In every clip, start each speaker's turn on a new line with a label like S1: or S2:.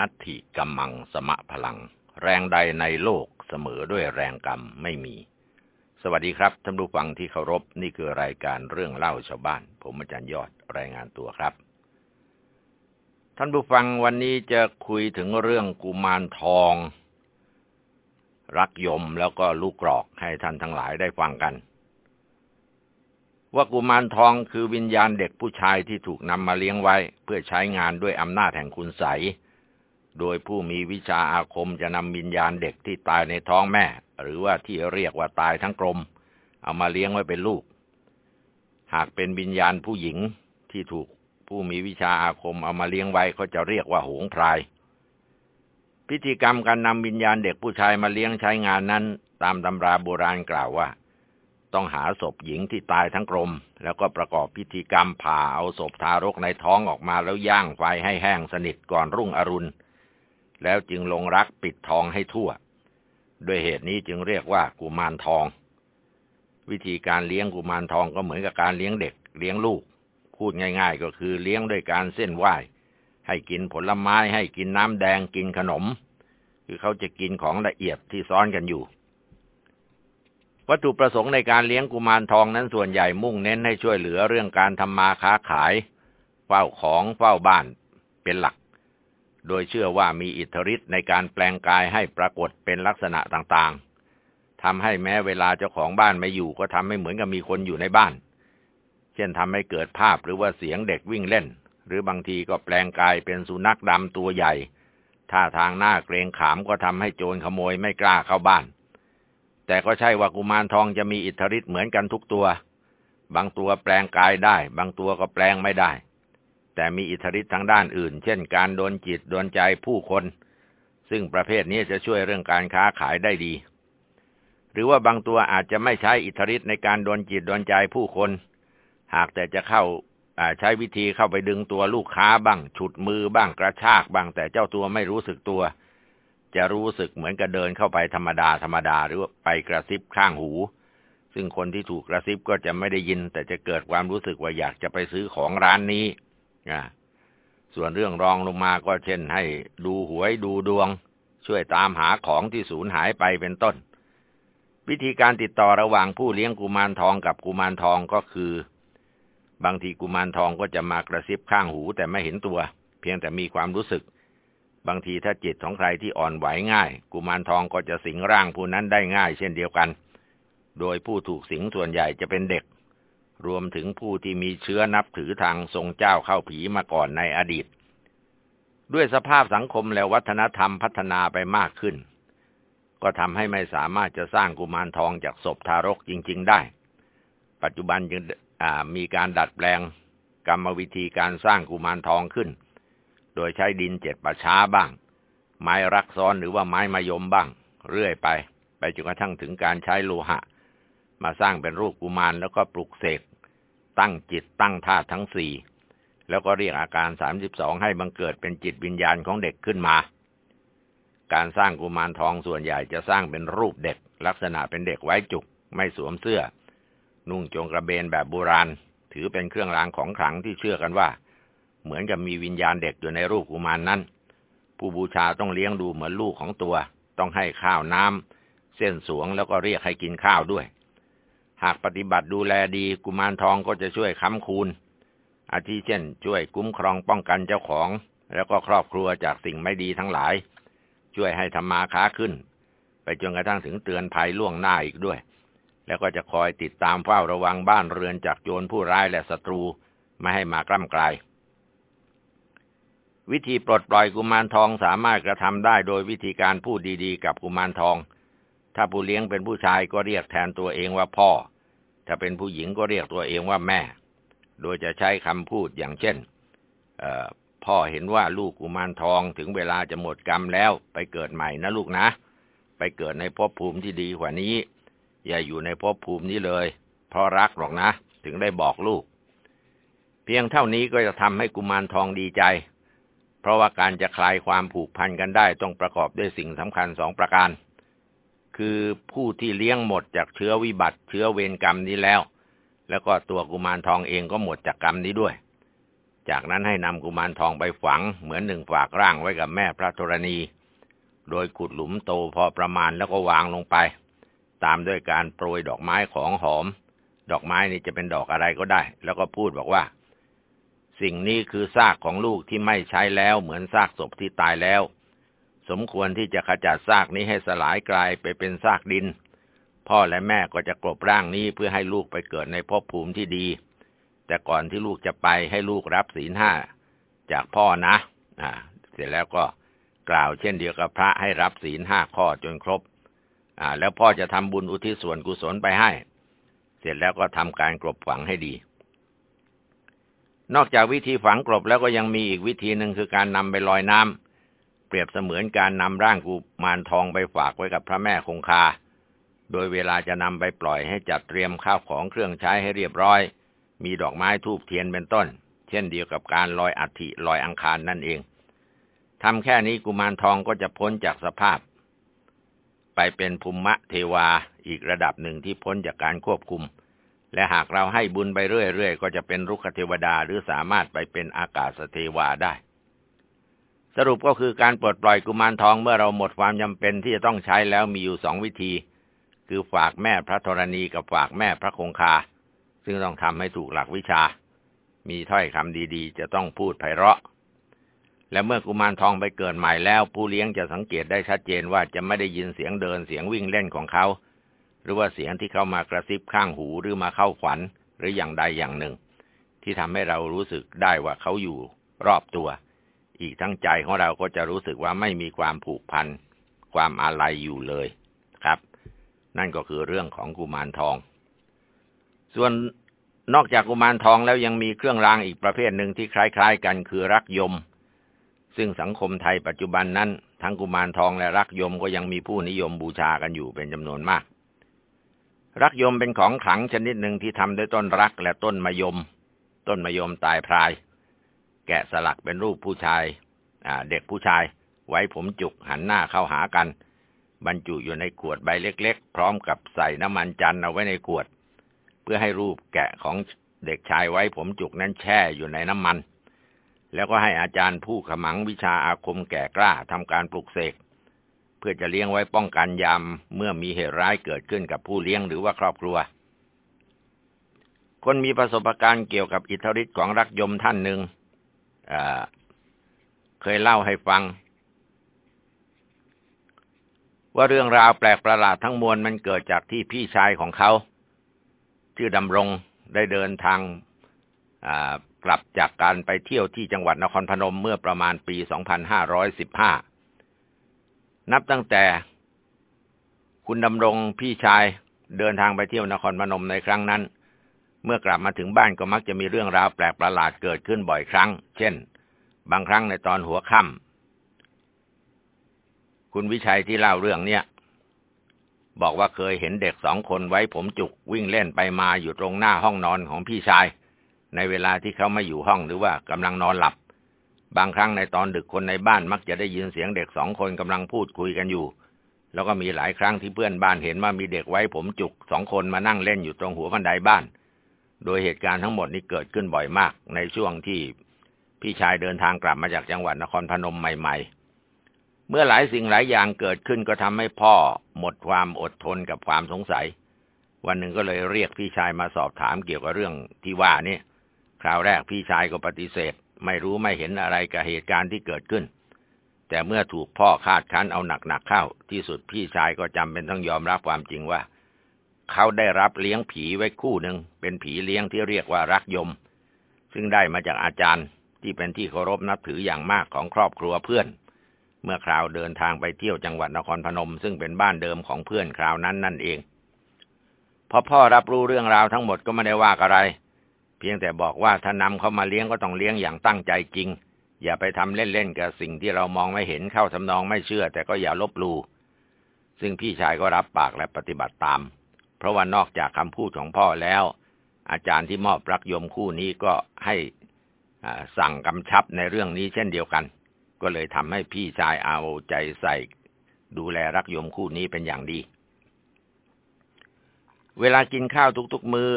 S1: นัตถิกัมมังสมะพลัง แรงใดในโลกเสมอด้วยแรงกรรมไม่มี สวัสดีครับท่านผู้ฟังที่เคารพนี่คือรายการเรื่องเล่าชาวบ้าน ผมอาจารย์ยอดรายงานตัวครับ ท่านผู้ฟังวันนี้จะคุยถึงเรื่องกุมารทอง รักยมแล้วก็ลูกกรอกให้ท่านทั้งหลายได้ฟังกันว่ากุมารทองคือวิญญาณเด็กผู้ชายที่ถูกนำมาเลี้ยงไว้ เพื่อใช้งานด้วยอำนาจแห่งคุณใส โดยผู้มีวิชาอาคมจะนำวิญญาณเด็กที่ตายในท้องแม่ หรือว่าที่เรียกว่าตายทั้งกลม เอามาเลี้ยงไว้เป็นลูก หากเป็นวิญญาณผู้หญิงที่ถูกผู้มีวิชาอาคมเอามาเลี้ยงไว้เขาจะเรียกว่าหงพราย พิธีกรรมการนำวิญญาณเด็กผู้ชายมาเลี้ยงใช้งานนั้น ตามตำราโบราณกล่าวว่า ต้องหาศพหญิงที่ตายทั้งกลม แล้วก็ประกอบพิธีกรรมผ่าเอาศพทารกในท้องออกมาแล้วย่างไฟให้แห้งสนิทก่อนรุ่งอรุณ แล้วจึงลงรักปิดทองให้ทั่ว ด้วยเหตุนี้จึงเรียกว่ากุมารทอง วิธีการเลี้ยงกุมารทองก็เหมือนกับการเลี้ยงเด็ก เลี้ยงลูก พูดง่าย ๆ ก็คือเลี้ยงด้วยการเส้นไหว้ ให้กินผลไม้ให้กินน้ำแดงกินขนม คือเขาจะกินของละเอียดที่ซ้อนกันอยู่ วัตถุประสงค์ในการเลี้ยงกุมารทองนั้นส่วนใหญ่มุ่งเน้นให้ช่วยเหลือเรื่องการทำมาค้าขาย เฝ้าของเฝ้าบ้านเป็นหลัก โดยเชื่อว่ามีอิทธิฤทธิ์ในการแปลงกายให้ปรากฏเป็นลักษณะต่างๆทำให้แม้เวลาเจ้าของบ้านไม่อยู่ก็ทำให้เหมือนกับมีคนอยู่ในบ้าน เช่นทำให้เกิดภาพหรือว่าเสียงเด็กวิ่งเล่น หรือบางทีก็แปลงกายเป็นสุนัขดำตัวใหญ่ท่าทางหน้าเกรงขามก็ทำให้โจรขโมยไม่กล้าเข้าบ้าน แต่ก็ใช่ว่ากุมารทองจะมีอิทธิฤทธิ์เหมือนกันทุกตัว บางตัวแปลงกายได้ บางตัวก็แปลงไม่ได้ แต่มีอิทธิฤทธิ์ทางด้านอื่น เช่น การโดนจิตโดนใจผู้คน ซึ่งประเภทนี้จะช่วยเรื่องการค้าขายได้ดี หรือว่าบางตัวอาจจะไม่ใช้อิทธิฤทธิ์ในการโดนจิตโดนใจผู้คน หากแต่จะเข้าใช้วิธีเข้าไปดึงตัวลูกค้าบ้างฉุดมือบ้างกระชากบ้างแต่เจ้าตัวไม่รู้สึกตัว จะรู้สึกเหมือนกับเดินเข้าไปธรรมดาธรรมดาหรือว่าไปกระซิบข้างหู ซึ่งคนที่ถูกกระซิบก็จะไม่ได้ยิน แต่จะเกิดความรู้สึกว่าอยากจะไปซื้อของร้านนี้ ส่วนเรื่องรองลงมาก็เช่นให้ดูหวยดูดวง ช่วยตามหาของที่สูญหายไปเป็นต้น วิธีการติดต่อระหว่างผู้เลี้ยงกุมารทองกับกุมารทองก็คือ บางทีกุมารทองก็จะมากระซิบข้างหูแต่ไม่เห็นตัว เพียงแต่มีความรู้สึก บางทีถ้าจิตของใครที่อ่อนไหวง่าย กุมารทองก็จะสิงร่างผู้นั้นได้ง่าย เช่นเดียวกัน โดยผู้ถูกสิงส่วนใหญ่จะเป็นเด็ก รวมถึงผู้ที่มีเชื้อนับถือทางทรงเจ้าเข้าผีมาก่อนในอดีต ด้วยสภาพสังคมและวัฒนธรรมพัฒนาไปมากขึ้น ก็ทำให้ไม่สามารถจะสร้างกุมารทองจากศพทารกจริง ๆ ได้ ปัจจุบันจึงมีการดัดแปลงกรรมวิธีการสร้างกุมารทองขึ้น โดยใช้ดินเจ็ดประช้าบ้าง ไม้รักซ้อนหรือว่าไม้มายมบ้าง เรื่อยไป ไปจนกระทั่งถึงการใช้โลหะ มาสร้างเป็นรูปกุมารแล้วก็ปลุกเสก ตั้งจิตตั้งธาตุทั้งสี่แล้วก็เรียกอาการสามสิบสองให้บังเกิดเป็นจิตวิญญาณของเด็กขึ้นมา การสร้างกุมารทองส่วนใหญ่จะสร้างเป็นรูปเด็ก ลักษณะเป็นเด็กไว้จุก ไม่สวมเสื้อ นุ่งจงกระเบนแบบโบราณ ถือเป็นเครื่องรางของขลังที่เชื่อกันว่า เหมือนกับมีวิญญาณเด็กอยู่ในรูปกุมารนนั้น ผู้บูชาต้องเลี้ยงดูเหมือนลูกของตัว ต้องให้ข้าวน้ำเส้นสวงแล้วก็เรียกให้กินข้าวด้วย หากปฏิบัติดูแลดีกุมารทองก็จะช่วยค้ำคูณ อาทิเช่น ช่วยคุ้มครองป้องกันเจ้าของ แล้วก็ครอบครัวจากสิ่งไม่ดีทั้งหลาย ช่วยให้ธรรมาค้าขึ้น ไปจนกระทั่งถึงเตือนภัยล่วงหน้าอีกด้วย แล้วก็จะคอยติดตามเฝ้าระวังบ้านเรือนจากโจรผู้ร้ายและศัตรูไม่ให้มากล้ำกลายวิธีปลดปล่อยกุมารทองสามารถกระทำได้โดยวิธีการพูดดีๆ กับกุมารทอง ถ้าผู้เลี้ยงเป็นผู้ชายก็เรียกแทนตัวเองว่าพ่อ ถ้าเป็นผู้หญิงก็เรียกตัวเองว่าแม่ โดยจะใช้คำพูดอย่างเช่นพ่อเห็นว่าลูกกุมารทองถึงเวลาจะหมดกรรมแล้วไปเกิดใหม่นะลูกนะ ไปเกิดในภพภูมิที่ดีกว่านี้ อย่าอยู่ในภพภูมินี้เลย เพราะรักหรอกนะ ถึงได้บอกลูก เพียงเท่านี้ก็จะทำให้กุมารทองดีใจ เพราะว่าการจะคลายความผูกพันกันได้ต้องประกอบด้วยสิ่งสำคัญสองประการ คือผู้ที่เลี้ยงหมดจากเชื้อวิบัติ เชื้อเวรกรรมนี้แล้ว แล้วก็ตัวกุมารทองเองก็หมดจากกรรมนี้ด้วย จากนั้นให้นำกุมารทองไปฝัง เหมือนหนึ่งฝากร่างไว้กับแม่พระธรณี โดยขุดหลุมโตพอประมาณแล้วก็วางลงไป ตามด้วยการโปรยดอกไม้ของหอม ดอกไม้นี่จะเป็นดอกอะไรก็ได้ แล้วก็พูดบอกว่า สิ่งนี้คือซากของลูกที่ไม่ใช้แล้ว เหมือนซากศพที่ตายแล้ว สมควรที่จะขจัดซากนี้ให้สลายกลายไปเป็นซากดิน พ่อและแม่ก็จะกลบร่างนี้เพื่อให้ลูกไปเกิดในภพภูมิที่ดี แต่ก่อนที่ลูกจะไปให้ลูกรับศีลห้าจากพ่อนะอ่าเสร็จแล้วก็กล่าวเช่นเดียวกับพระให้รับศีลห้าข้อจนครบ อ่า แล้วพ่อจะทำบุญอุทิศส่วนกุศลไปให้ เสร็จแล้วก็ทำการกรบฝังให้ดี นอกจากวิธีฝังกรบแล้วก็ยังมีอีกวิธีหนึ่งคือการนำไปลอยน้ำ เปรียบเสมือนการนำร่างกุมารทองไปฝากไว้กับพระแม่คงคา โดยเวลาจะนำไปปล่อยให้จัดเตรียมข้าวของเครื่องใช้ให้เรียบร้อย มีดอกไม้ทูบเทียนเป็นต้น เช่นเดียวกับการลอยอัฐิลอยอังคารนั่นเองทำแค่นี้กุมารทองก็จะพ้นจากสภาพ ไปเป็นภูมิเทวาอีกระดับหนึ่งที่พ้นจากการควบคุม และหากเราให้บุญไปเรื่อยๆ ก็จะเป็นรุกขเทวดาหรือสามารถไปเป็นอากาศเทวาได้ สรุปก็คือการปลดปล่อยกุมารทองเมื่อเราหมดความจำเป็นที่จะต้องใช้แล้วมีอยู่สองวิธี คือฝากแม่พระธรณีกับฝากแม่พระคงคา ซึ่งต้องทำให้ถูกหลักวิชา มีถ้อยคำดีๆ จะต้องพูดไพเราะ และเมื่อกุมารทองไปเกิดใหม่แล้ว ผู้เลี้ยงจะสังเกตได้ชัดเจนว่าจะไม่ได้ยินเสียงเดินเสียงวิ่งเล่นของเขา หรือว่าเสียงที่เข้ามากระซิบข้างหูหรือมาเข้าฝันหรืออย่างใดอย่างหนึ่ง ที่ทำให้เรารู้สึกได้ว่าเขาอยู่รอบตัว อีกทั้งใจของเราก็จะรู้สึกว่าไม่มีความผูกพัน ความอาลัยอยู่เลยครับ นั่นก็คือเรื่องของกุมารทอง ส่วนนอกจากกุมารทองแล้วยังมีเครื่องรางอีกประเภทหนึ่งที่คล้ายๆ กันคือรักยม ซึ่งสังคมไทยปัจจุบันนั้น ทั้งกุมารทองและรักยมก็ยังมีผู้นิยมบูชากันอยู่เป็นจำนวนมาก รักยมเป็นของขลังชนิดหนึ่งที่ทำด้วยต้นรักและต้นมะยม ต้นมะยมตายพราย แกะสลักเป็นรูปผู้ชายเด็กผู้ชาย ไว้ผมจุกหันหน้าเข้าหากัน บรรจุอยู่ในขวดใบเล็ก ๆ พร้อมกับใส่น้ำมันจันเอาไว้ในขวด เพื่อให้รูปแกะของเด็กชายไว้ผมจุกนั้นแช่อยู่ในน้ำมัน แล้วก็ให้อาจารย์ผู้ขมังวิชาอาคมแก่กล้าทำการปลุกเสกเพื่อจะเลี้ยงไว้ป้องกันยามเมื่อมีเหตุร้ายเกิดขึ้นกับผู้เลี้ยงหรือว่าครอบครัว คนมีประสบการณ์เกี่ยวกับอิทธิฤทธิ์ของรักยมท่านหนึ่ง เคยเล่าให้ฟัง ว่าเรื่องราวแปลกประหลาดทั้งมวลมันเกิดจากที่พี่ชายของเขาชื่อดำรงได้เดินทางกลับจากการไปเที่ยวที่จังหวัดนครพนมเมื่อประมาณปี 2515 นับตั้งแต่คุณดำรงพี่ชายเดินทางไปเที่ยวนครพนมในครั้งนั้น เมื่อกลับมาถึงบ้านก็มักจะมีเรื่องราวแปลกประหลาดเกิดขึ้นบ่อยครั้ง เช่น บางครั้งในตอนหัวค่ำคุณวิชัยที่เล่าเรื่องเนี้ยบอกว่าเคยเห็นเด็กสองคนไว้ผมจุกวิ่งเล่นไปมาอยู่ตรงหน้าห้องนอนของพี่ชาย ในเวลาที่เขาไม่อยู่ห้องหรือว่ากำลังนอนหลับ บางครั้งในตอนดึกคนในบ้านมักจะได้ยินเสียงเด็กสองคนกำลังพูดคุยกันอยู่ แล้วก็มีหลายครั้งที่เพื่อนบ้านเห็นว่ามีเด็กไว้ผมจุกสองคนมานั่งเล่นอยู่ตรงหัวบันไดบ้าน โดยเหตุการณ์ทั้งหมดนี้เกิดขึ้นบ่อยมาก ในช่วงที่ พี่ชายเดินทางกลับมาจากจังหวัดนครพนมใหม่ ๆ เมื่อหลายสิ่งหลายอย่างเกิดขึ้นก็ทำให้พ่อหมดความอดทนกับความสงสัย วันหนึ่งก็เลยเรียกพี่ชายมาสอบถามเกี่ยวกับเรื่องที่ว่านี่คราวแรกพี่ชายก็ปฏิเสธ ไม่รู้ไม่เห็นอะไรกับเหตุการณ์ที่เกิดขึ้น แต่เมื่อถูกพ่อคาดคั้นเอาหนักๆเข้า ที่สุดพี่ชายก็จำเป็นต้องยอมรับความจริงว่า เขาได้รับเลี้ยงผีไว้คู่หนึ่งเป็นผีเลี้ยงที่เรียกว่ารักยม ซึ่งได้มาจากอาจารย์ ที่เป็นที่เคารพนับถืออย่างมากของครอบครัวเพื่อน เมื่อคราวเดินทางไปเที่ยวจังหวัดนครพนม ซึ่งเป็นบ้านเดิมของเพื่อนคราวนั้นนั่นเองพอพ่อรับรู้เรื่องราวทั้งหมดก็ไม่ได้ว่าอะไร เพียงแต่บอกว่าถ้านำเขามาเลี้ยงก็ต้องเลี้ยงอย่างตั้งใจจริง อย่าไปทำเล่นๆกับสิ่งที่เรามองไม่เห็นเข้าทำนองไม่เชื่อ แต่ก็อย่าลบลูซึ่งพี่ชายก็รับปากและปฏิบัติตาม เพราะว่านอกจากคำพูดของพ่อแล้ว อาจารย์ที่มอบรักยมคู่นี้ก็ให้ สั่งกำชับในเรื่องนี้เช่นเดียวกัน ก็เลยทำให้พี่ชายเอาใจใส่ ดูแลรักยมคู่นี้เป็นอย่างดี เวลากินข้าวทุกๆมือ้อ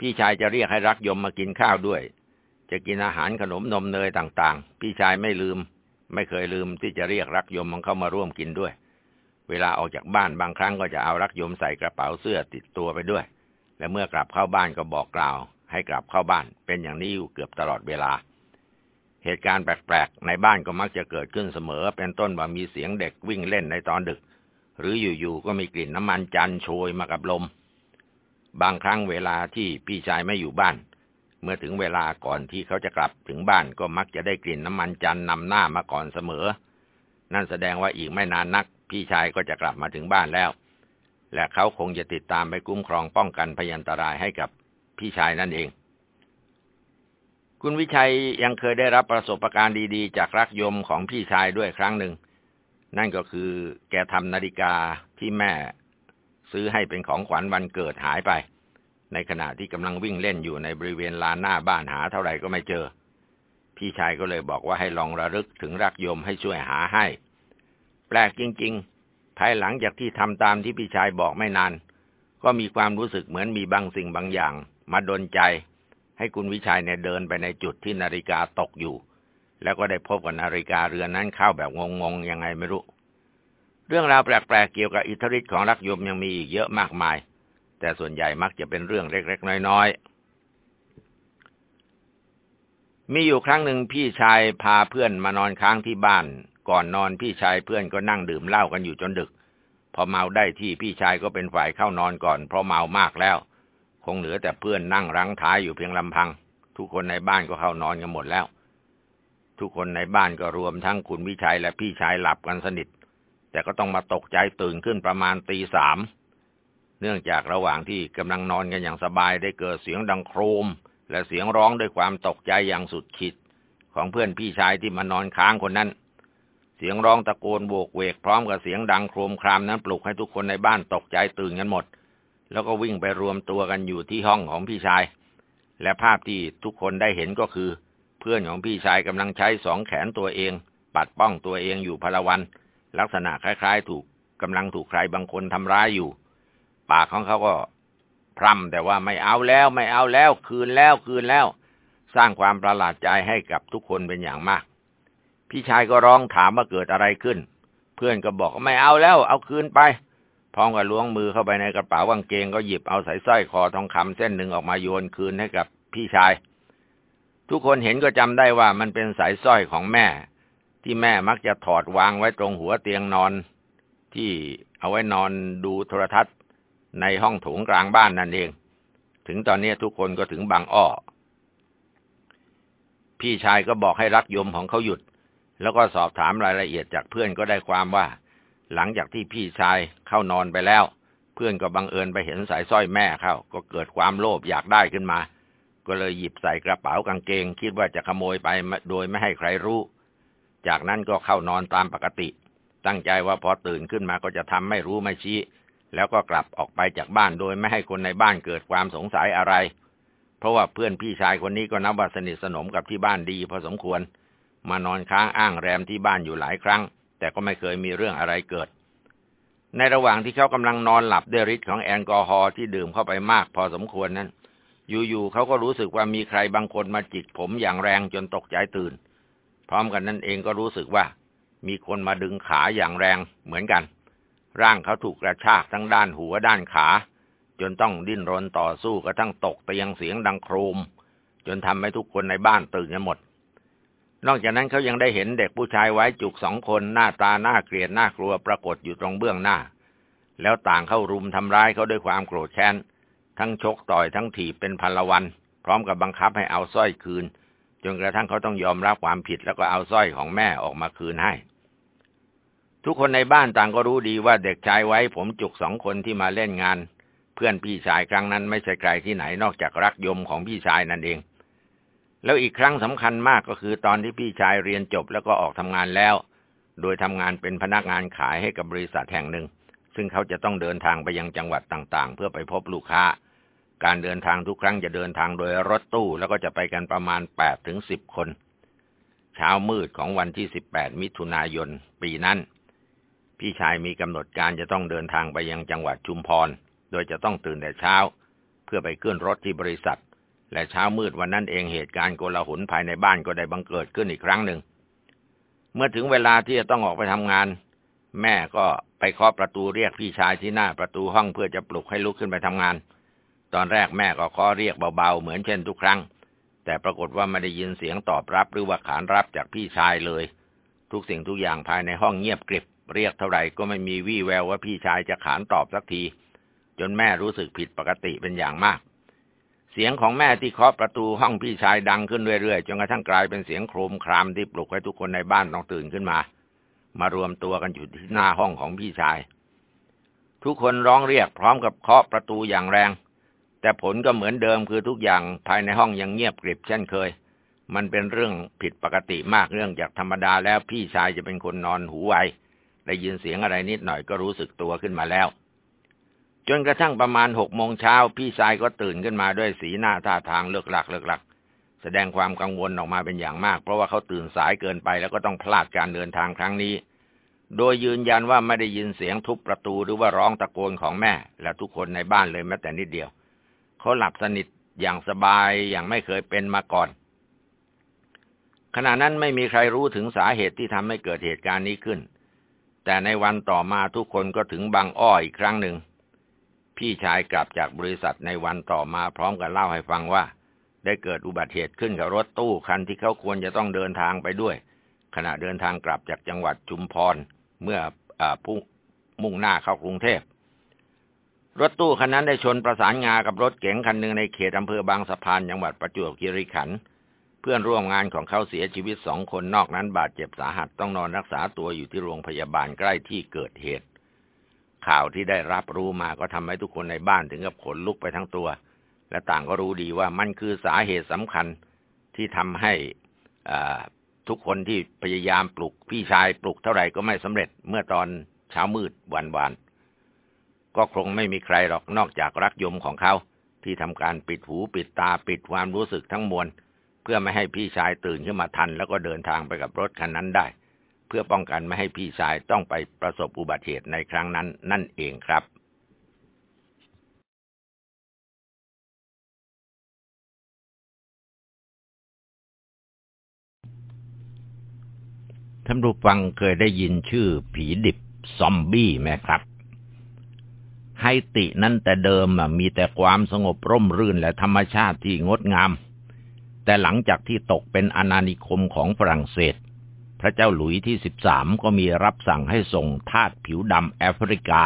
S1: พี่ชายจะเรียกให้รักยมมากินข้าวด้วย จะกินอาหารขนมนมเนยต่างๆ พี่ชายไม่ลืม ไม่เคยลืมที่จะเรียกรักยมมันเข้ามาร่วมกินด้วย เวลาออกจากบ้านบางครั้งก็จะเอารักยมใส่กระเป๋าเสื้อติดตัวไปด้วย และเมื่อกลับเข้าบ้านก็บอกกล่าว ให้กลับเข้าบ้าน เป็นอย่างนี้อยู่เกือบตลอดเวลา เหตุการณ์แปลกๆ ในบ้านก็มักจะเกิดขึ้นเสมอ เป็นต้นว่ามีเสียงเด็กวิ่งเล่นในตอนดึก หรืออยู่ๆก็มีกลิ่นน้ำมันจันโชยมากับลม บางครั้งเวลาที่พี่ชายไม่อยู่บ้าน เมื่อถึงเวลาก่อนที่เขาจะกลับถึงบ้านก็มักจะได้กลิ่นน้ำมันจันนำหน้ามาก่อนเสมอ นั่นแสดงว่าอีกไม่นานนัก พี่ชายก็จะกลับมาถึงบ้านแล้วและเขาคงจะติดตามไปคุ้มครองป้องกันพยันตรายให้กับ พี่ชายนั่นเอง คุณวิชัยยังเคยได้รับประสบการณ์ดีๆ จากรักยมของพี่ชายด้วยครั้งหนึ่ง นั่นก็คือแกทำนาฬิกาที่แม่ซื้อให้เป็นของขวัญวันเกิดหายไป ในขณะที่กำลังวิ่งเล่นอยู่ในบริเวณลานหน้าบ้านหาเท่าไหร่ก็ไม่เจอ พี่ชายก็เลยบอกว่าให้ลองระลึกถึงรักยมให้ช่วยหาให้ แปลกจริง ๆ ภายหลังจากที่ทำตามที่พี่ชายบอกไม่นาน ก็มีความรู้สึกเหมือนมีบางสิ่งบางอย่าง มาดนใจ ให้คุณวิชัยเนี่ยเดินไปในจุดที่นาฬิกาตกอยู่ แล้วก็ได้พบกับนาฬิกาเรือนนั้นเข้าแบบงงๆยังไงไม่รู้ เรื่องราวแปลกๆเกี่ยวกับอิทธิฤทธิ์ของรักยมยังมีอีกเยอะมากมาย แต่ส่วนใหญ่มักจะเป็นเรื่องเล็กๆน้อยๆ มีอยู่ครั้งหนึ่งพี่ชายพาเพื่อนมานอนค้างที่บ้าน ก่อนนอนพี่ชายเพื่อนก็นั่งดื่มเหล้ากันอยู่จนดึกพอเมาได้ที่พี่ชายก็เป็นฝ่ายเข้านอนก่อนเพราะเมามากแล้ว คงเหลือแต่เพื่อนนั่งรั้งท้ายอยู่เพียงลำพัง ทุกคนในบ้านก็เข้านอนกันหมดแล้ว ทุกคนในบ้านก็รวมทั้งคุณวิชัยและพี่ชายหลับกันสนิท แต่ก็ต้องมาตกใจตื่นขึ้นประมาณตีสาม เนื่องจากระหว่างที่กำลังนอนกันอย่างสบายได้เกิดเสียงดังโครม และเสียงร้องด้วยความตกใจอย่างสุดขีดของเพื่อนพี่ชายที่มานอนค้างคนนั้น เสียงร้องตะโกนโวกเวกพร้อมกับเสียงดังโครมครามนั้นปลุกให้ทุกคนในบ้านตกใจตื่นกันหมด แล้วก็วิ่งไปรวมตัวกันอยู่ที่ห้องของพี่ชาย และภาพที่ทุกคนได้เห็นก็คือ เพื่อนของพี่ชายกำลังใช้สองแขนตัวเอง ปัดป้องตัวเองอยู่พลวัน ลักษณะคล้าย ๆ ถูกกำลังถูกใครบางคนทำร้ายอยู่ ปากของเขาก็พร่ำแต่ว่าไม่เอาแล้วไม่เอาแล้ว คืนแล้วคืนแล้ว สร้างความประหลาดใจให้กับทุกคนเป็นอย่างมาก พี่ชายก็ร้องถามว่าเกิดอะไรขึ้น เพื่อนก็บอกไม่เอาแล้ว เอาคืนไป พร้อมกับล้วงมือเข้าไปในกระเป๋ากางเกงก็หยิบเอาสายสร้อยคอทองคำเส้นหนึ่งออกมาโยนคืนให้กับพี่ชาย ทุกคนเห็นก็จำได้ว่ามันเป็นสายสร้อยของแม่ ที่แม่มักจะถอดวางไว้ตรงหัวเตียงนอน ที่เอาไว้นอนดูโทรทัศน์ในห้องโถงกลางบ้านนั่นเอง ถึงตอนนี้ทุกคนก็ถึงบางอ้อ พี่ชายก็บอกให้รักยมของเขาหยุด แล้วก็สอบถามรายละเอียดจากเพื่อนก็ได้ความว่า หลังจากที่พี่ชายเข้านอนไปแล้ว เพื่อนก็บังเอิญไปเห็นสายสร้อยแม่เข้าก็เกิดความโลภอยากได้ขึ้นมา ก็เลยหยิบใส่กระเป๋ากางเกง คิดว่าจะขโมยไปโดยไม่ให้ใครรู้ จากนั้นก็เข้านอนตามปกติ ตั้งใจว่าพอตื่นขึ้นมาก็จะทำไม่รู้ไม่ชี้ แล้วก็กลับออกไปจากบ้านโดยไม่ให้คนในบ้านเกิดความสงสัยอะไร เพราะว่าเพื่อนพี่ชายคนนี้ก็นับว่าสนิทสนมกับที่บ้านดีพอสมควร มานอนค้างอ้างแรมที่บ้านอยู่หลายครั้ง แต่ก็ไม่เคยมีเรื่องอะไรเกิด ในระหว่างที่เขากำลังนอนหลับด้วยฤทธิ์ของแอลกอฮอล์ที่ดื่มเข้าไปมากพอสมควรนั้น อยู่ๆเขาก็รู้สึกว่ามีใครบางคนมาจิกผมอย่างแรงจนตกใจตื่น พร้อมกันนั้นเองก็รู้สึกว่า มีคนมาดึงขาอย่างแรงเหมือนกัน ร่างเขาถูกกระชากทั้งด้านหัวด้านขา จนต้องดิ้นรนต่อสู้กระทั่งตกเตียงเสียงดังโครม จนทำให้ทุกคนในบ้านตื่นกันหมด นอกจากนั้นเขายังได้เห็นเด็กผู้ชายไว้จุกสองคนหน้าตาหน้าเกลียดหน้ากลัวปรากฏอยู่ตรงเบื้องหน้า แล้วต่างเข้ารุมทำร้ายเขาด้วยความโกรธแค้น ทั้งชกต่อยทั้งถีบเป็นพันละวัน พร้อมกับบังคับให้เอาสร้อยคืน จนกระทั่งเขาต้องยอมรับความผิดแล้วก็เอาสร้อยของแม่ออกมาคืนให้ ทุกคนในบ้านต่างก็รู้ดีว่าเด็กชายไว้ผมจุกสองคนที่มาเล่นงาน เพื่อนพี่ชายครั้งนั้นไม่ใช่ใครที่ไหนนอกจากรักยมของพี่ชายนั่นเอง แล้วอีกครั้งสำคัญมากก็คือตอนที่พี่ชายเรียนจบแล้วก็ออกทำงานแล้ว โดยทำงานเป็นพนักงานขายให้กับบริษัทแห่งหนึ่ง ซึ่งเขาจะต้องเดินทางไปยังจังหวัดต่างๆ เพื่อไปพบลูกค้า การเดินทางทุกครั้งจะเดินทางโดยรถตู้ แล้วก็จะไปกันประมาณแปดถึงสิบคน เช้ามืดของวันที่สิบแปดมิถุนายน ปีนั้น พี่ชายมีกำหนดการจะต้องเดินทางไปยังจังหวัดชุมพร โดยจะต้องตื่นแต่เช้า เพื่อไปขึ้นรถที่บริษัท และเช้ามืดวันนั้นเองเหตุการณ์โกลาหลภายในบ้านก็ได้บังเกิดขึ้นอีกครั้งหนึ่ง เมื่อถึงเวลาที่จะต้องออกไปทำงาน แม่ก็ไปเคาะประตูเรียกพี่ชายที่หน้าประตูห้องเพื่อจะปลุกให้ลุกขึ้นไปทำงาน ตอนแรกแม่ก็เคาะเรียกเบาๆเหมือนเช่นทุกครั้ง แต่ปรากฏว่าไม่ได้ยินเสียงตอบรับหรือว่าขานรับจากพี่ชายเลย ทุกสิ่งทุกอย่างภายในห้องเงียบกริบ เรียกเท่าไหร่ก็ไม่มีวี่แววว่าพี่ชายจะขานตอบสักที จนแม่รู้สึกผิดปกติเป็นอย่างมาก เสียงของแม่ที่เคาะประตูห้องพี่ชายดังขึ้นเรื่อยๆจนกระทั่งกลายเป็นเสียงโครมครามที่ปลุกให้ทุกคนในบ้านต้องตื่นขึ้นมา มารวมตัวกันอยู่ที่หน้าห้องของพี่ชาย ทุกคนร้องเรียกพร้อมกับเคาะประตูอย่างแรง แต่ผลก็เหมือนเดิมคือทุกอย่างภายในห้องยังเงียบกริบเช่นเคย มันเป็นเรื่องผิดปกติมากเรื่องจากธรรมดาแล้วพี่ชายจะเป็นคนนอนหูไวได้ยินเสียงอะไรนิดหน่อยก็รู้สึกตัวขึ้นมาแล้ว จนกระทั่งประมาณหกโมงเช้าพี่ชายก็ตื่นขึ้นมาด้วยสีหน้าท่าทางเลิกหลักเลิกหลัก แสดงความกังวลออกมาเป็นอย่างมาก เพราะว่าเขาตื่นสายเกินไปแล้วก็ต้องพลาดการเดินทางครั้งนี้ โดยยืนยันว่าไม่ได้ยินเสียงทุบประตูหรือว่าร้องตะโกนของแม่ และทุกคนในบ้านเลยแม้แต่นิดเดียว เขาหลับสนิทอย่างสบายอย่างไม่เคยเป็นมาก่อน ขณะนั้นไม่มีใครรู้ถึงสาเหตุที่ทำให้เกิดเหตุการณ์นี้ขึ้น แต่ในวันต่อมาทุกคนก็ถึงบางอ้ออีกครั้งหนึ่ง พี่ชายกลับจากบริษัทในวันต่อมาพร้อมกับเล่าให้ฟังว่า ได้เกิดอุบัติเหตุขึ้นกับรถตู้คันที่เขาควรจะต้องเดินทางไปด้วย ขณะเดินทางกลับจากจังหวัดชุมพรเมื่ออมุ่งหน้าเข้ากรุงเทพรถตู้คันนั้นได้ชนประสานงากับรถเก๋งคันหนึ่งในเขตอำเภอบางสะพานจังหวัดประจวบคีรีขันธ์เพื่อนร่วมงานของเขาเสียชีวิตสองคนนอกนั้นบาดเจ็บสาหัสต้องนอนรักษาตัวอยู่ที่โรงพยาบาลใกล้ที่เกิดเหตุ ข่าวที่ได้รับรู้มาก็ทำให้ทุกคนในบ้านถึงกับขนลุกไปทั้งตัว และต่างก็รู้ดีว่ามันคือสาเหตุสำคัญที่ทำให้ทุกคนที่พยายามปลุกพี่ชายปลุกเท่าไหร่ก็ไม่สำเร็จเมื่อตอนเช้ามืดวันวานก็คงไม่มีใครหรอกนอกจากรักยมของเขาที่ทำการปิดหูปิดตาปิดความรู้สึกทั้งมวล เพื่อไม่ให้พี่ชายตื่นขึ้นมาทันแล้วก็เดินทางไปกับรถคันนั้นได้ เพื่อป้องกันไม่ให้พี่ชายต้องไปประสบอุบัติเหตุในครั้งนั้นนั่นเองครับท่านผู้ฟังเคยได้ยินชื่อผีดิบซอมบี้ไหมครับไฮตินั้นแต่เดิมมีแต่ความสงบร่มรื่นและธรรมชาติที่งดงาม แต่หลังจากที่ตกเป็นอาณานิคมของฝรั่งเศส พระเจ้าหลุยที่สิบสามก็มีรับสั่งให้ส่งทาสผิวดำแอฟริกา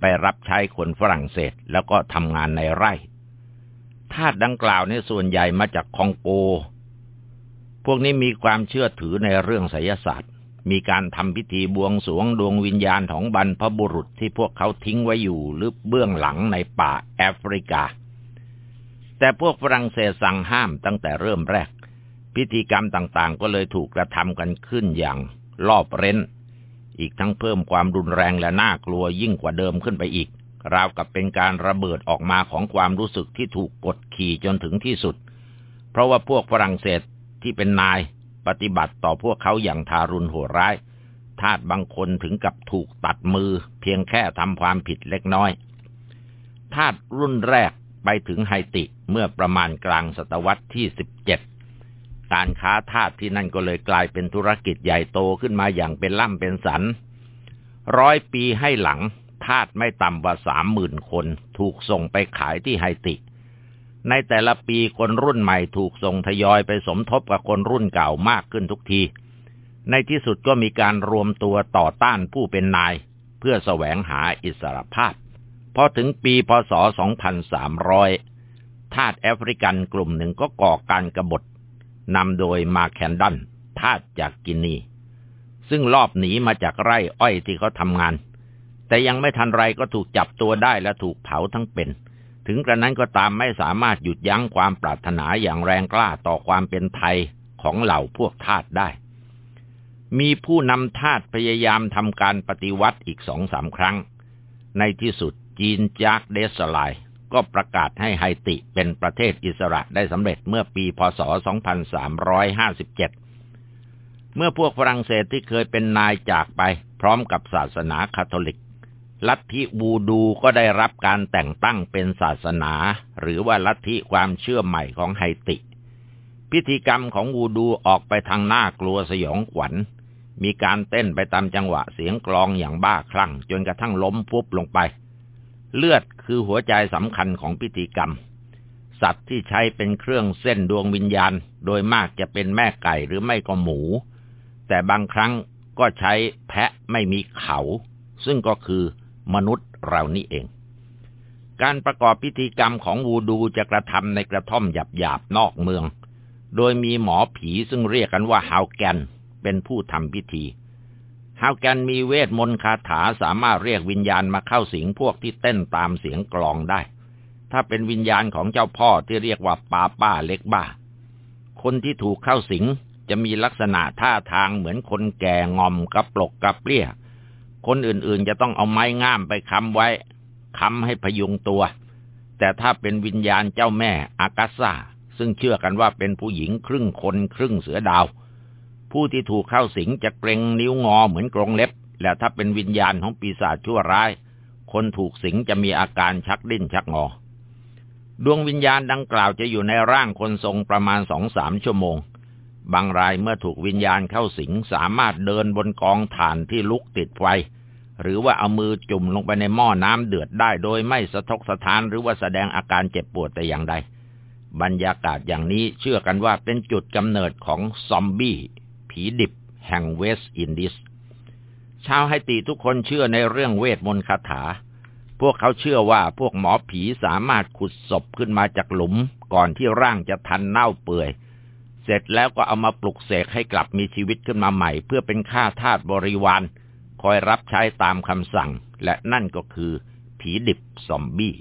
S1: ไปรับใช้คนฝรั่งเศสแล้วก็ทำงานในไร่ทาสดังกล่าวเนี่ยส่วนใหญ่มาจากคองโก พวกนี้มีความเชื่อถือในเรื่องไสยศาสตร์ มีการทำพิธีบวงสรวงดวงวิญญาณของบรรพบุรุษที่พวกเขาทิ้งไว้อยู่หรือเบื้องหลังในป่าแอฟริกา แต่พวกฝรั่งเศสสั่งห้ามตั้งแต่เริ่มแรก พิธีกรรมต่างๆ ก็เลยถูกกระทำกันขึ้นอย่างรอบเร้น อีกทั้งเพิ่มความรุนแรงและน่ากลัวยิ่งกว่าเดิมขึ้นไปอีก ราวกับเป็นการระเบิดออกมาของความรู้สึกที่ถูกกดขี่จนถึงที่สุด เพราะว่าพวกฝรั่งเศสที่เป็นนายปฏิบัติต่อพวกเขาอย่างทารุณโหดร้าย ทาสบางคนถึงกับถูกตัดมือ เพียงแค่ทำความผิดเล็กน้อย ทาสรุ่นแรกไปถึงไฮติเมื่อประมาณกลางศตวรรษที่สิบเจ็ด การค้าทาสที่นั่นก็เลยกลายเป็นธุรกิจใหญ่โตขึ้นมาอย่างเป็นล่ำเป็นสัน ร้อยปีให้หลังทาสไม่ต่ำกว่าสามหมื่นคนถูกส่งไปขายที่ไฮติ ในแต่ละปีคนรุ่นใหม่ถูกส่งทยอยไปสมทบกับคนรุ่นเก่ามากขึ้นทุกที ในที่สุดก็มีการรวมตัวต่อต้านผู้เป็นนาย เพื่อแสวงหาอิสรภาพ พอถึงปีพศ 2300 ทาสแอฟริกันกลุ่มหนึ่งก็ก่อการกรบฏ นำโดยมาแคนดันทาสจากกินี ซึ่งรอบหนีมาจากไร่อ้อยที่เขาทำงาน แต่ยังไม่ทันไรก็ถูกจับตัวได้และถูกเผาทั้งเป็น ถึงกระนั้นก็ตามไม่สามารถหยุดยั้งความปรารถนาอย่างแรงกล้าต่อความเป็นไทยของเหล่าพวกทาสได้ มีผู้นำทาสพยายามทำการปฏิวัติอีกสองสามครั้ง ในที่สุดจีนจากเดสไล ก็ประกาศให้ไฮติเป็นประเทศอิสระได้สำเร็จเมื่อปีพศ 2357 เมื่อพวกฝรั่งเศสที่เคยเป็นนายจากไปพร้อมกับศาสนาคาทอลิก ลัทธิวูดูก็ได้รับการแต่งตั้งเป็นศาสนา หรือว่าลัทธิความเชื่อใหม่ของไฮติ พิธีกรรมของวูดูออกไปทางหน้ากลัวสยองขวัญ มีการเต้นไปตามจังหวะเสียงกลองอย่างบ้าคลั่งจนกระทั่งล้มฟุบลงไป เลือดคือหัวใจสำคัญของพิธีกรรม สัตว์ที่ใช้เป็นเครื่องเส้นดวงวิญญาณ โดยมากจะเป็นแม่ไก่หรือไม่ก็หมู แต่บางครั้งก็ใช้แพะไม่มีเขา ซึ่งก็คือมนุษย์เรานี่เอง การประกอบพิธีกรรมของวูดูจะกระทำในกระท่อมหยาบๆนอกเมือง โดยมีหมอผีซึ่งเรียกกันว่าฮาวแกนเป็นผู้ทำพิธี ฮาวแกนมีเวทมนต์คาถาสามารถเรียกวิญญาณมาเข้าสิงพวกที่เต้นตามเสียงกลองได้ ถ้าเป็นวิญญาณของเจ้าพ่อที่เรียกว่าปาป้าเล็กบ้า คนที่ถูกเข้าสิงจะมีลักษณะท่าทางเหมือนคนแก่งอมกระปลกกระเปรี้ย คนอื่นๆจะต้องเอาไม้ง่ามไปค้ำไว้ค้ำให้พยุงตัว แต่ถ้าเป็นวิญญาณเจ้าแม่อากาซ่าซึ่งเชื่อกันว่าเป็นผู้หญิงครึ่งคนครึ่งเสือดาว ผู้ที่ถูกเข้าสิงจะเกรงนิ้วงอเหมือนกรงเล็บ และถ้าเป็นวิญญาณของปีศาจชั่วร้าย คนถูกสิงจะมีอาการชักดิ้นชักงอ ดวงวิญญาณดังกล่าวจะอยู่ในร่างคนทรงประมาณสองสามชั่วโมง บางรายเมื่อถูกวิญญาณเข้าสิงสามารถเดินบนกองถ่านที่ลุกติดไฟ หรือว่าเอามือจุ่มลงไปในหม้อน้ำเดือดได้โดยไม่สะทกสะท้านหรือว่าแสดงอาการเจ็บปวดแต่อย่างใด บรรยากาศอย่างนี้เชื่อกันว่าเป็นจุดกำเนิดของซอมบี้ ผีดิบ แห่งเวสต์อินดีส ชาวไฮติทุกคนเชื่อในเรื่องเวทมนต์คาถา พวกเขาเชื่อว่าพวกหมอผีสามารถขุดศพขึ้นมาจากหลุม ก่อนที่ร่างจะทันเน่าเปื่อย เสร็จแล้วก็เอามาปลุกเสกให้กลับมีชีวิตขึ้นมาใหม่ เพื่อเป็นค่าทาสบริวาร คอยรับใช้ตามคำสั่ง และนั่นก็คือผีดิบซอมบี้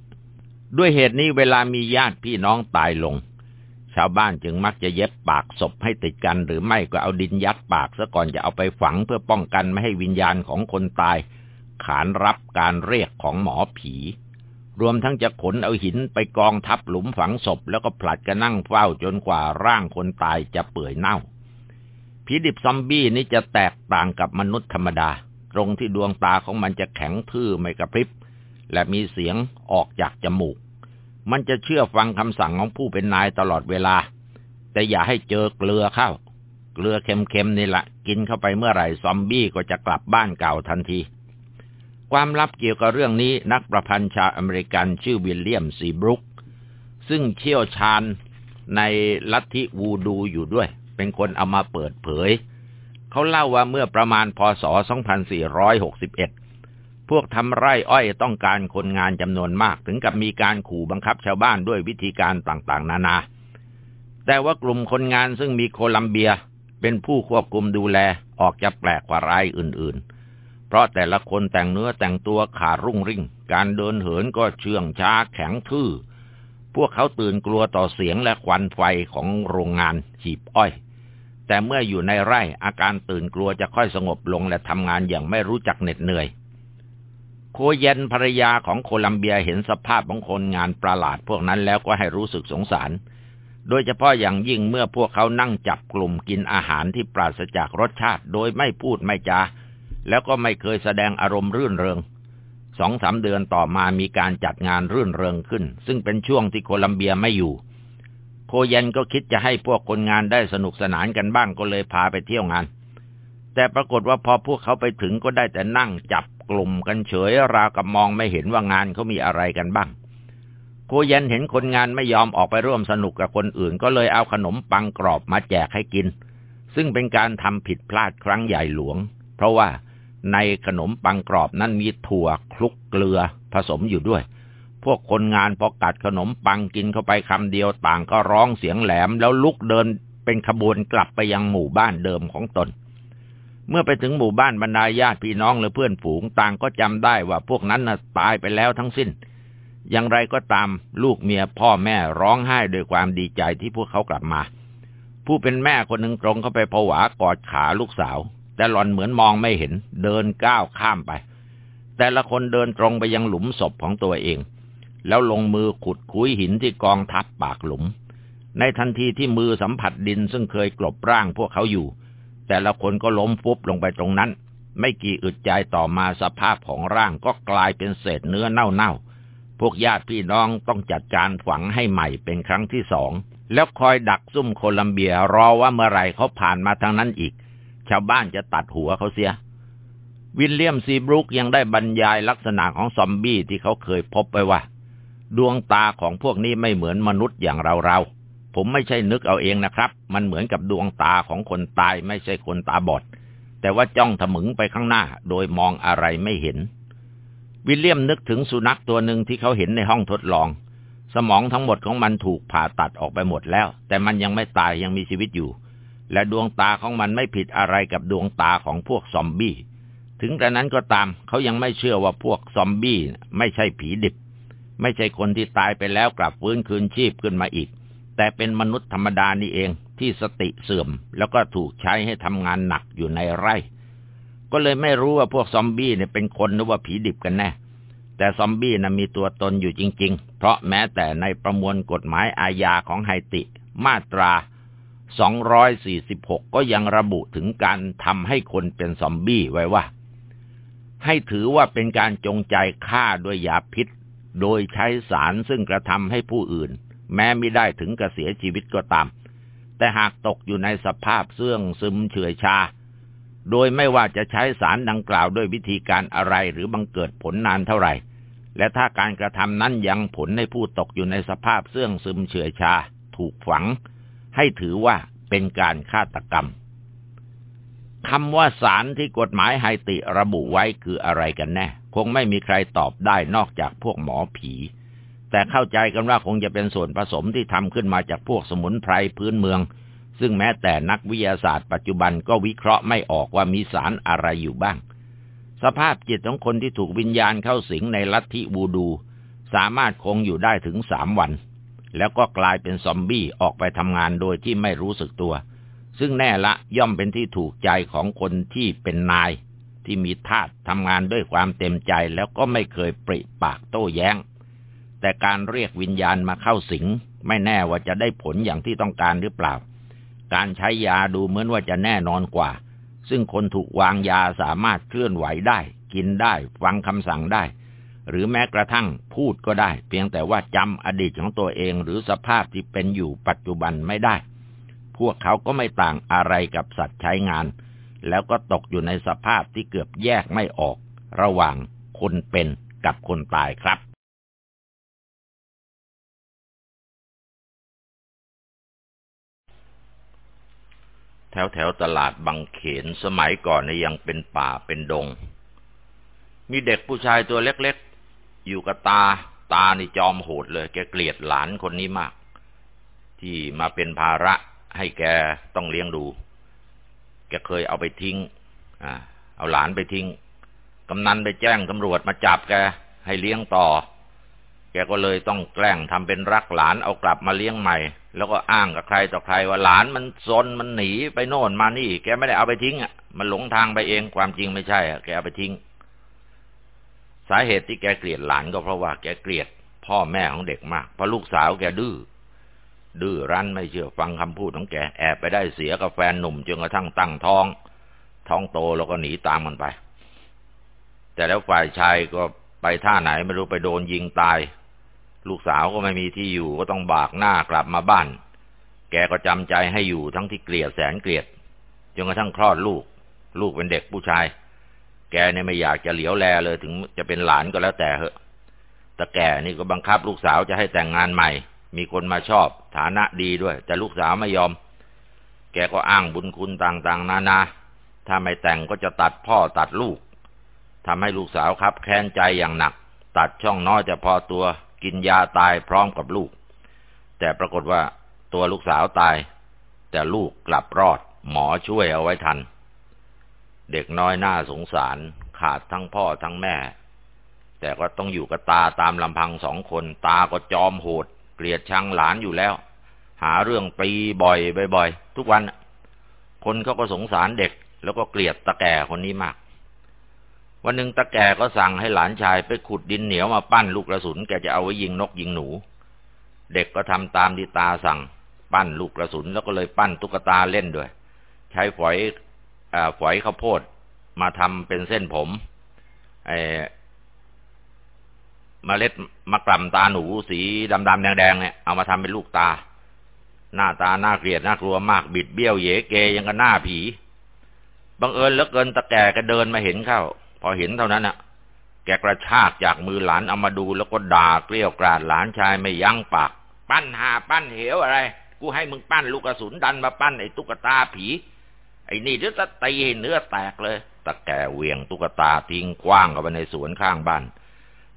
S1: ด้วยเหตุนี้เวลามีญาติพี่น้องตายลง ชาวบ้านจึงมักจะเย็บปากศพให้ติดกัน หรือไม่ก็เอาดินยัดปากซะก่อนจะเอาไปฝังเพื่อป้องกันไม่ให้วิญญาณของคนตาย ขานรับการเรียกของหมอผี รวมทั้งจะขนเอาหินไปกองทับหลุมฝังศพ แล้วก็ผลัดกันนั่งเฝ้าจนกว่าร่างคนตายจะเปื่อยเน่า ผีดิบซอมบี้นี้จะแตกต่างกับมนุษย์ธรรมดา ตรงที่ดวงตาของมันจะแข็งทื่อไม่กระพริบและมีเสียงออกจากจมูก มันจะเชื่อฟังคำสั่งของผู้เป็นนายตลอดเวลา แต่อย่าให้เจอเกลือเข้า เกลือเค็มๆนี่แหละกินเข้าไปเมื่อไหร่ซอมบี้ก็จะกลับบ้านเก่าทันที ความลับเกี่ยวกับเรื่องนี้นักประพันธ์ชาวอเมริกันชื่อวิลเลียมซีบรุกซึ่งเชี่ยวชาญในลัทธิวูดูอยู่ด้วย เป็นคนเอามาเปิดเผย เขาเล่าว่าเมื่อประมาณพศ 2461 พวกทำไร่อ้อยต้องการคนงานจำนวนมาก ถึงกับมีการขู่บังคับชาวบ้านด้วยวิธีการต่างๆ นานา แต่ว่ากลุ่มคนงานซึ่งมีโคลัมเบียเป็นผู้ควบคุมดูแลออกจะแปลกกว่ารายอื่นๆ เพราะแต่ละคนแต่งเนื้อแต่งตัวขารุ่งริ่ง การเดินเหินก็เชื่องช้าแข็งทื่อ พวกเขาตื่นกลัวต่อเสียงและควันไฟของโรงงานหีบอ้อย แต่เมื่ออยู่ในไร่อาการตื่นกลัวจะค่อยสงบลงและทำงานอย่างไม่รู้จักเหน็ดเหนื่อย โคเยนภรรยาของโคลัมเบียเห็นสภาพของคนงานประหลาดพวกนั้นแล้วก็ให้รู้สึกสงสาร โดยเฉพาะอย่างยิ่งเมื่อพวกเขานั่งจับกลุ่มกินอาหารที่ปราศจากรสชาติ โดยไม่พูดไม่จา แล้วก็ไม่เคยแสดงอารมณ์รื่นเริงสองสามเดือนต่อมามีการจัดงานรื่นเริงขึ้น ซึ่งเป็นช่วงที่โคลัมเบียไม่อยู่ โคเยนก็คิดจะให้พวกคนงานได้สนุกสนานกันบ้างก็เลยพาไปเที่ยวงาน แต่ปรากฏว่าพอพวกเขาไปถึงก็ได้แต่นั่งจับ กลุ่มกันเฉยราวกับมองไม่เห็นว่างานเขามีอะไรกันบ้างโคเยนเห็นคนงานไม่ยอมออกไปร่วมสนุกกับคนอื่น ก็เลยเอาขนมปังกรอบมาแจกให้กิน ซึ่งเป็นการทำผิดพลาดครั้งใหญ่หลวง เพราะว่าในขนมปังกรอบนั้นมีถั่วคลุกเกลือผสมอยู่ด้วย พวกคนงานพอกัดขนมปังกินเข้าไปคำเดียวต่างก็ร้องเสียงแหลมแล้วลุกเดินเป็นขบวนกลับไปยังหมู่บ้านเดิมของตน เมื่อไปถึงหมู่บ้านบรรดาญาติพี่น้องและเพื่อนฝูงต่างก็จำได้ว่าพวกนั้นน่ะตายไปแล้วทั้งสิ้น อย่างไรก็ตามลูกเมียพ่อแม่ร้องไห้ด้วยความดีใจที่พวกเขากลับมา ผู้เป็นแม่คนหนึ่งตรงเข้าไปผวากอดขาลูกสาว แต่หล่อนเหมือนมองไม่เห็น เดินก้าวข้ามไป แต่ละคนเดินตรงไปยังหลุมศพของตัวเอง แล้วลงมือขุดคุยหินที่กองทับปากหลุม ในทันทีที่มือสัมผัสดินซึ่งเคยกลบร่างพวกเขาอยู่ แต่ละคนก็ล้มฟุบลงไปตรงนั้น ไม่กี่อึดใจต่อมาสภาพของร่างก็กลายเป็นเศษเนื้อเน่าๆ พวกญาติพี่น้องต้องจัดการฝังให้ใหม่เป็นครั้งที่สอง แล้วคอยดักซุ่มโคลัมเบียรอว่าเมื่อไรเขาผ่านมาทางนั้นอีก ชาวบ้านจะตัดหัวเขาเสีย วิลเลียมซีบรุกยังได้บรรยายลักษณะของซอมบี้ที่เขาเคยพบไปว่า ดวงตาของพวกนี้ไม่เหมือนมนุษย์อย่างเราเรา ผมไม่ใช่นึกเอาเองนะครับ มันเหมือนกับดวงตาของคนตายไม่ใช่คนตาบอด แต่ว่าจ้องถมึงไปข้างหน้า โดยมองอะไรไม่เห็น วิลเลียมนึกถึงสุนัขตัวหนึ่งที่เขาเห็นในห้องทดลอง สมองทั้งหมดของมันถูกผ่าตัดออกไปหมดแล้ว แต่มันยังไม่ตายยังมีชีวิตอยู่ และดวงตาของมันไม่ผิดอะไรกับดวงตาของพวกซอมบี้ ถึงกระนั้นก็ตามเขายังไม่เชื่อว่าพวกซอมบี้ไม่ใช่ผีดิบ ไม่ใช่คนที่ตายไปแล้วกลับฟื้นคืนชีพขึ้นมาอีก แต่เป็นมนุษย์ธรรมดานี่เองที่สติเสื่อม แล้วก็ถูกใช้ให้ทำงานหนักอยู่ในไร่ ก็เลยไม่รู้ว่าพวกซอมบี้เนี่ยเป็นคนหรือว่าผีดิบกันแน่ แต่ซอมบี้นะมีตัวตนอยู่จริง ๆ เพราะแม้แต่ในประมวลกฎหมายอาญาของไฮติ มาตรา 246 ก็ยังระบุถึงการทำให้คนเป็นซอมบี้ไว้ว่า ให้ถือว่าเป็นการจงใจฆ่าด้วยยาพิษ โดยใช้สารซึ่งกระทำให้ผู้อื่น แม้ไม่ได้ถึงกระเสียชีวิตก็ตาม แต่หากตกอยู่ในสภาพเสื่องซึมเฉื่อยชา โดยไม่ว่าจะใช้สารดังกล่าวด้วยวิธีการอะไรหรือบังเกิดผลนานเท่าไหร่ และถ้าการกระทำนั้นยังผลให้ผู้ตกอยู่ในสภาพเสื่องซึมเฉื่อยชา ถูกฝัง ให้ถือว่าเป็นการฆาตกรรมคำว่าสารที่กฎหมายไฮติระบุไว้คืออะไรกันแน่ คงไม่มีใครตอบได้นอกจากพวกหมอผี แต่เข้าใจกันว่าคงจะเป็นส่วนผสมที่ทำขึ้นมาจากพวกสมุนไพรพื้นเมือง ซึ่งแม้แต่นักวิทยาศาสตร์ปัจจุบันก็วิเคราะห์ไม่ออกว่ามีสารอะไรอยู่บ้าง สภาพจิตของคนที่ถูกวิญญาณเข้าสิงในลัทธิบูดู สามารถคงอยู่ได้ถึงสามวัน แล้วก็กลายเป็นซอมบี้ออกไปทำงานโดยที่ไม่รู้สึกตัว ซึ่งแน่ละย่อมเป็นที่ถูกใจของคนที่เป็นนาย ที่มีทาตทำงานด้วยความเต็มใจแล้วก็ไม่เคยปริปากโต้แย้ง แต่การเรียกวิญญาณมาเข้าสิง ไม่แน่ว่าจะได้ผลอย่างที่ต้องการหรือเปล่า การใช้ยาดูเหมือนว่าจะแน่นอนกว่า ซึ่งคนถูกวางยาสามารถเคลื่อนไหวได้ กินได้ ฟังคำสั่งได้ หรือแม้กระทั่งพูดก็ได้ เพียงแต่ว่าจำอดีตของตัวเองหรือสภาพที่เป็นอยู่ปัจจุบันไม่ได้ พวกเขาก็ไม่ต่างอะไรกับสัตว์ใช้งาน แล้วก็ตกอยู่ในสภาพที่เกือบแยกไม่ออก ระหว่างคนเป็นกับคนตายครับ ถวแถวตลาดบางเขนสมัยก่อนนี่ยังเป็นป่าเป็นดง มีเด็กผู้ชายตัวเล็กๆ อยู่กับตา ตานี่จอมโหดเลย แกเกลียดหลานคนนี้มาก ที่มาเป็นภาระให้แกต้องเลี้ยงดู แกเคยเอาไปทิ้งอเอาหลานไปทิ้ง กำนันไปแจ้งตำรวจมาจับแกให้เลี้ยงต่อ กก็เลยต้องแกล้งทำเป็นรักหลานเอากลับมาเลี้ยงใหม่ แล้วก็อ้างกับใครต่อใครว่าหลานมันซนมันหนีไปโน่นมานี่ แกไม่ได้เอาไปทิ้งอะมันหลงทางไปเองความจริงไม่ใช่อะแกเอาไปทิ้ง สาเหตุที่แกเกลียดหลานก็เพราะว่าแกเกลียดพ่อแม่ของเด็กมากเพราะลูกสาวแกดื้อดื้อรั้นไม่เชื่อฟังคำพูดของแกแอบไปได้เสียกับแฟนหนุ่มจนกระทั่งตั้งท้อง ท้องโตแล้วก็หนีตามมันไป แต่แล้วฝ่ายชายก็ไปท่าไหนไม่รู้ไปโดนยิงตาย ลูกสาวก็ไม่มีที่อยู่ก็ต้องบากหน้ากลับมาบ้าน แกก็จำใจให้อยู่ทั้งที่เกลียดแสนเกลียดจนกระทั่งคลอดลูก ลูกเป็นเด็กผู้ชาย แกเนี่ยไม่อยากจะเหลียวแลเลยถึงจะเป็นหลานก็แล้วแต่เหอะ แต่แกนี่ก็บังคับลูกสาวจะให้แต่งงานใหม่ มีคนมาชอบฐานะดีด้วย แต่ลูกสาวไม่ยอม แกก็อ้างบุญคุณต่างๆ นานา ถ้าไม่แต่งก็จะตัดพ่อตัดลูกทำให้ลูกสาวครับแค้นใจอย่างหนัก ตัดช่องน้อยจะพอตัว กินยาตายพร้อมกับลูก แต่ปรากฏว่าตัวลูกสาวตาย แต่ลูกกลับรอด หมอช่วยเอาไว้ทัน เด็กน้อยน้าสงสารขาดทั้งพ่อทั้งแม่ แต่ก็ต้องอยู่กับตาตามลำพังสองคน ตาก็จอมโหด เกลียดชังหลานอยู่แล้ว หาเรื่องปีบ่อยบ่อย ทุกวัน คนเขาก็สงสารเด็ก แล้วก็เกลียดตะแก่คนนี้มาก วันหนึ่งตาแก่ก็สั่งให้หลานชายไปขุดดินเหนียวมาปั้นลูกกระสุนแกจะเอาไว้ยิงนกยิงหนู เด็กก็ทำตามที่ตาสั่ง ปั้นลูกกระสุนแล้วก็เลยปั้นตุ๊กตาเล่นด้วย ใช้ฝอยอฝอยข้าวโพดมาทำเป็นเส้นผมไอมเมล็ดมะกร่ำตาหนูสีดำๆแดงๆเนี่ยเอามาทำเป็นลูกตา หน้าตาหน่าเกลียดน่ากลัวมากบิดเบี้ยวเยเกยังกับหน้าผีบังเอิญเหลือเกินตะแก่ก็เดินมาเห็นเข้า พอเห็นเท่านั้นอะแกกระชากจากมือหลานเอามาดูแล้วก็ด่าเกลี้ยวกราดหลานชายไม่ยั้งปาก ปั้นหาปั้นเหวอะไร กูให้มึงปั้นลูกกระสุนดันมาปั้นไอ้ตุ๊กตาผี ไอ้นี่เดี๋ยวจะตีเนื้อแตกเลยตะแก่เวียงตุ๊กตาทิ้งกว้างเข้าไปในสวนข้างบ้าน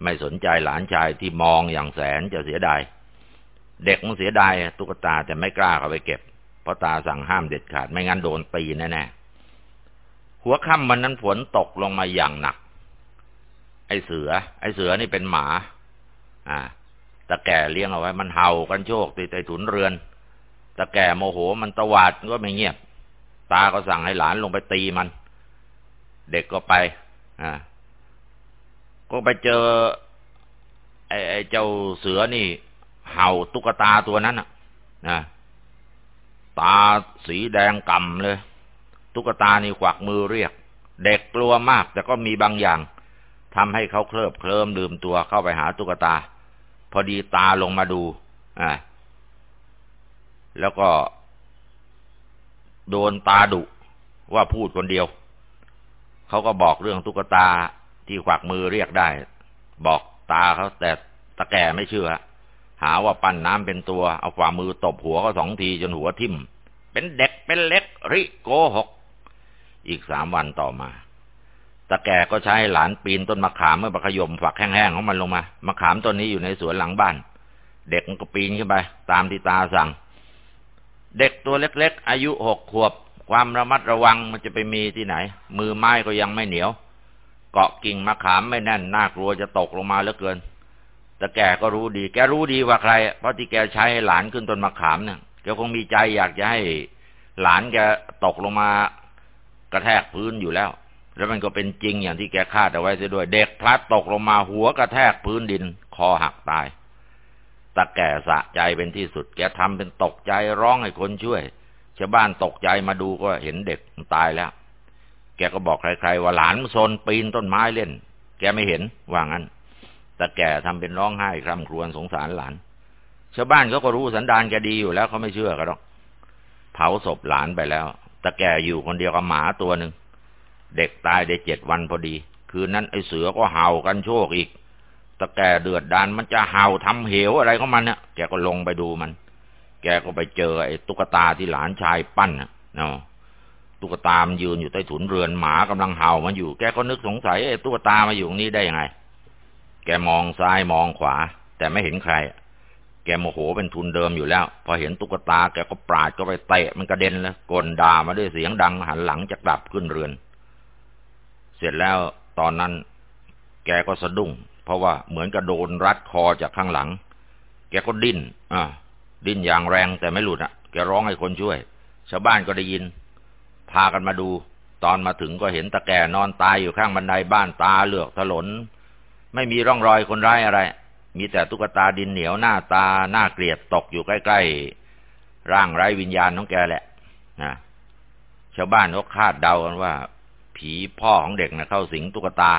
S1: ไม่สนใจหลานชายที่มองอย่างแสนจะเสียดายเด็กมันเสียดายตุ๊กตาแต่ไม่กล้าเข้าไปเก็บ เพราะตาสั่งห้ามเด็ดขาดไม่งั้นโดนตีแน่ๆ หัวค่ำมันนั้นฝนตกลงมาอย่างหนัก ไอ้เสือ ไอ้เสือนี่เป็นหมา อ่าตะแก่เลี้ยงเอาไว้ มันเห่ากันโชคตีใต้ถุนเรือนตะแก่โมโหมันตวาดก็ไม่เงียบ ตาก็สั่งให้หลานลงไปตีมัน เด็กก็ไป อ่า ก็ไปเจอ ไอ้ไอเจ้าเสือนี่ เห่าตุ๊กตาตัวนั้นอะนะตาสีแดงก่ำเลย ตุ๊กตานี่ขวักมือเรียก เด็กกลัวมากแต่ก็มีบางอย่างทำให้เขาเคลิบเคลิ้มลืมตัวเข้าไปหาตุ๊กตา พอดีตาลงมาดูอ่าแล้วก็ โดนตาดุว่าพูดคนเดียว เขาก็บอกเรื่องตุ๊กตาที่ขวักมือเรียกได้ บอกตาเขาแต่ตะแก่ไม่เชื่อ หาว่าปั้นน้ำเป็นตัว เอาฝ่ามือตบหัวเขาสองทีจนหัวทิ่ม เป็นเด็กเป็นเล็ก ริโกหก อีกสามวันต่อมาตะแก่ก็ใช้หลานปีนต้นมะขามเมื่อประขยมฝักแห้งๆของมันลงมามะขามต้นนี้อยู่ในสวนหลังบ้าน เด็กมันก็ปีนขึ้นไป ตามที่ตาสั่ง เด็กตัวเล็ก ๆ อายุหกขวบ ความระมัดระวังมันจะไปมีที่ไหน มือไม้ก็ยังไม่เหนียว เกาะกิ่งมะขามไม่แน่นน่ากลัวจะตกลงมาเหลือเกินแต่แกก็รู้ดี แกรู้ดีว่าใคร เพราะที่แกใช้หลานขึ้นต้นมะขามเนี่ยแกคงมีใจอยากจะให้หลานแกตกลงมา กระแทกพื้นอยู่แล้ว แล้วมันก็เป็นจริงอย่างที่แกคาดเอาไว้เสียด้วย เด็กพลัดตกลงมาหัวกระแทกพื้นดิน คอหักตายตาแก่สะใจเป็นที่สุด แกทำเป็นตกใจร้องให้คนช่วยชาวบ้านตกใจมาดูก็เห็นเด็กตายแล้ว แกก็บอกใครๆว่าหลานมันซนปีนต้นไม้เล่น แกไม่เห็นว่างั้นต่แกทำเป็นร้องไห้คร่ำครวญสงสารหลานชาวบ้านเขาก็รู้สันดานแกดีอยู่แล้วเขาไม่เชื่อกันหรอก เผาศพหลานไปแล้ว ต่แกอยู่คนเดียวกับหมาตัวหนึ่ง เด็กตายได้เจ็ดวันพอดี คืนนั้นไอ้เสือก็เห่ากันโชคอีก ตะแกเดือดดานมันจะเห่าทำเหวอะไรของมันเนี่ยแกก็ลงไปดูมัน แกก็ไปเจอไอ้ตุ๊กตาที่หลานชายปั้นนะเนาะตุ๊กตามันยืนอยู่ใต้ถุนเรือนหมากำลังเห่ามันอยู่ แกก็นึกสงสัยไอ้ตุ๊กตามาอยู่ตรงนี้ได้ยังไง แกมองซ้ายมองขวา แต่ไม่เห็นใคร แกโมโหเป็นทุนเดิมอยู่แล้ว พอเห็นตุ๊กตาแกก็ปราดก็ไปเตะมันกระเด็นแล้วกลด่ามาด้วยเสียงดังหันหลังจะกลับขึ้นเรือน เสร็จแล้วตอนนั้น แกก็สะดุ้ง เพราะว่าเหมือนกระโดนรัดคอจากข้างหลัง แกก็ดิ้นอ่าดิ้นอย่างแรงแต่ไม่หลุดอะ แกร้องให้คนช่วย ชาวบ้านก็ได้ยิน พากันมาดู ตอนมาถึงก็เห็นตะแก่นอนตายอยู่ข้างบันไดบ้านตาเหลือกถลน ไม่มีร่องรอยคนร้ายอะไร มีแต่ตุ๊กตาดินเหนียวหน้าตาหน้าเกลียดตกอยู่ใกล้ๆ ร่างไร้วิญญาณของแกแหละนะชาวบ้านก็คาดเดากันว่า ผีพ่อของเด็กนะเข้าสิงตุ๊กตา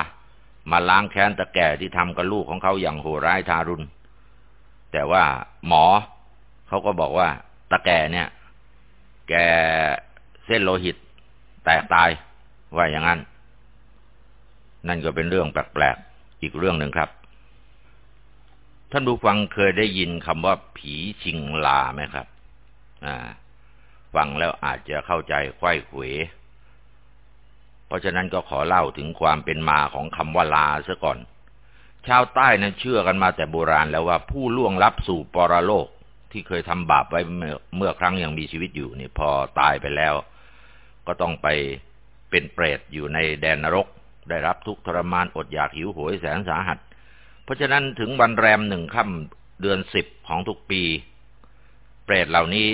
S1: มาล้างแค้นตะแก่ที่ทำกับลูกของเขาอย่างโหดร้ายทารุณ แต่ว่าหมอเขาก็บอกว่าตาแก่เนี่ย แกเส้นโลหิต แตกตายว่าอย่างนั้น นั่นก็เป็นเรื่องแปลกๆอีกเรื่องหนึ่งครับ ท่านผู้ฟังเคยได้ยินคำว่าผีชิงลาไหมครับ อ่า ฟังแล้วอาจจะเข้าใจไข้เขวเพราะฉะนั้นก็ขอเล่าถึงความเป็นมาของคำว่าลาซะก่อน ชาวใต้นั้นเชื่อกันมาแต่โบราณแล้วว่าผู้ล่วงลับสู่ปรโลกที่เคยทำบาปไว้เมื่อเมื่อครั้งยังมีชีวิตอยู่นี่พอตายไปแล้ว ก็ต้องไปเป็นเปรตอยู่ในแดนนรก ได้รับทุกทรมานอดอยากหิวโหยแสนสาหัส เพราะฉะนั้นถึงวันแรมหนึ่งค่ำเดือนสิบของทุกปี เปรตเหล่านี้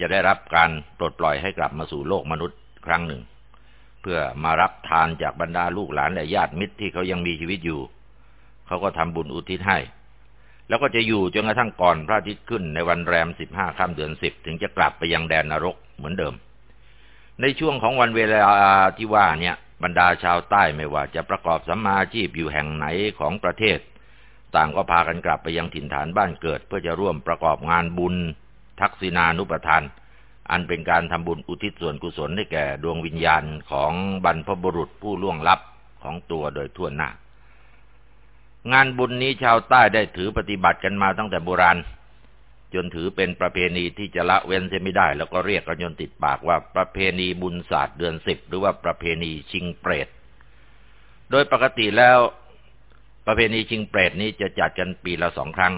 S1: จะได้รับการปลดปล่อยให้กลับมาสู่โลกมนุษย์ครั้งหนึ่ง เพื่อมารับทานจากบรรดาลูกหลานและญาติมิตรที่เขายังมีชีวิตอยู่ เขาก็ทำบุญอุทิศให้ แล้วก็จะอยู่จนกระทั่งก่อนพระอาทิตย์ขึ้นในวันแรมสิบห้าค่ำเดือนสิบถึงจะกลับไปยังแดนนรกเหมือนเดิม ในช่วงของวันเวลาที่ว่าเนี่ยบรรดาชาวใต้ไม่ว่าจะประกอบสัมมาชีพอยู่แห่งไหนของประเทศ ต่างก็พากันกลับไปยังถิ่นฐานบ้านเกิด เพื่อจะร่วมประกอบงานบุญ ทักษิณานุปทาน อันเป็นการทำบุญอุทิศส่วนกุศลให้แก่ดวงวิญญาณของบรรพบุรุษผู้ล่วงลับของตัวโดยทั่วหน้างานบุญนี้ชาวใต้ได้ถือปฏิบัติกันมาตั้งแต่โบราณ จนถือเป็นประเพณีที่จะละเว้นเสียไม่ได้ แล้วก็เรียกกันจนติดปากว่าประเพณีบุญศาสตร์เดือนสิบหรือว่าประเพณีชิงเปรต โดยปกติแล้ว ประเพณีชิงเปรตนี้จะจัดกันปีละสองครั้ง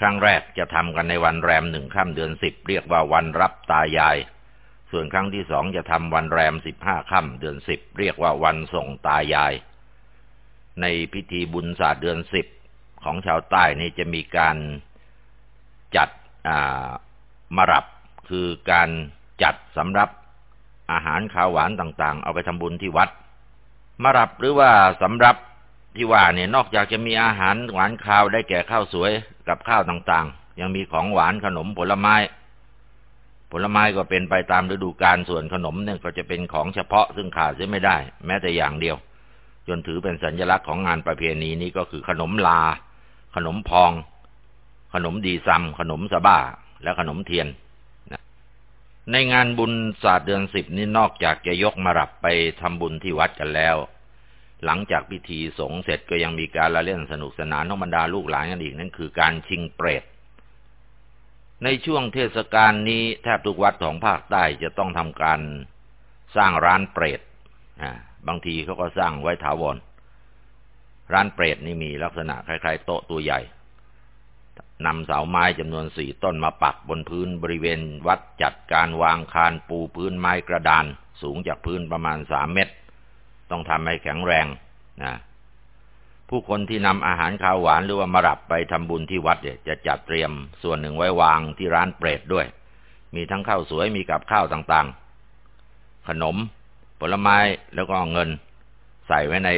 S1: ครั้งแรกจะทำกันในวันแรมหนึ่งค่ำเดือนสิบเรียกว่าวันรับตายาย ส่วนครั้งที่สองจะทำวันแรมสิบห้าค่ำเดือนสิบเรียกว่าวันส่งตายาย ในพิธีบุญศาสตร์เดือนสิบของชาวใต้นี่จะมีการจัดมารับคือการจัดสำรับอาหารข้าวหวานต่างๆ เอาไปทำบุญที่วัด มารับหรือว่าสำรับ ที่ว่าเนี่ยนอกจากจะมีอาหารหวานข้าวได้แก่ข้าวสวยกับข้าวต่างๆ ยังมีของหวานขนมผลไม้ ผลไม้ก็เป็นไปตามฤดูกาลส่วนขนมเนี่ยก็จะเป็นของเฉพาะซึ่งขาดเสียไม่ได้ แม้แต่อย่างเดียว จนถือเป็นสัญลักษณ์ของงานประเพณีนี้ก็คือขนมลา ขนมพอง ขนมดีซัมขนมสบ้า และขนมเทียนในงานบุญศาสตร์เดือนสิบนี้นอกจากจะยกมารับไปทำบุญที่วัดกันแล้ว หลังจากพิธีสงเสร็จก็ยังมีการละเล่นสนุกสนานของบรรดาลูกหลานกันอีกนั่นคือการชิงเปรตในช่วงเทศกาลนี้แทบทุกวัดของภาคใต้จะต้องทำการสร้างร้านเปรตบางทีเขาก็สร้างไว้ถาวร ร้านเปรตนี่มีลักษณะคล้ายๆโต๊ะตัวใหญ่นำเสาไม้จำนวนสี่ต้นมาปักบนพื้นบริเวณวัดจัดการวางคานปูพื้นไม้กระดานสูงจากพื้นประมาณสามเมตร ต้องทำให้แข็งแรงนะผู้คนที่นำอาหารข้าวหวานหรือว่ามารับไปทำบุญที่วัดเนี่ยจะจัดเตรียมส่วนหนึ่งไว้วางที่ร้านเปรตด้วย มีทั้งข้าวสวยมีกับข้าวต่างๆ ขนม ผลไม้แล้วก็เงิน ใส่ไว้ใน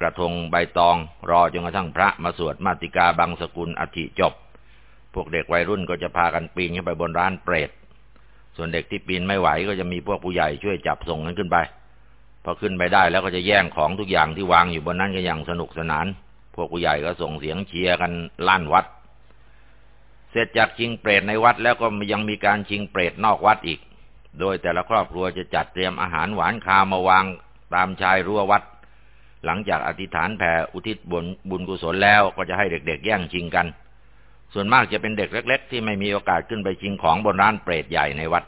S1: กระทงใบตอง รอจนกระทั่งพระมาสวดมาติกาบางสกุลอธิจบ พวกเด็กวัยรุ่นก็จะพากันปีนขึ้นไปบนร้านเปรต ส่วนเด็กที่ปีนไม่ไหวก็จะมีพวกผู้ใหญ่ช่วยจับส่งกันขึ้นไป พอขึ้นไปได้แล้วก็จะแย่งของทุกอย่างที่วางอยู่บนนั้นกันอย่างสนุกสนาน พวกผู้ใหญ่ก็ส่งเสียงเชียร์กันลั่นวัด เสร็จจากชิงเปรตในวัดแล้วก็ยังมีการชิงเปรตนอกวัดอีก โดยแต่ละครอบครัวจะจัดเตรียมอาหารหวานคามาวางตามชายรั้ววัด หลังจากอธิษฐานแผ่อุทิศบุญบุญกุศลแล้วก็จะให้เด็กๆ แย่งชิงกัน ส่วนมากจะเป็นเด็กเล็ก ๆ ที่ไม่มีโอกาสขึ้นไปชิงของบนร้านเปรตใหญ่ในวัด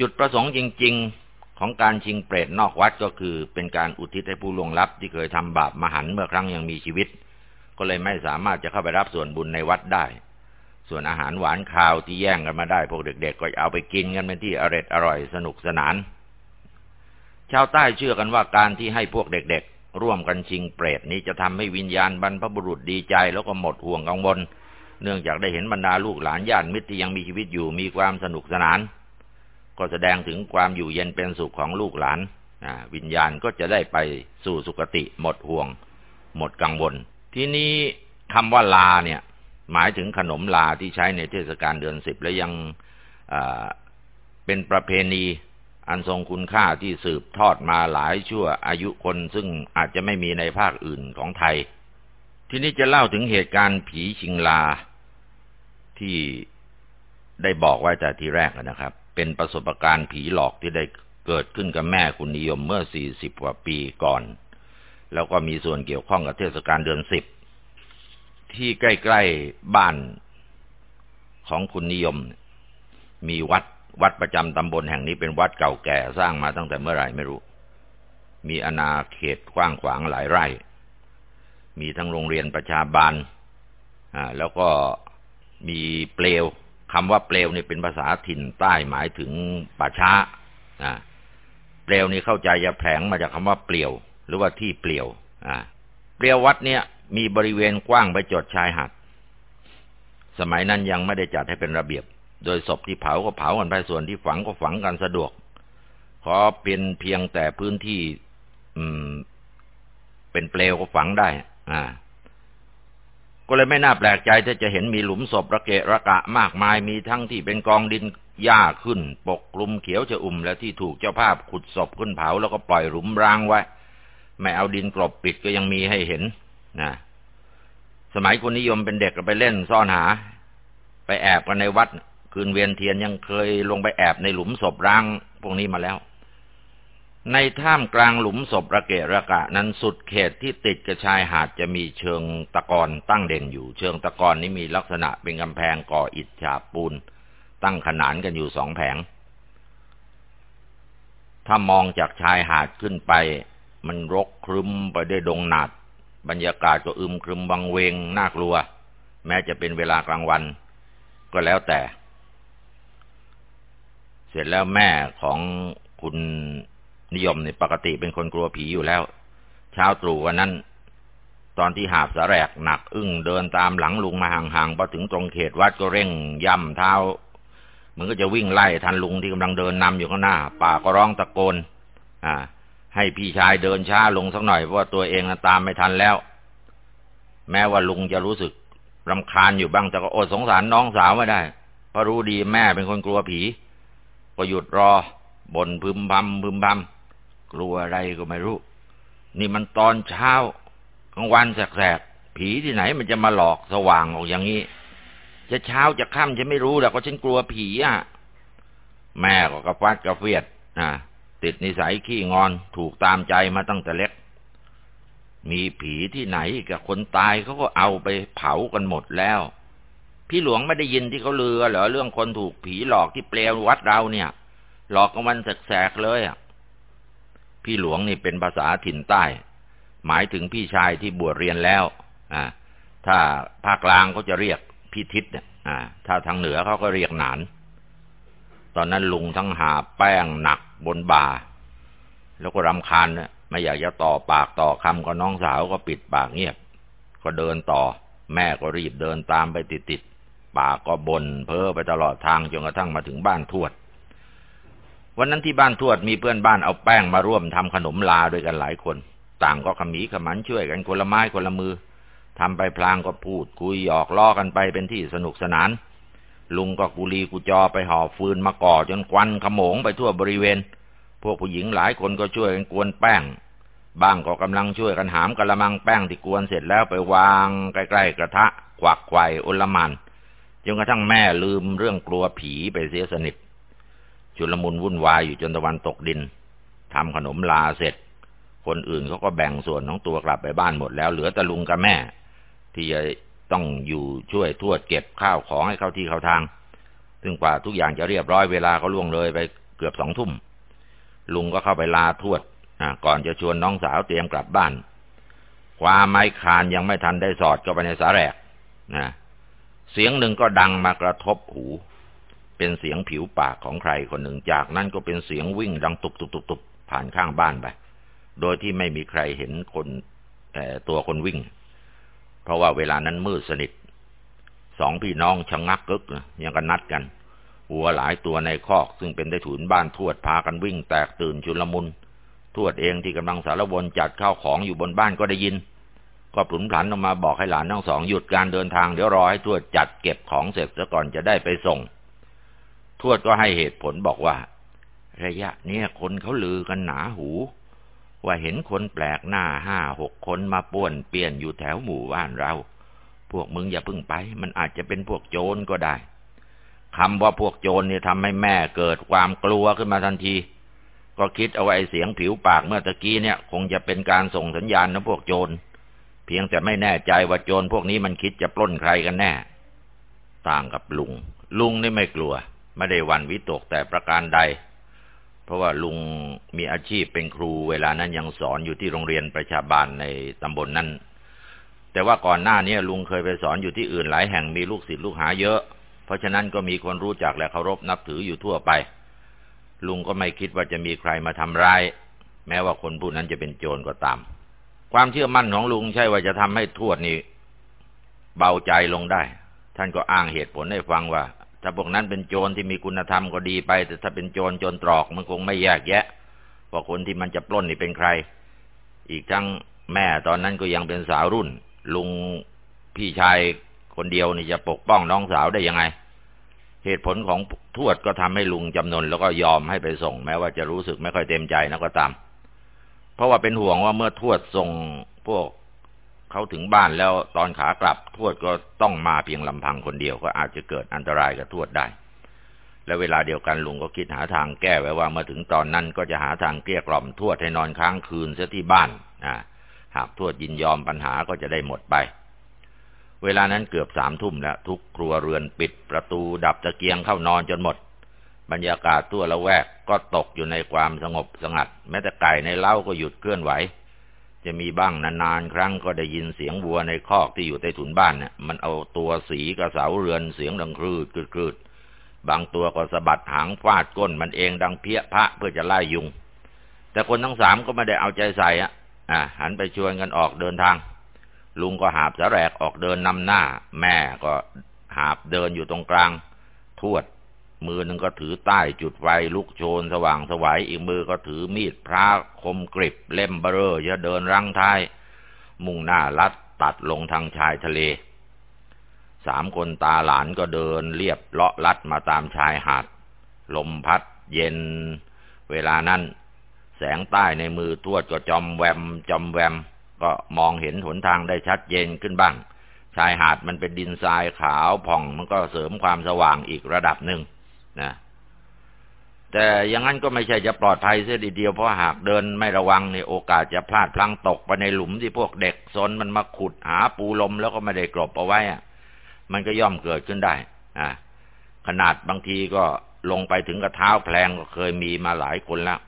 S1: จุดประสงค์จริงๆ ของการชิงเปรตนอกวัดก็คือ เป็นการอุทิศให้ผู้ล่วงลับที่เคยทำบาปมหันเมื่อครั้งยังมีชีวิต ก็เลยไม่สามารถจะเข้าไปรับส่วนบุญในวัดได้ ส่วนอาหารหวานคาวที่แย่งกันมาได้พวกเด็ก ๆ ก็เอาไปกินกันเป็นที่อร่อยอร่อยสนุกสนาน ชาวใต้เชื่อกันว่าการที่ให้พวกเด็กๆ ร่วมกันชิงเปรตนี้จะทำให้วิญญาณบรรพบุรุษดีใจแล้วก็หมดห่วงกังวล เนื่องจากได้เห็นบรรดาลูกหลานญาติมิตรที่ยังมีชีวิตอยู่มีความสนุกสนาน ก็แสดงถึงความอยู่เย็นเป็นสุขของลูกหลานวิญญาณก็จะได้ไปสู่สุคติหมดห่วง หมดกังวล ที่นี้คำว่าลาเนี่ย หมายถึงขนมลาที่ใช้ในเทศกาลเดือนสิบและยังเป็นประเพณีอันทรงคุณค่าที่สืบทอดมาหลายชั่วอายุคนซึ่งอาจจะไม่มีในภาคอื่นของไทย ที่นี้จะเล่าถึงเหตุการณ์ผีชิงลาที่ได้บอกไว้แต่ทีแรกนะครับ เป็นประสบการณ์ผีหลอกที่ได้เกิดขึ้นกับแม่คุณนิยมเมื่อสี่สิบกว่าปีก่อน แล้วก็มีส่วนเกี่ยวข้องกับเทศกาลเดือนสิบที่ใกล้ ๆ บ้านของคุณนิยม มีวัดวัดประจำตำบลแห่งนี้เป็นวัดเก่าแก่สร้างมาตั้งแต่เมื่อไหร่ไม่รู้ มีอาณาเขตกว้างขวางหลายไร่ มีทั้งโรงเรียนประชาบาล อ่า แล้วก็มีเปลว คำว่าเปลวนี่เป็นภาษาถิ่นใต้หมายถึงป่าช้าเปลวนี่เข้าใจจะแผงมาจากคำว่าเปลี่ยว หรือว่าที่เปลี่ยวเปลี่ยววัดเนี่ยมีบริเวณกว้างไปจดชายหาดสมัยนั้นยังไม่ได้จัดให้เป็นระเบียบ โดยศพที่เผาก็เผากันไปส่วนที่ฝังก็ฝังกันสะดวก ขอเป็นเพียงแต่พื้นที่ อืม เป็นเปลวก็ฝังได้ อ่า ก็เลยไม่น่าแปลกใจถ้าจะเห็นมีหลุมศพระเกะระกะมากมายมีทั้งที่เป็นกองดินหญ้าขึ้น ปกคลุมเขียวจะอุ่มและที่ถูกเจ้าภาพขุดศพขึ้นเผาแล้วก็ปล่อยหลุมร้างไว้ ไม่เอาดินกลบปิดก็ยังมีให้เห็นนะสมัยคนนิยมเป็นเด็กก็ไปเล่นซ่อนหา ไปแอบกันในวัด คืนเวียนเทียนยังเคยลงไปแอบในหลุมศพร้างพวกนี้มาแล้ว ในท่ามกลางหลุมศพระเกะระกะนั้นสุดเขตที่ติดกับชายหาดจะมีเชิงตะกอนตั้งเด่นอยู่ เชิงตะกอนนี้มีลักษณะเป็นกำแพงก่ออิฐฉาบปูน ตั้งขนานกันอยู่สองแผง ถ้ามองจากชายหาดขึ้นไป มันรกครึมไปด้วยดงหนาด บรรยากาศก็อึมครึมบังเวงน่ากลัว แม้จะเป็นเวลากลางวัน ก็แล้วแต่ เสร็จแล้วแม่ของคุณ นิยมเนี่ยปกติเป็นคนกลัวผีอยู่แล้ว เช้าตรู่วันนั้น ตอนที่หาบสะแรกหนัก อึ้งเดินตามหลังลุงมาห่างๆพอถึงตรงเขตวัดก็เร่งย่ำเท้ามือนก็จะวิ่งไล่ทันลุงที่กำลังเดินนำอยู่ข้างหน้า ป่าก็ร้องตะโกน อ่า ให้พี่ชายเดินช้าลงสักหน่อยเพราะว่าตัวเองตามไม่ทันแล้ว แม้ว่าลุงจะรู้สึกรำคาญอยู่บ้างแต่ก็อดสงสารน้องสาวไม่ได้เพราะรู้ดีแม่เป็นคนกลัวผี ก็หยุดรอบนพึมพำพึมพำ กลัวอะไรก็ไม่รู้ นี่มันตอนเช้ากลางวันแสกๆผีที่ไหนมันจะมาหลอกสว่างออกอย่างนี้ จะเช้าจะค่ำจะไม่รู้แต่ก็ฉันกลัวผีอะ แม่ก็กระฟัดกระเฟียดอ่าติดนิสัยขี้งอนถูกตามใจมาตั้งแต่เล็ก มีผีที่ไหนกับคนตายเขาก็เอาไปเผากันหมดแล้ว พี่หลวงไม่ได้ยินที่เขาเลือเหรอเรื่องคนถูกผีหลอกที่เปลววัดเราเนี่ย หลอกกันวันแสกๆเลยอะ พี่หลวงนี่เป็นภาษาถิ่นใต้ หมายถึงพี่ชายที่บวชเรียนแล้ว อ่า ถ้าภาคกลางเขาจะเรียกพี่ทิศเนี่ยอ่า ถ้าทางเหนือเขาก็เรียกหนาน ตอนนั้นลุงทั้งหาแป้งหนักบนบ่า แล้วก็รำคาญนะไม่อยากจะต่อปากต่อคำกับน้องสาวก็ปิดปากเงียบ ก็เดินต่อ แม่ก็รีบเดินตามไปติดๆปากก็บน่นเพ้อไปตลอดทางจนกระทั่งมาถึงบ้านทวด วันนั้นที่บ้านทวดมีเพื่อนบ้านเอาแป้งมาร่วมทำขนมลาด้วยกันหลายคน ต่างก็ขมีขมันช่วยกันคนละไม้คนละมือทำไปพลางก็พูดคุยหยอกล้อกันไปเป็นที่สนุกสนาน ลุงก็กุลีกุจอไปห่อฟืนมาก่อจนควันขโมงไปทั่วบริเวณ พวกผู้หญิงหลายคนก็ช่วยกันกวนแป้ง บ้างก็กำลังช่วยกันหามกระมังแป้งที่กวนเสร็จแล้วไปวางใกล้ๆกระทะ ควักไข่อุลมันจนกระทั่งแม่ลืมเรื่องกลัวผีไปเสียสนิท ชุลมุนวุ่นวายอยู่จนตะวันตกดินทำขนมลาเสร็จ คนอื่นเขาก็แบ่งส่วนของตัวกลับไปบ้านหมดแล้วเหลือต่ลุงกับแม่ ที่จะต้องอยู่ช่วยทวดเก็บข้าวของให้เข้าที่เข้าทาง ซึ่งกว่าทุกอย่างจะเรียบร้อยเวลาก็ล่วงเลยไปเกือบสองทุ่ม ลุงก็เข้าไปลาทวดก่อนจะชวนน้องสาวเตรียมกลับบ้าน ความไม้คานยังไม่ทันได้สอดเข้าไปในสาแรกนะเสียงหนึ่งก็ดังมากระทบหู เป็นเสียงผิวปากของใครคนหนึ่งจากนั้นก็เป็นเสียงวิ่งดังตุบตุบตุบตุบผ่านข้างบ้านไป โดยที่ไม่มีใครเห็นคนแต่ตัวคนวิ่ง เพราะว่าเวลานั้นมืดสนิทสองพี่น้องชะงงักกึกยังกันนัดกันวัวหลายตัวในคอก ซึ่งเป็นได้ถุนบ้านทวดพากันวิ่งแตกตื่นชุลมุนทวดเองที่กำลังสารวนจัดข้าวของอยู่บนบ้านก็ได้ยิน ก็ผุนผันออกมาบอกให้หลานทั้งสองหยุดการเดินทางเดี๋ยวรอให้ทวดจัดเก็บของเสร็จซะก่อนจะได้ไปส่ง ทวดก็ให้เหตุผลบอกว่า ระยะเนี้ยคนเขาลือกันหนาหู ว่าเห็นคนแปลกหน้าห้าหกคนมาป่วนเปลี่ยนอยู่แถวหมู่บ้านเรา พวกมึงอย่าพึ่งไป มันอาจจะเป็นพวกโจรก็ได้คำว่าพวกโจรเนี่ยทำให้แม่เกิดความกลัวขึ้นมาทันที ก็คิดเอาไว้เสียงผิวปากเมื่อตะกี้เนี่ย คงจะเป็นการส่งสัญญาณนะพวกโจร เพียงแต่ไม่แน่ใจว่าโจรพวกนี้มันคิดจะปล้นใครกันแน่ ต่างกับลุง ลุงนี่ไม่กลัว ไม่ได้วันวิตกแต่ประการใด เพราะว่าลุงมีอาชีพเป็นครูเวลานั้นยังสอนอยู่ที่โรงเรียนประชาบาลในตำบลนนั้น แต่ว่าก่อนหน้านี้ลุงเคยไปสอนอยู่ที่อื่นหลายแห่งมีลูกศิษย์ลูกหาเยอะ เพราะฉะนั้นก็มีคนรู้จักและเคารพนับถืออยู่ทั่วไป ลุงก็ไม่คิดว่าจะมีใครมาทำร้าย แม้ว่าคนผู้นั้นจะเป็นโจรก็ตาม ความเชื่อมั่นของลุงใช่ว่าจะทำให้ทวดนี่เบาใจลงได้ ท่านก็อ้างเหตุผลให้ฟังว่า ถ้าพวกนั้นเป็นโจรที่มีคุณธรรมก็ดีไป แต่ถ้าเป็นโจรโจรตรอกมันคงไม่แยกแยะว่าคนที่มันจะปล้นนี่เป็นใคร อีกทั้งแม่ตอนนั้นก็ยังเป็นสาวรุ่น ลุงพี่ชายคนเดียวนี่จะปกป้องน้องสาวได้ยังไง เหตุผลของทวดก็ทำให้ลุงจำนนแล้วก็ยอมให้ไปส่ง แม้ว่าจะรู้สึกไม่ค่อยเต็มใจนะก็ตาม เพราะว่าเป็นห่วงว่าเมื่อทวดส่งพวก เขาถึงบ้านแล้วตอนขากลับทวดก็ต้องมาเพียงลำพังคนเดียวก็อาจจะเกิดอันตรายกับทวดได้ และเวลาเดียวกันลุงก็คิดหาทางแก้ไว้ว่าเมื่อถึงตอนนั้นก็จะหาทางเกลี้ยกล่อมทวดให้นอนค้างคืนเสียที่บ้านนะหากทวดยินยอมปัญหาก็จะได้หมดไป เวลานั้นเกือบสามทุ่มแล้วทุกครัวเรือนปิดประตูดับตะเกียงเข้านอนจนหมด บรรยากาศตัวละแวกก็ตกอยู่ในความสงบสงัด แม้แต่ไก่ในเล้าก็หยุดเคลื่อนไหว จะมีบ้างนานๆครั้งก็ได้ยินเสียงวัวในคอกที่อยู่ใต้ถุนบ้านเนี่ยมันเอาตัวสีกระเสาเรือนเสียงดังครืดครืดบางตัวก็สะบัดหางฟาดก้นมันเองดังเพี้ยพระเพื่อจะไล่ยุง แต่คนทั้งสามก็ไม่ได้เอาใจใส่อะอะหันไปชวนกันออกเดินทาง ลุงก็หาบสะแรกออกเดินนำหน้า แม่ก็หาบเดินอยู่ตรงกลาง ทวด มือหนึ่งก็ถือใต้จุดไฟลุกโชนสว่างสวายอีกมือก็ถือมีดพระคมกริบเล่มเบอร์จะเดินรังท้าย มุ่งหน้าลัดตัดลงทางชายทะเล สามคนตาหลานก็เดินเรียบเลาะลัดมาตามชายหาด ลมพัดเย็น เวลานั้น แสงใต้ในมือทวดก็จอมแวมจอมแวม ก็มองเห็นหนทางได้ชัดเจนขึ้นบ้าง ชายหาดมันเป็นดินทรายขาวผ่องมันก็เสริมความสว่างอีกระดับหนึ่ง นะแต่อย่างนั้นก็ไม่ใช่จะปลอดภัยเสียดีเดียวเพราะหากเดินไม่ระวังในโอกาสจะพลาดพลั้งตกไปในหลุมที่พวกเด็กซนมันมาขุดหาปูลมแล้วก็ไม่ได้กรบเอาไว้อะมันก็ย่อมเกิดขึ้นได้อ่าขนาดบางทีก็ลงไปถึงกระเท้าแพลงก็เคยมีมาหลายคนแล้ว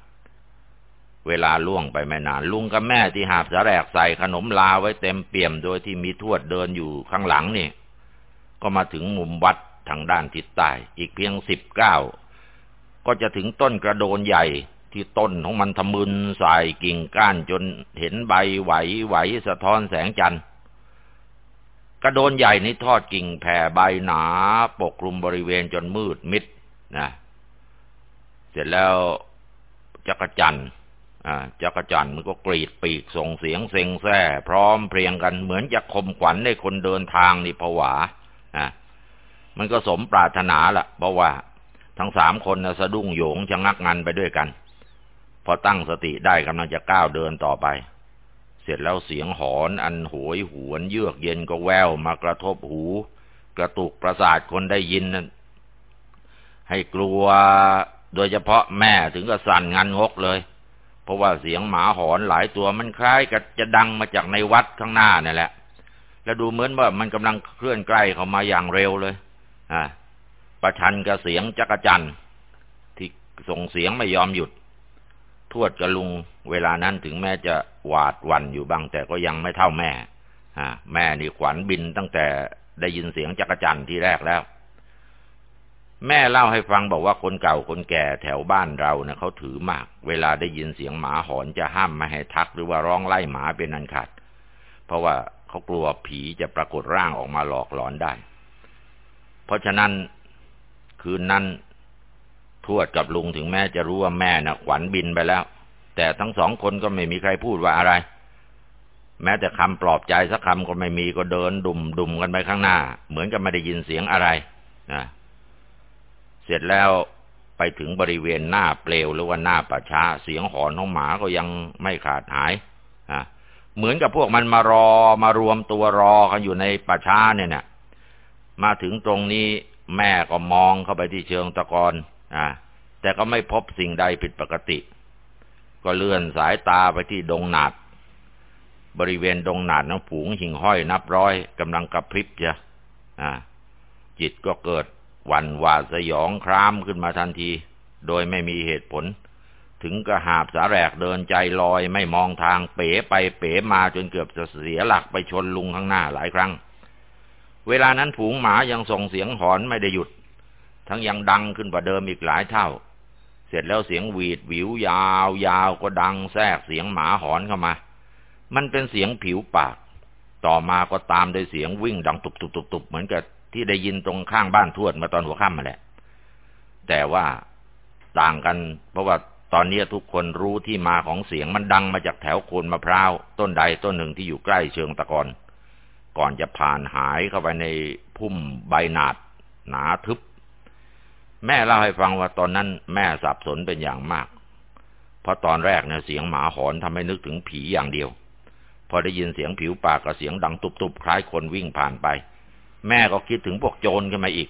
S1: เวลาล่วงไปไม่นาน ลุงกับแม่ที่หาบสาแรกใส่ขนมลาไว้เต็มเปี่ยมโดยที่มีทวดเดินอยู่ข้างหลังนี่ ก็มาถึงมุมวัด ทางด้านทิศใต้อีกเพียงสิบเก้าก็จะถึงต้นกระโดนใหญ่ที่ต้นของมันทะมึนสายกิ่งก้านจนเห็นใบไหวไหวสะท้อนแสงจันทร์กระโดนใหญ่นี้ทอดกิ่งแผ่ใบหนาปกคลุมบริเวณจนมืดมิดนะเสร็จแล้วจักรจันทร์จักรจันทร์มันก็กรีดปีกส่งเสียงเซ็งแซ่พร้อมเพรียงกันเหมือนจะคมขวัญในคนเดินทางนี่ผวาอ่า มันก็สมปรารถนาละเพราะว่าทั้งสามคนนะสะดุ้งโยงชะงักงันไปด้วยกัน พอตั้งสติได้กำลังจะก้าวเดินต่อไป เสร็จแล้วเสียงหอนอันโหยหวนเยือกเย็นก็แววมากระทบหู กระตุกประสาทคนได้ยินนั้นให้กลัวโดยเฉพาะแม่ถึงกับสั่นงันงกเลย เพราะว่าเสียงหมาหอนหลายตัวมันคล้ายกับจะดังมาจากในวัดข้างหน้านี่แหละ แล้วดูเหมือนว่ามันกำลังเคลื่อนใกล้เข้ามาอย่างเร็วเลย อ่าประชันกับเสียงจักจันที่ส่งเสียงไม่ยอมหยุด ทวดกับลุงเวลานั้นถึงแม้จะหวาดวันอยู่บ้าง แต่ก็ยังไม่เท่าแม่อ่าแม่นี่ขวัญบินตั้งแต่ได้ยินเสียงจักจันที่แรกแล้ว แม่เล่าให้ฟังบอกว่าคนเก่าคนแก่แถวบ้านเราเนะ่ยเขาถือมาก เวลาได้ยินเสียงหมาหอนจะห้ามไม่ให้ทักหรือว่าร้องไล่หมาเป็นอันขาดเพราะว่าเขากลัวผีจะปรากฏร่างออกมาหลอกหลอนได้ เพราะฉะนั้นคืนนั้นทวดกับลุงถึงแม้จะรู้ว่าแม่นะ่ะขวัญบินไปแล้ว แต่ทั้งสองคนก็ไม่มีใครพูดว่าอะไร แม้แต่คำปลอบใจสักคำก็ไม่มีก็เดินดุมดุมกันไปข้างหน้า เหมือนกับไม่ได้ยินเสียงอะไรนะเสร็จแล้วไปถึงบริเวณหน้าเปลวหรือว่าหน้าป่าช้า เสียงหอนของหมาก็ยังไม่ขาดหายอะเหมือนกับพวกมันมารอมารวมตัวรอกันอยู่ในป่าช้าเนี่ยนะ มาถึงตรงนี้แม่ก็มองเข้าไปที่เชิงตะกอนอ่า แต่ก็ไม่พบสิ่งใดผิดปกติ ก็เลื่อนสายตาไปที่ดงหนาด บริเวณดงหนาดน้ำผูงหิ่งห้อยนับร้อยกำลังกระพริบจะอ่า จิตก็เกิดหวั่นหวาดสยองครามขึ้นมาทันที โดยไม่มีเหตุผล ถึงกระหาบสาแรกเดินใจลอยไม่มองทางเป๋ไปเป๋มาจนเกือบจะเสียหลักไปชนลุงข้างหน้าหลายครั้ง เวลานั้นฝูงหมายังส่งเสียงหอนไม่ได้หยุด ทั้งยังดังขึ้นกว่าเดิมอีกหลายเท่า เสร็จแล้วเสียงหวีดวิวยาวยาวก็ดังแทรกเสียงหมาหอนเข้ามา มันเป็นเสียงผิวปาก ต่อมาก็ตามด้วยเสียงวิ่งดังตุบตุบตุบตุบเหมือนกับที่ได้ยินตรงข้างบ้านทวดมาตอนหัวค่ำมาแหละ แต่ว่าต่างกันเพราะว่าตอนนี้ทุกคนรู้ที่มาของเสียงมันดังมาจากแถวโคนมะพร้าวต้นใดต้นหนึ่งที่อยู่ใกล้เชิงตะกอน ก่อนจะผ่านหายเข้าไปในพุ่มใบหนาดหนาทึบ แม่เล่าให้ฟังว่าตอนนั้นแม่สับสนเป็นอย่างมาก เพราะตอนแรกเนี่ยเสียงหมาหอนทำให้นึกถึงผีอย่างเดียว พอได้ยินเสียงผิวปากกับเสียงดังตุบๆคล้ายคนวิ่งผ่านไป แม่ก็คิดถึงพวกโจรขึ้นมาอีก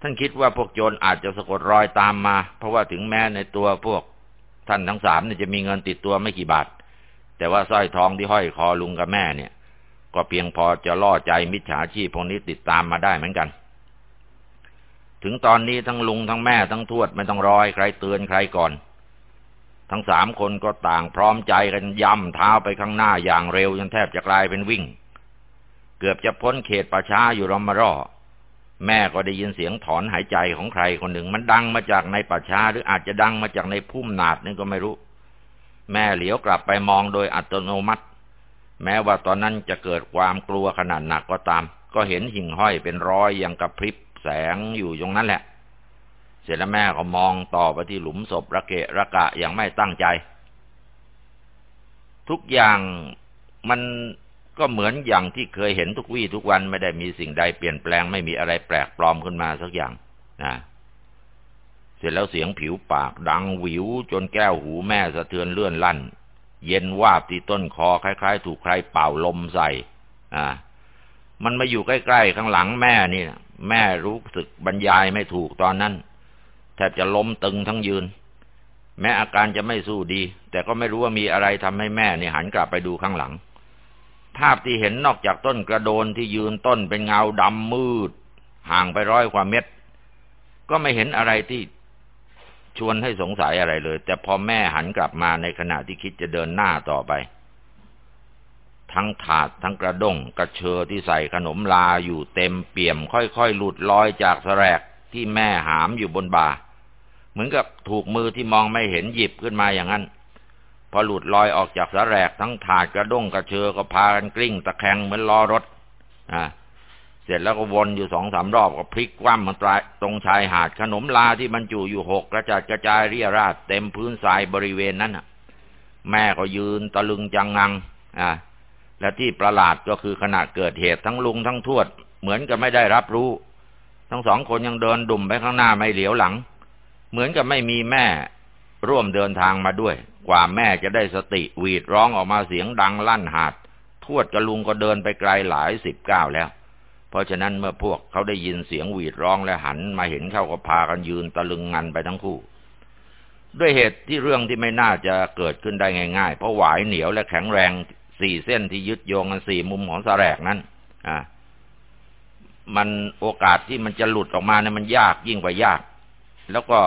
S1: ท่านคิดว่าพวกโจรอาจจะสะกดรอยตามมา เพราะว่าถึงแม้ในตัวพวกท่านทั้งสามเนี่ยจะมีเงินติดตัวไม่กี่บาท แต่ว่าสร้อยทองที่ห้อยคอลุงกับแม่เนี่ย ก็เพียงพอจะล่อใจมิจฉาชีพพวกนี้ติดตามมาได้เหมือนกัน ถึงตอนนี้ทั้งลุงทั้งแม่ทั้งทวดไม่ต้องรอยใครเตือนใครก่อน ทั้งสามคนก็ต่างพร้อมใจกันย่ำเท้าไปข้างหน้าอย่างเร็วจนแทบจะกลายเป็นวิ่ง เกือบจะพ้นเขตประช้าอยู่รอมารอแม่ก็ได้ยินเสียงถอนหายใจของใครคนหนึ่ง มันดังมาจากในป่าช้าหรืออาจจะดังมาจากในพุ่มนาดนี่ก็ไม่รู้ แม่เหลียวกลับไปมองโดยอัตโนมัติ แม้ว่าตอนนั้นจะเกิดความกลัวขนาดหนักก็ตาม ก็เห็นหิ่งห้อยเป็นร้อยอย่างกระพริบแสงอยู่ตรงนั้นแหละ เสร็จแล้วแม่ก็มองต่อไปที่หลุมศพระเกะระกะอย่างไม่ตั้งใจ ทุกอย่างมันก็เหมือนอย่างที่เคยเห็นทุกวี่ทุกวันไม่ได้มีสิ่งใดเปลี่ยนแปลงไม่มีอะไรแปลกปลอมขึ้นมาสักอย่างนะเสร็จแล้วเสียงผิวปากดังหวิวจนแก้วหูแม่สะเทือนเลื่อนลั่น เย็นวาบที่ต้นคอคล้าย ๆ ถูกใครเป่าลมใส่ อ่า มันมาอยู่ใกล้ๆข้างหลังแม่นี่นะแม่รู้สึกบรรยายไม่ถูกตอนนั้นแทบจะล้มตึงทั้งยืน แม้อาการจะไม่สู้ดี แต่ก็ไม่รู้ว่ามีอะไรทำให้แม่นี่หันกลับไปดูข้างหลัง ภาพที่เห็นนอกจากต้นกระโดนที่ยืนต้นเป็นเงาดำมืด ห่างไปร้อยกว่าเมตร ก็ไม่เห็นอะไรที่ ชวนให้สงสัยอะไรเลย แต่พอแม่หันกลับมาในขณะที่คิดจะเดินหน้าต่อไป ทั้งถาดทั้งกระด้งกระเชอที่ใส่ขนมลาอยู่เต็มเปี่ยม ค่อยๆหลุดลอยจากแสรกที่แม่หามอยู่บนบ่า เหมือนกับถูกมือที่มองไม่เห็นหยิบขึ้นมาอย่างนั้น พอหลุดลอยออกจากสแรกทั้งถาดกระด้งกระเชือก็พากันกลิ้งตะแคงเหมือนล้อรถอ่า เสร็จแล้วก็วนอยู่สองสามรอบก็พลิกคว่ำมันตรงชายหาดขนมลาที่มันจู่อยู่หกกระจัดกระจายเรียราดเต็มพื้นทรายบริเวณนั้นอะ แม่ก็ยืนตะลึงจังงัง อ่าและที่ประหลาดก็คือขณะเกิดเหตุทั้งลุงทั้งทวด เหมือนกับไม่ได้รับรู้ ทั้งสองคนยังเดินดุ่มไปข้างหน้าไม่เหลียวหลัง เหมือนกับไม่มีแม่ร่วมเดินทางมาด้วย กว่าแม่จะได้สติหวีดร้องออกมาเสียงดังลั่นหาด ทวดกับลุงก็เดินไปไกลหลายสิบก้าวแล้ว เพราะฉะนั้นเมื่อพวกเขาได้ยินเสียงหวีดร้องและหันมาเห็นเข้าก็พากันยืนตะลึงงันไปทั้งคู่ ด้วยเหตุที่เรื่องที่ไม่น่าจะเกิดขึ้นได้ง่าย ๆ เพราะหวายเหนียวและแข็งแรงสี่เส้นที่ยึดโยงกันสี่มุมของสแรกนั้น อ่า มันโอกาสที่มันจะหลุดออกมาเนี่ยมันยากยิ่งกว่ายาก แล้วก็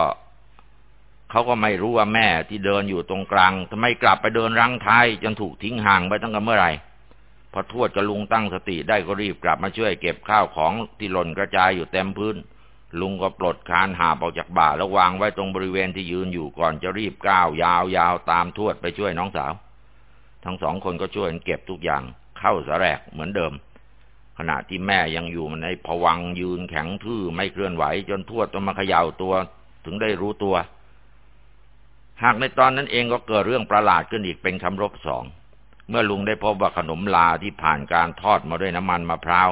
S1: เขาก็ไม่รู้ว่าแม่ที่เดินอยู่ตรงกลางทำไมกลับไปเดินรังท้ายจนถูกทิ้งห่างไปตั้งแต่เมื่อไหร่ พอทวดกับลุงตั้งสติได้ก็รีบกลับมาช่วยเก็บข้าวของที่หล่นกระจายอยู่เต็มพื้น ลุงก็ปลดคานหาบออกจากบ่าแล้ววางไว้ตรงบริเวณที่ยืนอยู่ก่อนจะรีบก้าวยาวๆตามทวดไปช่วยน้องสาว ทั้งสองคนก็ช่วยเก็บทุกอย่างเข้าสะแรกเหมือนเดิม ขณะที่แม่ยังอยู่ในผวังยืนแข็งทื่อไม่เคลื่อนไหว จนทวดต้องมาเขย่าตัวถึงได้รู้ตัว หากในตอนนั้นเองก็เกิดเรื่องประหลาดขึ้นอีกเป็นคำรบสอง เมื่อลุงได้พบว่าขนมลาที่ผ่านการทอดมาด้วยน้ำมันมะพร้าว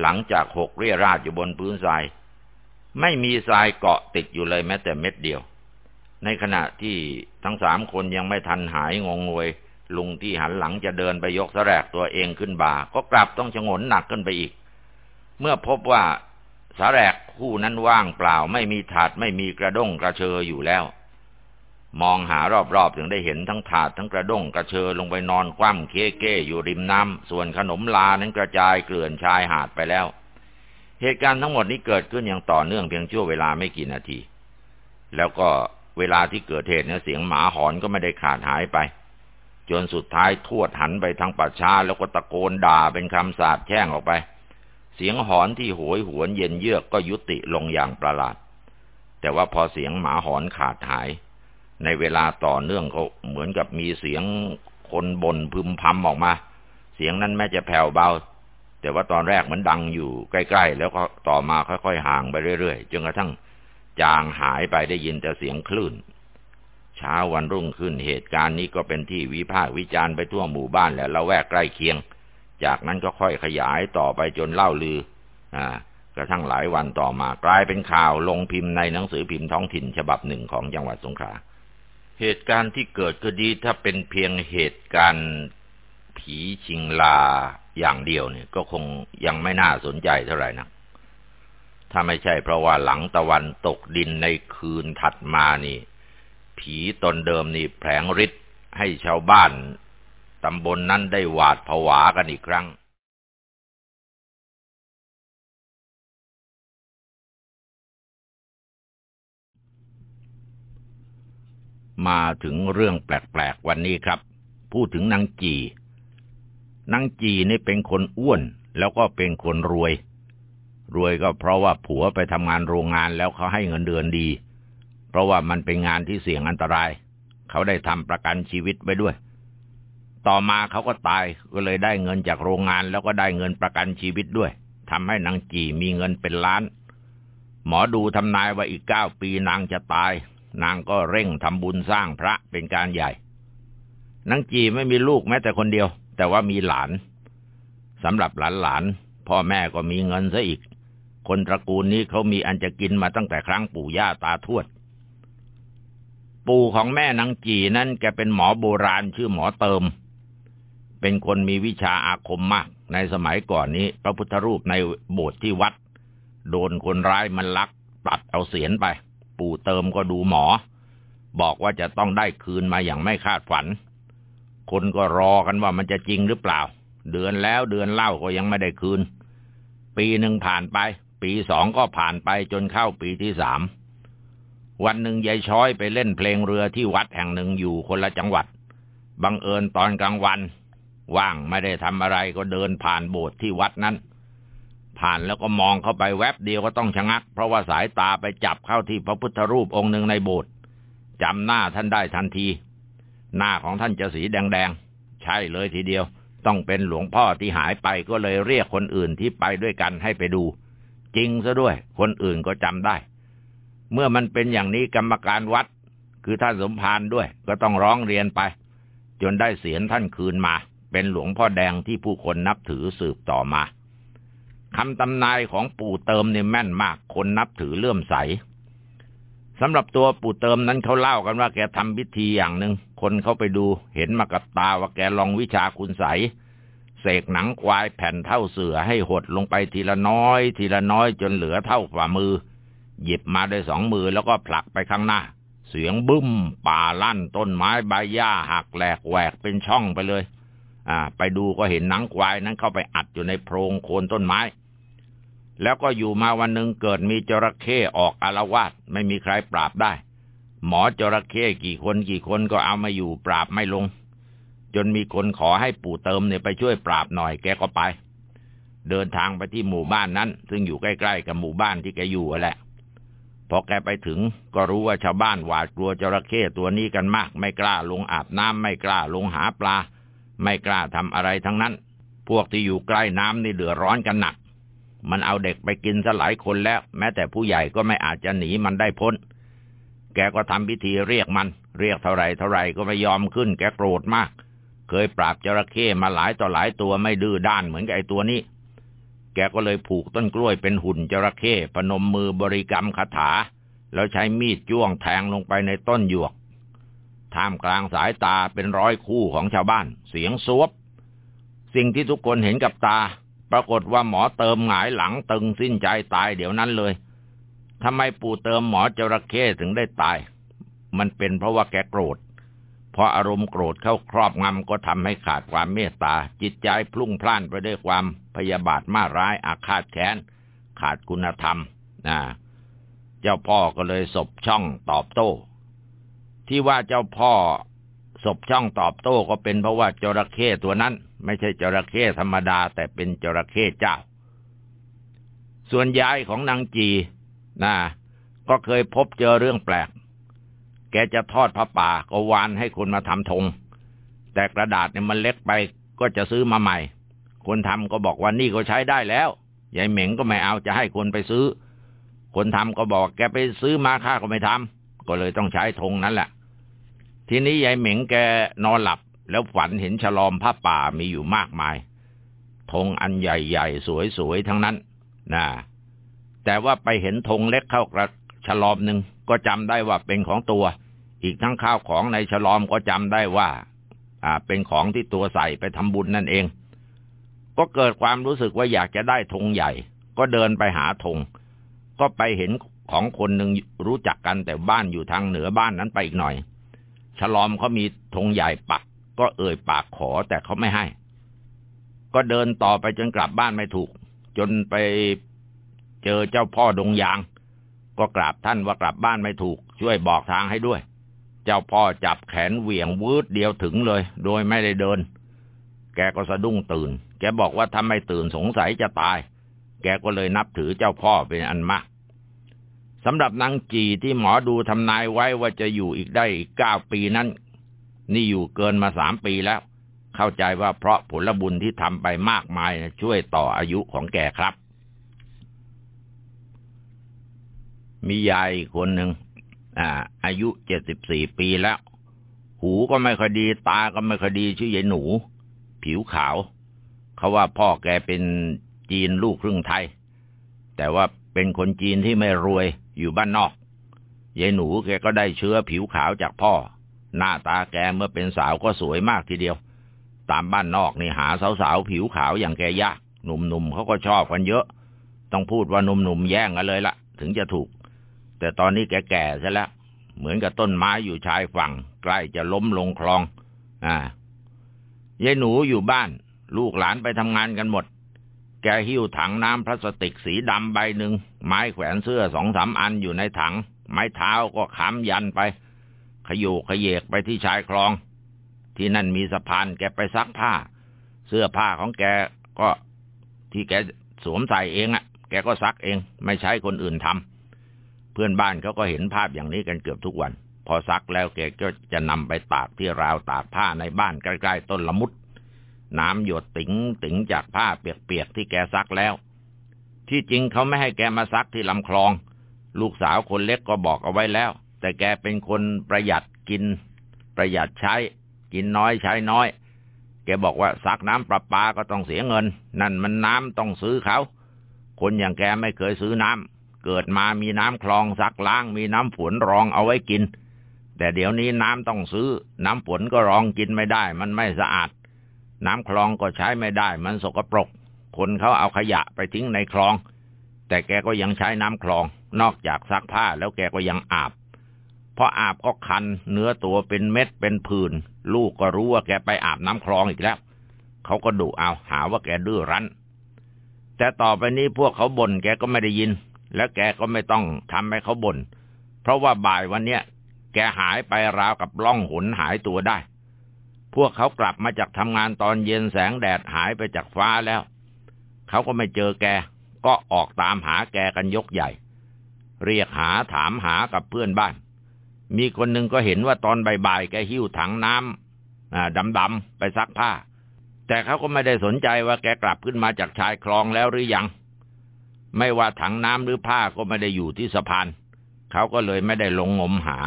S1: หลังจากหกเรียราดอยู่บนพื้นทราย ไม่มีทรายเกาะติดอยู่เลยแม้แต่เม็ดเดียว ในขณะที่ทั้งสามคนยังไม่ทันหายงงงวย ลุงที่หันหลังจะเดินไปยกสแรกตัวเองขึ้นบ่า ก็กลับต้องชงนหนักขึ้นไปอีก เมื่อพบว่าสแรกคู่นั้นว่างเปล่าไม่มีถาดไม่มีกระด้งกระเชออยู่แล้ว มองหารอบๆถึงได้เห็นทั้งถาดทั้งกระด้งกระเชอลงไปนอนคว่ำเค้เก้อยู่ริมน้ำส่วนขนมลานั้นกระจายเกลื่อนชายหาดไปแล้ว เหตุการณ์ทั้งหมดนี้เกิดขึ้นอย่างต่อเนื่องเพียงชั่วเวลาไม่กี่นาที แล้วก็เวลาที่เกิดเหตุเนี่ยเสียงหมาหอนก็ไม่ได้ขาดหายไป จนสุดท้ายทวดหันไปทางป่าช้าแล้วก็ตะโกนด่าเป็นคำสาปแช่งออกไป เสียงหอนที่โหยหวนเย็นเยือกก็ยุติลงอย่างประหลาด แต่ว่าพอเสียงหมาหอนขาดหาย ในเวลาต่อเนื่องเขาเหมือนกับมีเสียงคนบ่นพึมพำออกมา เสียงนั้นแม้จะแผ่วเบา แต่ว่าตอนแรกมันดังอยู่ใกล้ๆ แล้วก็ต่อมาค่อยๆห่างไปเรื่อยๆ จนกระทั่งจางหายไปได้ยินแต่เสียงคลื่น เช้าวันรุ่งขึ้นเหตุการณ์นี้ก็เป็นที่วิพากษ์วิจารณ์ไปทั่วหมู่บ้านและละแวกใกล้เคียง จากนั้นก็ค่อยขยายต่อไปจนเล่าลือ อ่ากระทั่งหลายวันต่อมากลายเป็นข่าวลงพิมพ์ในหนังสือพิมพ์ท้องถิ่นฉบับหนึ่งของจังหวัดสงขลา เหตุการณ์ที่เกิดก็ดีถ้าเป็นเพียงเหตุการณ์ผีชิงลาอย่างเดียวเนี่ย ก็คงยังไม่น่าสนใจเท่าไหร่นะถ้าไม่ใช่เพราะว่าหลังตะวันตกดินในคืนถัดมานี่ ผีตนเดิมนี่แผลงฤทธิ์ให้ชาวบ้านตำบลนนั้นได้หวาดผวากันอีกครั้ง มาถึงเรื่องแปลกๆวันนี้ครับ พูดถึงนางจีนางจีนี่เป็นคนอ้วนแล้วก็เป็นคนรวย รวยก็เพราะว่าผัวไปทำงานโรงงานแล้วเขาให้เงินเดือนดี เพราะว่ามันเป็นงานที่เสี่ยงอันตราย เขาได้ทำประกันชีวิตไว้ด้วย ต่อมาเขาก็ตายก็เลยได้เงินจากโรงงานแล้วก็ได้เงินประกันชีวิตด้วยทำให้นางจีมีเงินเป็นล้าน หมอดูทำนายว่าอีกเก้าปีนางจะตาย นางก็เร่งทำบุญสร้างพระเป็นการใหญ่นางจีไม่มีลูกแม้แต่คนเดียว แต่ว่ามีหลานสำหรับหลานหลานพ่อแม่ก็มีเงินซะอีก คนตระกูลนี้เขามีอันจะกินมาตั้งแต่ครั้งปู่ย่าตาทวด ปู่ของแม่นางจีนั้นแกเป็นหมอโบราณชื่อหมอเติม เป็นคนมีวิชาอาคมมาก ในสมัยก่อนนี้ พระพุทธรูปในโบสถ์ที่วัด โดนคนร้ายมันลักตัดเอาเสียนไป ปู่เติมก็ดูหมอ บอกว่าจะต้องได้คืนมาอย่างไม่คาดฝัน คนก็รอกันว่ามันจะจริงหรือเปล่า เดือนแล้วเดือนเล่าก็ยังไม่ได้คืน ปีหนึ่งผ่านไป ปีสองก็ผ่านไปจนเข้าปีที่สามวันหนึ่งยายช้อยไปเล่นเพลงเรือที่วัดแห่งหนึ่งอยู่คนละจังหวัด บังเอิญตอนกลางวัน ว่างไม่ได้ทำอะไรก็เดินผ่านโบสถ์ที่วัดนั้น ผ่านแล้วก็มองเข้าไปแวบเดียวก็ต้องชะงัก เพราะว่าสายตาไปจับเข้าที่พระพุทธรูปองค์หนึ่งในโบสถ์จำหน้าท่านได้ทันที หน้าของท่านจะสีแดงๆ ใช่เลยทีเดียว ต้องเป็นหลวงพ่อที่หายไปก็เลยเรียกคนอื่นที่ไปด้วยกันให้ไปดู จริงซะด้วย คนอื่นก็จำได้ เมื่อมันเป็นอย่างนี้กรรมการวัด คือท่านสมภารด้วย ก็ต้องร้องเรียนไป จนได้เสียนท่านคืนมา เป็นหลวงพ่อแดงที่ผู้คนนับถือสืบต่อมา คำตำนายของปู่เติมเนี่ยแม่นมาก คนนับถือเลื่อมใสสำหรับตัวปู่เติมนั้นเขาเล่ากันว่าแกทำพิธีอย่างหนึ่งคนเขาไปดูเห็นมากับตาว่าแกลองวิชาคุณใสเสกหนังควายแผ่นเท่าเสือให้หดลงไปทีละน้อย ทีละน้อยจนเหลือเท่าฝ่ามือ หยิบมาด้วยสองมือแล้วก็ผลักไปข้างหน้า เสียงบึ้ม ป่าลั่นต้นไม้ใบหญ้าหักแหลกแหวกเป็นช่องไปเลย อ่า ไปดูก็เห็นหนังควายนั้นเข้าไปอัดอยู่ในโพรงโคนต้นไม้ แล้วก็อยู่มาวันหนึ่งเกิดมีจระเข้ออกอารวาสไม่มีใครปราบได้ หมอจระเข้กี่คนกี่คนก็เอามาอยู่ปราบไม่ลง จนมีคนขอให้ปู่เติมเนี่ยไปช่วยปราบหน่อยแกก็ไป เดินทางไปที่หมู่บ้านนั้น ซึ่งอยู่ใกล้ๆกับหมู่บ้านที่แกอยู่แหละพอแกไปถึงก็รู้ว่าชาวบ้านหวาดกลัวจระเข้ตัวนี้กันมาก ไม่กล้าลงอาบน้ำไม่กล้าลงหาปลา ไม่กล้าทำอะไรทั้งนั้น พวกที่อยู่ใกล้น้ำนี่เดือดร้อนกันหนัก มันเอาเด็กไปกินซะหลายคนแล้ว แม้แต่ผู้ใหญ่ก็ไม่อาจจะหนีมันได้พ้น แกก็ทำพิธีเรียกมัน เรียกเท่าไรเท่าไรก็ไม่ยอมขึ้น แกโกรธมาก เคยปราบจระเข้มาหลายต่อหลายตัวไม่ดื้อด้านเหมือนกับไอ้ตัวนี้ แกก็เลยผูกต้นกล้วยเป็นหุ่นจระเข้พนมมือบริกรรมคาถา แล้วใช้มีดจ้วงแทงลงไปในต้นหยวก ท่ามกลางสายตาเป็นร้อยคู่ของชาวบ้าน เสียงซวบ สิ่งที่ทุกคนเห็นกับตา ปรากฏว่าหมอเติมหงายหลังตึงสิ้นใจตายเดี๋ยวนั้นเลยทำไมปู่เติมหมอจระเข้ถึงได้ตาย มันเป็นเพราะว่าแกโกรธพออารมณ์โกรธเข้าครอบงำก็ทำให้ขาดความเมตตา จิตใจพลุ่งพล่านไปด้วยความพยาบาทมาร้ายอาฆาตแค้น ขาดคุณธรรมนะเจ้าพ่อก็เลยศบช่องตอบโต้ ที่ว่าเจ้าพ่อศพช่องตอบโต้ก็เป็นเพราะว่าจระเข้ตัวนั้น ไม่ใช่จระเข้ธรรมดา แต่เป็นจระเข้เจ้า ส่วนยายของนางจีนะก็เคยพบเจอเรื่องแปลก แกจะทอดผ้าป่าก็วานให้คนมาทำธง แต่กระดาษเนี่ยมันเล็กไปก็จะซื้อมาใหม่ คนทำก็บอกว่านี่ก็ใช้ได้แล้วยายเหม่งก็ไม่เอาจะให้คนไปซื้อ คนทำก็บอกแกไปซื้อมาค่าก็ไม่ทำก็เลยต้องใช้ธงนั้นแหละ ทีนี้ยายเหม็งแกนอนหลับ แล้วฝันเห็นฉลอมผ้าป่ามีอยู่มากมายธงอันใหญ่ๆ สวยๆ ทั้งนั้นนะแต่ว่าไปเห็นธงเล็กเข้ากระฉลอมหนึ่งก็จำได้ว่าเป็นของตัว อีกทั้งข้าวของในฉลอมก็จำได้ว่า อ่า เป็นของที่ตัวใส่ไปทำบุญนั่นเอง ก็เกิดความรู้สึกว่าอยากจะได้ธงใหญ่ ก็เดินไปหาธงก็ไปเห็นของคนหนึ่งรู้จักกันแต่บ้านอยู่ทางเหนือบ้านนั้นไปอีกหน่อย ฉลอมเขามีธงใหญ่ปัก ก็เอ่ยปากขอแต่เขาไม่ให้ ก็เดินต่อไปจนกลับบ้านไม่ถูก จนไปเจอเจ้าพ่อดงยาง ก็กราบท่านว่ากลับบ้านไม่ถูก ช่วยบอกทางให้ด้วย เจ้าพ่อจับแขนเหวี่ยงวืดเดียวถึงเลย โดยไม่ได้เดิน แกก็สะดุ้งตื่น แกบอกว่าถ้าไม่ตื่นสงสัยจะตาย แกก็เลยนับถือเจ้าพ่อเป็นอันมาก สำหรับนางจีที่หมอดูทำนายไว้ว่าจะอยู่อีกได้อีกเก้าปีนั้น นี่อยู่เกินมาสามปีแล้ว เข้าใจว่าเพราะผลบุญที่ทำไปมากมายช่วยต่ออายุของแกครับ มียายคนหนึ่งอ่าอายุเจ็ดสิบสี่ปีแล้ว หูก็ไม่ค่อยดี ตาก็ไม่ค่อยดีชื่อยายหนู ผิวขาว เขาว่าพ่อแกเป็นจีนลูกครึ่งไทย แต่ว่าเป็นคนจีนที่ไม่รวย อยู่บ้านนอกยายหนูแกก็ได้เชื้อผิวขาวจากพ่อ หน้าตาแกเมื่อเป็นสาวก็สวยมากทีเดียว ตามบ้านนอกนี่หาสาวๆผิวขาวอย่างแกยาก หนุ่มๆเขาก็ชอบกันเยอะ ต้องพูดว่าหนุ่มๆแย่งกันเลยละถึงจะถูก แต่ตอนนี้แกแก่ซะแล้ว เหมือนกับต้นไม้อยู่ชายฝั่ง ใกล้จะล้มลงคลอง อ่ายายหนูอยู่บ้าน ลูกหลานไปทำงานกันหมด หิ้วถังน้ำพลาสติกสีดำใบหนึ่ง ไม้แขวนเสื้อสองสามอันอยู่ในถัง ไม้เท้าก็ค้ำยันไป ขยูขยเยกไปที่ชายคลอง ที่นั่นมีสะพานแกไปซักผ้า เสื้อผ้าของแกก็ที่แกสวมใส่เองอะ่ะ แกก็ซักเอง ไม่ใช้คนอื่นทำเพื่อนบ้านเขาก็เห็นภาพอย่างนี้กันเกือบทุกวัน พอซักแล้วแกก็จะนำไปตากที่ราวตากผ้าในบ้านใกล้ๆต้นละมุด น้ำหยดติ๋งติ๋งจากผ้าเปียกๆที่แกซักแล้ว ที่จริงเขาไม่ให้แกมาซักที่ลำคลอง ลูกสาวคนเล็กก็บอกเอาไว้แล้ว แต่แกเป็นคนประหยัดกิน ประหยัดใช้ กินน้อยใช้น้อย แกบอกว่าซักน้ำประปาก็ต้องเสียเงิน นั่นมันน้ำต้องซื้อเขา คนอย่างแกไม่เคยซื้อน้ำเกิดมามีน้ำคลองซักล้าง มีน้ำฝนรองเอาไว้กิน แต่เดี๋ยวนี้น้ำต้องซื้อ น้ำฝนก็รองกินไม่ได้ มันไม่สะอาด น้ำคลองก็ใช้ไม่ได้ มันสกปรก คนเขาเอาขยะไปทิ้งในคลอง แต่แกก็ยังใช้น้ำคลอง นอกจากซักผ้าแล้วแกก็ยังอาบเพราะอาบก็คัน เนื้อตัวเป็นเม็ดเป็นผื่นลูกก็รู้ว่าแกไปอาบน้ำคลองอีกแล้ว เขาก็ดุเอาหาว่าแกดื้อรั้น แต่ต่อไปนี้พวกเขาบ่นแกก็ไม่ได้ยิน แล้วแกก็ไม่ต้องทำให้เขาบน่นเพราะว่าบ่ายวันเนี้ยแกหายไปราวกับล่องหนหายตัวได้ พวกเขากลับมาจากทำงานตอนเย็นแสงแดดหายไปจากฟ้าแล้ว เขาก็ไม่เจอแก ก็ออกตามหาแกกันยกใหญ่ เรียกหาถามหากับเพื่อนบ้าน มีคนหนึ่งก็เห็นว่าตอนบ่ายๆแกหิ้วถังน้ำดำๆไปซักผ้า แต่เขาก็ไม่ได้สนใจว่าแกกลับขึ้นมาจากชายคลองแล้วหรือยัง ไม่ว่าถังน้ำหรือผ้าก็ไม่ได้อยู่ที่สะพาน เขาก็เลยไม่ได้ลงงมหา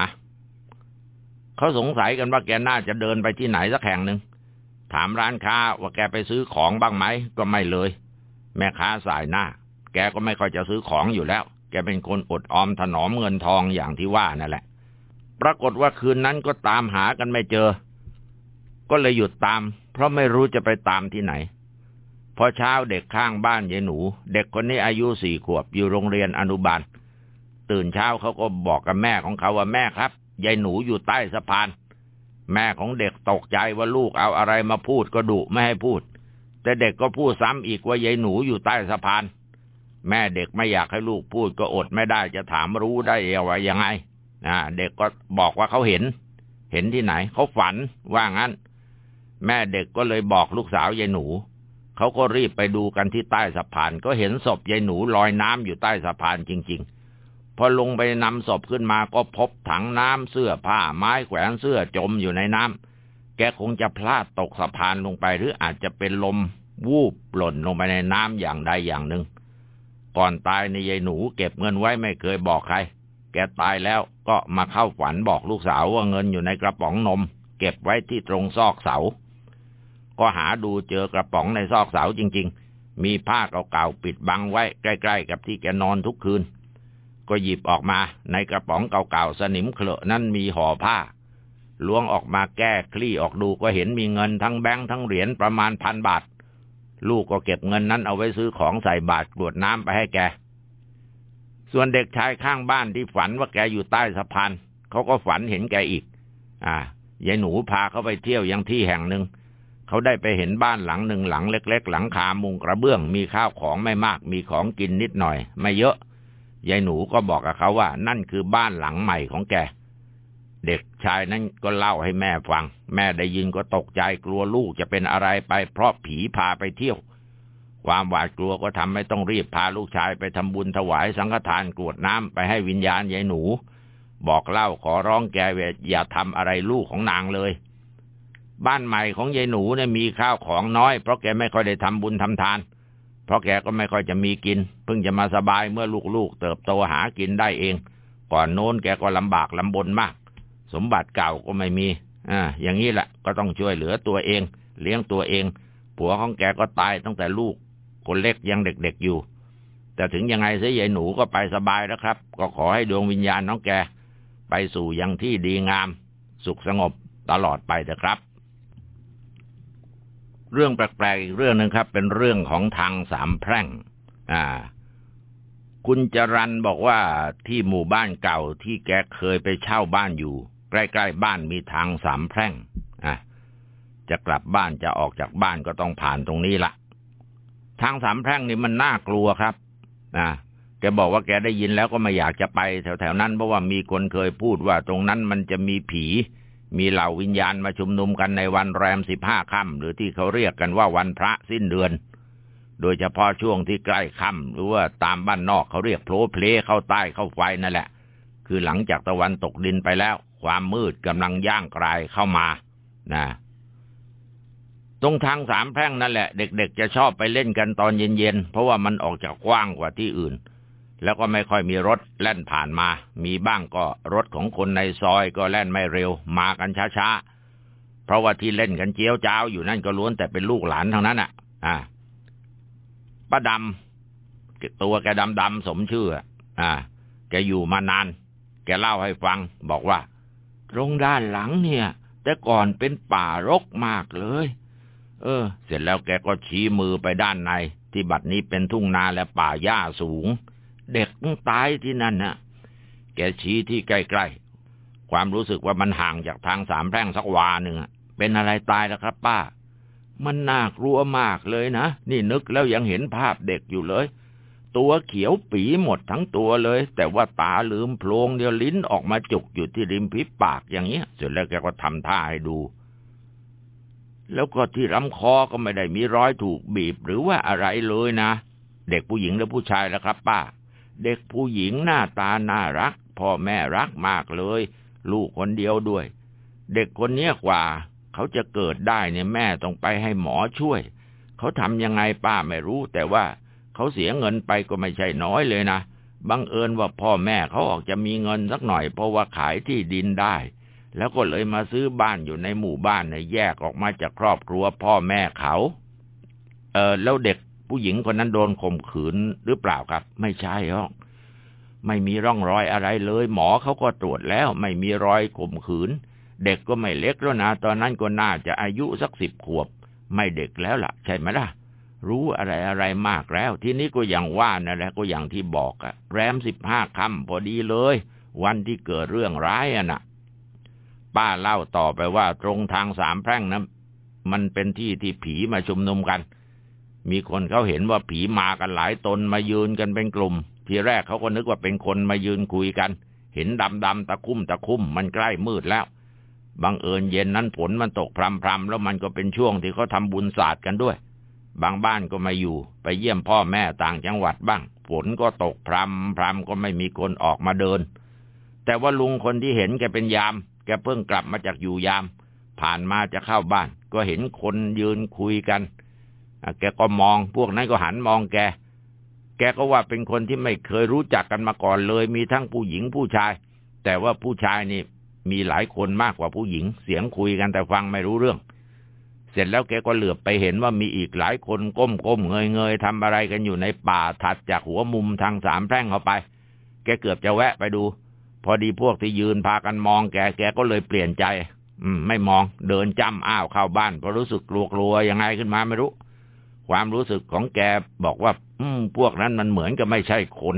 S1: เขาสงสัยกันว่าแกน่าจะเดินไปที่ไหนสักแห่งหนึ่งถามร้านค้าว่าแกไปซื้อของบ้างไหมก็ไม่เลย แม่ค้าสายหน้า แกก็ไม่ค่อยจะซื้อของอยู่แล้ว แกเป็นคนอดออมถนอมเงินทองอย่างที่ว่านั่นแหละ ปรากฏว่าคืนนั้นก็ตามหากันไม่เจอ ก็เลยหยุดตาม เพราะไม่รู้จะไปตามที่ไหน พอเช้าเด็กข้างบ้านยายหนู เด็กคนนี้อายุสี่ขวบอยู่โรงเรียนอนุบาล ตื่นเช้าเขาก็บอกกับแม่ของเขาว่าแม่ครับ ยายหนูอยู่ใต้สะพาน แม่ของเด็กตกใจว่าลูกเอาอะไรมาพูดก็ดุไม่ให้พูด แต่เด็กก็พูดซ้ำอีกว่ายายหนูอยู่ใต้สะพาน แม่เด็กไม่อยากให้ลูกพูดก็อดไม่ได้จะถามรู้ได้ว่ายังไงอ่าเด็กก็บอกว่าเขาเห็น เห็นที่ไหน เขาฝันว่างั้น แม่เด็กก็เลยบอกลูกสาวยายหนู เขาก็รีบไปดูกันที่ใต้สะพาน ก็เห็นศพยายหนูลอยน้ำอยู่ใต้สะพานจริง ๆ พอลงไปนำศพขึ้นมาก็พบถังน้ำเสื้อผ้าไม้แขวนเสื้อจมอยู่ในน้ำแกคงจะพลาดตกสะพานลงไปหรืออาจจะเป็นลมวูบหล่นลงไปในน้ำอย่างใดอย่างหนึ่ง ก่อนตายในยายหนูเก็บเงินไว้ไม่เคยบอกใคร แกตายแล้วก็มาเข้าฝันบอกลูกสาวว่าเงินอยู่ในกระป๋องนม เก็บไว้ที่ตรงซอกเสา ก็หาดูเจอกระป๋องในซอกเสาจริง ๆ มีผ้าเก่าๆปิดบังไว้ใกล้ ๆ กับที่แกนอนทุกคืน ก็หยิบออกมาในกระป๋องเก่าๆสนิมเคลอะนั้นมีห่อผ้าล้วงออกมาแก้คลี่ออกดูก็เห็นมีเงินทั้งแบงค์ทั้งเหรียญประมาณพันบาท ลูกก็เก็บเงินนั้นเอาไว้ซื้อของใส่บาตรกรวดน้ำไปให้แก ส่วนเด็กชายข้างบ้านที่ฝันว่าแกอยู่ใต้สะพานเขาก็ฝันเห็นแกอีก อ่ายายหนูพาเขาไปเที่ยวยังที่แห่งหนึ่งเขาได้ไปเห็นบ้านหลังหนึ่งหลังเล็ก ๆ หลังคามุงกระเบื้องมีข้าวของไม่มากมีของกินนิดหน่อย ไม่เยอะ ยายหนูก็บอกกับเขาว่า นั่นคือบ้านหลังใหม่ของแก เด็กชายนั้นก็เล่าให้แม่ฟัง แม่ได้ยินก็ตกใจกลัวลูกจะเป็นอะไรไป เพราะผีพาไปเที่ยว ความหวาดกลัวก็ทำให้ต้องรีบพาลูกชายไปทำบุญถวายสังฆทานกรวดน้ำไปให้วิญญาณยายหนู บอกเล่าขอร้องแกอย่าทำอะไรลูกของนางเลยบ้านใหม่ของยายหนูเนี่ยมีข้าวของน้อยเพราะแกไม่ค่อยได้ทำบุญทำทาน ราะแกก็ไม่ค่อยจะมีกิน เพิ่งจะมาสบายเมื่อลูกๆเติบโตหากินได้เอง ก่อนโน้นแกก็ลำบากลำบนมาก สมบัติเก่าก็ไม่มีอ่าอย่างนี้แหละก็ต้องช่วยเหลือตัวเอง เลี้ยงตัวเอง ผัวของแกก็ตายตั้งแต่ลูก คนเล็กยังเด็กๆอยู่ แต่ถึงยังไงเสียยายหนูก็ไปสบายแล้วครับ ก็ขอให้ดวงวิญญาณน้องแก ไปสู่ยังที่ดีงาม สุขสงบตลอดไปเถอะครับ เรื่องแปลกๆอีกเรื่องหนึ่งครับ เป็นเรื่องของทางสามแพร่ง อ่า คุณจรันบอกว่าที่หมู่บ้านเก่าที่แกเคยไปเช่าบ้านอยู่ ใกล้ๆบ้านมีทางสามแพร่ง อะ จะกลับบ้านจะออกจากบ้านก็ต้องผ่านตรงนี้ละทางสามแพร่งนี่มันน่ากลัวครับ อ่าแกบอกว่าแกได้ยินแล้วก็ไม่อยากจะไปแถวๆนั้นเพราะว่ามีคนเคยพูดว่าตรงนั้นมันจะมีผี มีเหล่าวิญญาณมาชุมนุมกันในวันแรมสิบห้าค่ำหรือที่เขาเรียกกันว่าวันพระสิ้นเดือน โดยเฉพาะช่วงที่ใกล้ค่ำหรือว่าตามบ้านนอกเขาเรียกโผล่เพลเข้าใต้เข้าไฟนั่นแหละ คือหลังจากตะวันตกดินไปแล้ว ความมืดกำลังย่างกลายเข้ามานะตรงทางสามแพร่งนั่นแหละ เด็กๆจะชอบไปเล่นกันตอนเย็นๆ เพราะว่ามันออกจากกว้างกว่าที่อื่น แล้วก็ไม่ค่อยมีรถแล่นผ่านมา มีบ้างก็รถของคนในซอยก็แล่นไม่เร็ว มากันช้าๆ เพราะว่าที่เล่นกันเจียวจ้าวอยู่นั่นก็ล้วนแต่เป็นลูกหลานทั้งนั้นอะ อ่าป้าดำตัวแกดำดำสมชื่อ อ่า แกอยู่มานาน แกเล่าให้ฟัง บอกว่า ตรงด้านหลังเนี่ย แต่ก่อนเป็นป่ารกมากเลย เออ เสร็จแล้วแกก็ชี้มือไปด้านใน ที่บัดนี้เป็นทุ่งนาและป่าหญ้าสูง เด็กตายที่นั่นนะแกชี้ที่ใกล้ๆ ความรู้สึกว่ามันห่างจากทางสามแพร่งสักวาหนึ่งเป็นอะไรตายแล้วครับ ป้า มันน่ากลัวมากเลยนะ นี่นึกแล้วยังเห็นภาพเด็กอยู่เลย ตัวเขียวปีหมดทั้งตัวเลย แต่ว่าตาลืมโพลงเดียวลิ้นออกมาจุกอยู่ที่ริมพิปากอย่างเงี้ย เสร็จแล้วแกก็ทำท่าให้ดูแล้วก็ที่ลำคอก็ไม่ได้มีรอยถูกบีบหรือว่าอะไรเลยนะ เด็กผู้หญิงหรือผู้ชายแล้วครับ ป้า เด็กผู้หญิงหน้าตาน่ารัก พ่อแม่รักมากเลย ลูกคนเดียวด้วย เด็กคนนี้กว่า เขาจะเกิดได้เนี่ยแม่ต้องไปให้หมอช่วย เขาทำยังไงป้าไม่รู้ แต่ว่าเขาเสียเงินไปก็ไม่ใช่น้อยเลยนะบังเอิญว่าพ่อแม่เขาออกจะมีเงินสักหน่อย เพราะว่าขายที่ดินได้ แล้วก็เลยมาซื้อบ้านอยู่ในหมู่บ้านเนี่ยแยกออกมาจากครอบครัวพ่อแม่เขา เออแล้วเด็ก ผู้หญิงคนนั้นโดนข่มขืนหรือเปล่าครับ ไม่ใช่หรอกไม่มีร่องรอยอะไรเลย หมอเขาก็ตรวจแล้ว ไม่มีรอยข่มขืน เด็กก็ไม่เล็กแล้วนะตอนนั้นก็น่าจะอายุสักสิบขวบ ไม่เด็กแล้วล่ะ ใช่ไหมล่ะ รู้อะไรอะไรมากแล้ว ทีนี้ก็อย่างว่านั่นแหละก็อย่างที่บอกอะแรมสิบห้าคำพอดีเลย วันที่เกิดเรื่องร้ายอะนะ่ะ ป้าเล่าต่อไปว่าตรงทางสามแพร่งนะมันเป็นที่ที่ผีมาชุมนุมกัน มีคนเขาเห็นว่าผีมากันหลายตนมายืนกันเป็นกลุ่ม ทีแรกเขาก็นึกว่าเป็นคนมายืนคุยกัน เห็นดำดำตะคุ่มตะคุ่มมันใกล้มืดแล้วบังเอิญเย็นนั้นฝนมันตกพรำพรำแล้วมันก็เป็นช่วงที่เขาทาบุญศาสตร์กันด้วย บางบ้านก็มาอยู่ ไปเยี่ยมพ่อแม่ต่างจังหวัดบ้าง ฝนก็ตกพรำพรำก็ไม่มีคนออกมาเดิน แต่ว่าลุงคนที่เห็นแกเป็นยาม แกเพิ่งกลับมาจากอยู่ยาม ผ่านมาจะเข้าบ้าน ก็เห็นคนยืนคุยกัน แกก็มอง พวกนั้นก็หันมองแก แกก็ว่าเป็นคนที่ไม่เคยรู้จักกันมาก่อนเลย มีทั้งผู้หญิงผู้ชาย แต่ว่าผู้ชายนี่มีหลายคนมากกว่าผู้หญิง เสียงคุยกันแต่ฟังไม่รู้เรื่อง เสร็จแล้วแกก็เหลือบไปเห็นว่ามีอีกหลายคนก้มก้มเงยเงยทำอะไรกันอยู่ในป่าถัดจากหัวมุมทางสามแพร่งเข้าไป แกเกือบจะแวะไปดู พอดีพวกที่ยืนพากันมองแก แกก็เลยเปลี่ยนใจ อืม ไม่มอง เดินจ้ำอ้าวเข้าบ้านเพราะรู้สึกกลัวกลัวยังไงขึ้นมาไม่รู้ ความรู้สึกของแกบอกว่า อืม พวกนั้นมันเหมือนกับไม่ใช่คน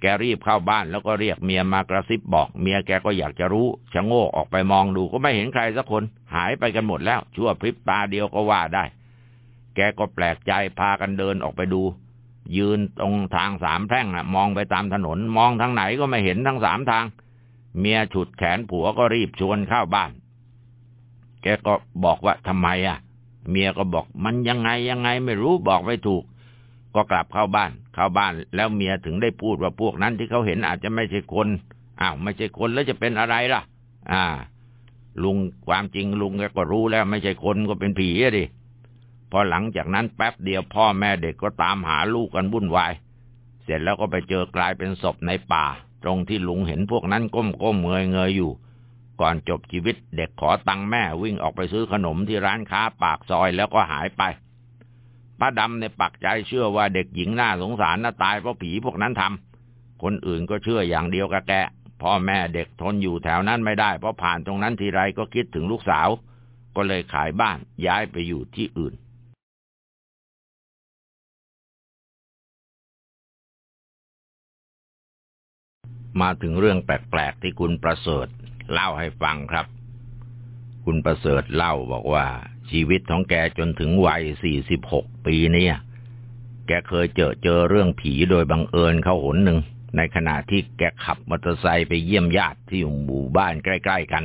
S1: แกรีบเข้าบ้านแล้วก็เรียกเมียมากระซิบบอก เมียแกก็อยากจะรู้ชะโงกออกไปมองดูก็ไม่เห็นใครสักคน หายไปกันหมดแล้ว ชั่วพริบตาเดียวก็ว่าได้ แกก็แปลกใจพากันเดินออกไปดู ยืนตรงทางสามแพร่งนะมองไปตามถนนมองทางไหนก็ไม่เห็นทั้งสามทาง เมียฉุดแขนผัวก็รีบชวนเข้าบ้าน แกก็บอกว่าทำไมอะ เมียก็บอกมันยังไงยังไงไม่รู้บอกไม่ถูก ก็กลับเข้าบ้าน เข้าบ้าน แล้วเมียถึงได้พูดว่าพวกนั้นที่เขาเห็นอาจจะไม่ใช่คนอ้าวไม่ใช่คนแล้วจะเป็นอะไรล่ะ อ่า ลุงความจริงลุงก็รู้แล้ว ไม่ใช่คนก็เป็นผีอะดิพอหลังจากนั้นแป๊บเดียวพ่อแม่เด็กก็ตามหาลูกกันวุ่นวายเสร็จแล้วก็ไปเจอกลายเป็นศพในป่า ตรงที่ลุงเห็นพวกนั้นก้มก้มเงยเงยอยู่ ก่อนจบชีวิต เด็กขอตังค์แม่วิ่งออกไปซื้อขนมที่ร้านค้าปากซอยแล้วก็หายไปป้าดำในปักใจเชื่อว่าเด็กหญิงน่าสงสารน่าตายเพราะผีพวกนั้นทำคนอื่นก็เชื่ออย่างเดียวกับแกพ่อแม่เด็กทนอยู่แถวนั้นไม่ได้ เพราะผ่านตรงนั้นทีไรก็คิดถึงลูกสาว ก็เลยขายบ้านย้ายไปอยู่ที่อื่นมาถึงเรื่องแปลก ๆ ที่คุณประเสริฐ เล่าให้ฟังครับ คุณประเสริฐเล่าบอกว่า ชีวิตของแกจนถึงวัยสี่สิบหกปีเนี่ย แกเคยเจอเจอเรื่องผีโดยบังเอิญเข้าหนหนึ่ง ในขณะที่แกขับมอเตอร์ไซค์ไปเยี่ยมญาติที่อยู่หมู่บ้านใกล้ ๆ กัน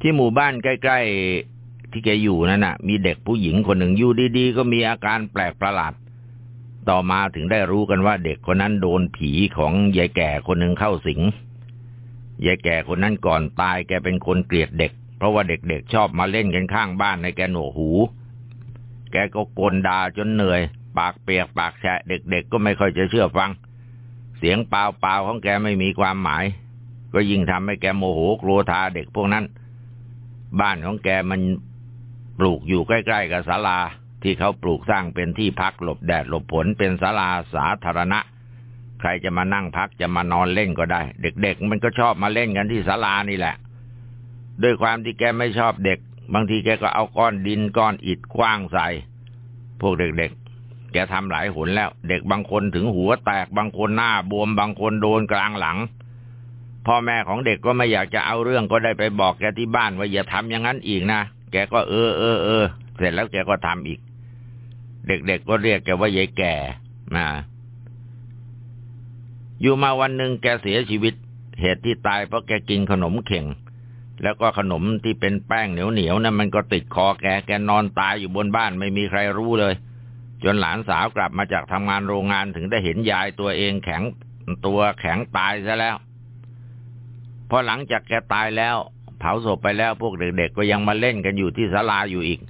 S1: ที่หมู่บ้านใกล้ ๆ ที่แกอยู่นั่นน่ะ มีเด็กผู้หญิงคนหนึ่งอยู่ดีๆ ก็มีอาการแปลกประหลาดต่อมาถึงได้รู้กันว่าเด็กคนนั้นโดนผีของยายแก่คนหนึ่งเข้าสิง ยายแก่คนนั้นก่อนตายแกเป็นคนเกลียดเด็ก เพราะว่าเด็กๆชอบมาเล่นกันข้างบ้านในแกหนวกหู แกก็กลด่าจนเหนื่อย ปากเปียกปากแฉะเด็กๆก็ไม่ค่อยจะเชื่อฟัง เสียงเปล่าๆของแกไม่มีความหมาย ก็ยิ่งทำให้แกโมโหกลัวทาเด็กพวกนั้น บ้านของแกมันปลูกอยู่ใกล้ๆกับศาลาที่เขาปลูกสร้างเป็นที่พักหลบแดดหลบฝนเป็นศาลาสาธารณะ ใครจะมานั่งพักจะมานอนเล่นก็ได้ เด็ก ๆ มันก็ชอบมาเล่นกันที่ศาลานี่แหละ ด้วยความที่แกไม่ชอบเด็ก บางทีแกก็เอาก้อนดินก้อนอิฐคว้างใส่ พวกเด็กๆ แกทำหลายหนแล้ว เด็กบางคนถึงหัวแตกบางคนหน้าบวมบางคนโดนกลางหลัง พ่อแม่ของเด็กก็ไม่อยากจะเอาเรื่องก็ได้ไปบอกแกที่บ้านว่าอย่าทำอย่างนั้นอีกนะแกก็เออเออเออเสร็จแล้วแกก็ทำอีก เด็กๆก็เรียกแกว่ายายแก่นะ อยู่มาวันหนึ่งแกเสียชีวิต เหตุที่ตายเพราะแกกินขนมเข่ง แล้วก็ขนมที่เป็นแป้งเหนียวเหนียวนะั่นมันก็ติดคอแกแกนอนตายอยู่บนบ้านไม่มีใครรู้เลย จนหลานสาวกลับมาจากทำงานโรงงานถึงได้เห็นยายตัวเองแข็งตัวแข็งตายซะแล้ว พอหลังจากแกตายแล้ว เผาศพไปแล้วพวกเด็กๆก็ยังมาเล่นกันอยู่ที่ศาลาอยู่อีก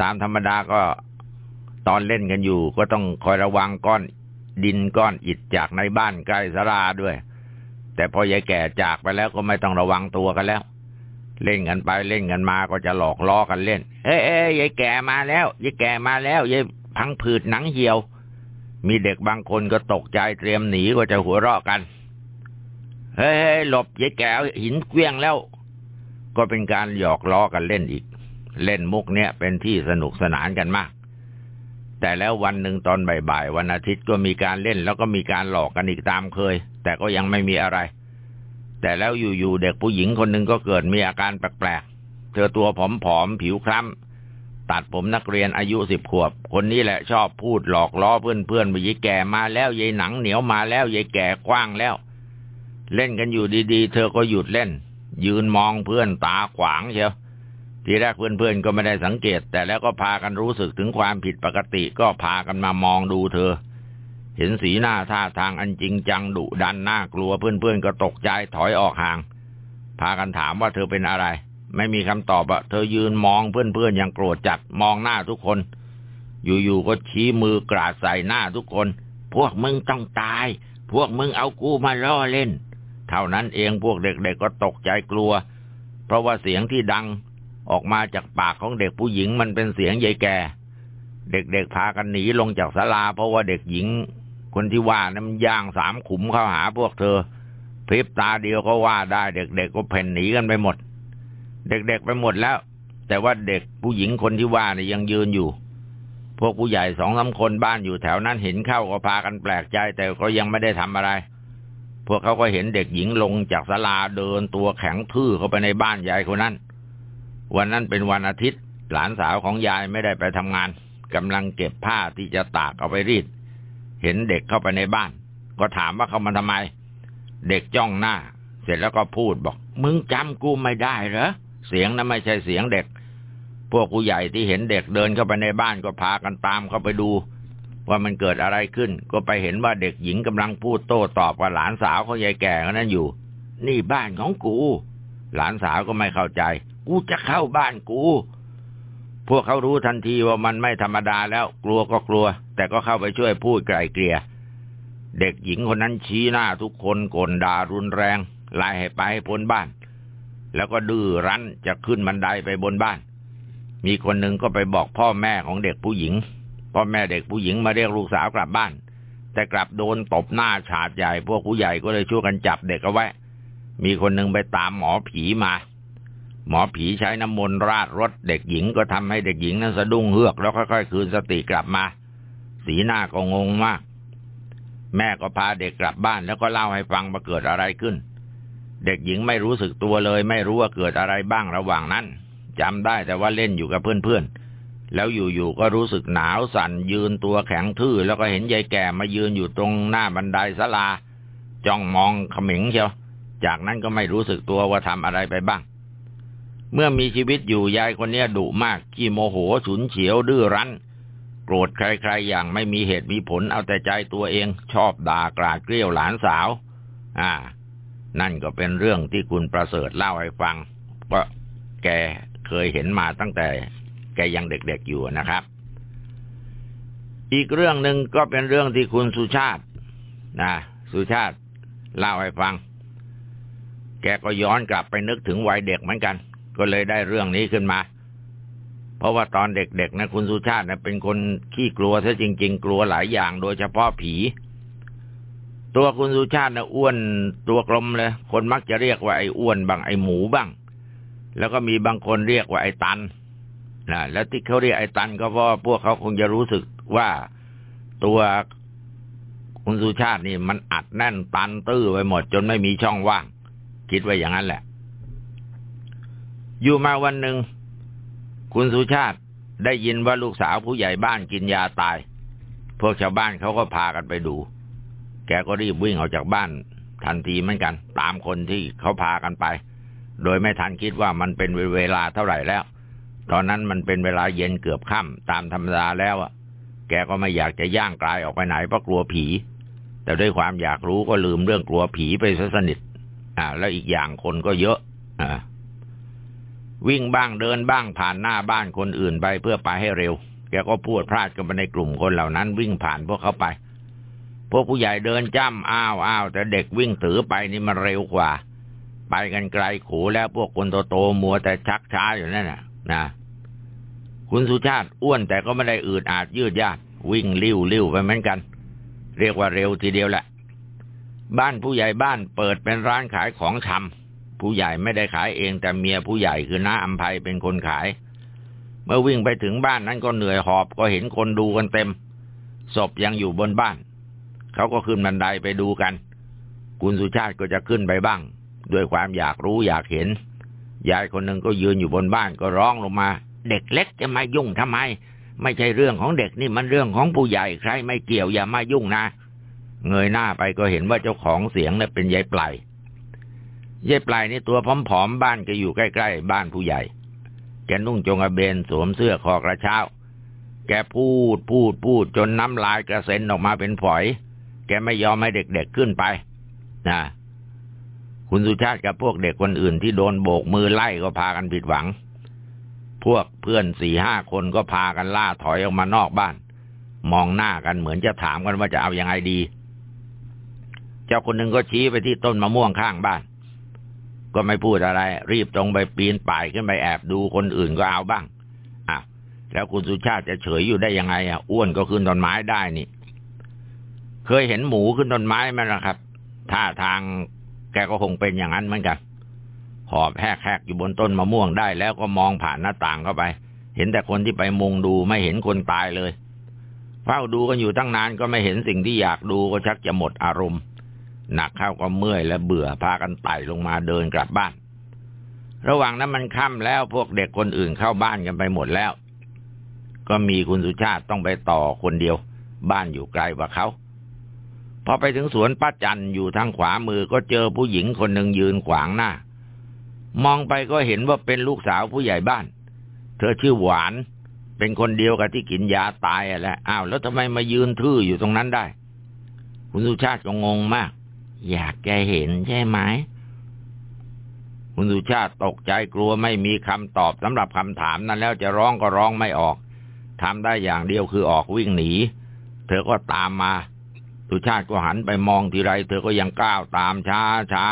S1: ตามธรรมดาก็ตอนเล่นกันอยู่ก็ต้องคอยระวังก้อน ดินก้อนอิฐจากในบ้านใกล้ศาลาด้วย แต่พอยายแก่จากไปแล้วก็ไม่ต้องระวังตัวกันแล้ว เล่นกันไปเล่นกันมาก็จะหลอกล้อกันเล่น เอ้ยเอ้ยยายแก่มาแล้วยายแก่มาแล้วยายพังผืดหนังเหี่ยว มีเด็กบางคนก็ตกใจเตรียมหนีก็จะหัวเราะกันเฮ้ยหลบยายแก่หินเกวี้ยงแล้ว ก็เป็นการหยอกล้อกันเล่นอีก เล่นมุกเนี้ยเป็นที่สนุกสนานกันมาก แต่แล้ววันหนึ่งตอนบ่ายๆวันอาทิตย์ก็มีการเล่นแล้วก็มีการหลอกกันอีกตามเคย แต่ก็ยังไม่มีอะไร แต่แล้วอยู่ๆเด็กผู้หญิงคนหนึ่งก็เกิดมีอาการแปลกๆ เธอตัวผอมๆผิวคล้ำตัดผมนักเรียนอายุสิบขวบ คนนี้แหละชอบพูดหลอกล้อเพื่อนๆว่ายายแก่มาแล้วยายหนังเหนียวมาแล้วยายแก่กว้างแล้ว เล่นกันอยู่ดีๆ เธอก็หยุดเล่น ยืนมองเพื่อนตาขวางเชียว ทีแรกเพื่อนๆก็ไม่ได้สังเกต แต่แล้วก็พากันรู้สึกถึงความผิดปกติก็พากันมามองดูเธอ เห็นสีหน้าท่าทางอันจริงจังดุดันน่ากลัวเพื่อนๆก็ตกใจถอยออกห่าง พากันถามว่าเธอเป็นอะไร ไม่มีคำตอบอะเธอยืนมองเพื่อนๆอย่างโกรธจัดมองหน้าทุกคน อยู่ๆก็ชี้มือกราดใส่หน้าทุกคน พวกมึงต้องตาย พวกมึงเอากูมาล่อเล่น เท่านั้นเองพวกเด็กๆก็ตกใจกลัว เพราะว่าเสียงที่ดัง ออกมาจากปากของเด็กผู้หญิงมันเป็นเสียงยายแก่ เด็กๆพากันหนีลงจากศาลา เพราะว่าเด็กหญิง คนที่ว่านั้นมันย่างสามขุมเข้าหาพวกเธอพริบตาเดียวก็ว่าได้ เด็กๆก็เพ่นหนีกันไปหมด เด็กๆไปหมดแล้ว แต่ว่าเด็กผู้หญิงคนที่ว่าเนี่ยยังยืนอยู่ พวกผู้ใหญ่สองสาคนบ้านอยู่แถวนั้นเห็นเข้าก็พากันแปลกใจ แต่ก็ยังไม่ได้ทำอะไร พวกเขาก็เห็นเด็กหญิงลงจากศาลาเดินตัวแข็งทื่อเข้าไปในบ้านยายคนนั้น วันนั้นเป็นวันอาทิตย์ หลานสาวของยายไม่ได้ไปทำงานกำลังเก็บผ้าที่จะตากเอาไปรีด เห็นเด็กเข้าไปในบ้าน ก็ถามว่าเขามาทำไม เด็กจ้องหน้า เสร็จแล้วก็พูดบอก มึงจำกูไม่ได้เหรอ เสียงนั้นไม่ใช่เสียงเด็ก พวกผู้ใหญ่ที่เห็นเด็กเดินเข้าไปในบ้านก็พากันตามเข้าไปดู ว่ามันเกิดอะไรขึ้น ก็ไปเห็นว่าเด็กหญิงกำลังพูดโต้ตอบกับหลานสาวของยายแก่คนนั้นอยู่ นี่บ้านของกู หลานสาวก็ไม่เข้าใจ กูจะเข้าบ้านกู พวกเขารู้ทันทีว่ามันไม่ธรรมดาแล้ว กลัวก็กลัว แต่ก็เข้าไปช่วยพูดไกลเกลี่ย เด็กหญิงคนนั้นชี้หน้าทุกคนกลด่ารุนแรงไล่ให้ไปให้พ้นบ้าน แล้วก็ดื้อรั้นจะขึ้นบันไดไปบนบ้าน มีคนหนึ่งก็ไปบอกพ่อแม่ของเด็กผู้หญิง พ่อแม่เด็กผู้หญิงมาเรียกลูกสาวกลับบ้าน แต่กลับโดนตบหน้าฉาดใหญ่ พวกผู้ใหญ่ก็เลยช่วยกันจับเด็กเอาไว้ มีคนหนึ่งไปตามหมอผีมา หมอผีใช้น้ำมนต์ราดรถเด็กหญิงก็ทำให้เด็กหญิงนั้นสะดุ้งเฮือกแล้วค่อยๆคืนสติกลับมา สีหน้าก็งงมาก แม่ก็พาเด็กกลับบ้านแล้วก็เล่าให้ฟังว่าเกิดอะไรขึ้น เด็กหญิงไม่รู้สึกตัวเลย ไม่รู้ว่าเกิดอะไรบ้างระหว่างนั้นจำได้แต่ว่าเล่นอยู่กับเพื่อนๆ แล้วอยู่ๆก็รู้สึกหนาวสั่นยืนตัวแข็งทื่อ แล้วก็เห็นยายแก่มายืนอยู่ตรงหน้าบันไดศาลา จ้องมองเขม็งเชียวจากนั้นก็ไม่รู้สึกตัวว่าทำอะไรไปบ้าง เมื่อมีชีวิตอยู่ยายคนนี้ดุมากขี้โมโหฉุนเฉียวดื้อรั้น โกรธใครๆอย่างไม่มีเหตุมีผลเอาแต่ใจตัวเองชอบด่ากราดเกลี้ยวหลานสาว อ่า นั่นก็เป็นเรื่องที่คุณประเสริฐเล่าให้ฟังว่าแกเคยเห็นมาตั้งแต่ แกยังเด็กๆอยู่นะครับ อีกเรื่องหนึ่งก็เป็นเรื่องที่คุณสุชาตินะสุชาติเล่าให้ฟัง แกก็ย้อนกลับไปนึกถึงวัยเด็กเหมือนกัน ก็เลยได้เรื่องนี้ขึ้นมา เพราะว่าตอนเด็กๆนะคุณสุชาตินะเป็นคนขี้กลัวซะจริง ๆ กลัวหลายอย่างโดยเฉพาะผี ตัวคุณสุชาตินะอ้วนตัวกลมเลย คนมักจะเรียกว่าไอ้อ้วนบ้างไอ้หมูบ้าง แล้วก็มีบางคนเรียกว่าไอ้ตันนะแล้วที่เขาเรียกไอ้ตันก็เพราะพวกเขาคงจะรู้สึกว่าตัวคุณสุชาตินี่มันอัดแน่นตันตื้อไปหมด จนไม่มีช่องว่าง คิดไว่าอย่างนั้นแหละ อยู่มาวันหนึ่ง คุณสุชาติได้ยินว่าลูกสาวผู้ใหญ่บ้านกินยาตาย พวกชาวบ้านเขาก็พากันไปดู แกก็รีบวิ่งออกจากบ้าน ทันทีเหมือนกัน ตามคนที่เขาพากันไป โดยไม่ทันคิดว่ามันเป็นเวลาเท่าไหร่แล้ว ตอนนั้นมันเป็นเวลาเย็นเกือบค่ำตามธรรมดาแล้วอะแกก็ไม่อยากจะย่างกลายออกไปไหนเพราะกลัวผี แต่ด้วยความอยากรู้ก็ลืมเรื่องกลัวผีไปซะสนิท อ่า แล้วอีกอย่างคนก็เยอะ อ่า วิ่งบ้างเดินบ้างผ่านหน้าบ้านคนอื่นไปเพื่อไปให้เร็ว แกก็พูดพลาดกันไปในกลุ่มคนเหล่านั้น วิ่งผ่านพวกเขาไป พวกผู้ใหญ่เดินจ้ำอ้าวอ้าวแต่เด็กวิ่งถือไปนี่มันเร็วกว่า ไปกันไกลขู่แล้วพวกคนโตๆมัวแต่ชักช้าอยู่นั่นน่ะ นะคุณสุชาติอ้วนแต่ก็ไม่ได้อืดอาดยืดยาดวิ่งลิ้วลิ้วไปเหมือนกัน เรียกว่าเร็วทีเดียวแหละ บ้านผู้ใหญ่บ้านเปิดเป็นร้านขายของชำ ผู้ใหญ่ไม่ได้ขายเองแต่เมียผู้ใหญ่คือน้าอัมภัยเป็นคนขาย เมื่อวิ่งไปถึงบ้านนั้นก็เหนื่อยหอบก็เห็นคนดูกันเต็ม ศพยังอยู่บนบ้าน เขาก็ขึ้นบันไดไปดูกัน คุณสุชาติก็จะขึ้นไปบ้าง ด้วยความอยากรู้อยากเห็น ยายคนหนึ่งก็ยืนอยู่บนบ้านก็ร้องลงมา เด็กเล็กจะมายุ่งทำไม ไม่ใช่เรื่องของเด็กนี่มันเรื่องของผู้ใหญ่ใครไม่เกี่ยวอย่ามายุ่งนะ เงยหน้าไปก็เห็นว่าเจ้าของเสียงนี่ะเป็นยายปลา ยยายปลายนี่ตัวผอมๆบ้านก็อยู่ใกล้ๆบ้านผู้ใหญ่ แกนุ่งจงกระเบนสวมเสื้อคอกระเช้า แกพูดพูดพูดจนน้ำลายกระเซ็นออกมาเป็นฝอย แกไม่ยอมให้เด็กๆขึ้นไปนะคุณสุชาติกับพวกเด็กคนอื่นที่โดนโบกมือไล่ก็พากันผิดหวัง พวกเพื่อนสี่ห้าคนก็พากันล่าถอยออกมานอกบ้าน มองหน้ากันเหมือนจะถามกันว่าจะเอาอยัางไงดี เจ้าคนหนึ่งก็ชี้ไปที่ต้นมะม่วงข้างบ้าน ก็ไม่พูดอะไร รีบตรงไปปีนป่ายขึ้นไปแอบดูคนอื่นก็เอาบ้างอะแล้วคุณสุชาติจะเฉยอยู่ได้ยังไงอะอ้วนก็ขึ้นต้นไม้ได้นี่ เคยเห็นหมูขึ้นต้นไม้ไหมล่ะครับท่าทางแกก็คงเป็นอย่างนั้นเหมือนกันหอบแหกๆอยู่บนต้นมะม่วงได้ แล้วก็มองผ่านหน้าต่างเข้าไป เห็นแต่คนที่ไปมุงดูไม่เห็นคนตายเลยเฝ้าดูกันอยู่ตั้งนานก็ไม่เห็นสิ่งที่อยากดูก็ชักจะหมดอารมณ์ หนักเข้าก็เมื่อยและเบื่อพากันไต่ลงมาเดินกลับบ้าน ระหว่างนั้นมันค่ำแล้วพวกเด็กคนอื่นเข้าบ้านกันไปหมดแล้ว ก็มีคุณสุชาติต้องไปต่อคนเดียว บ้านอยู่ไกลกว่าเขาพอไปถึงสวนป้าจันอยู่ทางขวามือก็เจอผู้หญิงคนหนึ่งยืนขวางหน้า มองไปก็เห็นว่าเป็นลูกสาวผู้ใหญ่บ้าน เธอชื่อหวาน เป็นคนเดียวกับที่กินยาตายอะแหละอ้าวแล้วทำไมมายืนทื่ออยู่ตรงนั้นได้ คุณสุชาติก็งงมาก อยากแกเห็นใช่ไหมคุณสุชาติตกใจกลัวไม่มีคำตอบสำหรับคำถามนั้นแล้วจะร้องก็ร้องไม่ออกทำได้อย่างเดียวคือออกวิ่งหนี เธอก็ตามมา สุชาติก็หันไปมองทีไร เธอก็ยังก้าวตามช้าช้า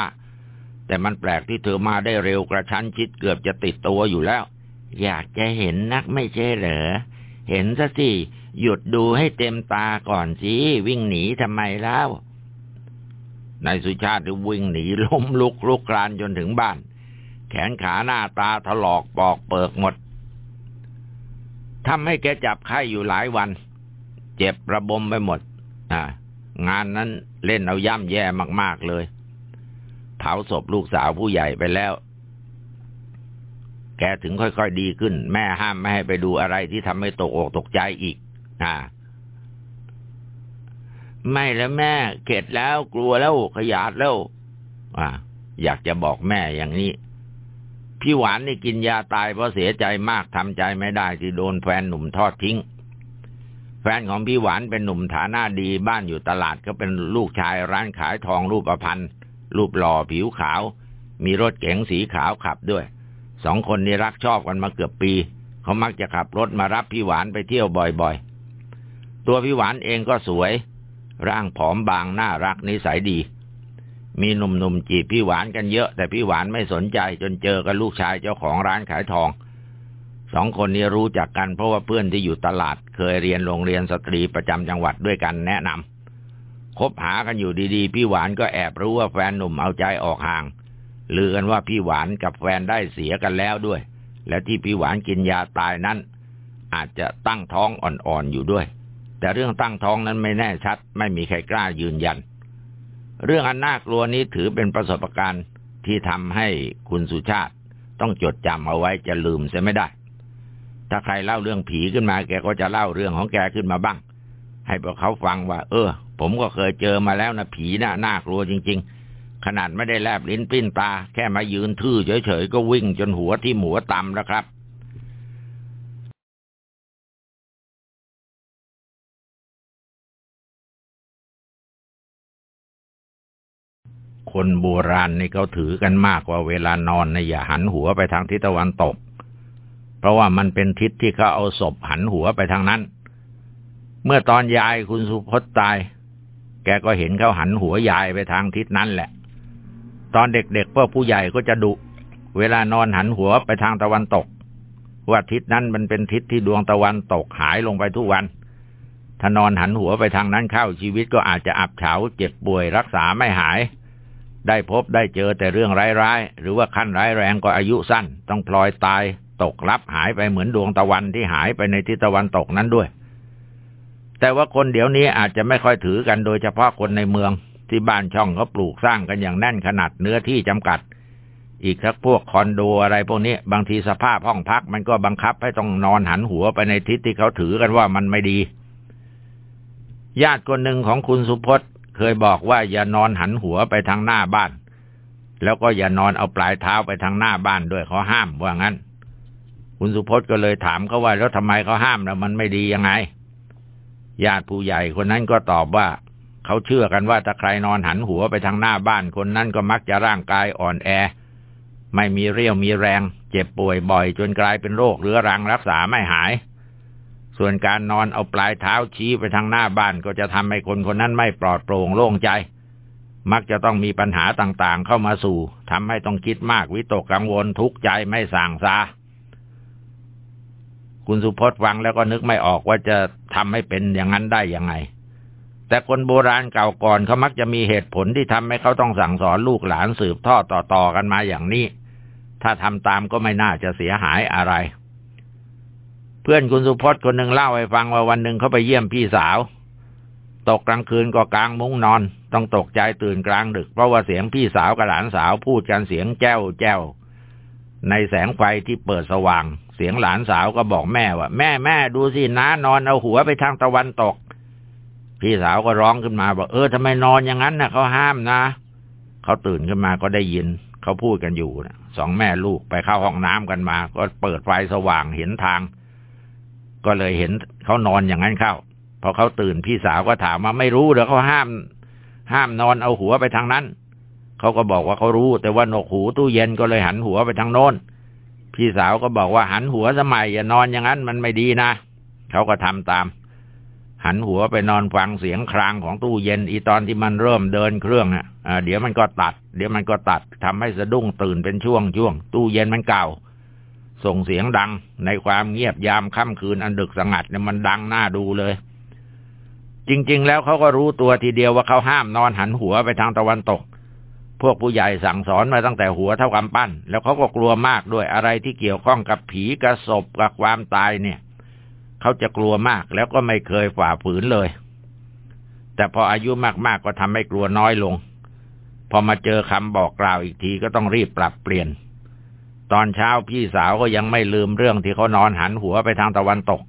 S1: แต่มันแปลกที่เธอมาได้เร็วกระชั้นชิดเกือบจะติดตัวอยู่แล้ว อยากจะเห็นนักไม่ใช่เหรอ เห็นซะสิ หยุดดูให้เต็มตาก่อนสิ วิ่งหนีทำไมแล้ว นายสุชาติวิ่งหนีล้มลุกลุกคลานจนถึงบ้าน แขนขาหน้าตาถลอกปอกเปิกหมดทำให้แกจับไข้อยู่หลายวัน เจ็บระบมไปหมด อ่างานนั้นเล่นเอาย่ำแย่มาก ๆ เลย เผาศพลูกสาวผู้ใหญ่ไปแล้ว แกถึงค่อย ๆ ดีขึ้น แม่ห้ามไม่ให้ไปดูอะไรที่ทำให้ตกอกตกใจอีก อ่า ไม่แล้วแม่เข็ดแล้วกลัวแล้วขยาดแล้ว อ่า อยากจะบอกแม่อย่างนี้ พี่หวานนี่กินยาตายเพราะเสียใจมากทำใจไม่ได้ที่โดนแฟนหนุ่มทอดทิ้ง แฟนของพี่หวานเป็นหนุ่มฐานะดีบ้านอยู่ตลาดก็เป็นลูกชายร้านขายทองรูปพันธ์รูปหล่อผิวขาว มีรถเก๋งสีขาวขับด้วยสองคนนี้รักชอบกันมาเกือบปี เขามักจะขับรถมารับพี่หวานไปเที่ยวบ่อยๆ ตัวพี่หวานเองก็สวย ร่างผอมบางน่ารักนิสัยดี มีหนุ่มๆจีบพี่หวานกันเยอะ แต่พี่หวานไม่สนใจจนเจอกับลูกชายเจ้าของร้านขายทองสองคนนี้รู้จักกันเพราะว่าเพื่อนที่อยู่ตลาด เคยเรียนโรงเรียนสตรีประจำจังหวัดด้วยกันแนะนำคบหากันอยู่ดีๆ พี่หวานก็แอบรู้ว่าแฟนหนุ่มเอาใจออกห่างลือกันว่าพี่หวานกับแฟนได้เสียกันแล้วด้วย และที่พี่หวานกินยาตายนั้น อาจจะตั้งท้องอ่อนๆอยู่ด้วย แต่เรื่องตั้งท้องนั้นไม่แน่ชัด ไม่มีใครกล้ายืนยัน เรื่องอันน่ากลัวนี้ถือเป็นประสบการณ์ที่ทำให้คุณสุชาติต้องจดจำเอาไว้จะลืมเสียไม่ได้ ถ้าใครเล่าเรื่องผีขึ้นมา แกก็จะเล่าเรื่องของแกขึ้นมาบ้าง ให้พวกเขาฟังว่า เออ ผมก็เคยเจอมาแล้วนะผีนะ่ะน่ากลัวจริง ๆ ขนาดไม่ได้แลบลิ้นปิ้นตา แค่มายืนทื่อเฉยๆก็วิ่งจนหัวที่หมัวต่ำแล้วครับ คนโบราณนี่เขาถือกันมากว่าเวลานอนนะอย่าหันหัวไปทางทิศตะวันตก เพราะว่ามันเป็นทิศที่เขาเอาศพหันหัวไปทางนั้น เมื่อตอนยายคุณสุพจน์ตาย แกก็เห็นเขาหันหัวยายไปทางทิศนั้นแหละ ตอนเด็กๆพวกผู้ใหญ่ก็จะดุ เวลานอนหันหัวไปทางตะวันตก ว่าทิศนั้นมันเป็นทิศที่ดวงตะวันตกหายลงไปทุกวันถ้านอนหันหัวไปทางนั้นเข้าชีวิตก็อาจจะอับเฉาเจ็บป่วยรักษาไม่หาย ได้พบได้เจอแต่เรื่องร้ายๆ หรือว่าขั้นร้ายแรงก็อายุสั้น ต้องพลอยตายตกลับหายไปเหมือนดวงตะวันที่หายไปในทิศตะวันตกนั้นด้วย แต่ว่าคนเดี๋ยวนี้อาจจะไม่ค่อยถือกันโดยเฉพาะคนในเมือง ที่บ้านช่องเขาปลูกสร้างกันอย่างแน่นขนาดเนื้อที่จำกัด อีกทักพวกคอนโดอะไรพวกนี้บางทีสภาพห้องพักมันก็บังคับให้ต้องนอนหันหัวไปในทิศที่เขาถือกันว่ามันไม่ดี ญาติคนหนึ่งของคุณสุพจน์ เคยบอกว่าอย่านอนหันหัวไปทางหน้าบ้าน แล้วก็อย่านอนเอาปลายเท้าไปทางหน้าบ้านด้วยเขาห้ามว่างั้น คุณสุพจน์ก็เลยถามเขาว่าแล้วทำไมเขาห้ามแล้วมันไม่ดียังไง ญาติผู้ใหญ่คนนั้นก็ตอบว่าเขาเชื่อกันว่าถ้าใครนอนหันหัวไปทางหน้าบ้านคนนั้นก็มักจะร่างกายอ่อนแอ ไม่มีเรี่ยวมีแรง เจ็บป่วยบ่อย จนกลายเป็นโรคเรื้อรังรักษาไม่หาย ส่วนการนอนเอาปลายเท้าชี้ไปทางหน้าบ้านก็จะทำให้คนคนนั้นไม่ปลอดโปร่งโล่งใจ มักจะต้องมีปัญหาต่างๆ เข้ามาสู่ทำให้ต้องคิดมากวิตกกังวลทุกข์ใจไม่สั่งซาคุณสุพจน์ฟังแล้วก็นึกไม่ออกว่าจะทำให้เป็นอย่างนั้นได้ยังไง แต่คนโบราณเก่าก่อนเขามักจะมีเหตุผลที่ทำให้เขาต้องสั่งสอนลูกหลานสืบทอดต่อๆกันมาอย่างนี้ ถ้าทำตามก็ไม่น่าจะเสียหายอะไร เพื่อนคุณสุพจน์คนหนึ่งเล่าให้ฟังว่าวันหนึ่งเขาไปเยี่ยมพี่สาว ตกกลางคืนก็กลางมุ้งนอน ต้องตกใจตื่นกลางดึก เพราะว่าเสียงพี่สาวกับหลานสาวพูดกันเสียงแจ้วแจ้วในแสงไฟที่เปิดสว่าง เสียงหลานสาวก็บอกแม่ว่า แม่แม่ดูสิน้านอนเอาหัวไปทางตะวันตก พี่สาวก็ร้องขึ้นมาบอกเออทำไมนอนอย่างนั้นนะเขาห้ามนะเขาตื่นขึ้นมาก็ได้ยิน เขาพูดกันอยู่นะสองแม่ลูกไปเข้าห้องน้ำกันมา ก็เปิดไฟสว่างเห็นทาง ก็เลยเห็นเขานอนอย่างนั้นเข้า พอเขาตื่นพี่สาวก็ถามว่าไม่รู้เดี๋ยวเขาห้าม ห้ามนอนเอาหัวไปทางนั้น เขาก็บอกว่าเขารู้ แต่ว่าหนกหูตู้เย็นก็เลยหันหัวไปทางโน้น พี่สาวก็บอกว่าหันหัวสมัยอย่านอนอย่างนั้นมันไม่ดีนะ เขาก็ทำตาม หันหัวไปนอนฟังเสียงครางของตู้เย็น อีตอนที่มันเริ่มเดินเครื่องอะเดี๋ยวมันก็ตัด เดี๋ยวมันก็ตัดทำให้สะดุ้งตื่นเป็นช่วงช่วงตู้เย็นมันเก่า ส่งเสียงดัง ในความเงียบยามค่ำคืนอันดึกสงัดเนี่ยมันดังน่าดูเลย จริง ๆ แล้วเขาก็รู้ตัวทีเดียวว่าเขาห้ามนอนหันหัวไปทางตะวันตก พวกผู้ใหญ่สั่งสอนมาตั้งแต่หัวเท่ากำปั้น แล้วเขาก็กลัวมากด้วยอะไรที่เกี่ยวข้องกับผีกระสบกับความตายเนี่ย เขาจะกลัวมากแล้วก็ไม่เคยฝ่าฝืนเลย แต่พออายุมากๆก็ทำให้กลัวน้อยลง พอมาเจอคำบอกกล่าวอีกทีก็ต้องรีบปรับเปลี่ยน ตอนเช้าพี่สาวก็ยังไม่ลืมเรื่องที่เขานอนหันหัวไปทางตะวันตก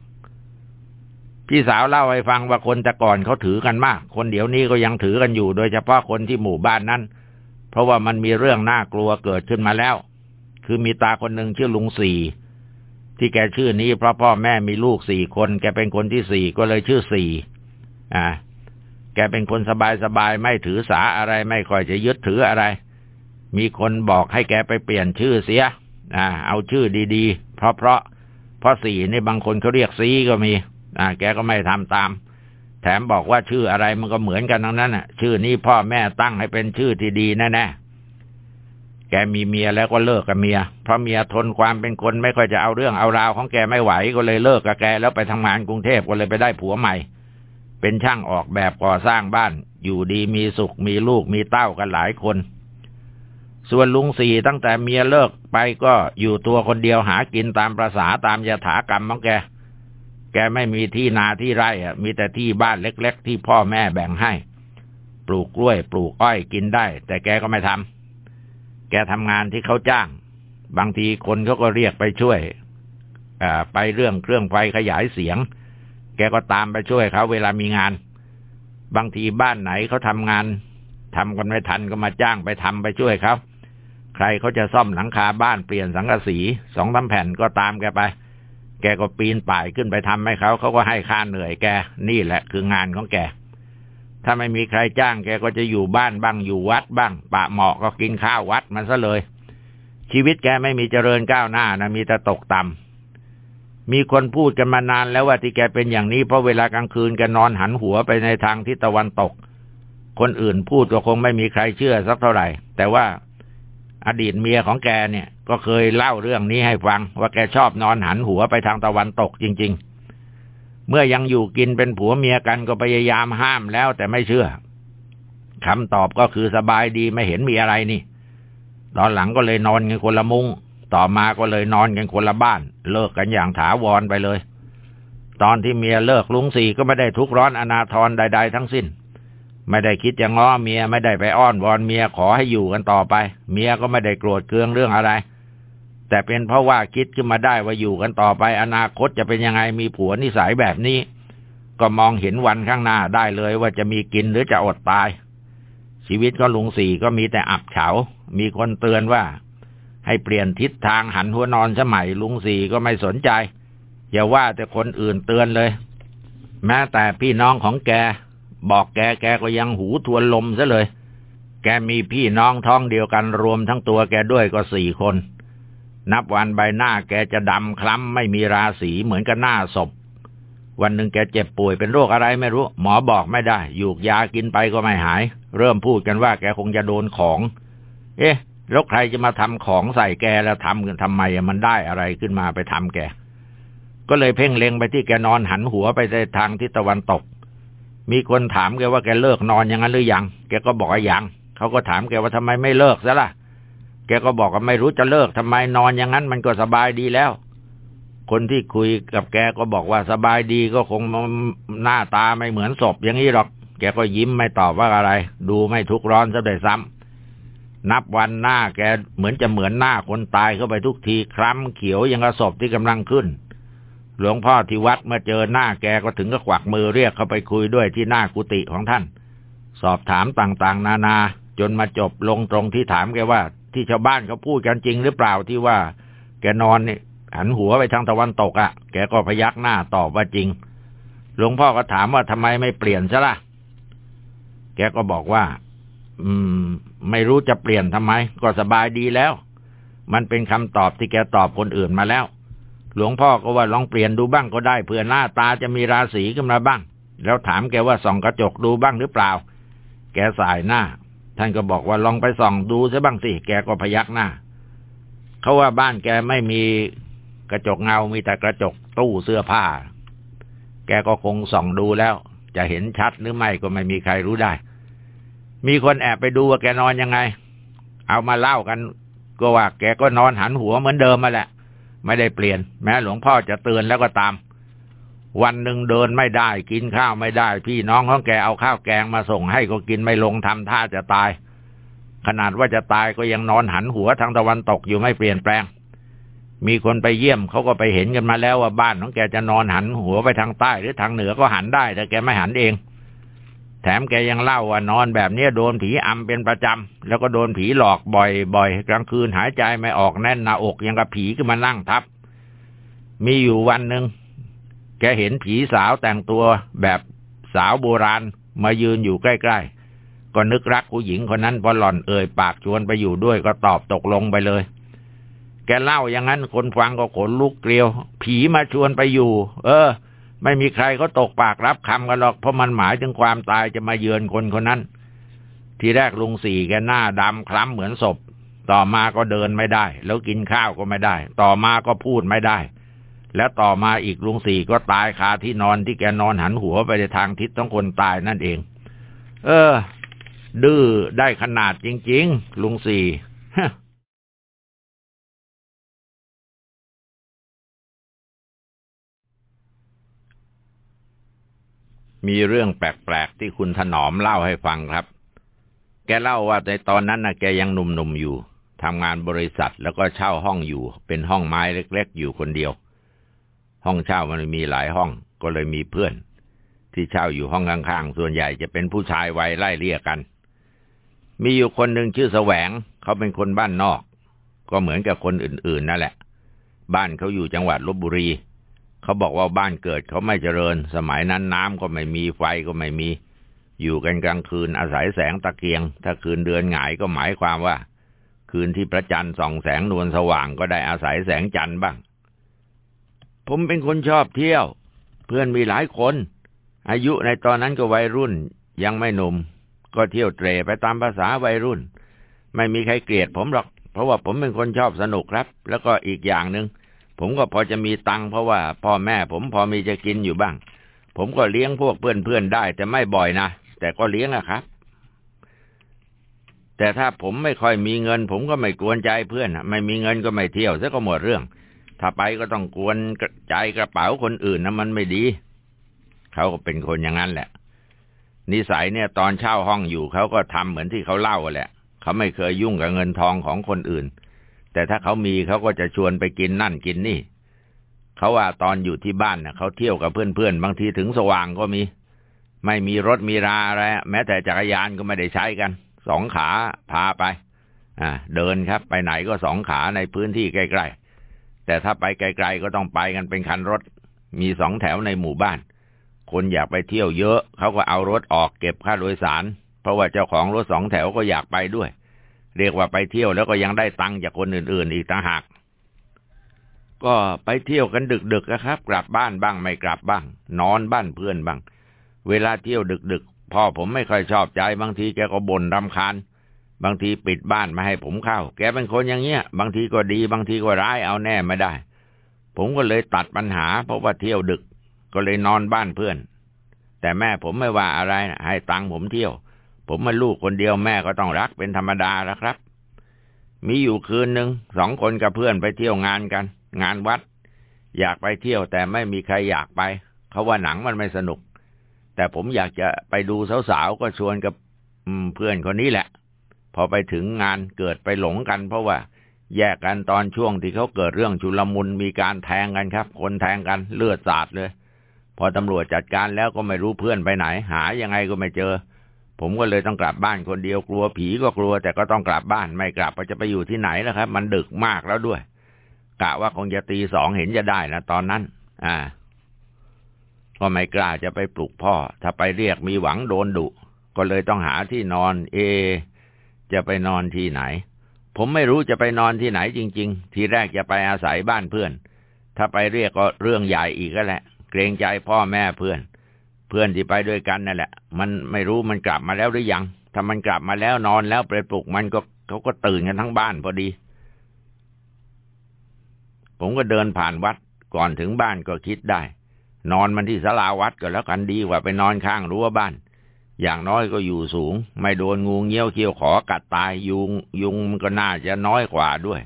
S1: พี่สาวเล่าให้ฟังว่าคนแต่ก่อนเขาถือกันมาก คนเดี๋ยวนี้ก็ยังถือกันอยู่ โดยเฉพาะคนที่หมู่บ้านนั้น เพราะว่ามันมีเรื่องน่ากลัวเกิดขึ้นมาแล้ว คือมีตาคนหนึ่งชื่อลุงสี่ที่แกชื่อนี้เพราะพ่อแม่มีลูกสี่คน แกเป็นคนที่สี่ก็เลยชื่อสี่อ่า แกเป็นคนสบายสบายไม่ถือสาอะไรไม่ค่อยจะยึดถืออะไร มีคนบอกให้แกไปเปลี่ยนชื่อเสีย อ่า เอาชื่อดี ๆ เพราะเพราะเพราะสี่นี่บางคนเขาเรียกซีก็มี อ่า แกก็ไม่ทำตาม แถมบอกว่าชื่ออะไรมันก็เหมือนกันทั้งนั้นน่ะ ชื่อนี้พ่อแม่ตั้งให้เป็นชื่อที่ดีแน่ๆแกมีเมียแล้วก็เลิกกับเมีย เพราะเมียทนความเป็นคนไม่ค่อยจะเอาเรื่องเอาราวของแกไม่ไหวก็เลยเลิกกับแกแล้วไปทำงานกรุงเทพก็เลยไปได้ผัวใหม่ เป็นช่างออกแบบก่อสร้างบ้าน อยู่ดีมีสุขมีลูกมีเต้ากันหลายคน ส่วนลุงสี่ตั้งแต่เมียเลิกไปก็อยู่ตัวคนเดียวหากินตามประษาตามยถากรรมของแก แกไม่มีที่นาที่ไร่อะมีแต่ที่บ้านเล็ก ๆ ที่พ่อแม่แบ่งให้ ปลูกกล้วย ปลูกอ้อยกินได้ แต่แกก็ไม่ทำแกทำงานที่เขาจ้าง บางทีคนเขาก็เรียกไปช่วยไปเรื่องเครื่องไฟขยายเสียง แกก็ตามไปช่วยเขาเวลามีงาน บางทีบ้านไหนเขาทำงานทำกันไม่ทันก็มาจ้างไปทำไปช่วยเขา ใครเขาจะซ่อมหลังคาบ้านเปลี่ยนสังกะสีสองสาแผ่นก็ตามแกไป แกก็ปีนป่ายขึ้นไปทำให้เขาเขาก็ให้ค่าเหนื่อยแก นี่แหละคืองานของแก ถ้าไม่มีใครจ้างแกก็จะอยู่บ้านบ้างอยู่วัดบ้าง ปะเหมาะก็กินข้าววัดมันซะเลย ชีวิตแกไม่มีเจริญก้าวหน้านะมีแต่ตกต่ำมีคนพูดกันมานานแล้วว่าที่แกเป็นอย่างนี้เพราะเวลากลางคืนแกนอนหันหัวไปในทางทิศตะวันตก คนอื่นพูดก็คงไม่มีใครเชื่อสักเท่าไหร่ แต่ว่า อดีตเมียของแกเนี่ย ก็เคยเล่าเรื่องนี้ให้ฟัง ว่าแกชอบนอนหันหัวไปทางตะวันตกจริง ๆ เมื่อยังอยู่กินเป็นผัวเมียกันก็พยายามห้ามแล้วแต่ไม่เชื่อคำตอบก็คือสบายดีไม่เห็นมีอะไรนี่ ตอนหลังก็เลยนอนกันคนละมุงต่อมาก็เลยนอนกันคนละบ้าน เลิกกันอย่างถาวรไปเลย ตอนที่เมียเลิกลุงสี่ก็ไม่ได้ทุกร้อนอนาทรใด ๆ ทั้งสิ้น ไม่ได้คิดจะง้อเมียไม่ได้ไปอ้อนวอนเมียขอให้อยู่กันต่อไป เมียก็ไม่ได้โกรธเคืองเรื่องอะไร แต่เป็นเพราะว่าคิดขึ้นมาได้ว่าอยู่กันต่อไป อนาคตจะเป็นยังไงมีผัวนิสัยแบบนี้ ก็มองเห็นวันข้างหน้าได้เลยว่าจะมีกินหรือจะอดตาย ชีวิตก็ลุงสี่ก็มีแต่อับเฉา มีคนเตือนว่า ให้เปลี่ยนทิศทางหันหัวนอนสมัยลุงสี่ก็ไม่สนใจอย่าว่าแต่คนอื่นเตือนเลย แม้แต่พี่น้องของแก บอกแกแกก็ยังหูทวนลมซะเลย แกมีพี่น้องท้องเดียวกันรวมทั้งตัวแกด้วยก็สี่คน นับวันใบหน้าแกจะดำคล้ำไม่มีราศีเหมือนกับหน้าศพ วันหนึ่งแกเจ็บป่วยเป็นโรคอะไรไม่รู้ หมอบอกไม่ได้ อยู่ยากินไปก็ไม่หาย เริ่มพูดกันว่าแกคงจะโดนของ เอ๊ะแล้วใครจะมาทำของใส่แกแล้วทำกันทำไมมันได้อะไรขึ้นมาไปทำแกก็เลยเพ่งเล็งไปที่แกนอนหันหัวไปในทางทิศตะวันตก มีคนถามแกว่าแกเลิกนอนอย่างนั้นหรือยัง แกก็บอกว่ายัง เขาก็ถามแกว่าทำไมไม่เลิกซะล่ะ แกก็บอกว่าไม่รู้จะเลิกทำไมนอนอย่างนั้นมันก็สบายดีแล้ว คนที่คุยกับแกก็บอกว่าสบายดีก็คงหน้าตาไม่เหมือนศพอย่างนี้หรอก แกก็ยิ้มไม่ตอบว่าอะไร ดูไม่ทุกร้อนซะด้วยซ้ำนับวันหน้าแกเหมือนจะเหมือนหน้าคนตายเข้าไปทุกทีคล้ำเขียวยังกระศพที่กำลังขึ้น หลวงพ่อที่วัดเมื่อเจอหน้าแกก็ถึงก็ขวักมือเรียกเข้าไปคุยด้วยที่หน้ากุฏิของท่าน สอบถามต่างๆ นานา จนมาจบลงตรงที่ถามแกว่า ที่ชาวบ้านเขาพูดกันจริงหรือเปล่าที่ว่า แกนอนนี่หันหัวไปทางตะวันตกอะ่ะ แกก็พยักหน้าตอบว่าจริง หลวงพ่อก็ถามว่าทำไมไม่เปลี่ยนซะละ่ะ แกก็บอกว่า อืม ไม่รู้จะเปลี่ยนทำไม ก็สบายดีแล้ว มันเป็นคำตอบที่แกตอบคนอื่นมาแล้ว หลวงพ่อก็ว่าลองเปลี่ยนดูบ้างก็ได้เผื่อหน้าตาจะมีราศีขึ้นมาบ้าง แล้วถามแกว่าส่องกระจกดูบ้างหรือเปล่า แกสายหน้า ท่านก็บอกว่าลองไปส่องดูซะบ้างสิแกก็พยักหน้า เขาว่าบ้านแกไม่มีกระจกเงา มีแต่กระจกตู้เสื้อผ้า แกก็คงส่องดูแล้ว จะเห็นชัดหรือไม่ก็ไม่มีใครรู้ได้ มีคนแอบไปดูว่าแกนอนยังไง เอามาเล่ากัน ก็ว่าแกก็นอนหันหัวเหมือนเดิมมาแหละ ไม่ได้เปลี่ยน แม้หลวงพ่อจะเตือนแล้วก็ตาม วันหนึ่งเดินไม่ได้กินข้าวไม่ได้ พี่น้องของแกเอาข้าวแกงมาส่งให้ก็กินไม่ลงทำท่าจะตาย ขนาดว่าจะตายก็ยังนอนหันหัวทางตะวันตกอยู่ไม่เปลี่ยนแปลง มีคนไปเยี่ยมเขาก็ไปเห็นกันมาแล้วว่าบ้านของแกจะนอนหันหัวไปทางใต้หรือทางเหนือก็หันได้ แต่แกไม่หันเอง แถมแกยังเล่าว่านอนแบบนี้โดนผีอำเป็นประจำ แล้วก็โดนผีหลอกบ่อยๆ กลางคืนหายใจไม่ออกแน่นหน้าอกยังกับผีขึ้นมานั่งทับ มีอยู่วันหนึ่งแกเห็นผีสาวแต่งตัวแบบสาวโบราณมายืนอยู่ใกล้ๆ ก็นึกรักผู้หญิงคนนั้นพอหล่อนเอ่ยปากชวนไปอยู่ด้วยก็ตอบตกลงไปเลย แกเล่าอย่างนั้นคนฟังก็ขนลุกเกลียว ผีมาชวนไปอยู่ เออ ไม่มีใครเขาตกปากรับคำกันหรอกเพราะมันหมายถึงความตายจะมาเยือนคนคนนั้น ทีแรกลุงสี่แกหน้าดำคล้ำเหมือนศพ ต่อมาก็เดินไม่ได้ แล้วกินข้าวก็ไม่ได้ ต่อมาก็พูดไม่ได้ แล้วต่อมาอีกลุงสี่ก็ตายคาที่นอนที่แกนอนหันหัวไปในทางทิศของคนตายนั่นเอง เออ ดื้อได้ขนาดจริง ๆ ลุงสี่ มีเรื่องแปลกๆที่คุณถนอมเล่าให้ฟังครับ แกเล่าว่าในตอนนั้นนะแกยังหนุ่มๆอยู่ทำงานบริษัทแล้วก็เช่าห้องอยู่ เป็นห้องไม้เล็ก ๆ อยู่คนเดียว ห้องเช่ามันมีหลายห้องก็เลยมีเพื่อน ที่เช่าอยู่ห้องข้างๆส่วนใหญ่จะเป็นผู้ชายวัยไล่เลี่ยกัน มีอยู่คนหนึ่งชื่อแสวง เขาเป็นคนบ้านนอก ก็เหมือนกับคนอื่นๆนั่นแหละ บ้านเขาอยู่จังหวัดลบบุรี เขาบอกว่าบ้านเกิดเขาไม่เจริญ สมัยนั้นน้ำก็ไม่มีไฟก็ไม่มี อยู่กันกลางคืนอาศัยแสงตะเกียง ถ้าคืนเดือนหงายก็หมายความว่า คืนที่พระจันทร์ส่องแสงนวลสว่างก็ได้อาศัยแสงจันทร์บ้าง ผมเป็นคนชอบเที่ยว เพื่อนมีหลายคน อายุในตอนนั้นก็วัยรุ่นยังไม่หนุ่ม ก็เที่ยวเตรไปตามภาษาวัยรุ่น ไม่มีใครเกลียดผมหรอก เพราะว่าผมเป็นคนชอบสนุกครับ แล้วก็อีกอย่างหนึ่ง ผมก็พอจะมีตังค์เพราะว่าพ่อแม่ผมพอมีจะกินอยู่บ้าง ผมก็เลี้ยงพวกเพื่อนๆได้ แต่ไม่บ่อยนะ แต่ก็เลี้ยงอะครับ แต่ถ้าผมไม่ค่อยมีเงิน ผมก็ไม่กวนใจเพื่อนไม่มีเงินก็ไม่เที่ยวซะก็หมดเรื่อง ถ้าไปก็ต้องกวนใจกระเป๋าคนอื่นนะมันไม่ดี เขาก็เป็นคนอย่างนั้นแหละ นิสัยเนี่ยตอนเช่าห้องอยู่เขาก็ทำเหมือนที่เขาเล่าแหละ เขาไม่เคยยุ่งกับเงินทองของคนอื่น แต่ถ้าเขามีเขาก็จะชวนไปกินนั่นกินนี่ เขาว่าตอนอยู่ที่บ้านเน่ะเขาเที่ยวกับเพื่อนๆ บางทีถึงสว่างก็มี ไม่มีรถมีราอะไรแม้แต่จักรยานก็ไม่ได้ใช้กัน สองขาพาไป อ่า เดินครับ ไปไหนก็สองขาในพื้นที่ใกล้ๆ แต่ถ้าไปไกลๆก็ต้องไปกันเป็นคันรถ มีสองแถวในหมู่บ้าน คนอยากไปเที่ยวเยอะ เขาก็เอารถออกเก็บค่าโดยสาร เพราะว่าเจ้าของรถสองแถวก็อยากไปด้วย เรียกว่าไปเที่ยวแล้วก็ยังได้ตังค์จากคนอื่น ๆ อีกต่างหาก ก็ไปเที่ยวกันดึกๆนะครับ กลับบ้านบ้างไม่กลับบ้าง นอนบ้านเพื่อนบ้าง เวลาเที่ยวดึกๆพ่อผมไม่ค่อยชอบใจบางทีแกก็บ่นรำคาญบางทีปิดบ้านไม่ให้ผมเข้า แกเป็นคนอย่างเงี้ย บางทีก็ดี บางทีก็ร้ายเอาแน่ไม่ได้ ผมก็เลยตัดปัญหา เพราะว่าเที่ยวดึก ก็เลยนอนบ้านเพื่อน แต่แม่ผมไม่ว่าอะไรนะให้ตังค์ผมเที่ยว ผมมาลูกคนเดียวแม่ก็ต้องรักเป็นธรรมดาแล้วครับ มีอยู่คืนหนึ่งสองคนกับเพื่อนไปเที่ยวงานกัน งานวัด อยากไปเที่ยวแต่ไม่มีใครอยากไป เขาว่าหนังมันไม่สนุก แต่ผมอยากจะไปดูสาวๆก็ชวนกับเพื่อนคนนี้แหละ พอไปถึงงานเกิดไปหลงกัน เพราะว่าแยกกันตอนช่วงที่เขาเกิดเรื่องชุลมุนมีการแทงกันครับ คนแทงกันเลือดสาดเลย พอตำรวจจัดการแล้วก็ไม่รู้เพื่อนไปไหน หายังไงก็ไม่เจอ ผมก็เลยต้องกลับบ้านคนเดียวกลัวผีก็กลัว แต่ก็ต้องกลับบ้านไม่กลับก็จะไปอยู่ที่ไหนนะครับ มันดึกมากแล้วด้วยกะว่าคงจะตีสองเห็นจะได้นะตอนนั้น อ่า ก็ไม่กล้าจะไปปลุกพ่อ ถ้าไปเรียกมีหวังโดนดุ ก็เลยต้องหาที่นอน เอ จะไปนอนที่ไหน ผมไม่รู้จะไปนอนที่ไหนจริง ๆ ทีแรกจะไปอาศัยบ้านเพื่อน ถ้าไปเรียกก็เรื่องใหญ่อีกก็แหละ เกรงใจพ่อแม่เพื่อน เพื่อนที่ไปด้วยกันนั่นแหละ มันไม่รู้มันกลับมาแล้วหรือยัง ถ้ามันกลับมาแล้วนอนแล้วไปปลุกมันก็เขาก็ตื่นกันทั้งบ้านพอดี ผมก็เดินผ่านวัดก่อนถึงบ้านก็คิดได้ นอนมันที่ศาลาวัดก็แล้วกันดีกว่าไปนอนข้างรั้วบ้าน อย่างน้อยก็อยู่สูง ไม่โดนงูเงี้ยวเขี้ยวขอกัดตายยุงยุงมันก็น่าจะน้อยกว่าด้วย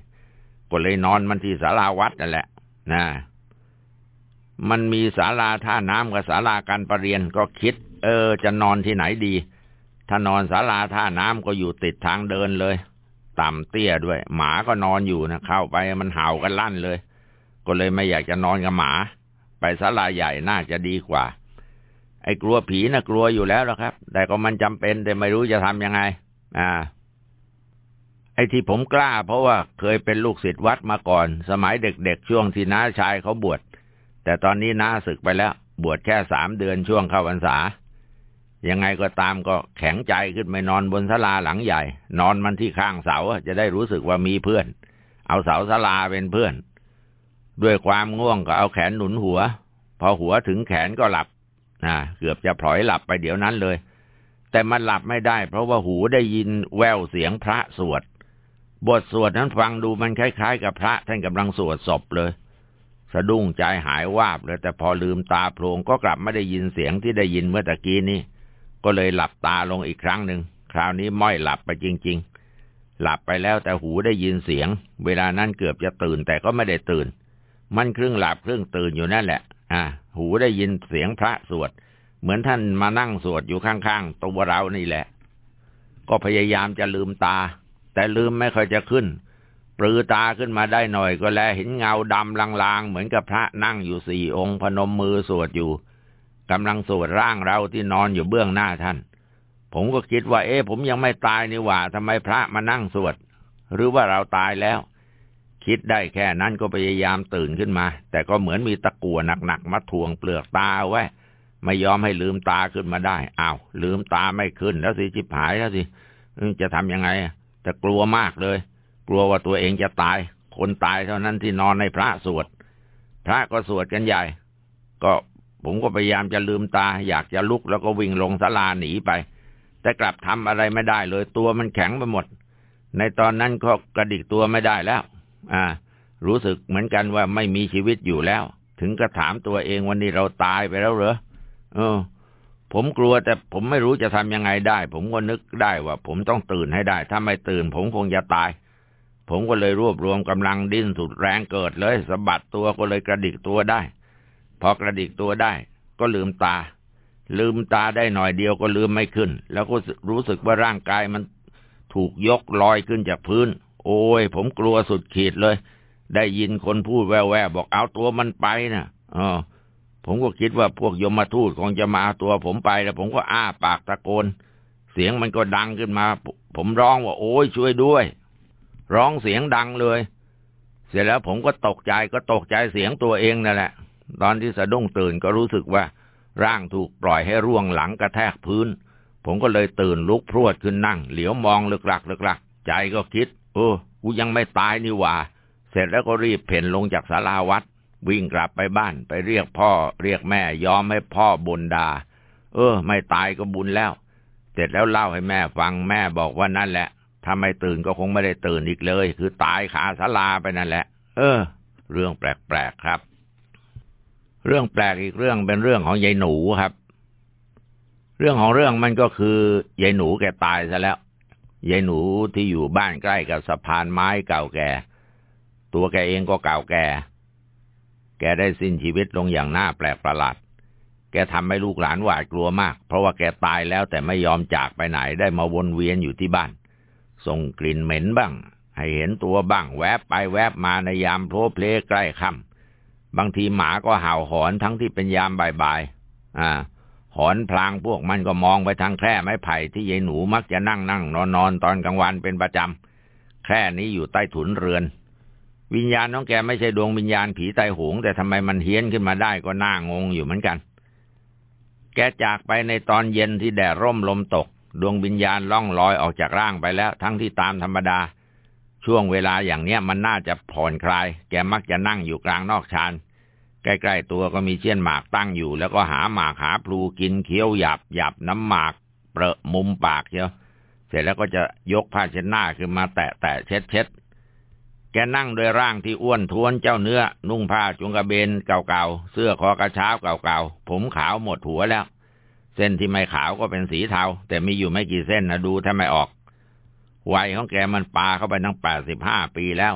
S1: ก็เลยนอนมันที่ศาลาวัดนั่นแหละ นะ มันมีศาลาท่าน้ำกับศาลาการประเรียนก็คิด เออ จะนอนที่ไหนดี ถ้านอนศาลาท่าน้ำก็อยู่ติดทางเดินเลย ต่ำเตี้ยด้วย หมาก็นอนอยู่นะเข้าไปมันเห่ากันลั่นเลย ก็เลยไม่อยากจะนอนกับหมา ไปศาลาใหญ่น่าจะดีกว่า ไอ้กลัวผีนะกลัวอยู่แล้วนะครับ แต่ก็มันจำเป็นแต่ไม่รู้จะทำยังไง อ่าไอ้ที่ผมกล้าเพราะว่าเคยเป็นลูกศิษย์วัดมาก่อน สมัยเด็กๆช่วงที่น้าชายเขาบวช แต่ตอนนี้น้าศึกไปแล้ว บวชแค่สามเดือนช่วงเข้าพรรษา ยังไงก็ตามก็แข็งใจขึ้นไปนอนบนศาลาหลังใหญ่ นอนมันที่ข้างเสาจะได้รู้สึกว่ามีเพื่อน เอาเสาศาลาเป็นเพื่อน ด้วยความง่วงก็เอาแขนหนุนหัว พอหัวถึงแขนก็หลับนะเกือบจะพลอยหลับไปเดี๋ยวนั้นเลย แต่มันหลับไม่ได้ เพราะว่าหูได้ยินแววเสียงพระสวด บทสวดนั้นฟังดูมันคล้ายๆ กับพระท่านกำลังสวดศพเลย สะดุ้งใจหายวาบเลยแต่พอลืมตาโพลงก็กลับไม่ได้ยินเสียงที่ได้ยินเมื่อตะกี้นี้ ก็เลยหลับตาลงอีกครั้งหนึ่งคราวนี้ม้อยหลับไปจริง ๆ หลับไปแล้วแต่หูได้ยินเสียง เวลานั้นเกือบจะตื่นแต่ก็ไม่ได้ตื่น มันครึ่งหลับครึ่งตื่นอยู่นั่นแหละ อ่า หูได้ยินเสียงพระสวด เหมือนท่านมานั่งสวดอยู่ข้างๆตัวเรานี่แหละ ก็พยายามจะลืมตา แต่ลืมไม่ค่อยจะขึ้น ปลือตาขึ้นมาได้หน่อยก็แลเห็นเงาดำลางๆ เหมือนกับพระนั่งอยู่สี่องค์พนมมือสวดอยู่กำลังสวดร่างเราที่นอนอยู่เบื้องหน้าท่าน ผมก็คิดว่า เอ๊ะผมยังไม่ตายนี่หว่าทำไมพระมานั่งสวด หรือว่าเราตายแล้ว คิดได้แค่นั้นก็พยายามตื่นขึ้นมา แต่ก็เหมือนมีตะกั่วหนักๆมาทวงเปลือกตาไว้ไม่ยอมให้ลืมตาขึ้นมาได้อ้าวลืมตาไม่ขึ้นแล้วสิจิบหายแล้วสิจะทำยังไงจะกลัวมากเลย กลัวว่าตัวเองจะตาย คนตายเท่านั้นที่นอนในพระสวด พระก็สวดกันใหญ่ ก็ผมก็พยายามจะลืมตา อยากจะลุกแล้วก็วิ่งลงศาลาหนีไป แต่กลับทำอะไรไม่ได้เลยตัวมันแข็งไปหมด ในตอนนั้นก็กระดิกตัวไม่ได้แล้ว อ่า รู้สึกเหมือนกันว่าไม่มีชีวิตอยู่แล้ว ถึงกระถามตัวเองวันนี้เราตายไปแล้วเหรอเออ ผมกลัวแต่ผมไม่รู้จะทำยังไงได้ ผมก็นึกได้ว่า ผมต้องตื่นให้ได้ ถ้าไม่ตื่นผมคงจะตาย ผมก็เลยรวบรวมกำลังดิ้นสุดแรงเกิดเลยสะบัดตัวก็เลยกระดิกตัวได้ พอกระดิกตัวได้ ก็ลืมตา ลืมตาได้หน่อยเดียวก็ลืมไม่ขึ้น แล้วก็รู้สึกว่าร่างกายมันถูกยกลอยขึ้นจากพื้น โอ้ย ผมกลัวสุดขีดเลย ได้ยินคนพูดแว่วๆบอกเอาตัวมันไปนะอ๋อผมก็คิดว่าพวกยมทูตคงจะมาตัวผมไปแล้วผมก็อ้าปากตะโกน เสียงมันก็ดังขึ้นมา ผมร้องว่า โอ้ยช่วยด้วย ร้องเสียงดังเลย เสร็จแล้วผมก็ตกใจก็ตกใจเสียงตัวเองนั่นแหละ ตอนที่สะดุ้งตื่นก็รู้สึกว่า ร่างถูกปล่อยให้ร่วงหลังกระแทกพื้น ผมก็เลยตื่นลุกพรวดขึ้นนั่ง เหลียวมองลึกหลักลึกหลักใจก็คิดเออกูยังไม่ตายนี่ว่า เสร็จแล้วก็รีบเพ่นลงจากศาลาวัด วิ่งกลับไปบ้านไปเรียกพ่อ เรียกแม่ยอมให้พ่อบนดา เออ ไม่ตายก็บุญแล้ว เสร็จแล้วเล่าให้แม่ฟังแม่บอกว่านั่นแหละ ถ้าไม่ตื่นก็คงไม่ได้ตื่นอีกเลย คือตายขาศาลาไปนั่นแหละ เออ เรื่องแปลกๆครับ เรื่องแปลกอีกเรื่องเป็นเรื่องของยายหนูครับ เรื่องของเรื่องมันก็คือยายหนูแกตายซะแล้วยายหนูที่อยู่บ้านใกล้กับสะพานไม้เก่าแก่ ตัวแกเองก็เก่าแก่ แกได้สิ้นชีวิตลงอย่างน่าแปลกประหลาด แกทำให้ลูกหลานหวาดกลัวมาก เพราะว่าแกตายแล้วแต่ไม่ยอมจากไปไหนได้มาวนเวียนอยู่ที่บ้าน ส่งกลิ่นเหม็นบ้าง ให้เห็นตัวบ้างแวบไปแวบมาในยามโพลเพลใกล้ค่ำบางทีหมาก็เห่าหอนทั้งที่เป็นยามบ่ายๆอ่า หอนพลางพวกมันก็มองไปทางแคร่ไม้ไผ่ที่ยายหนูมักจะนั่งนั่งนอนนอนตอนกลางวันเป็นประจำแคร่นี้อยู่ใต้ถุนเรือน วิญญาณน้องแกไม่ใช่ดวงวิญญาณผีไตหงแต่ทำไมมันเฮี้ยนขึ้นมาได้ก็น่างงอยู่เหมือนกัน แกจากไปในตอนเย็นที่แดดร่มลมตก ดวงวิญญาณล่องลอยออกจากร่างไปแล้ว ทั้งที่ตามธรรมดา ช่วงเวลาอย่างเนี้ยมันน่าจะผ่อนคลาย แกมักจะนั่งอยู่กลางนอกชานใกล้ๆตัวก็มีเชี่ยนหมากตั้งอยู่ แล้วก็หาหมากหาพลูกินเคี้ยวหยับหยับน้ำหมากเปรอะมุมปากเชียวเสร็จแล้วก็จะยกผ้าเช็ดหน้าขึ้นมาแตะแตะเช็ดเช็ดแกนั่งโดยร่างที่อ้วนท้วนเจ้าเนื้อ นุ่งผ้าจุงกระเบนเก่าๆเสื้อคอกระช้าเก่าๆผมขาวหมดหัวแล้ว เส้นที่ไม่ขาวก็เป็นสีเทา แต่มีอยู่ไม่กี่เส้นนะดูถ้าไม่ออก วัยของแกมันปาเข้าไปตั้งแปดสิบห้าปีแล้ว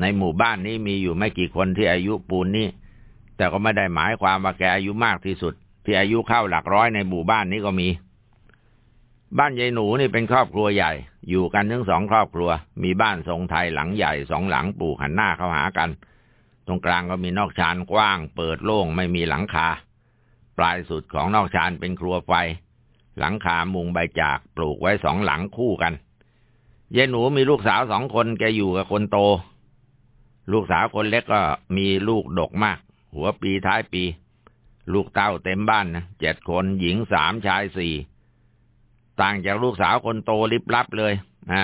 S1: ในหมู่บ้านนี้มีอยู่ไม่กี่คนที่อายุปูนนี้แต่ก็ไม่ได้หมายความว่าแกอายุมากที่สุด ที่อายุเข้าหลักร้อยในหมู่บ้านนี้ก็มี บ้านยายหนูนี่เป็นครอบครัวใหญ่ อยู่กันทั้งสองครอบครัว มีบ้านทรงไทยหลังใหญ่สองหลังปลูกหันหน้าเข้าหากัน ตรงกลางก็มีนอกชานกว้าง เปิดโล่งไม่มีหลังคา ปลายสุดของนอกชานเป็นครัวไฟ หลังคามุงใบจากปลูกไว้สองหลังคู่กันยายหนูมีลูกสาวสองคนแกอยู่กับคนโต ลูกสาวคนเล็กก็มีลูกดกมาก หัวปีท้ายปี ลูกเต้าเต็มบ้านนะเจ็ดคนหญิงสามชายสี่ต่างจากลูกสาวคนโตลิบลับเลยอ่า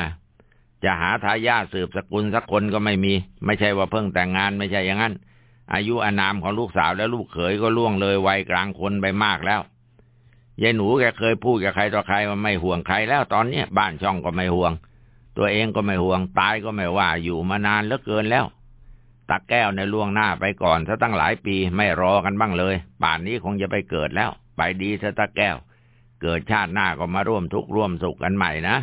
S1: จะหาทายาทสืบสกุลสักคนก็ไม่มี ไม่ใช่ว่าเพิ่งแต่งงานไม่ใช่อย่างนั้น อายุอานามของลูกสาวและลูกเขยก็ล่วงเลยวัยกลางคนไปมากแล้วยายหนูแกเคยพูดกับใครต่อใครว่าไม่ห่วงใครแล้วตอนเนี้ยบ้านช่องก็ไม่ห่วง ตัวเองก็ไม่ห่วงตายก็ไม่ว่าอยู่มานานเหลือเกินแล้วตักแก้วในล่วงหน้าไปก่อนซะตั้งหลายปีไม่รอกันบ้างเลย ป่านนี้คงจะไปเกิดแล้ว ไปดีซะตักแก้ว เกิดชาติหน้าก็มาร่วมทุกข์ร่วมสุขกันใหม่นะ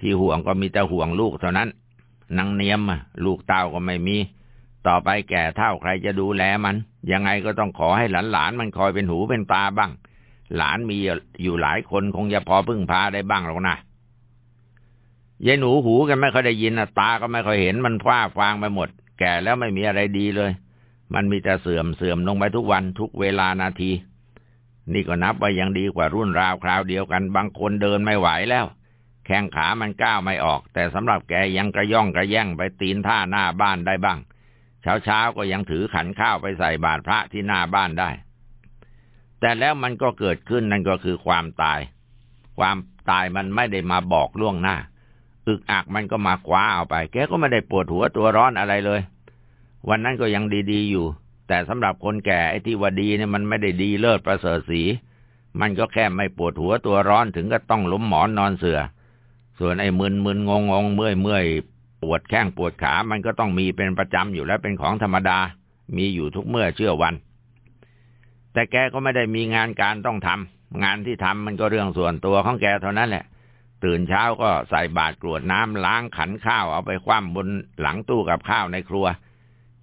S1: ที่ห่วงก็มีแต่ห่วงลูกเท่านั้นนางเนียมลูกเต้าก็ไม่มี ต่อไปแก่เท่าใครจะดูแลมัน ยังไงก็ต้องขอให้หลานๆมันคอยเป็นหูเป็นตาบ้าง หลานมีอยู่หลายคนคงจะพอพึ่งพาได้บ้างหรอกนะยายหนูหูกันไม่ค่อยได้ยินตาก็ไม่ค่อยเห็นมันฟ้าฟางไปหมด แก่แล้วไม่มีอะไรดีเลย มันมีแต่เสื่อมเสื่อมลงไปทุกวันทุกเวลานาที นี่ก็นับว่ายังดีกว่ารุ่นราวคราวเดียวกัน บางคนเดินไม่ไหวแล้ว แข้งขามันก้าวไม่ออก แต่สำหรับแกยังกระย่องกระแย่งไปตีนท่าหน้าบ้านได้บ้าง เช้าเช้าก็ยังถือขันข้าวไปใส่บาตรพระที่หน้าบ้านได้ แต่แล้วมันก็เกิดขึ้นนั่นก็คือความตาย ความตายมันไม่ได้มาบอกล่วงหน้า อึกอักมันก็มาคว้าเอาไป แกก็ไม่ได้ปวดหัวตัวร้อนอะไรเลย วันนั้นก็ยังดีๆอยู่ แต่สำหรับคนแก่ไอ้ที่ว่าดีเนี่ยมันไม่ได้ดีเลิศประเสริฐสี มันก็แค่ไม่ปวดหัวตัวร้อนถึงก็ต้องล้มหมอนนอนเสือ ส่วนไอ้มึนมึนงงงเมื่อยเมื่อย ปวดแข้งปวดขามันก็ต้องมีเป็นประจำอยู่แล้วเป็นของธรรมดา มีอยู่ทุกเมื่อเชื่อวัน แต่แกก็ไม่ได้มีงานการต้องทำงานที่ทำมันก็เรื่องส่วนตัวของแกเท่านั้นแหละ ตื่นเช้าก็ใส่บาตรกรวดน้ำล้างขันข้าวเอาไปคว่ำบนหลังตู้กับข้าวในครัว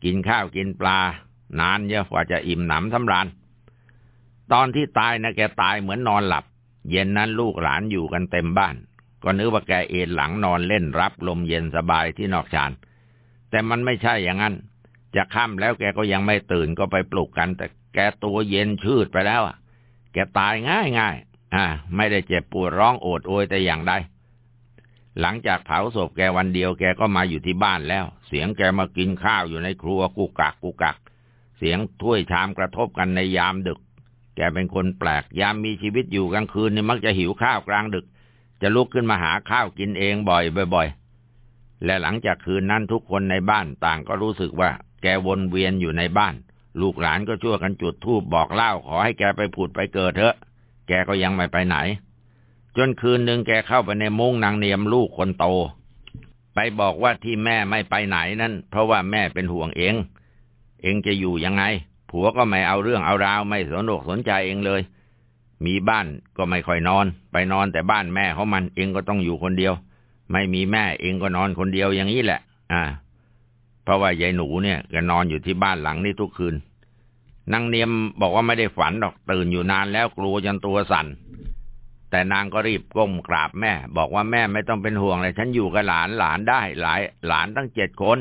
S1: กินข้าวกินปลา นานเยอะกว่าจะอิ่มหนำสำราญตอนที่ตายนะแกตายเหมือนนอนหลับ เย็นนั้นลูกหลานอยู่กันเต็มบ้าน ก็นึกว่าแกเอนหลังนอนเล่นรับลมเย็นสบายที่นอกชาน แต่มันไม่ใช่อย่างนั้น จะค่ำแล้วแกก็ยังไม่ตื่นก็ไปปลุกกัน แต่แกตัวเย็นชืดไปแล้วอะ แกตายง่ายง่ายอ่า ไม่ได้เจ็บปวดร้องโอดโอยแต่อย่างใดหลังจากเผาศพแกวันเดียวแกก็มาอยู่ที่บ้านแล้ว เสียงแกมากินข้าวอยู่ในครัวกุกกักกุกกัก เสียงถ้วยชามกระทบกันในยามดึก แกเป็นคนแปลกยามมีชีวิตอยู่กลางคืนนี่มักจะหิวข้าวกลางดึก จะลุกขึ้นมาหาข้าวกินเองบ่อยบ่อยและหลังจากคืนนั้นทุกคนในบ้านต่างก็รู้สึกว่า แกวนเวียนอยู่ในบ้าน ลูกหลานก็ช่วยกันจุดธูปบอกเล่าขอให้แกไปผุดไปเกิดเถอะ แกก็ยังไม่ไปไหน จนคืนหนึ่งแกเข้าไปในมุ้งนางเนียมลูกคนโต ไปบอกว่าที่แม่ไม่ไปไหนนั้น เพราะว่าแม่เป็นห่วงเอง เองจะอยู่ยังไง ผัวก็ไม่เอาเรื่องเอาราวไม่สนอกสนใจเองเลย มีบ้านก็ไม่ค่อยนอน ไปนอนแต่บ้านแม่เขามันเองก็ต้องอยู่คนเดียว ไม่มีแม่เองก็นอนคนเดียวอย่างนี้แหละ อ่า เพราะว่ายายหนูเนี่ยก็นอนอยู่ที่บ้านหลังนี้ทุกคืนนางเนียมบอกว่าไม่ได้ฝันหรอกตื่นอยู่นานแล้วกลัวจนตัวสั่นแต่นางก็รีบก้มกราบแม่ บอกว่าแม่ไม่ต้องเป็นห่วงเลยฉันอยู่กับหลานหลานได้ หลายหลานตั้งเจ็ดคน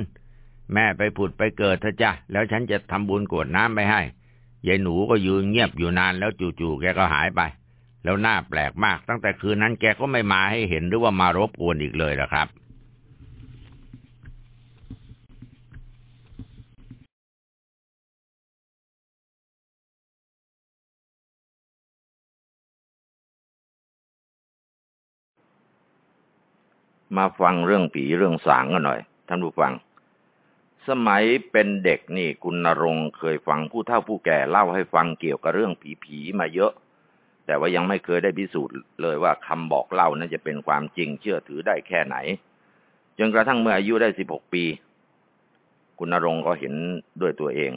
S1: แม่ไปผุดไปเกิดเถอะจ้ะแล้วฉันจะทำบุญกวดน้ำไปให้ ยายหนูก็ยืนเงียบอยู่นานแล้วจู่ๆแกก็หายไป แล้วหน่าแปลกมาก ตั้งแต่คืนนั้นแกก็ไม่มาให้เห็นหรือว่ามารบกวนอีกเลยนะครับมาฟังเรื่องผีเรื่องสางกันหน่อย ท่านผู้ฟัง สมัยเป็นเด็กนี่คุณนรงเคยฟังผู้เฒ่าผู้แก่เล่าให้ฟังเกี่ยวกับเรื่องผีๆมาเยอะ แต่ว่ายังไม่เคยได้พิสูจน์เลยว่าคำบอกเล่านั้นจะเป็นความจริงเชื่อถือได้แค่ไหน จนกระทั่งเมื่ออายุได้สิบหกปี คุณนรงก็เห็นด้วยตัวเอง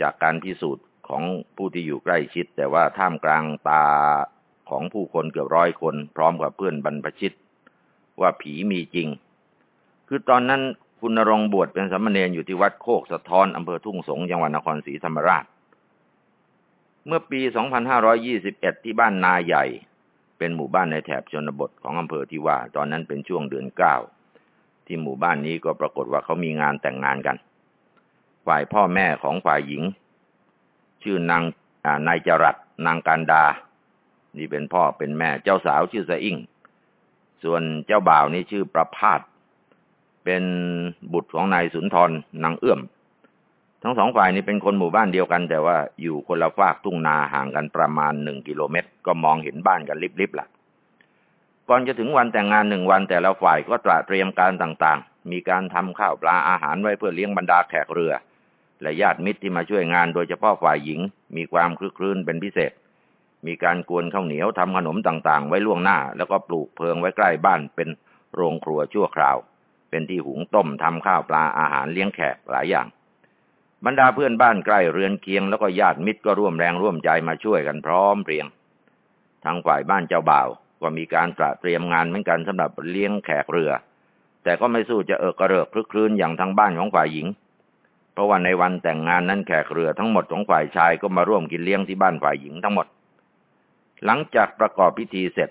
S1: จากการพิสูจน์ของผู้ที่อยู่ใกล้ชิด แต่ว่าท่ามกลางตาของผู้คนเกือบร้อยคน พร้อมกับเพื่อนบรรพชิต ว่าผีมีจริง คือตอนนั้นคุณนรงบวชเป็นสามเณรอยู่ที่วัดโคกสะท้อนอำเภอทุ่งสงจังหวัดนครศรีธรรมราช เมื่อปี 2521 ที่บ้านนาใหญ่ เป็นหมู่บ้านในแถบชนบทของอำเภอที่ว่า ตอนนั้นเป็นช่วงเดือนเก้าที่หมู่บ้านนี้ก็ปรากฏว่าเขามีงานแต่งงานกัน ฝ่ายพ่อแม่ของฝ่ายหญิง ชื่อนางนายจรัดนางการดา นี่เป็นพ่อเป็นแม่เจ้าสาวชื่อสะอิ่ง ส่วนเจ้าบ่าวนี่ชื่อประพาส เป็นบุตรของนายสุนทรนางเอื้อม ทั้งสองฝ่ายนี้เป็นคนหมู่บ้านเดียวกัน แต่ว่าอยู่คนละฝากทุ่งนาห่างกันประมาณหนึ่งกิโลเมตร ก็มองเห็นบ้านกันลิบๆละ่ะ ก่อนจะถึงวันแต่งงานหนึ่งวันแต่ละฝ่ายก็ตระเตรียมการต่างๆ มีการทำข้าวปลาอาหารไว้เพื่อเลี้ยงบรรดาแขกเรือ และญาติมิตรที่มาช่วยงานโดยเฉพาะฝ่ายหญิง มีความคลึกคลื้นเป็นพิเศษ มีการกวนข้าวเหนียวทำขนมต่างๆ ไว้ล่วงหน้า แล้วก็ปลูกเพลิงไว้ใกล้บ้านเป็นโรงครัวชั่วคราว เป็นที่หุงต้มทำข้าวปลาอาหารเลี้ยงแขกหลายอย่าง บรรดาเพื่อนบ้านใกล้เรือนเคียงแล้วก็ญาติมิตรก็ร่วมแรงร่วมใจมาช่วยกันพร้อมเพรียง ทางฝ่ายบ้านเจ้าบ่าวก็มีการตระเตรียมงานเหมือนกันสำหรับเลี้ยงแขกเรือ แต่ก็ไม่สู้จะเออกระเริกคลึกคลื้นอย่างทางบ้านของฝ่ายหญิง เพราะว่าในวันแต่งงานนั้นแขกเรือทั้งหมดของฝ่ายชายก็มาร่วมกินเลี้ยงที่บ้านฝ่ายหญิงทั้งหมด หลังจากประกอบพิธีเสร็จ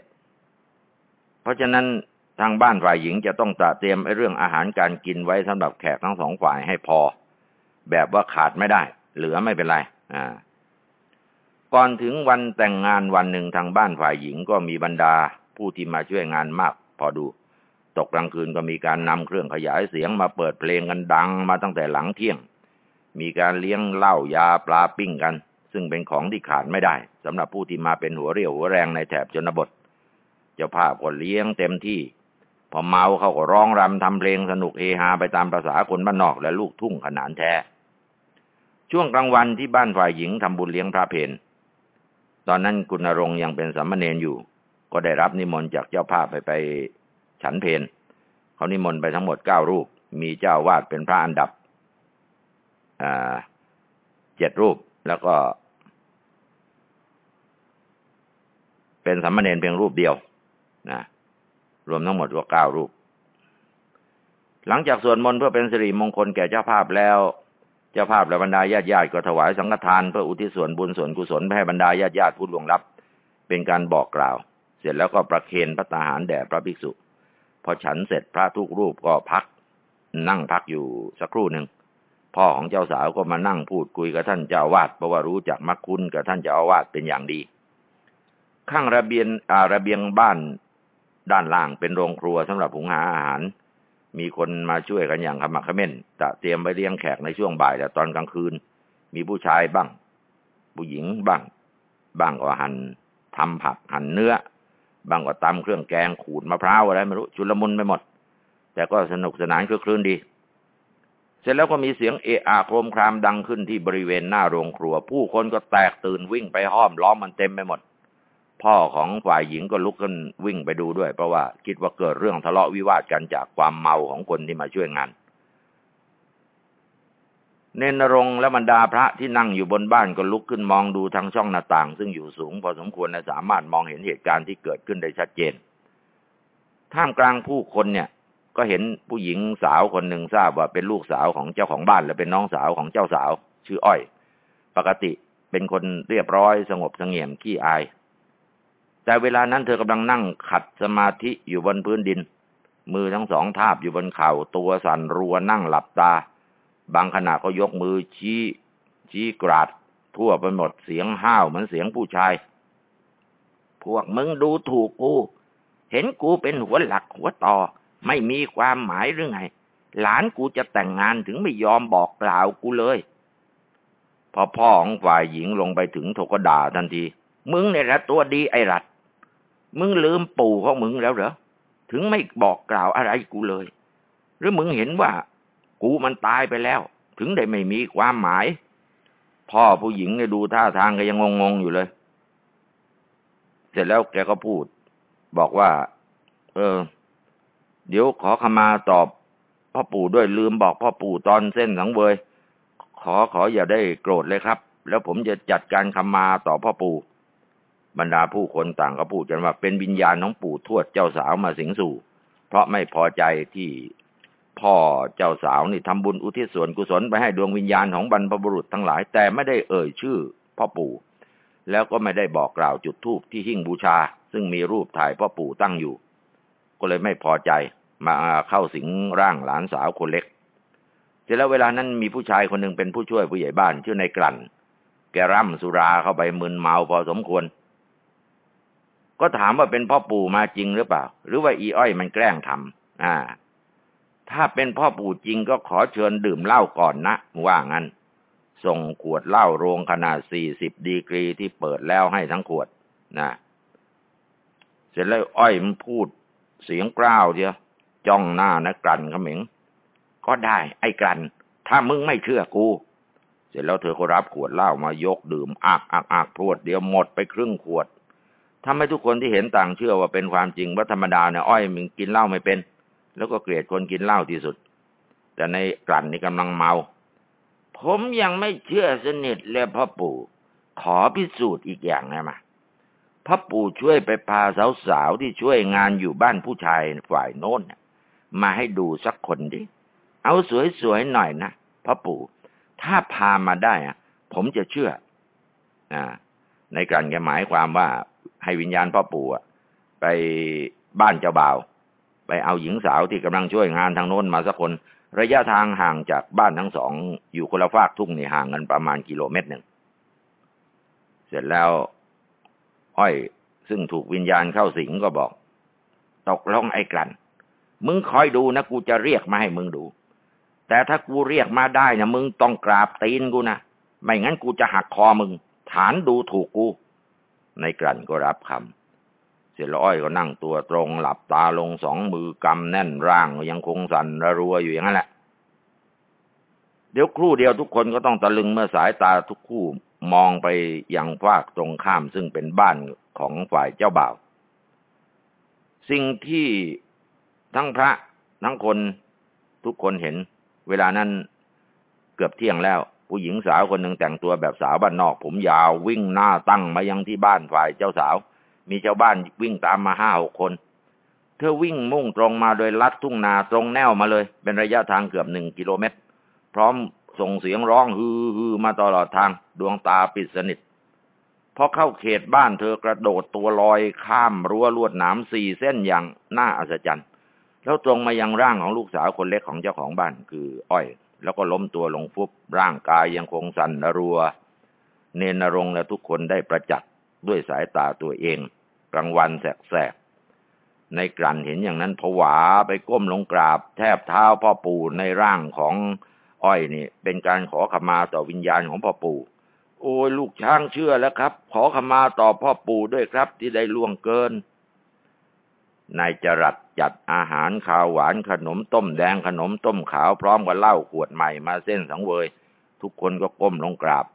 S1: เพราะฉะนั้น ทางบ้านฝ่ายหญิงจะต้องตระเตรียมเรื่องอาหารการกินไว้สำหรับแขกทั้งสองฝ่ายให้พอ แบบว่าขาดไม่ได้ เหลือไม่เป็นไรอ่าก่อนถึงวันแต่งงานวันหนึ่งทางบ้านฝ่ายหญิงก็มีบรรดา ผู้ที่มาช่วยงานมากพอดู ตกกลางคืนก็มีการนำเครื่องขยายเสียงมาเปิดเพลงกันดังมาตั้งแต่หลังเที่ยง มีการเลี้ยงเหล้ายาปลาปิ้งกัน ซึ่งเป็นของที่ขาดไม่ได้สำหรับผู้ที่มาเป็นหัวเรี่ยวหัวแรงในแถบชนบท เจ้าภาพก็เลี้ยงเต็มที่ พอเมาเขาก็ร้องรำทำเพลงสนุกเฮฮาไปตามภาษาคนบ้านนอกและลูกทุ่งขนานแท้ ช่วงกลางวันที่บ้านฝ่ายหญิงทำบุญเลี้ยงพระเพนตอนนั้นกุณรงยังเป็นสามเณรอยู่ ก็ได้รับนิมนต์จากเจ้าภาพไปไปฉันเพนเขานิมนต์ไปทั้งหมดเก้ารูป มีเจ้าวาดเป็นพระอันดับเจ็ดรูปแล้วก็ เป็นสามเณรเพียงรูปเดียวนะ รวมทั้งหมดก็เก้ารูป หลังจากสวดมนต์เพื่อเป็นสิริมงคลแก่เจ้าภาพแล้ว เจ้าภาพและบรรดาญาติญาติก็ถวายสังฆทานเพื่ออุทิศส่วนบุญส่วนกุศลให้บรรดาญาติญาติผู้ล่วงลับ เป็นการบอกกล่าว เสร็จแล้วก็ประเคนพระตาหารแด่พระภิกษุ พอฉันเสร็จพระทุกรูปก็พัก นั่งพักอยู่สักครู่หนึ่งพ่อของเจ้าสาวก็มานั่งพูดคุยกับท่านเจ้าวาดเพราะว่ารู้จักมักคุ้นกับท่านเจ้าวาดเป็นอย่างดี ข้างระเบียงอาระเบียงบ้าน ด้านล่างเป็นโรงครัวสำหรับหุงหาอาหาร มีคนมาช่วยกันอย่างขมักขม้นจะเตรียมไว้เลี้ยงแขกในช่วงบ่ายแต่ตอนกลางคืน มีผู้ชายบ้าง ผู้หญิงบ้าง บ้างก็หั่นทำผักหั่นเนื้อ บ้างก็ตำเครื่องแกงขูดมะพร้าวอะไรไม่รู้ชุลมุนไปหมด แต่ก็สนุกสนานคลื่นดี เสร็จแล้วก็มีเสียงเอะอะโครมครามดังขึ้นที่บริเวณหน้าโรงครัว ผู้คนก็แตกตื่นวิ่งไปห้อมล้อมมันเต็มไปหมด พ่อของฝ่ายหญิงก็ลุกขึ้นวิ่งไปดูด้วย เพราะว่าคิดว่าเกิดเรื่องทะเลาะวิวาทกันจากความเมาของคนที่มาช่วยงาน เนนรงและบรรดาพระที่นั่งอยู่บนบ้านก็ลุกขึ้นมองดูทางช่องหน้าต่าง ซึ่งอยู่สูงพอสมควรและสามารถมองเห็นเหตุการณ์ที่เกิดขึ้นได้ชัดเจน ท่ามกลางผู้คนเนี่ย ก็เห็นผู้หญิงสาวคนหนึ่งทราบว่าเป็นลูกสาวของเจ้าของบ้านและเป็นน้องสาวของเจ้าสาว ชื่ออ้อย ปกติเป็นคนเรียบร้อยสงบสงเงียมขี้อาย แต่เวลานั้นเธอกำลังนั่งขัดสมาธิอยู่บนพื้นดิน มือทั้งสองทาบอยู่บนเข่าตัวสั่นรัวนั่งหลับตา บางขณะก็ยกมือชี้ ชี้กราด ทั่วไปหมดเสียงห้าวเหมือนเสียงผู้ชาย พวกมึงดูถูกกูเห็นกูเป็นหัวหลักหัวต่อ ไม่มีความหมายหรือไง หลานกูจะแต่งงานถึงไม่ยอมบอกกล่าวกูเลย พอพ่อของฝ่ายหญิงลงไปถึงโทก็ด่าทันที มึงเนี่ยละตัวดีไอรัด มึงลืมปู่ของมึงแล้วเหรอ ถึงไม่บอกกล่าวอะไรกูเลย หรือมึงเห็นว่า กูมันตายไปแล้ว ถึงได้ไม่มีความหมาย พ่อผู้หญิงเนี่ยดูท่าทางก็ยังงงๆอยู่เลย เสร็จแล้วแกก็พูด บอกว่า เออ เดี๋ยวขอขมาตอบพ่อปู่ด้วยลืมบอกพ่อปู่ตอนเส้นสังเวยขอขออย่าได้โกรธเลยครับ แล้วผมจะจัดการคำมาต่อพ่อปู่ บรรดาผู้คนต่างก็พูดกันว่าเป็นวิญญาณของปู่ทวดเจ้าสาวมาสิงสู่ เพราะไม่พอใจที่พ่อเจ้าสาวนี่ทำบุญอุทิศส่วนกุศลไปให้ดวงวิญญาณของบรรพบุรุษทั้งหลาย แต่ไม่ได้เอ่ยชื่อพ่อปู่ แล้วก็ไม่ได้บอกกล่าวจุดธูปที่หิ้งบูชา ซึ่งมีรูปถ่ายพ่อปู่ตั้งอยู่ ก็เลยไม่พอใจมาเข้าสิงร่างหลานสาวคนเล็กเสร็จแล้วเวลานั้นมีผู้ชายคนหนึ่งเป็นผู้ช่วยผู้ใหญ่บ้านชื่อในกลั่น แกร่ำสุราเข้าไปมึนเมาพอสมควร ก็ถามว่าเป็นพ่อปู่มาจริงหรือเปล่า หรือว่าอีอ้อยมันแกล้งทำอ่า ถ้าเป็นพ่อปู่จริงก็ขอเชิญดื่มเหล้าก่อนนะว่างั้น ส่งขวดเหล้าโรงขนาดสี่สิบดีกรีที่เปิดแล้วให้ทั้งขวดนะเสร็จแล้วอ้อยมันพูดเสียงกล้าวเดียวจ้องหน้านะกลั่นขมิงก็ได้ ไอ้กลั่นถ้ามึงไม่เชื่อกู เสร็จแล้วเธอก็รับขวดเหล้ามายกดื่มอักอักอักพรวดเดียวหมดไปครึ่งขวด ทำให้ทุกคนที่เห็นต่างเชื่อว่าเป็นความจริงว่าธรรมดาเนี่ยอ้อยมึงกินเหล้าไม่เป็น แล้วก็เกลียดคนกินเหล้าที่สุด แต่ในกลั่นนี่กำลังเมา ผมยังไม่เชื่อสนิทเลยพ่อปู่ ขอพิสูจน์อีกอย่างนะมาพ่อปู่ช่วยไปพาสาวๆที่ช่วยงานอยู่บ้านผู้ชายฝ่ายโน้นมาให้ดูสักคนดิเอาสวยๆหน่อยนะพ่อปู่ ถ้าพามาได้อะผมจะเชื่อ อ่า ในการแกหมายความว่า ให้วิญญาณพ่อปู่ไปบ้านเจ้าบ่าว ไปเอาหญิงสาวที่กำลังช่วยงานทางโน้นมาสักคน ระยะทางห่างจากบ้านทั้งสองอยู่คนละฝากทุ่งนี่ห่างกันประมาณกิโลเมตรหนึ่ง เสร็จแล้ว อ้อยซึ่งถูกวิญญาณเข้าสิงก็บอก ตกลงไอ้กลันมึงคอยดูนะกูจะเรียกมาให้มึงดู แต่ถ้ากูเรียกมาได้นะมึงต้องกราบตีนกูนะไม่งั้นกูจะหักคอมึง ฐานดูถูกกู ในกลั่นก็รับคำเสร็จแล้วอ้อยก็นั่งตัวตรงหลับตาลงสองมือกำแน่นร่างยังคงสั่นระรัวอยู่อย่างนั้นแหละ เดี๋ยวครู่เดียวทุกคนก็ต้องตะลึงเมื่อสายตาทุกคู่มองไปยังภาคตรงข้ามซึ่งเป็นบ้านของฝ่ายเจ้าบ่าว สิ่งที่ทั้งพระทั้งคนทุกคนเห็น เวลานั้นเกือบเที่ยงแล้ว ผู้หญิงสาวคนหนึ่งแต่งตัวแบบสาวบ้านนอก ผมยาววิ่งหน้าตั้งมายังที่บ้านฝ่ายเจ้าสาว มีชาวบ้านวิ่งตามมาห้าหกคน เธอวิ่งมุ่งตรงมาโดยลัดทุ่งนาตรงแนวมาเลย เป็นระยะทางเกือบหนึ่งกิโลเมตร พร้อมส่งเสียงร้องฮือฮือมาตลอดทางดวงตาปิดสนิทพอเข้าเขตบ้านเธอกระโดดตัวลอยข้ามรั้วลวดหนามสี่เส้นอย่างน่าอัศจรรย์ แล้วตรงมายังร่างของลูกสาวคนเล็กของเจ้าของบ้านคือ อ้อย แล้วก็ล้มตัวลงฟุบร่างกายยังคงสั่นรัว เนนรงและทุกคนได้ประจักษ์ด้วยสายตาตัวเอง กลางวันแสกๆในกลั่นเห็นอย่างนั้นผวาไปก้มลงกราบ แทบเท้าพ่อปู่ในร่างของอ้อยนี่ เป็นการขอขมาต่อวิญญาณของพ่อปู่ โอ้ยลูกช้างเชื่อแล้วครับ ขอขมาต่อพ่อปู่ด้วยครับ ที่ได้ล่วงเกิน นายจรัดจัดอาหารข้าวหวานขนมต้มแดงขนมต้มขาวพร้อมกับเหล้าขวดใหม่มาเส้นสังเวย ทุกคนก็ก้มลงกราบ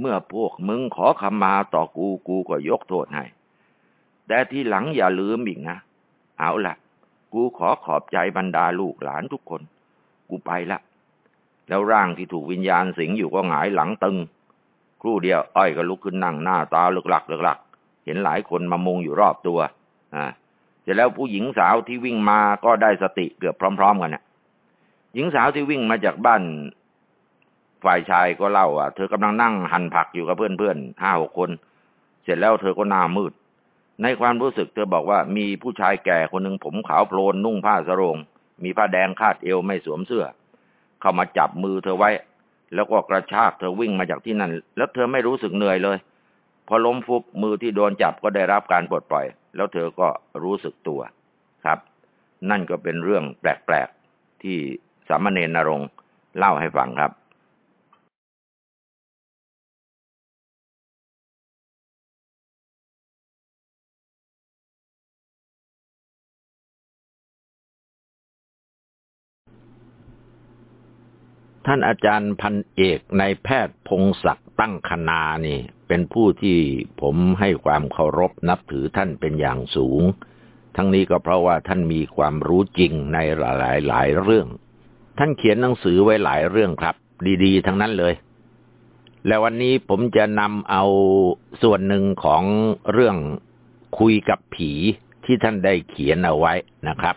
S1: เมื่อพวกมึงขอขมาต่อกูกูก็ยกโทษให้ แต่ที่หลังอย่าลืมอีกนะ เอาละกูขอขอบใจบรรดาลูกหลานทุกคน กูไปละ แล้วร่างที่ถูกวิญญาณสิงอยู่ก็หงายหลังตึง ครู่เดียวอ้อยก็ลุกขึ้นนั่งหน้าตาเลือกหลักเลือกหลัก เห็นหลายคนมามุงอยู่รอบตัว อ่าเสร็จแล้วผู้หญิงสาวที่วิ่งมาก็ได้สติเกือบพร้อม ๆ กันเนี่ยหญิงสาวที่วิ่งมาจากบ้านฝ่ายชายก็เล่าว่าเธอกำลังนั่งหั่นผักอยู่กับเพื่อนๆห้าหกคน เสร็จแล้วเธอก็หน้ามืด ในความรู้สึกเธอบอกว่ามีผู้ชายแก่คนหนึ่งผมขาวโพลนนุ่งผ้าสรงมีผ้าแดงคาดเอวไม่สวมเสื้อ เข้ามาจับมือเธอไว้ แล้วก็กระชากเธอวิ่งมาจากที่นั่น แล้วเธอไม่รู้สึกเหนื่อยเลย พอล้มฟุบมือที่โดนจับก็ได้รับการปลดปล่อย แล้วเธอก็รู้สึกตัวครับ นั่นก็เป็นเรื่องแปลกๆที่สามเณรนรงเล่าให้ฟังครับท่านอาจารย์พันเอกในแพทย์พงศักดิ์ตั้งคณานี่ เป็นผู้ที่ผมให้ความเคารพนับถือท่านเป็นอย่างสูง ทั้งนี้ก็เพราะว่าท่านมีความรู้จริงในหลายหลายเรื่อง ท่านเขียนหนังสือไว้หลายเรื่องครับ ดีๆ ทั้งนั้นเลย และวันนี้ผมจะนำเอาส่วนหนึ่งของเรื่องคุยกับผีที่ท่านได้เขียนเอาไว้นะครับ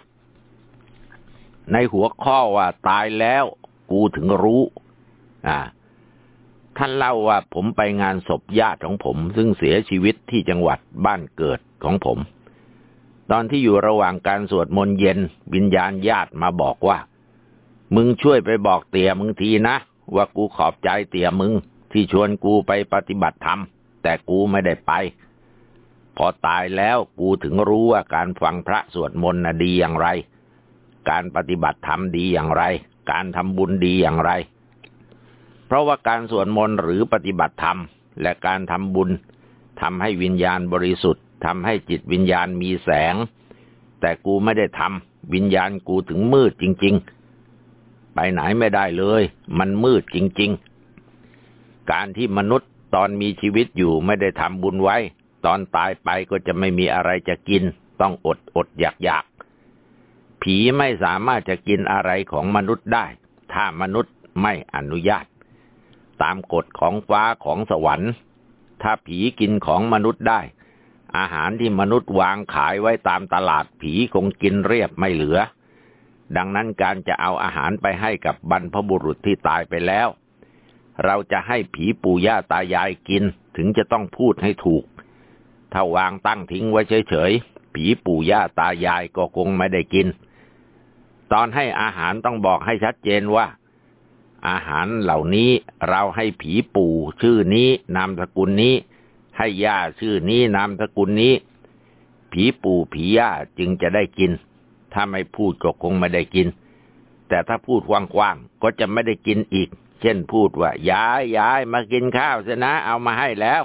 S1: ในหัวข้อว่าตายแล้วกูถึงรู้ อ่า ท่านเล่าว่าผมไปงานศพญาติของผม ซึ่งเสียชีวิตที่จังหวัดบ้านเกิดของผม ตอนที่อยู่ระหว่างการสวดมนต์เย็น วิญญาณญาติมาบอกว่า มึงช่วยไปบอกเตี่ยมึงทีนะ ว่ากูขอบใจเตี่ยมึง ที่ชวนกูไปปฏิบัติธรรม แต่กูไม่ได้ไป พอตายแล้วกูถึงรู้ว่าการฟังพระสวดมนต์ดีอย่างไร การปฏิบัติธรรมดีอย่างไร การทำบุญดีอย่างไร เพราะว่าการสวดมนต์หรือปฏิบัติธรรม และการทำบุญทำให้วิญญาณบริสุทธิ์ทำให้จิตวิญญาณมีแสง แต่กูไม่ได้ทำวิญญาณกูถึงมืดจริง ๆ ไปไหนไม่ได้เลย มันมืดจริง ๆ การที่มนุษย์ตอนมีชีวิตอยู่ไม่ได้ทำบุญไว้ ตอนตายไปก็จะไม่มีอะไรจะกิน ต้องอดอดอยากอยากผีไม่สามารถจะกินอะไรของมนุษย์ได้ ถ้ามนุษย์ไม่อนุญาต ตามกฎของฟ้าของสวรรค์ ถ้าผีกินของมนุษย์ได้ อาหารที่มนุษย์วางขายไว้ตามตลาดผีคงกินเรียบไม่เหลือ ดังนั้นการจะเอาอาหารไปให้กับบรรพบุรุษที่ตายไปแล้ว เราจะให้ผีปู่ย่าตายายกินถึงจะต้องพูดให้ถูก ถ้าวางตั้งทิ้งไว้เฉยๆ ผีปู่ย่าตายายก็คงไม่ได้กิน ตอนให้อาหารต้องบอกให้ชัดเจนว่า อาหารเหล่านี้เราให้ผีปู่ชื่อนี้นามสกุลนี้ ให้ย่าชื่อนี้นามสกุลนี้ ผีปู่ผีย่าจึงจะได้กิน ถ้าไม่พูดก็คงไม่ได้กิน แต่ถ้าพูดกว้างๆก็จะไม่ได้กินอีก เช่นพูดว่ายายยายมากินข้าวซะนะเอามาให้แล้ว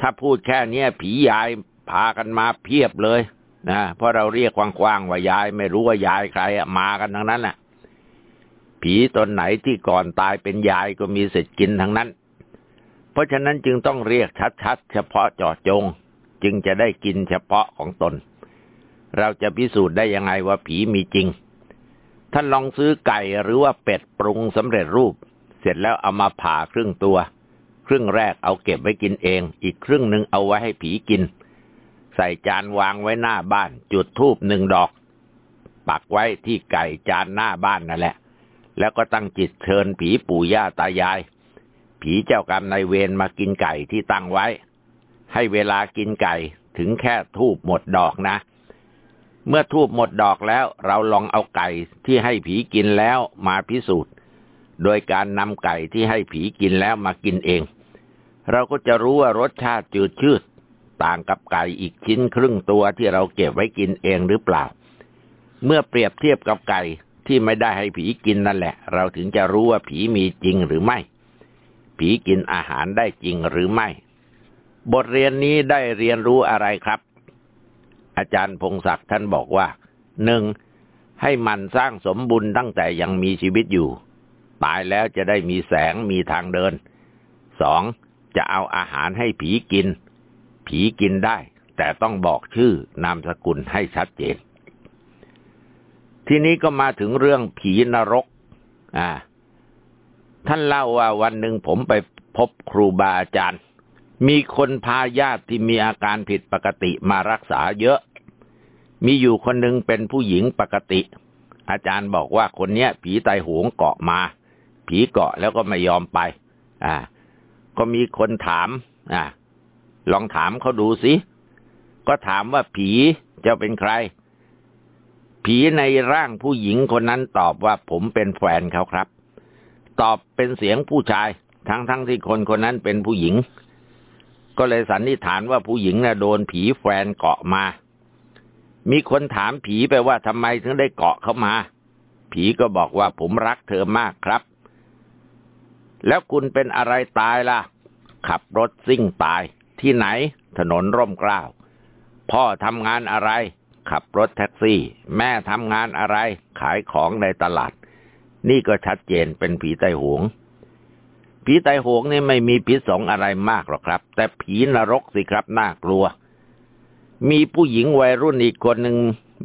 S1: ถ้าพูดแค่นี้ผียายพากันมาเพียบเลยนะเพราะเราเรียกกว้างๆว่ายายไม่รู้ว่ายายใครมากันทั้งนั้นแหละ ผีตนไหนที่ก่อนตายเป็นยายก็มีสิทธิ์กินทั้งนั้น เพราะฉะนั้นจึงต้องเรียกชัดๆ เฉพาะเจาะจง จึงจะได้กินเฉพาะของตน เราจะพิสูจน์ได้ยังไงว่าผีมีจริง ท่านลองซื้อไก่หรือว่าเป็ดปรุงสำเร็จรูป เสร็จแล้วเอามาผ่าครึ่งตัว ครึ่งแรกเอาเก็บไว้กินเอง อีกครึ่งหนึ่งเอาไว้ให้ผีกิน ใส่จานวางไว้หน้าบ้าน จุดทูบหนึ่งดอก ปักไว้ที่ไก่จานหน้าบ้านนั่นแหละ แล้วก็ตั้งจิตเชิญผีปู่ย่าตายาย ผีเจ้ากรรมนายเวรมากินไก่ที่ตั้งไว้ ให้เวลากินไก่ถึงแค่ทูบหมดดอกนะ เมื่อทูบหมดดอกแล้วเราลองเอาไก่ที่ให้ผีกินแล้วมาพิสูจน์ โดยการนำไก่ที่ให้ผีกินแล้วมากินเอง เราก็จะรู้ว่ารสชาติจืดชืดต่างกับไก่อีกชิ้นครึ่งตัวที่เราเก็บไว้กินเองหรือเปล่า เมื่อเปรียบเทียบกับไก่ ที่ไม่ได้ให้ผีกินนั่นแหละ เราถึงจะรู้ว่าผีมีจริงหรือไม่ ผีกินอาหารได้จริงหรือไม่ บทเรียนนี้ได้เรียนรู้อะไรครับ อาจารย์พงศักดิ์ท่านบอกว่าหนึ่งให้มันสร้างสมบุญตั้งแต่ยังมีชีวิตอยู่ ตายแล้วจะได้มีแสงมีทางเดินสองจะเอาอาหารให้ผีกิน ผีกินได้ แต่ต้องบอกชื่อนามสกุลให้ชัดเจน ทีนี้ก็มาถึงเรื่องผีนรก อ่า ท่านเล่าว่าวันหนึ่งผมไปพบครูบาอาจารย์ มีคนพาญาติที่มีอาการผิดปกติมารักษาเยอะ มีอยู่คนหนึ่งเป็นผู้หญิงปกติ อาจารย์บอกว่าคนเนี้ย ผีไตหวงเกาะมา ผีเกาะแล้วก็ไม่ยอมไป อ่า ก็มีคนถาม อ่า ลองถามเขาดูสิ ก็ถามว่าผีจะเป็นใคร ผีในร่างผู้หญิงคนนั้นตอบว่าผมเป็นแฟนเขาครับ ตอบเป็นเสียงผู้ชาย ทั้งทั้งที่คนคนนั้นเป็นผู้หญิง ก็เลยสันนิษฐานว่าผู้หญิงน่ะโดนผีแฟนเกาะมา มีคนถามผีไปว่าทำไมถึงได้เกาะเขามา ผีก็บอกว่าผมรักเธอมากครับ แล้วคุณเป็นอะไรตายล่ะ ขับรถซิ่งตายที่ไหน ถนนร่มกล้าพ่อทำงานอะไร ขับรถแท็กซี่ แม่ทำงานอะไร ขายของในตลาด นี่ก็ชัดเจนเป็นผีไตหง ผีไตหงนี่ไม่มีพิษสงอะไรมากหรอกครับ แต่ผีนรกสิครับน่ากลัว มีผู้หญิงวัยรุ่นอีกคนหนึ่ง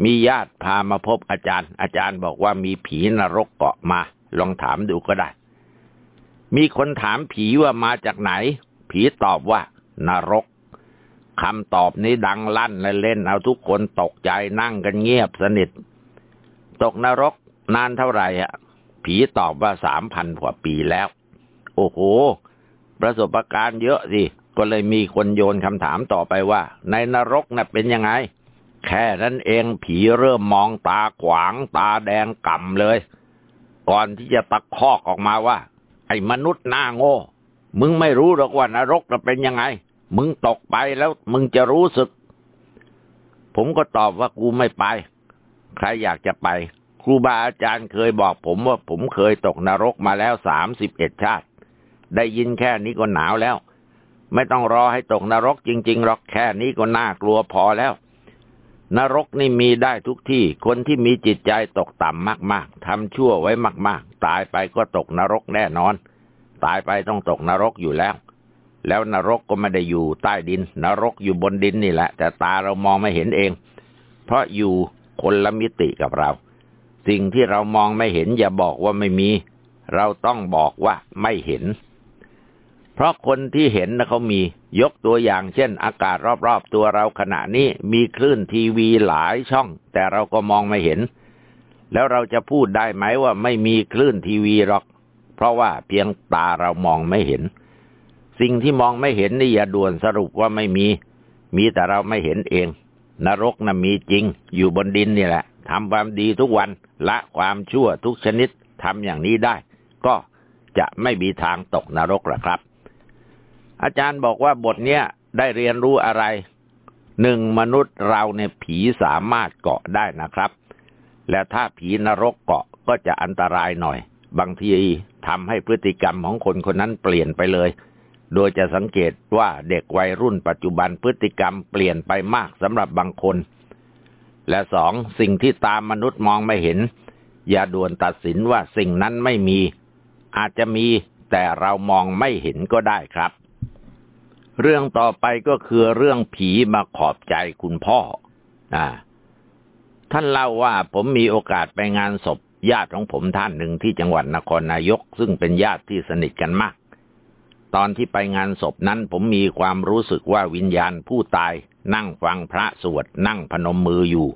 S1: มีญาติพามาพบอาจารย์ อาจารย์บอกว่ามีผีนรกเกาะมา ลองถามดูก็ได้ มีคนถามผีว่ามาจากไหน ผีตอบว่านรก คำตอบนี้ดังลั่นและเล่นเอาทุกคนตกใจนั่งกันเงียบสนิท ตกนรกนานเท่าไหร่อะผีตอบว่าสามพันกว่าปีแล้ว โอ้โห ประสบการณ์เยอะสิ ก็เลยมีคนโยนคำถามต่อไปว่า ในนรกน่ะเป็นยังไง แค่นั้นเองผีเริ่มมองตาขวางตาแดงก่ำเลย ก่อนที่จะตะคอกออกมาว่า ไอ้มนุษย์หน้าโง่ มึงไม่รู้หรอกว่านรกจะเป็นยังไง มึงตกไปแล้วมึงจะรู้สึก ผมก็ตอบว่ากูไม่ไป ใครอยากจะไป ครูบาอาจารย์เคยบอกผมว่าผมเคยตกนรกมาแล้วสามสิบเอ็ดชาติ ได้ยินแค่นี้ก็หนาวแล้ว ไม่ต้องรอให้ตกนรกจริงๆหรอกแค่นี้ก็น่ากลัวพอแล้ว นรกนี่มีได้ทุกที่ คนที่มีจิตใจตกต่ำมากๆทำชั่วไว้มาก ๆ ตายไปก็ตกนรกแน่นอน ตายไปต้องตกนรกอยู่แล้ว แล้วนรกก็ไม่ได้อยู่ใต้ดิน นรกอยู่บนดินนี่แหละ แต่ตาเรามองไม่เห็นเอง เพราะอยู่คนละมิติกับเรา สิ่งที่เรามองไม่เห็นอย่าบอกว่าไม่มี เราต้องบอกว่าไม่เห็น เพราะคนที่เห็นนะเขามียกตัวอย่างเช่น อากาศรอบๆตัวเราขณะนี้มีคลื่นทีวีหลายช่อง แต่เราก็มองไม่เห็น แล้วเราจะพูดได้ไหมว่าไม่มีคลื่นทีวีหรอก เพราะว่าเพียงตาเรามองไม่เห็น สิ่งที่มองไม่เห็นนี่อย่าด่วนสรุปว่าไม่มี มีแต่เราไม่เห็นเอง นรกนะ่ะมีจริง อยู่บนดินนี่แหละทำความดีทุกวันละความชั่วทุกชนิดทำอย่างนี้ได้ ก็จะไม่มีทางตกนรกหรอกครับ อาจารย์บอกว่าบทเนี้ยได้เรียนรู้อะไรหนึ่งมนุษย์เราเนี่ยผีสามารถเกาะได้นะครับ และถ้าผีนรกเกาะก็จะอันตรายหน่อย บางทีทำให้พฤติกรรมของคนคนนั้นเปลี่ยนไปเลย โดยจะสังเกตว่าเด็กวัยรุ่นปัจจุบันพฤติกรรมเปลี่ยนไปมากสำหรับบางคน และสองสิ่งที่ตามมนุษย์มองไม่เห็น อย่าด่วนตัดสินว่าสิ่งนั้นไม่มี อาจจะมีแต่เรามองไม่เห็นก็ได้ครับ เรื่องต่อไปก็คือเรื่องผีมาขอบใจคุณพ่ออ่าท่านเล่าว่าผมมีโอกาสไปงานศพญาติของผมท่านหนึ่งที่จังหวัดนครนายก ซึ่งเป็นญาติที่สนิทกันมาก ตอนที่ไปงานศพนั้นผมมีความรู้สึกว่าวิญญาณผู้ตาย นั่งฟังพระสวดนั่งพนมมืออยู่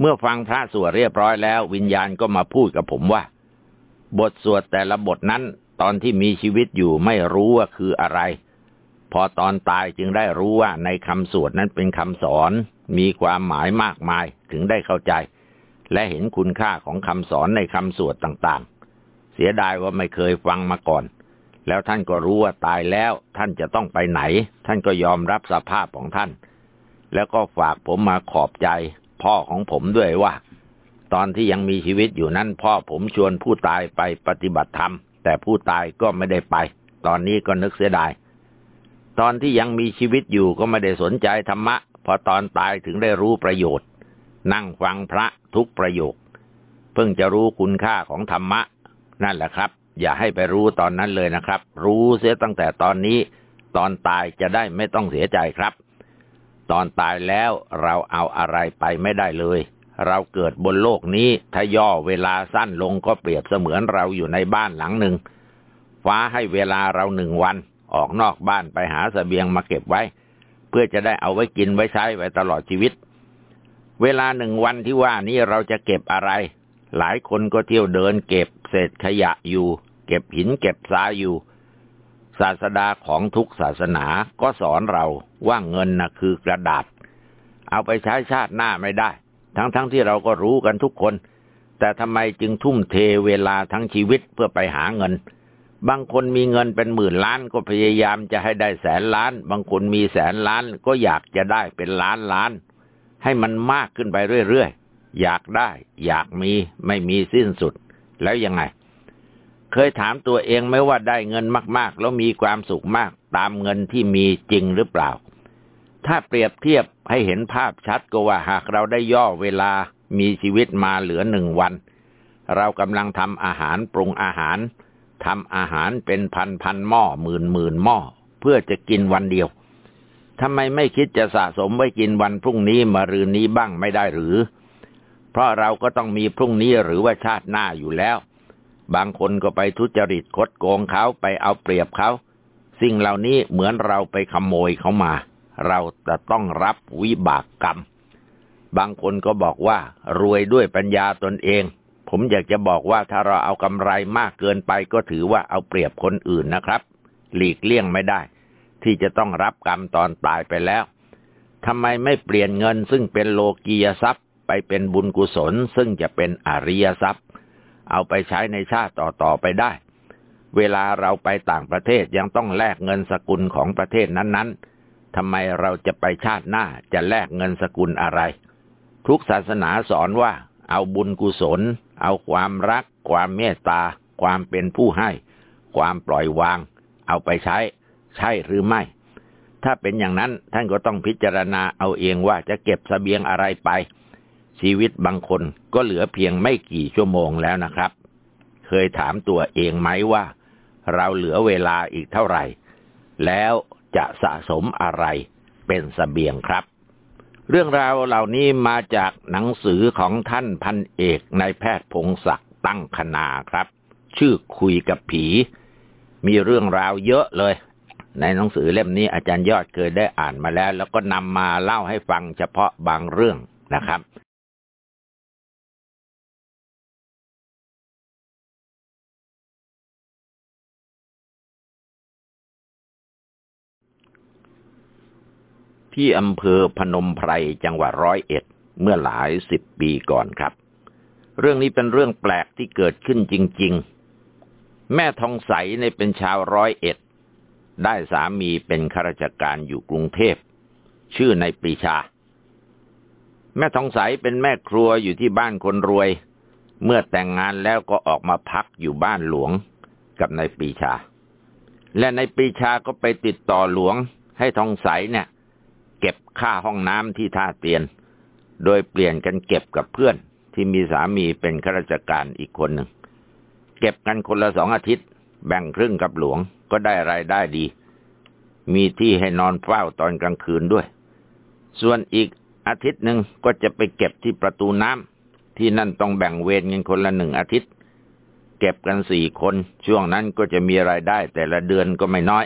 S1: เมื่อฟังพระสวดเรียบร้อยแล้ว วิญญาณก็มาพูดกับผมว่า บทสวดแต่ละบทนั้น ตอนที่มีชีวิตอยู่ไม่รู้ว่าคืออะไร พอตอนตายจึงได้รู้ว่าในคำสวดนั้นเป็นคำสอน มีความหมายมากมายถึงได้เข้าใจ และเห็นคุณค่าของคำสอนในคำสวดต่างๆ เสียดายว่าไม่เคยฟังมาก่อน แล้วท่านก็รู้ว่าตายแล้วท่านจะต้องไปไหน ท่านก็ยอมรับสภาพของท่าน แล้วก็ฝากผมมาขอบใจ พ่อของผมด้วยว่า ตอนที่ยังมีชีวิตอยู่นั้นพ่อผมชวนผู้ตายไปปฏิบัติธรรม แต่ผู้ตายก็ไม่ได้ไป ตอนนี้ก็นึกเสียดาย ตอนที่ยังมีชีวิตอยู่ก็ไม่ได้สนใจธรรมะ พอตอนตายถึงได้รู้ประโยชน์ นั่งฟังพระทุกประโยค เพิ่งจะรู้คุณค่าของธรรมะ นั่นแหละครับ อย่าให้ไปรู้ตอนนั้นเลยนะครับ รู้เสียตั้งแต่ตอนนี้ ตอนตายจะได้ไม่ต้องเสียใจครับ ตอนตายแล้วเราเอาอะไรไปไม่ได้เลย เราเกิดบนโลกนี้ถ้าย่อเวลาสั้นลงก็เปรียบเสมือนเราอยู่ในบ้านหลังหนึ่ง ฟ้าให้เวลาเราหนึ่งวัน ออกนอกบ้านไปหาสเสบียงมาเก็บไว้ เพื่อจะได้เอาไว้กินไว้ใช้ไว้ตลอดชีวิต เวลาหนึ่งวันที่ว่านี้เราจะเก็บอะไรหลายคนก็เที่ยวเดินเก็บเศษขยะอยู่ เก็บหินเก็บทรายอยู่ ศาสดาของทุกศาสนาก็สอนเราว่าเงินนะคือกระดาษ เอาไปใช้ชาติหน้าไม่ได้ ทั้งๆทที่เราก็รู้กันทุกคน แต่ทำไมจึงทุ่มเทเวลาทั้งชีวิตเพื่อไปหาเงิน บางคนมีเงินเป็นหมื่นล้านก็พยายามจะให้ได้แสนล้าน บางคนมีแสนล้านก็อยากจะได้เป็นล้านล้าน ให้มันมากขึ้นไปเรื่อยๆอยากได้ อยากมีไม่มีสิ้นสุด แล้วยังไง เคยถามตัวเองไหมว่าได้เงินมาก ๆ แล้วมีความสุขมากตามเงินที่มีจริงหรือเปล่า ถ้าเปรียบเทียบให้เห็นภาพชัดก็ว่าหากเราได้ย่อเวลามีชีวิตมาเหลือหนึ่งวัน เรากำลังทำอาหารปรุงอาหารทำอาหารเป็นพันพันหม้อหมื่นหมื่นหม้อเพื่อจะกินวันเดียวทำไมไม่คิดจะสะสมไว้กินวันพรุ่งนี้มารืนนี้บ้างไม่ได้หรือ เพราะเราก็ต้องมีพรุ่งนี้หรือว่าชาติหน้าอยู่แล้ว บางคนก็ไปทุจริตคดโกงเขาไปเอาเปรียบเขา สิ่งเหล่านี้เหมือนเราไปขโมยเขามา เราจะต้องรับวิบากกรรม บางคนก็บอกว่ารวยด้วยปัญญาตนเอง ผมอยากจะบอกว่าถ้าเราเอากำไรมากเกินไปก็ถือว่าเอาเปรียบคนอื่นนะครับ หลีกเลี่ยงไม่ได้ ที่จะต้องรับกรรมตอนตายไปแล้วทำไมไม่เปลี่ยนเงินซึ่งเป็นโลกียทรัพย์ไปเป็นบุญกุศลซึ่งจะเป็นอริยทรัพย์ เอาไปใช้ในชาติต่อๆไปได้ เวลาเราไปต่างประเทศยังต้องแลกเงินสกุลของประเทศนั้นๆทำไมเราจะไปชาติหน้าจะแลกเงินสกุลอะไร ทุกศาสนาสอนว่า เอาบุญกุศล เอาความรัก ความเมตตา ความเป็นผู้ให้ ความปล่อยวาง เอาไปใช้ ใช่หรือไม่ ถ้าเป็นอย่างนั้นท่านก็ต้องพิจารณาเอาเองว่าจะเก็บสเสบียงอะไรไป ชีวิตบางคนก็เหลือเพียงไม่กี่ชั่วโมงแล้วนะครับ เคยถามตัวเองไหมว่า เราเหลือเวลาอีกเท่าไหร่ แล้วจะสะสมอะไรเป็นสเสบียงครับ เรื่องราวเหล่านี้มาจากหนังสือของท่านพันเอกนายแพทย์พงศักดิ์ตั้งคณาครับ ชื่อคุยกับผี มีเรื่องราวเยอะเลย ในหนังสือเล่มนี้อาจารย์ยอดเคยได้อ่านมาแล้ว แล้วก็นำมาเล่าให้ฟังเฉพาะบางเรื่องนะครับ ที่อำเภอพนมไพรจังหวัดร้อยเอ็ดเมื่อหลายสิบปีก่อนครับ เรื่องนี้เป็นเรื่องแปลกที่เกิดขึ้นจริง ๆ แม่ทองใสในเป็นชาวร้อยเอ็ด ได้สามีเป็นข้าราชการอยู่กรุงเทพ ชื่อในปีชา แม่ทองใสเป็นแม่ครัวอยู่ที่บ้านคนรวย เมื่อแต่งงานแล้วก็ออกมาพักอยู่บ้านหลวงกับนายปีชา และในปีชาก็ไปติดต่อหลวงให้ทองใสเนี่ย ก็บค่าห้องน้ำที่ท่าเตียน โดยเปลี่ยนกันเก็บกับเพื่อน ที่มีสามีเป็นข้าราชการอีกคนหนึ่ง เก็บกันคนละสองอาทิตย์ แบ่งครึ่งกับหลวงก็ได้รายได้ดี มีที่ให้นอนเฝ้าตอนกลางคืนด้วย ส่วนอีกอาทิตย์หนึ่งก็จะไปเก็บที่ประตูน้ำที่นั่นต้องแบ่งเวรกันคนละหนึ่งอาทิตย์ เก็บกันสี่คน ช่วงนั้นก็จะมีรายได้แต่ละเดือนก็ไม่น้อย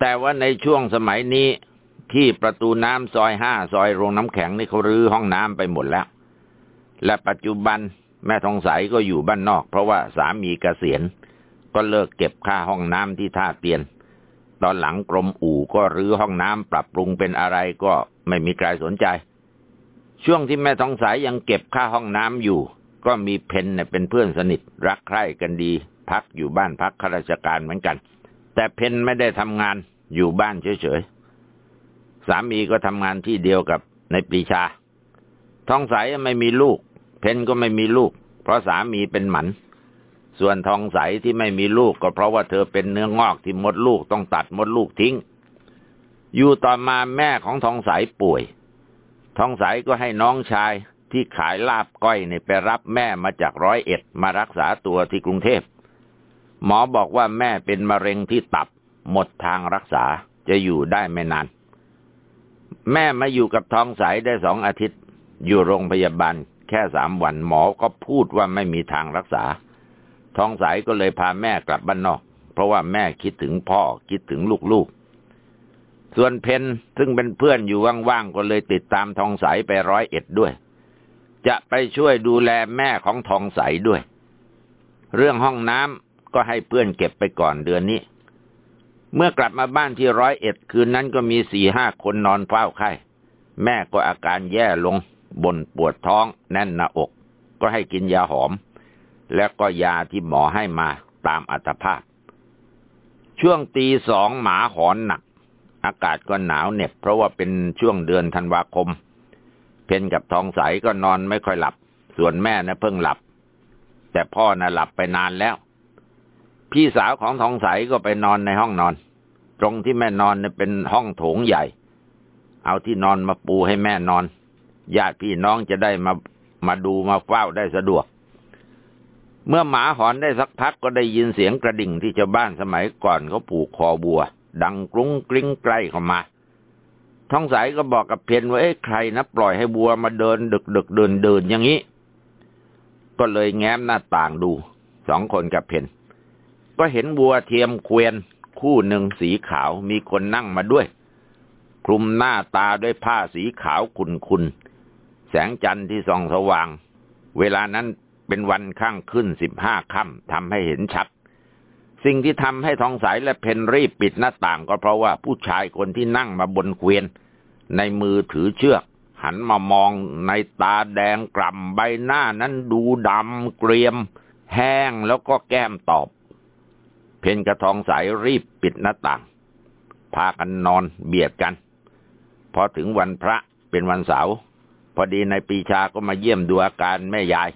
S1: แต่ว่าในช่วงสมัยนี้ ที่ประตูน้ำซอยห้าซอยโรงน้ำแข็งนี่เขารื้อห้องน้ำไปหมดแล้ว และปัจจุบันแม่ทองใสก็อยู่บ้านนอก เพราะว่าสามีเกษียณก็เลิกเก็บค่าห้องน้ำที่ท่าเตียน ตอนหลังกรมอู่ก็รื้อห้องน้ำปรับปรุงเป็นอะไรก็ไม่มีใครสนใจ ช่วงที่แม่ทองใสยังเก็บค่าห้องน้ำอยู่ ก็มีเพนเนี่ยเป็นเพื่อนสนิทรักใคร่กันดี พักอยู่บ้านพักข้าราชการเหมือนกัน แต่เพนไม่ได้ทำงานอยู่บ้านเฉย สามีก็ทำงานที่เดียวกับในปรีชาทองใสไม่มีลูก เพนก็ไม่มีลูก เพราะสามีเป็นหมัน ส่วนทองใสที่ไม่มีลูกก็เพราะว่าเธอเป็นเนื้องอกที่มดลูกต้องตัดมดลูกทิ้ง อยู่ต่อมาแม่ของทองใสป่วย ทองใสก็ให้น้องชายที่ขายลาบก้อยเนี่ยไปรับแม่มาจากร้อยเอ็ดมารักษาตัวที่กรุงเทพ หมอบอกว่าแม่เป็นมะเร็งที่ตับหมดทางรักษาจะอยู่ได้ไม่นาน แม่มาอยู่กับทองใสได้สองอาทิตย์ อยู่โรงพยาบาล แค่สามวันหมอก็พูดว่าไม่มีทางรักษา ทองใสก็เลยพาแม่กลับบ้านนอก เพราะว่าแม่คิดถึงพ่อคิดถึงลูกๆ ส่วนเพนซึ่งเป็นเพื่อนอยู่ว่างๆ ก็เลยติดตามทองใสไปร้อยเอ็ดด้วย จะไปช่วยดูแลแม่ของทองใสด้วย เรื่องห้องน้ำก็ให้เพื่อนเก็บไปก่อนเดือนนี้ เมื่อกลับมาบ้านที่ร้อยเอ็ดคืนนั้นก็มีสี่ห้าคนนอนเฝ้าไข้ แม่ก็อาการแย่ลงบ่นปวดท้องแน่นหน้าอก ก็ให้กินยาหอม แล้วก็ยาที่หมอให้มาตามอัตภาพ ช่วงตีสองหมาหอนหนัก อากาศก็หนาวเหน็บเพราะว่าเป็นช่วงเดือนธันวาคม เพนกับทองใสก็นอนไม่ค่อยหลับ ส่วนแม่น่ะเพิ่งหลับ แต่พ่อนะ่ะหลับไปนานแล้ว พี่สาวของทองใสก็ไปนอนในห้องนอน ตรงที่แม่นอนเนี่ยเป็นห้องโถงใหญ่ เอาที่นอนมาปูให้แม่นอน ญาติพี่น้องจะได้มามาดูมาเฝ้าได้สะดวก เมื่อหมาหอนได้สักพักก็ได้ยินเสียงกระดิ่งที่ชาวบ้านสมัยก่อนเขาผูกคอบัว ดังกรุ้งกริ้งใกล้เข้ามาท้องสายก็บอกกับเพนว่าเอ๊ะใครนะปล่อยให้บัวมาเดินดึกดึกเดินเดินอย่างนี้ ก็เลยแง้มหน้าต่างดู สองคนกับเพน ก็เห็นบัวเทียมเควียน คู่หนึ่งสีขาวมีคนนั่งมาด้วย คลุมหน้าตาด้วยผ้าสีขาวคุนคุนแสงจันทร์ที่ส่องสว่าง เวลานั้นเป็นวันข้างขึ้นสิบห้าค่ำทำให้เห็นชัด สิ่งที่ทำให้ทองสายและเพนรีบปิดหน้าต่างก็เพราะว่าผู้ชายคนที่นั่งมาบนเกวียน ในมือถือเชือก หันมามองในตาแดงกล่ำใบหน้านั้นดูดำเกรียม แห้งแล้วก็แก้มตอบ เพนกระทองสายรีบปิดหน้าต่าง พากันนอนเบียดกัน พอถึงวันพระเป็นวันเสาร์พอดีในปีชาก็มาเยี่ยมดูอาการแม่ยาย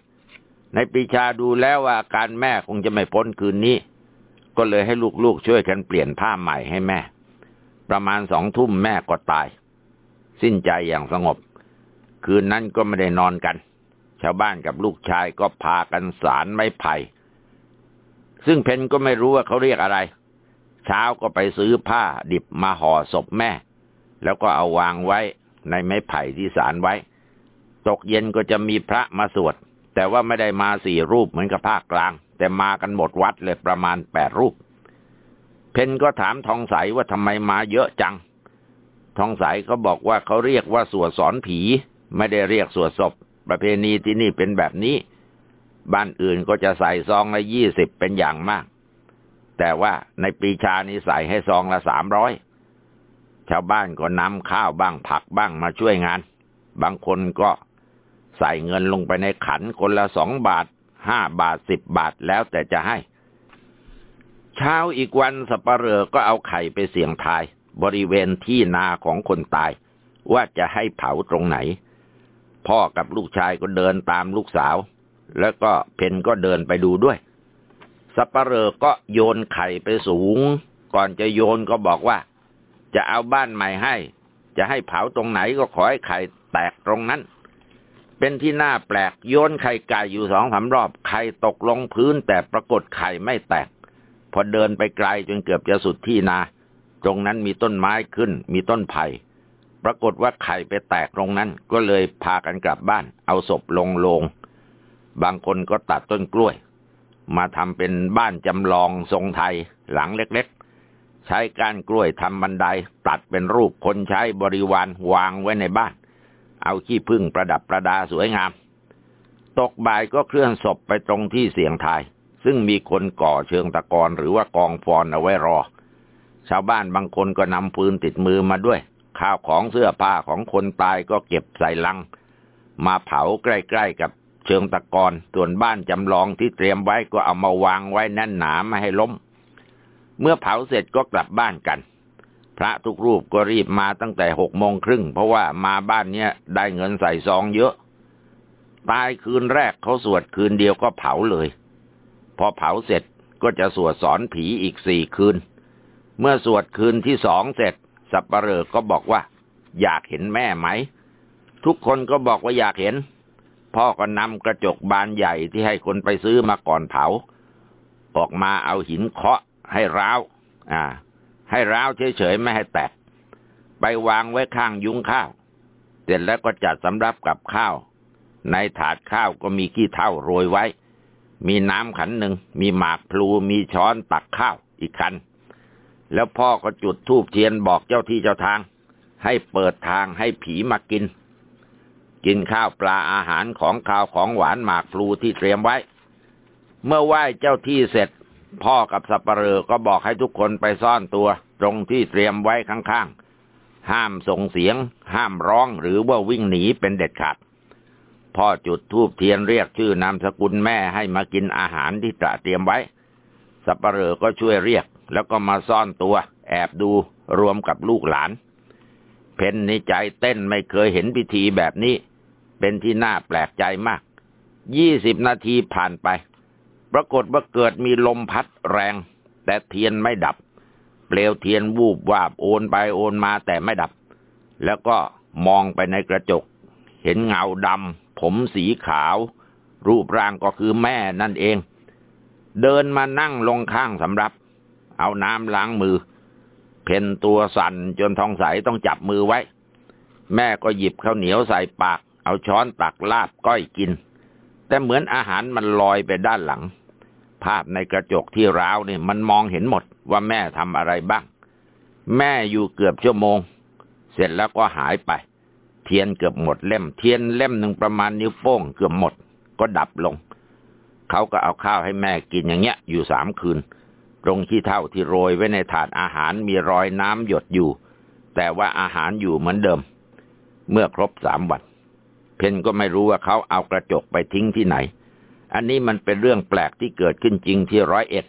S1: ในปีชาดูแล้วว่าอาการแม่คงจะไม่พ้นคืนนี้ ก็เลยให้ลูกๆช่วยกันเปลี่ยนผ้าใหม่ให้แม่ ประมาณสองทุ่มแม่ก็ตาย สิ้นใจอย่างสงบ คืนนั้นก็ไม่ได้นอนกัน ชาวบ้านกับลูกชายก็พากันสารไม้ไผ่ ซึ่งเพนก็ไม่รู้ว่าเขาเรียกอะไร เช้าก็ไปซื้อผ้าดิบมาห่อศพแม่ แล้วก็เอาวางไว้ในไม้ไผ่ที่สารไว้ ตกเย็นก็จะมีพระมาสวด แต่ว่าไม่ได้มาสี่รูปเหมือนกับภาคกลาง แต่มากันหมดวัดเลยประมาณแปดรูป เพนก็ถามทองใสว่าทำไมมาเยอะจัง ทองใสเขาบอกว่าเขาเรียกว่าสวดสอนผี ไม่ได้เรียกสวดศพ ประเพณีที่นี่เป็นแบบนี้ บ้านอื่นก็จะใส่ซองละยี่สิบเป็นอย่างมาก แต่ว่าในปีชานี้ใส่ให้ซองละสามร้อยชาวบ้านก็นำข้าวบ้างผักบ้างมาช่วยงาน บางคนก็ใส่เงินลงไปในขันคนละสองบาทห้าบาทสิบบาทแล้วแต่จะให้ เช้าอีกวันสปเหร่อก็เอาไข่ไปเสี่ยงทาย บริเวณที่นาของคนตาย ว่าจะให้เผาตรงไหน พ่อกับลูกชายก็เดินตามลูกสาว แล้วก็เพนก็เดินไปดูด้วยสัปเหร่อก็โยนไข่ไปสูง ก่อนจะโยนก็บอกว่า จะเอาบ้านใหม่ให้ จะให้เผาตรงไหนก็ขอให้ไข่แตกตรงนั้น เป็นที่น่าแปลกโยนไข่ไก่อยู่สองสารอบไข่ตกลงพื้นแต่ปรากฏไข่ไม่แตก พอเดินไปไกลจนเกือบจะสุดที่นา ตรงนั้นมีต้นไม้ขึ้น มีต้นไผ่ปรากฏว่าไข่ไปแตกตรงนั้น ก็เลยพากันกลับบ้าน เอาศพลงลง บางคนก็ตัดต้นกล้วย มาทำเป็นบ้านจำลองทรงไทยหลังเล็กๆ ใช้ก้านกล้วยทำบันได ตัดเป็นรูปคนใช้บริวารวางไว้ในบ้าน เอาขี้พึ่งประดับประดาสวยงาม ตกบ่ายก็เคลื่อนศพไปตรงที่เสียงทาย ซึ่งมีคนก่อเชิงตะกอนหรือว่ากองฟอนเอาไว้รอ ชาวบ้านบางคนก็นำปืนติดมือมาด้วย ข้าวของเสื้อผ้าของคนตายก็เก็บใส่ลังมาเผาใกล้ ๆ กับ เชิงตะกอนส่วนบ้านจำลองที่เตรียมไว้ก็เอามาวางไว้แน่นหนาไม่ให้ล้ม เมื่อเผาเสร็จก็กลับบ้านกัน พระทุกรูปก็รีบมาตั้งแต่หกโมงครึ่งเพราะว่ามาบ้านเนี้ยได้เงินใส่ซองเยอะ ตายคืนแรกเขาสวดคืนเดียวก็เผาเลย พอเผาเสร็จก็จะสวดสอนผีอีกสี่คืน เมื่อสวดคืนที่สองเสร็จ สับปเหร่อก็บอกว่า อยากเห็นแม่ไหม ทุกคนก็บอกว่าอยากเห็น พ่อก็นำกระจกบานใหญ่ที่ให้คนไปซื้อมาก่อนเผา ออกมาเอาหินเคาะให้ร้าว อ่า ให้ร้าวเฉยๆไม่ให้แตก ไปวางไว้ข้างยุ้งข้าว เสร็จแล้วก็จัดสำรับกับข้าว ในถาดข้าวก็มีขี้เท่าโรยไว้ มีน้ำขันหนึ่ง มีหมากพลู มีช้อนตักข้าวอีกคัน แล้วพ่อก็จุดธูปเทียนบอกเจ้าที่เจ้าทาง ให้เปิดทางให้ผีมากิน กินข้าวปลาอาหารของข้าวของหวานหมากพลูที่เตรียมไว้ เมื่อไหว้เจ้าที่เสร็จ พ่อกับสับปะเรอก็บอกให้ทุกคนไปซ่อนตัว ตรงที่เตรียมไว้ข้างๆ ห้ามส่งเสียง ห้ามร้องหรือว่าวิ่งหนีเป็นเด็ดขาดพ่อจุดธูปเทียนเรียกชื่อนามสกุลแม่ให้มากินอาหารที่ตระเตรียมไว้ สับปะเรอก็ช่วยเรียก แล้วก็มาซ่อนตัว แอบดูรวมกับลูกหลาน เพนในใจเต้นไม่เคยเห็นพิธีแบบนี้ เป็นที่น่าแปลกใจมาก ยี่สิบนาทีผ่านไป ปรากฏว่าเกิดมีลมพัดแรง แต่เทียนไม่ดับ เปลวเทียนวูบวาบโอนไปโอนมาแต่ไม่ดับ แล้วก็มองไปในกระจก เห็นเงาดำผมสีขาว รูปร่างก็คือแม่นั่นเอง เดินมานั่งลงข้างสำรับ เอาน้ำล้างมือ เพนตัวสั่นจนทองใสต้องจับมือไว้ แม่ก็หยิบข้าวเหนียวใส่ปาก เอาช้อนตักลาบก้อยกิน แต่เหมือนอาหารมันลอยไปด้านหลัง ภาพในกระจกที่ร้าวเนี่ยมันมองเห็นหมดว่าแม่ทำอะไรบ้าง แม่อยู่เกือบชั่วโมง เสร็จแล้วก็หายไป เทียนเกือบหมดเล่ม เทียนเล่มหนึ่งประมาณนิ้วโป้งเกือบหมด ก็ดับลง เขาก็เอาข้าวให้แม่กินอย่างเงี้ย อยู่สามคืน ตรงที่เท่าที่โรยไว้ในถาดอาหารมีรอยน้ำหยดอยู่ แต่ว่าอาหารอยู่เหมือนเดิม เมื่อครบสามวัน เพนก็ไม่รู้ว่าเขาเอากระจกไปทิ้งที่ไหน อันนี้มันเป็นเรื่องแปลกที่เกิดขึ้นจริงที่ร้อยเอ็ด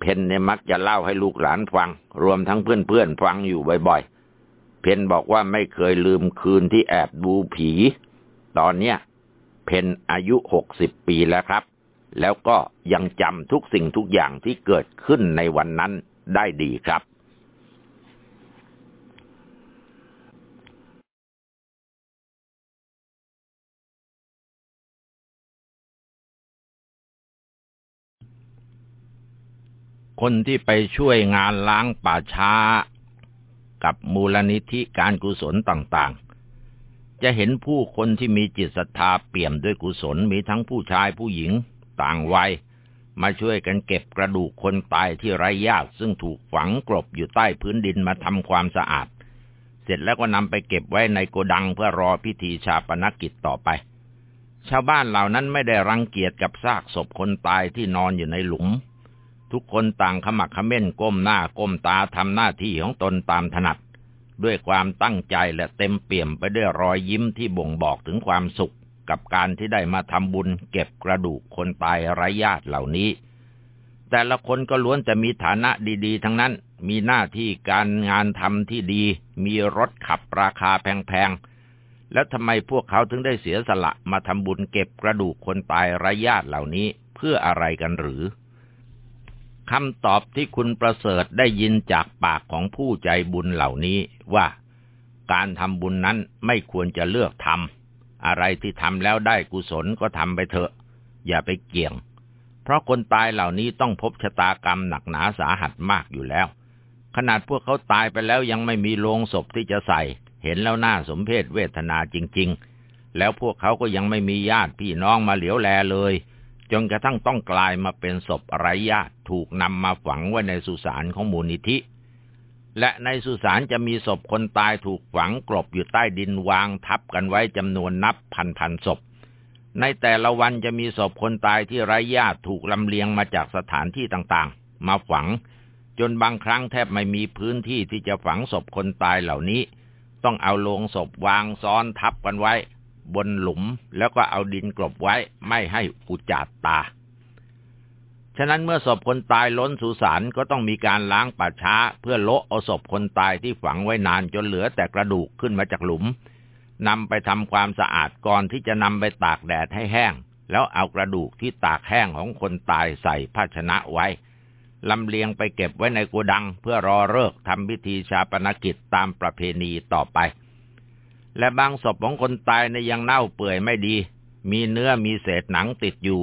S1: เพนเนี่ยมักจะเล่าให้ลูกหลานฟัง รวมทั้งเพื่อนๆฟังอยู่บ่อยๆ เพนบอกว่าไม่เคยลืมคืนที่แอบดูผี ตอนเนี้ยเพนอายุหกสิบปีแล้วครับ แล้วก็ยังจำทุกสิ่งทุกอย่างที่เกิดขึ้นในวันนั้นได้ดีครับ คนที่ไปช่วยงานล้างป่าช้า กับมูลนิธิการกุศลต่างๆ จะเห็นผู้คนที่มีจิตศรัทธาเปี่ยมด้วยกุศลมีทั้งผู้ชายผู้หญิง ต่างวัย มาช่วยกันเก็บกระดูกคนตายที่ไร้ญาติซึ่งถูกฝังกลบอยู่ใต้พื้นดินมาทำความสะอาด เสร็จแล้วก็นำไปเก็บไว้ในโกดังเพื่อรอพิธีชาปนกิจต่อไป ชาวบ้านเหล่านั้นไม่ได้รังเกียจกับซากศพคนตายที่นอนอยู่ในหลุม ทุกคนต่างขมักขม้นก้มหน้าก้มตาทำหน้าที่ของตนตามถนัด ด้วยความตั้งใจและเต็มเปี่ยมไปด้วยรอยยิ้มที่บ่งบอกถึงความสุข กับการที่ได้มาทำบุญเก็บกระดูกคนตายไร้ญาติเหล่านี้ แต่ละคนก็ล้วนจะมีฐานะดี ๆ ทั้งนั้น มีหน้าที่การงานทำที่ดี มีรถขับราคาแพงๆ แล้วทำไมพวกเขาถึงได้เสียสละมาทำบุญเก็บกระดูกคนตายไร้ญาติเหล่านี้ เพื่ออะไรกันหรือ คำตอบที่คุณประเสริฐได้ยินจากปากของผู้ใจบุญเหล่านี้ว่า การทำบุญนั้นไม่ควรจะเลือกทำอะไรที่ทำแล้วได้กุศลก็ทำไปเถอะ อย่าไปเกี่ยง เพราะคนตายเหล่านี้ต้องพบชะตากรรมหนักหนาสาหัสมากอยู่แล้ว ขนาดพวกเขาตายไปแล้วยังไม่มีโลงศพที่จะใส่ เห็นแล้วน่าสมเพชเวทนาจริง ๆ แล้วพวกเขาก็ยังไม่มีญาติพี่น้องมาเหลียวแลเลย จนกระทั่งต้องกลายมาเป็นศพไร้ญาติถูกนำมาฝังไว้ในสุสานของมูลนิธิ และในสุสานจะมีศพคนตายถูกฝังกลบอยู่ใต้ดินวางทับกันไว้จำนวนนับพันพันศพ ในแต่ละวันจะมีศพคนตายที่ไร้ญาติถูกลำเลียงมาจากสถานที่ต่างๆ มาฝัง จนบางครั้งแทบไม่มีพื้นที่ที่จะฝังศพคนตายเหล่านี้ ต้องเอาโลงศพวางซ้อนทับกันไว้ บนหลุมแล้วก็เอาดินกลบไว้ ไม่ให้อุจจาดตา ฉะนั้นเมื่อศพคนตายล้นสุสานก็ต้องมีการล้างป่าช้า เพื่อโละเอาศพคนตายที่ฝังไว้นานจนเหลือแต่กระดูกขึ้นมาจากหลุมนำไปทำความสะอาดก่อนที่จะนำไปตากแดดให้แห้ง แล้วเอากระดูกที่ตากแห้งของคนตายใส่ภาชนะไว้ลำเลียงไปเก็บไว้ในโกดัง เพื่อรอเลิกทำพิธีชาปนกิจตามประเพณีต่อไป และบางศพของคนตายในยังเน่าเปื่อยไม่ดี มีเนื้อมีเศษหนังติดอยู่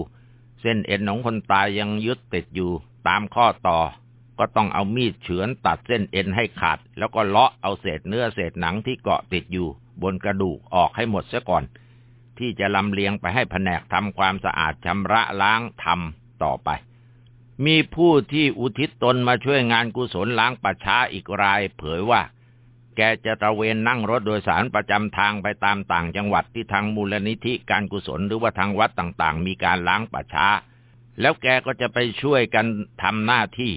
S1: เส้นเอ็นของคนตายยังยึดติดอยู่ตามข้อต่อ ก็ต้องเอามีดเฉือนตัดเส้นเอ็นให้ขาด แล้วก็เลาะเอาเศษเนื้อเศษหนังที่เกาะติดอยู่ บนกระดูกออกให้หมดเสียก่อน ที่จะลำเลียงไปให้แผนกทำความสะอาดชำระล้างทำต่อไป มีผู้ที่อุทิศตนมาช่วยงานกุศลล้างป่าช้าอีกราย เผยว่า แกจะตระเวนนั่งรถโดยสารประจำทางไปตามต่างจังหวัดที่ทางมูลนิธิการกุศลหรือว่าทางวัดต่างๆ มีการล้างป่าช้า แล้วแกก็จะไปช่วยกันทำหน้าที่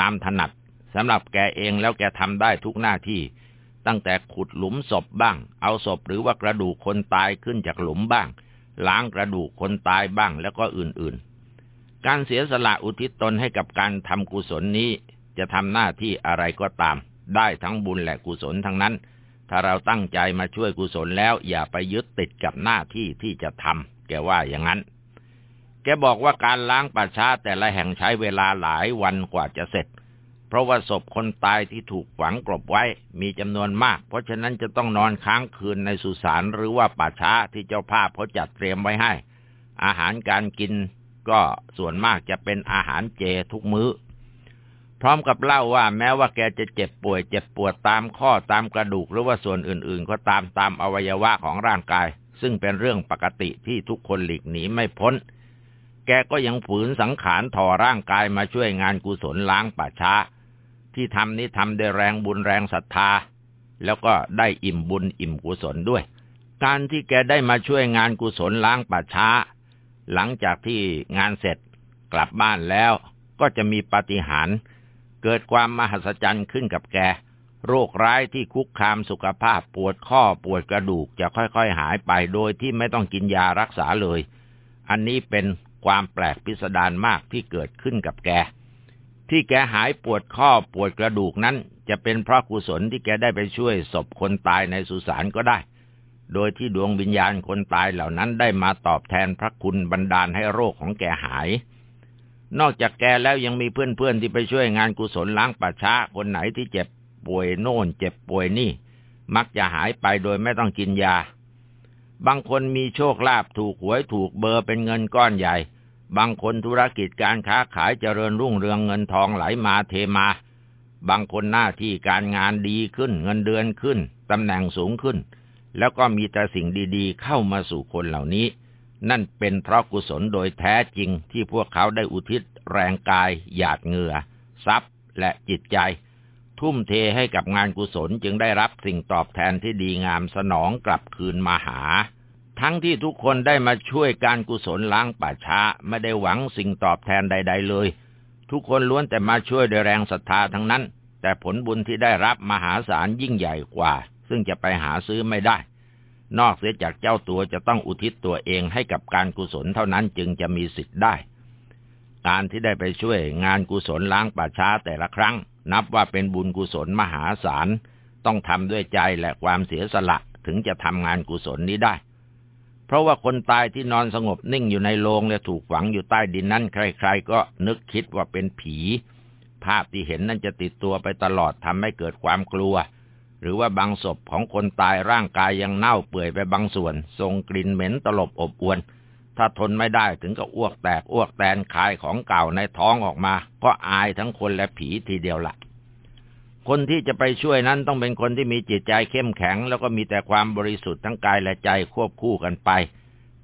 S1: ตามถนัดสำหรับแกเองแล้วแกทำได้ทุกหน้าที่ ตั้งแต่ขุดหลุมศพบ้าง เอาศพหรือว่ากระดูกคนตายขึ้นจากหลุมบ้าง ล้างกระดูกคนตายบ้างแล้วก็อื่นๆ การเสียสละอุทิศตนให้กับการทำกุศลนี้ จะทำหน้าที่อะไรก็ตาม ได้ทั้งบุญและกุศลทั้งนั้น ถ้าเราตั้งใจมาช่วยกุศลแล้ว อย่าไปยึดติดกับหน้าที่ที่จะทำแกว่าอย่างนั้น แกบอกว่าการล้างป่าช้าแต่ละแห่งใช้เวลาหลายวันกว่าจะเสร็จ เพราะว่าศพคนตายที่ถูกฝังกลบไว้มีจำนวนมาก เพราะฉะนั้นจะต้องนอนค้างคืนในสุสานหรือว่าป่าช้าที่เจ้าภาพเขาจัดเตรียมไว้ให้ อาหารการกินก็ส่วนมากจะเป็นอาหารเจทุกมื้อ พร้อมกับเล่าว่าแม้ว่าแกจะเจ็บป่วย เจ็บปวดตามข้อตามกระดูกหรือว่าส่วนอื่นๆ ก็ตามตามอวัยวะของร่างกาย ซึ่งเป็นเรื่องปกติที่ทุกคนหลีกหนีไม่พ้น แกก็ยังฝืนสังขารถอร่างกายมาช่วยงานกุศลล้างป่าช้า ที่ทำนี้ทำด้วยแรงบุญแรงศรัทธา แล้วก็ได้อิ่มบุญอิ่มกุศลด้วย การที่แกได้มาช่วยงานกุศลล้างป่าช้า หลังจากที่งานเสร็จกลับบ้านแล้วก็จะมีปาฏิหาริย์ กิดความมหัศจรรย์ขึ้นกับแก โรคร้ายที่คุกคามสุขภาพปวดข้อปวดกระดูกจะค่อยๆหายไปโดยที่ไม่ต้องกินยารักษาเลย อันนี้เป็นความแปลกพิสดารมากที่เกิดขึ้นกับแก ที่แกหายปวดข้อปวดกระดูกนั้น จะเป็นเพราะกุศลที่แกได้ไปช่วยศพคนตายในสุสานก็ได้ โดยที่ดวงวิญญาณคนตายเหล่านั้นได้มาตอบแทนพระคุณบันดาลให้โรคของแกหาย นอกจากแกแล้วยังมีเพื่อนๆที่ไปช่วยงานกุศลล้างป่าช้าคนไหนที่เจ็บป่วยโน่น เจ็บป่วยนี่ มักจะหายไปโดยไม่ต้องกินยา บางคนมีโชคลาภถูกหวยถูกเบอร์เป็นเงินก้อนใหญ่ บางคนธุรกิจการค้าขายเจริญรุ่งเรืองเงินทองไหลมาเทมา บางคนหน้าที่การงานดีขึ้นเงินเดือนขึ้นตำแหน่งสูงขึ้น แล้วก็มีแต่สิ่งดีๆ เข้ามาสู่คนเหล่านี้ นั่นเป็นเพราะกุศลโดยแท้จริงที่พวกเขาได้อุทิศแรงกาย หยาดเหงื่อ ทรัพย์ และจิตใจ ทุ่มเทให้กับงานกุศลจึงได้รับสิ่งตอบแทนที่ดีงามสนองกลับคืนมาหา ทั้งที่ทุกคนได้มาช่วยการกุศลล้างป่าช้าไม่ได้หวังสิ่งตอบแทนใด ๆ เลย ทุกคนล้วนแต่มาช่วยด้วยแรงศรัทธาทั้งนั้น แต่ผลบุญที่ได้รับมหาศาลยิ่งใหญ่กว่า ซึ่งจะไปหาซื้อไม่ได้ นอกเสียจากเจ้าตัวจะต้องอุทิศตัวเองให้กับการกุศลเท่านั้นจึงจะมีสิทธิ์ได้ การที่ได้ไปช่วยงานกุศลล้างป่าช้าแต่ละครั้ง นับว่าเป็นบุญกุศลมหาศาล ต้องทำด้วยใจและความเสียสละถึงจะทำงานกุศลนี้ได้ เพราะว่าคนตายที่นอนสงบนิ่งอยู่ในโรงและถูกฝังอยู่ใต้ดินนั้นใคร ๆ ก็นึกคิดว่าเป็นผี ภาพที่เห็นนั้นจะติดตัวไปตลอดทำให้เกิดความกลัว หรือว่าบางศพของคนตายร่างกายยังเน่าเปื่อยไปบางส่วนส่งกลิ่นเหม็นตลบอบอวน ถ้าทนไม่ได้ถึงกับอ้วกแตกอ้วกแตนคายของเก่าในท้องออกมา ก็อายทั้งคนและผีทีเดียวละ่ะคนที่จะไปช่วยนั้นต้องเป็นคนที่มีจิตใจเข้มแข็ง แล้วก็มีแต่ความบริสุทธิ์ทั้งกายและใจควบคู่กันไป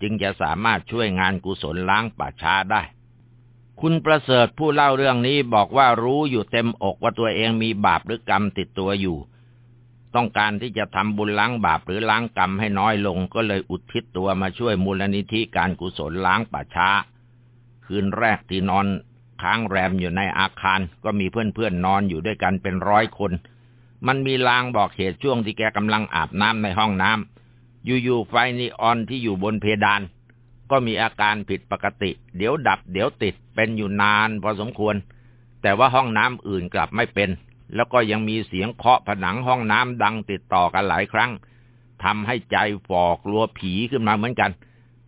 S1: จึงจะสามารถช่วยงานกุศลล้างป่าช้าได้ คุณประเสริฐผู้เล่าเรื่องนี้บอกว่ารู้อยู่เต็มอกว่าตัวเองมีบาปหรือกรรมติดตัวอยู่ ต้องการที่จะทำบุญล้างบาปหรือล้างกรรมให้น้อยลง ก็เลยอุทิศตัวมาช่วยมูลนิธิการกุศลล้างป่าช้า คืนแรกที่นอนค้างแรมอยู่ในอาคาร ก็มีเพื่อนๆนอนอยู่ด้วยกันเป็นร้อยคน มันมีลางบอกเหตุช่วงที่แกกำลังอาบน้ำในห้องน้ำอยู่ๆไฟนีออนที่อยู่บนเพดาน ก็มีอาการผิดปกติ เดี๋ยวดับ เดี๋ยวติดเป็นอยู่นานพอสมควร แต่ว่าห้องน้ำอื่นกลับไม่เป็น แล้วก็ยังมีเสียงเคาะผนังห้องน้ำดังติดต่อกันหลายครั้งทำให้ใจฝ่อกลัวผีขึ้นมาเหมือนกัน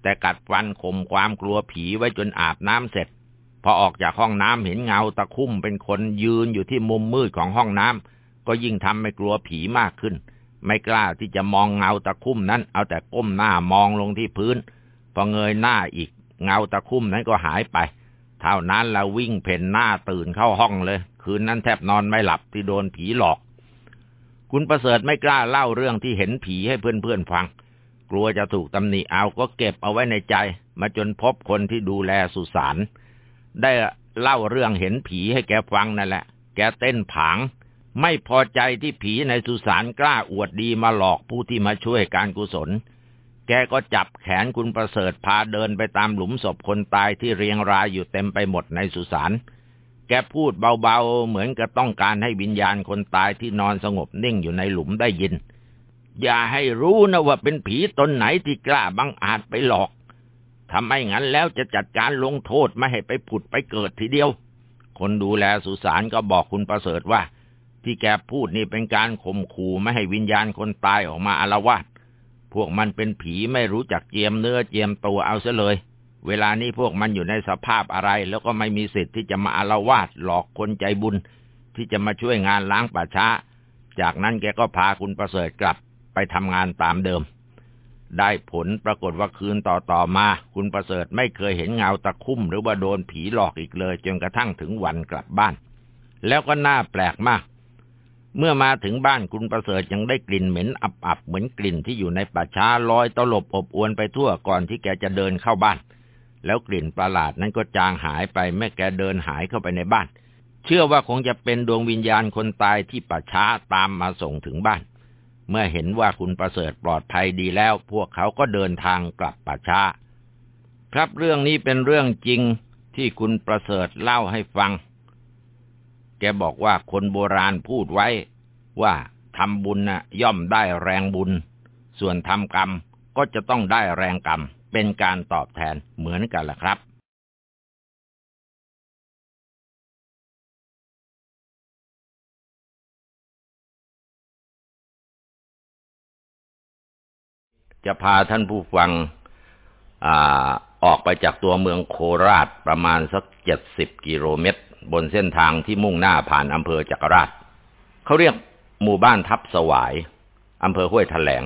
S1: แต่กัดฟันข่มความกลัวผีไว้จนอาบน้ำเสร็จ พอออกจากห้องน้ำเห็นเงาตะคุ่มเป็นคนยืนอยู่ที่มุมมืดของห้องน้ำก็ยิ่งทำให้กลัวผีมากขึ้น ไม่กล้าที่จะมองเงาตะคุ่มนั้น เอาแต่ก้มหน้ามองลงที่พื้น พอเงยหน้าอีก เงาตะคุ่มนั้นก็หายไป เท่านั้นเราวิ่งเพ่นหน้าตื่นเข้าห้องเลย คืนนั้นแทบนอนไม่หลับที่โดนผีหลอก คุณประเสริฐไม่กล้าเล่าเรื่องที่เห็นผีให้เพื่อนๆฟัง กลัวจะถูกตำหนิเอาก็เก็บเอาไว้ในใจ มาจนพบคนที่ดูแลสุสานได้เล่าเรื่องเห็นผีให้แกฟังนั่นแหละ แกเต้นผาง ไม่พอใจที่ผีในสุสานกล้าอวดดีมาหลอกผู้ที่มาช่วยการกุศล แกก็จับแขนคุณประเสริฐพาเดินไปตามหลุมศพคนตายที่เรียงรายอยู่เต็มไปหมดในสุสาน แกพูดเบาๆ เหมือนกับต้องการให้วิญญาณคนตายที่นอนสงบนิ่งอยู่ในหลุมได้ยิน อย่าให้รู้นะว่าเป็นผีตนไหนที่กล้าบังอาจไปหลอกทำไม่งั้นแล้วจะจัดการลงโทษไม่ให้ไปผุดไปเกิดทีเดียว คนดูแลสุสานก็บอกคุณประเสริฐว่า ที่แกพูดนี่เป็นการข่มขู่ไม่ให้วิญญาณคนตายออกมาอารวาสพวกมันเป็นผีไม่รู้จักเจียมเนื้อเจียมตัวเอาซะเลย เวลานี้พวกมันอยู่ในสภาพอะไร แล้วก็ไม่มีสิทธิ์ที่จะมาอารวาสหลอกคนใจบุญ ที่จะมาช่วยงานล้างป่าช้า จากนั้นแกก็พาคุณประเสริฐกลับไปทำงานตามเดิม ได้ผลปรากฏว่าคืนต่อต่อมา คุณประเสริฐไม่เคยเห็นเงาตะคุ่มหรือว่าโดนผีหลอกอีกเลย จนกระทั่งถึงวันกลับบ้าน แล้วก็น่าแปลกมาก เมื่อมาถึงบ้านคุณประเสริฐยังได้กลิ่นเหม็นอับๆเหมือนกลิ่นที่อยู่ในป่าช้าลอยตลบอบอวนไปทั่วก่อนที่แกจะเดินเข้าบ้าน แล้วกลิ่นประหลาดนั้นก็จางหายไปแม่แกเดินหายเข้าไปในบ้าน เชื่อว่าคงจะเป็นดวงวิญญาณคนตายที่ป่าช้าตามมาส่งถึงบ้าน เมื่อเห็นว่าคุณประเสริฐปลอดภัยดีแล้ว พวกเขาก็เดินทางกลับป่าช้า ครับเรื่องนี้เป็นเรื่องจริงที่คุณประเสริฐเล่าให้ฟัง แกบอกว่าคนโบราณพูดไว้ว่าทำบุญนะ่ะย่อมได้แรงบุญ ส่วนทำกรรมก็จะต้องได้แรงกรรม เป็นการตอบแทนเหมือนกันแหละครับจะพาท่านผู้ฟังอออกไปจากตัวเมืองโคราชประมาณสักเจ็ดสิบกิโลเมตร บนเส้นทางที่มุ่งหน้าผ่านอำเภอจักรราช เขาเรียกหมู่บ้านทับสวายอำเภอห้วยแถลง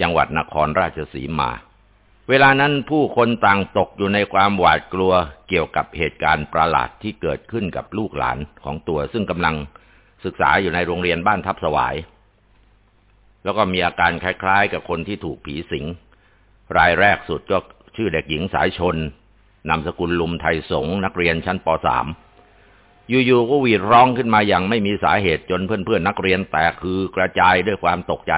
S1: จังหวัดนครราชสีมา เวลานั้นผู้คนต่างตกอยู่ในความหวาดกลัวเกี่ยวกับเหตุการณ์ประหลาดที่เกิดขึ้นกับลูกหลานของตัวซึ่งกำลังศึกษาอยู่ในโรงเรียนบ้านทับสวาย แล้วก็มีอาการคล้ายๆ กับคนที่ถูกผีสิง รายแรกสุดก็ชื่อเด็กหญิงสายชนนามสกุลลุมไทยสงนักเรียนชั้นป .3 อยู่ๆก็วีดร้องขึ้นมาอย่างไม่มีสาเหตุจนเพื่อนๆนักเรียนแตกคือกระจายด้วยความตกใจ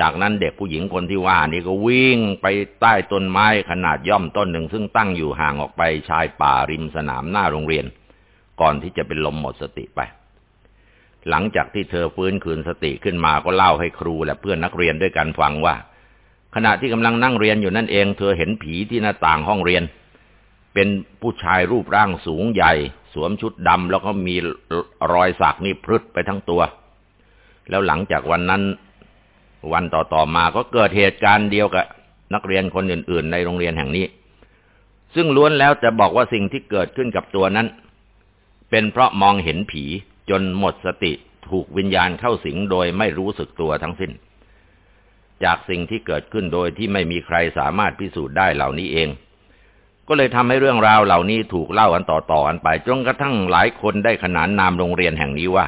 S1: จากนั้นเด็กผู้หญิงคนที่ว่านี่ก็วิ่งไปใต้ต้นไม้ขนาดย่อมต้นหนึ่ง ซึ่งตั้งอยู่ห่างออกไปชายป่าริมสนามหน้าโรงเรียน ก่อนที่จะเป็นลมหมดสติไป หลังจากที่เธอฟื้นคืนสติขึ้นมาก็เล่าให้ครูและเพื่อนนักเรียนด้วยกันฟังว่า ขณะที่กำลังนั่งเรียนอยู่นั่นเอง เธอเห็นผีที่หน้าต่างห้องเรียน เป็นผู้ชายรูปร่างสูงใหญ่ สวมชุดดำแล้วก็มีรอยสักนี่พรึดไปทั้งตัว แล้วหลังจากวันนั้น วันต่อๆมาก็เกิดเหตุการณ์เดียวกับนักเรียนคนอื่น ๆ ในโรงเรียนแห่งนี้ ซึ่งล้วนแล้วจะบอกว่าสิ่งที่เกิดขึ้นกับตัวนั้น เป็นเพราะมองเห็นผีจนหมดสติถูกวิญญาณเข้าสิงโดยไม่รู้สึกตัวทั้งสิ้น จากสิ่งที่เกิดขึ้นโดยที่ไม่มีใครสามารถพิสูจน์ได้เหล่านี้เอง ก็เลยทำให้เรื่องราวเหล่านี้ถูกเล่าอันต่อๆกันไปจนกระทั่งหลายคนได้ขนานนามโรงเรียนแห่งนี้ว่า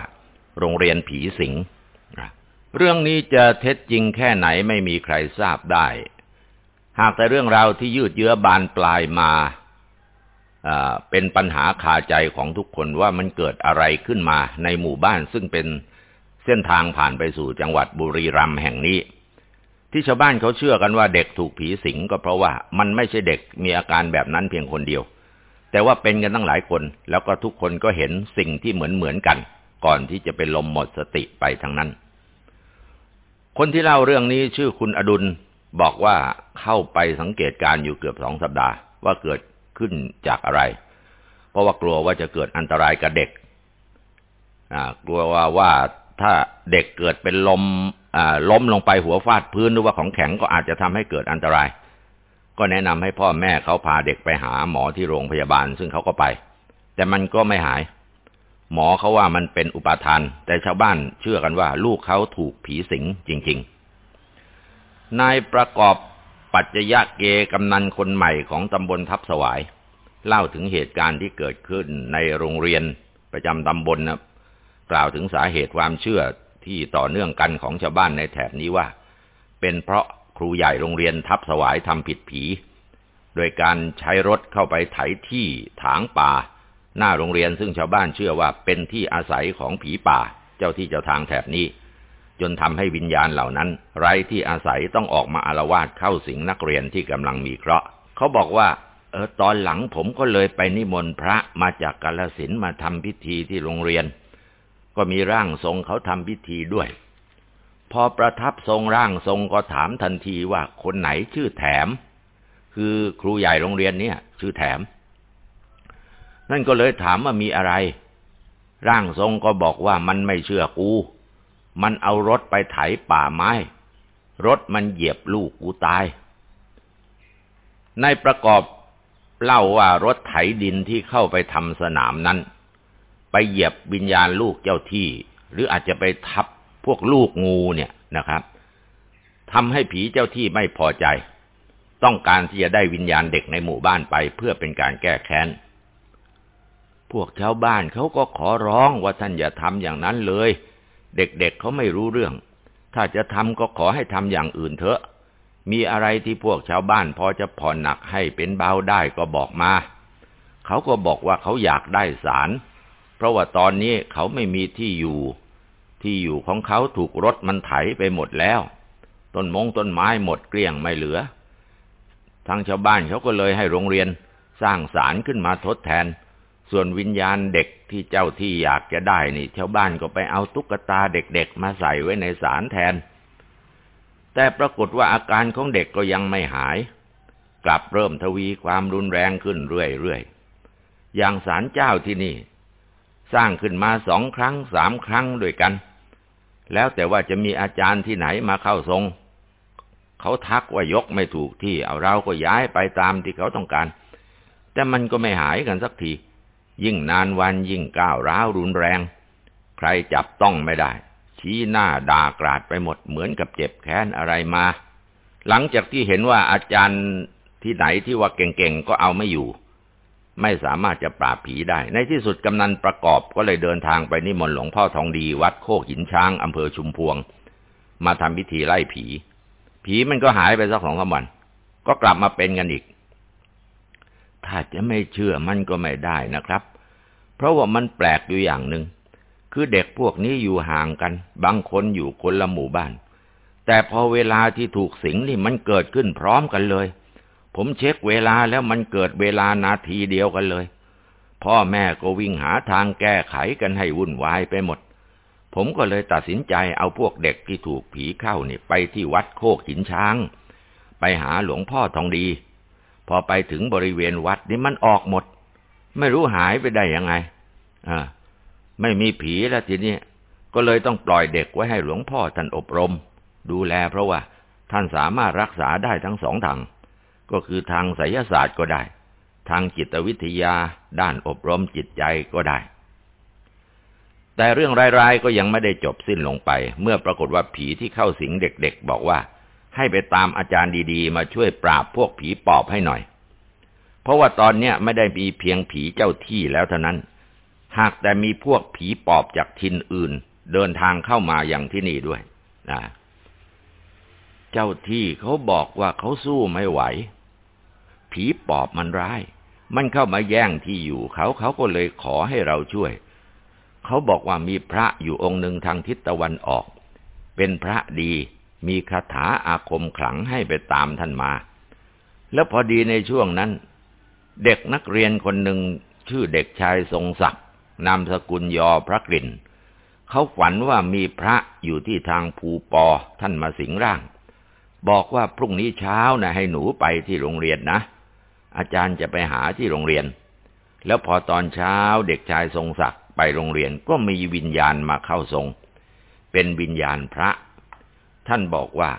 S1: โรงเรียนผีสิง เรื่องนี้จะเท็จจริงแค่ไหนไม่มีใครทราบได้ หากแต่เรื่องราวที่ยืดเยื้อบานปลายมาเป็นปัญหาคาใจของทุกคนว่ามันเกิดอะไรขึ้นมาในหมู่บ้านซึ่งเป็นเส้นทางผ่านไปสู่จังหวัดบุรีรัมย์แห่งนี้ ที่ชาวบ้านเขาเชื่อกันว่าเด็กถูกผีสิงก็เพราะว่ามันไม่ใช่เด็กมีอาการแบบนั้นเพียงคนเดียว แต่ว่าเป็นกันตั้งหลายคน แล้วก็ทุกคนก็เห็นสิ่งที่เหมือนเหมือนกัน ก่อนที่จะเป็นลมหมดสติไปทั้งนั้น คนที่เล่าเรื่องนี้ชื่อคุณอดุลบอกว่าเข้าไปสังเกตการอยู่เกือบสองสัปดาห์ ว่าเกิดขึ้นจากอะไร เพราะว่ากลัวว่าจะเกิดอันตรายกับเด็กกลัวว่าว่าถ้าเด็กเกิดเป็นลมล้มลงไปหัวฟาดพื้นหรือว่าของแข็งก็อาจจะทำให้เกิดอันตราย ก็แนะนำให้พ่อแม่เขาพาเด็กไปหาหมอที่โรงพยาบาล ซึ่งเขาก็ไป แต่มันก็ไม่หาย หมอเขาว่ามันเป็นอุปาทาน แต่ชาวบ้านเชื่อกันว่า ลูกเขาถูกผีสิงจริง ๆ นายประกอบปัจจยะเกกำนันคนใหม่ของตำบลทับสวาย เล่าถึงเหตุการณ์ที่เกิดขึ้นในโรงเรียนประจำตำบลนะกล่าวถึงสาเหตุความเชื่อที่ต่อเนื่องกันของชาวบ้านในแถบนี้ว่า เป็นเพราะครูใหญ่โรงเรียนทับสวายทำผิดผี โดยการใช้รถเข้าไปไถที่ถางป่า หน้าโรงเรียนซึ่งชาวบ้านเชื่อว่าเป็นที่อาศัยของผีป่า เจ้าที่เจ้าทางแถบนี้ จนทำให้วิญญาณเหล่านั้น ไร้ที่อาศัยต้องออกมาอารวาสเข้าสิงนักเรียนที่กำลังมีเคราะห์เขาบอกว่า เออตอนหลังผมก็เลยไปนิมนต์พระมาจากกาลสินมาทำพิธีที่โรงเรียน ก็มีร่างทรงเขาทำพิธีด้วย พอประทับทรงร่างทรงก็ถามทันทีว่าคนไหนชื่อแถม คือครูใหญ่โรงเรียนเนี่ย ชื่อแถม นั่นก็เลยถามว่ามีอะไร ร่างทรงก็บอกว่ามันไม่เชื่อกู มันเอารถไปไถป่าไม้ รถมันเหยียบลูกกูตาย ในประกอบเล่าว่ารถไถดินที่เข้าไปทำสนามนั้น ไปเหยียบวิญญาณลูกเจ้าที่ หรืออาจจะไปทับพวกลูกงูเนี่ยนะครับทำให้ผีเจ้าที่ไม่พอใจ ต้องการที่จะได้วิญญาณเด็กในหมู่บ้านไปเพื่อเป็นการแก้แค้น พวกชาวบ้านเขาก็ขอร้องว่าท่านอย่าทำอย่างนั้นเลย เด็กๆเเขาไม่รู้เรื่อง ถ้าจะทำก็ขอให้ทำอย่างอื่นเถอะ มีอะไรที่พวกชาวบ้านพอจะผ่อนหนักให้เป็นเบาได้ก็บอกมา เขาก็บอกว่าเขาอยากได้สาร เพราะว่าตอนนี้เขาไม่มีที่อยู่ ที่อยู่ของเขาถูกรถมันไถไปหมดแล้ว ต้นมงต้นไม้หมดเกลี้ยงไม่เหลือ ทางชาวบ้านเขาก็เลยให้โรงเรียนสร้างศาลขึ้นมาทดแทน ส่วนวิญญาณเด็กที่เจ้าที่อยากจะได้นี่ชาวบ้านก็ไปเอาตุ๊กตาเด็กๆมาใส่ไว้ในศาลแทน แต่ปรากฏว่าอาการของเด็กก็ยังไม่หาย กลับเริ่มทวีความรุนแรงขึ้นเรื่อยๆ อย่างศาลเจ้าที่นี่ สร้างขึ้นมาสองครั้งสามครั้งด้วยกัน แล้วแต่ว่าจะมีอาจารย์ที่ไหนมาเข้าทรง เขาทักว่ายกไม่ถูกที่เอาเราก็ย้ายไปตามที่เขาต้องการ แต่มันก็ไม่หายกันสักที ยิ่งนานวันยิ่งก้าวร้าวรุนแรง ใครจับต้องไม่ได้ ชี้หน้าด่ากราดไปหมดเหมือนกับเจ็บแค้นอะไรมา หลังจากที่เห็นว่าอาจารย์ที่ไหนที่ว่าเก่งๆก็เอาไม่อยู่ ไม่สามารถจะปราบผีได้ ในที่สุดกำนันประกอบก็เลยเดินทางไปนิมนต์หลวงพ่อทองดีวัดโคกหินช้างอำเภอชุมพวง มาทำพิธีไล่ผี ผีมันก็หายไปสักสองสามวัน ก็กลับมาเป็นกันอีก ถ้าจะไม่เชื่อมันก็ไม่ได้นะครับ เพราะว่ามันแปลกอยู่อย่างหนึ่ง คือเด็กพวกนี้อยู่ห่างกัน บางคนอยู่คนละหมู่บ้าน แต่พอเวลาที่ถูกสิงนี่มันเกิดขึ้นพร้อมกันเลย ผมเช็คเวลาแล้วมันเกิดเวลานาทีเดียวกันเลย พ่อแม่ก็วิ่งหาทางแก้ไขกันให้วุ่นวายไปหมด ผมก็เลยตัดสินใจเอาพวกเด็กที่ถูกผีเข้านี่ไปที่วัดโคกหินช้าง ไปหาหลวงพ่อทองดี พอไปถึงบริเวณวัดนี่มันออกหมด ไม่รู้หายไปได้ยังไงอ่าไม่มีผีแล้วทีนี้ก็เลยต้องปล่อยเด็กไว้ให้หลวงพ่อท่านอบรม ดูแลเพราะว่าท่านสามารถรักษาได้ทั้งสองทาง ก็คือทางไสยศาสตร์ก็ได้ ทางจิตวิทยาด้านอบรมจิตใจก็ได้ แต่เรื่องร้ายๆก็ยังไม่ได้จบสิ้นลงไป เมื่อปรากฏว่าผีที่เข้าสิงเด็กๆบอกว่า ให้ไปตามอาจารย์ดีๆ มาช่วยปราบพวกผีปอบให้หน่อย เพราะว่าตอนเนี้ยไม่ได้มีเพียงผีเจ้าที่แล้วเท่านั้น หากแต่มีพวกผีปอบจากทินอื่น เดินทางเข้ามาอย่างที่นี่ด้วยนะเจ้าที่เขาบอกว่าเขาสู้ไม่ไหว ผีปอบมันร้าย มันเข้ามาแย่งที่อยู่เขาเขาก็เลยขอให้เราช่วย เขาบอกว่ามีพระอยู่องค์หนึ่งทางทิศตะวันออก เป็นพระดี มีคาถาอาคมขลังให้ไปตามท่านมา แล้วพอดีในช่วงนั้น เด็กนักเรียนคนหนึ่งชื่อเด็กชายทรงศักดิ์นามสกุลยอพระกลิ่น เขาฝันว่ามีพระอยู่ที่ทางภูปอท่านมาสิงร่าง บอกว่าพรุ่งนี้เช้านะให้หนูไปที่โรงเรียนนะ อาจารย์จะไปหาที่โรงเรียน แล้วพอตอนเช้าเด็กชายทรงศักดิ์ไปโรงเรียนก็มีวิญญาณมาเข้าทรง เป็นวิญญาณพระ ท่านบอกว่า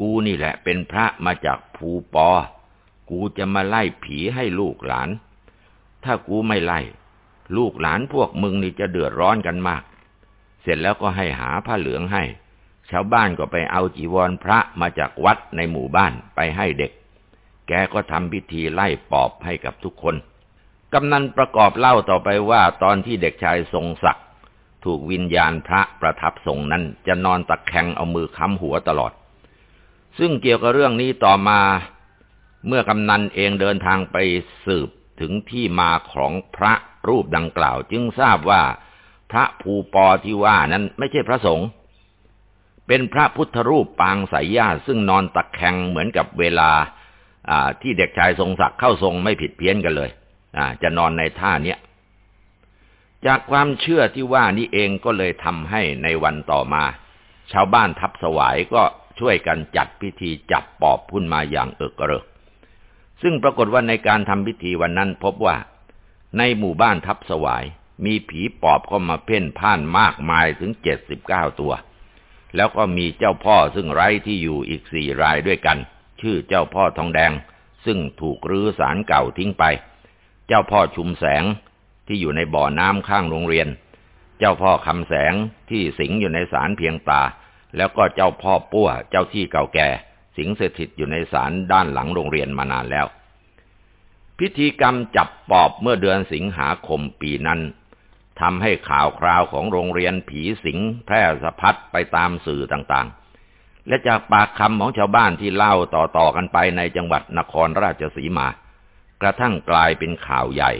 S1: กูนี่แหละเป็นพระมาจากภูปอ กูจะมาไล่ผีให้ลูกหลาน ถ้ากูไม่ไล่ ลูกหลานพวกมึงนี่จะเดือดร้อนกันมาก เสร็จแล้วก็ให้หาผ้าเหลืองให้ ชาวบ้านก็ไปเอาจีวรพระมาจากวัดในหมู่บ้านไปให้เด็ก แกก็ทำพิธีไล่ปอบให้กับทุกคน กำนันประกอบเล่าต่อไปว่าตอนที่เด็กชายทรงศักดิ์ ถูกวิญญาณพระประทับทรงนั้นจะนอนตะแคงเอามือค้ำหัวตลอด ซึ่งเกี่ยวกับเรื่องนี้ต่อมาเมื่อกำนันเองเดินทางไปสืบถึงที่มาของพระรูปดังกล่าว จึงทราบว่าพระภูปอที่ว่านั้นไม่ใช่พระสงฆ์เป็นพระพุทธรูปปางสายญาซึ่งนอนตะแคงเหมือนกับเวลาที่เด็กชายทรงศักดิ์เข้าทรงไม่ผิดเพี้ยนกันเลยจะนอนในท่าเนี้ย จากความเชื่อที่ว่านี้เองก็เลยทำให้ในวันต่อมา ชาวบ้านทับสวายก็ช่วยกันจัดพิธีจับปอบพุ่นมาอย่างเอิกกระเริก ซึ่งปรากฏว่าในการทำพิธีวันนั้นพบว่า ในหมู่บ้านทับสวายมีผีปอบก็มาเพ่นพ่านมากมายถึงเจ็ดสิบเก้าตัว แล้วก็มีเจ้าพ่อซึ่งไร้ที่อยู่อีกสี่รายด้วยกัน ชื่อเจ้าพ่อทองแดง ซึ่งถูกรื้อสารเก่าทิ้งไป เจ้าพ่อชุมแสง ที่อยู่ในบ่อน้ำข้างโรงเรียน เจ้าพ่อคำแสงที่สิงอยู่ในศาลเพียงตา แล้วก็เจ้าพ่อปั้วเจ้าที่เก่าแก่ สิงสถิตอยู่ในศาลด้านหลังโรงเรียนมานานแล้ว พิธีกรรมจับปอบเมื่อเดือนสิงหาคมปีนั้นทำให้ข่าวคราวของโรงเรียนผีสิงแพร่สะพัดไปตามสื่อต่างๆ และจากปากคำของชาวบ้านที่เล่าต่อๆกันไปในจังหวัดนครราชสีมา กระทั่งกลายเป็นข่าวใหญ่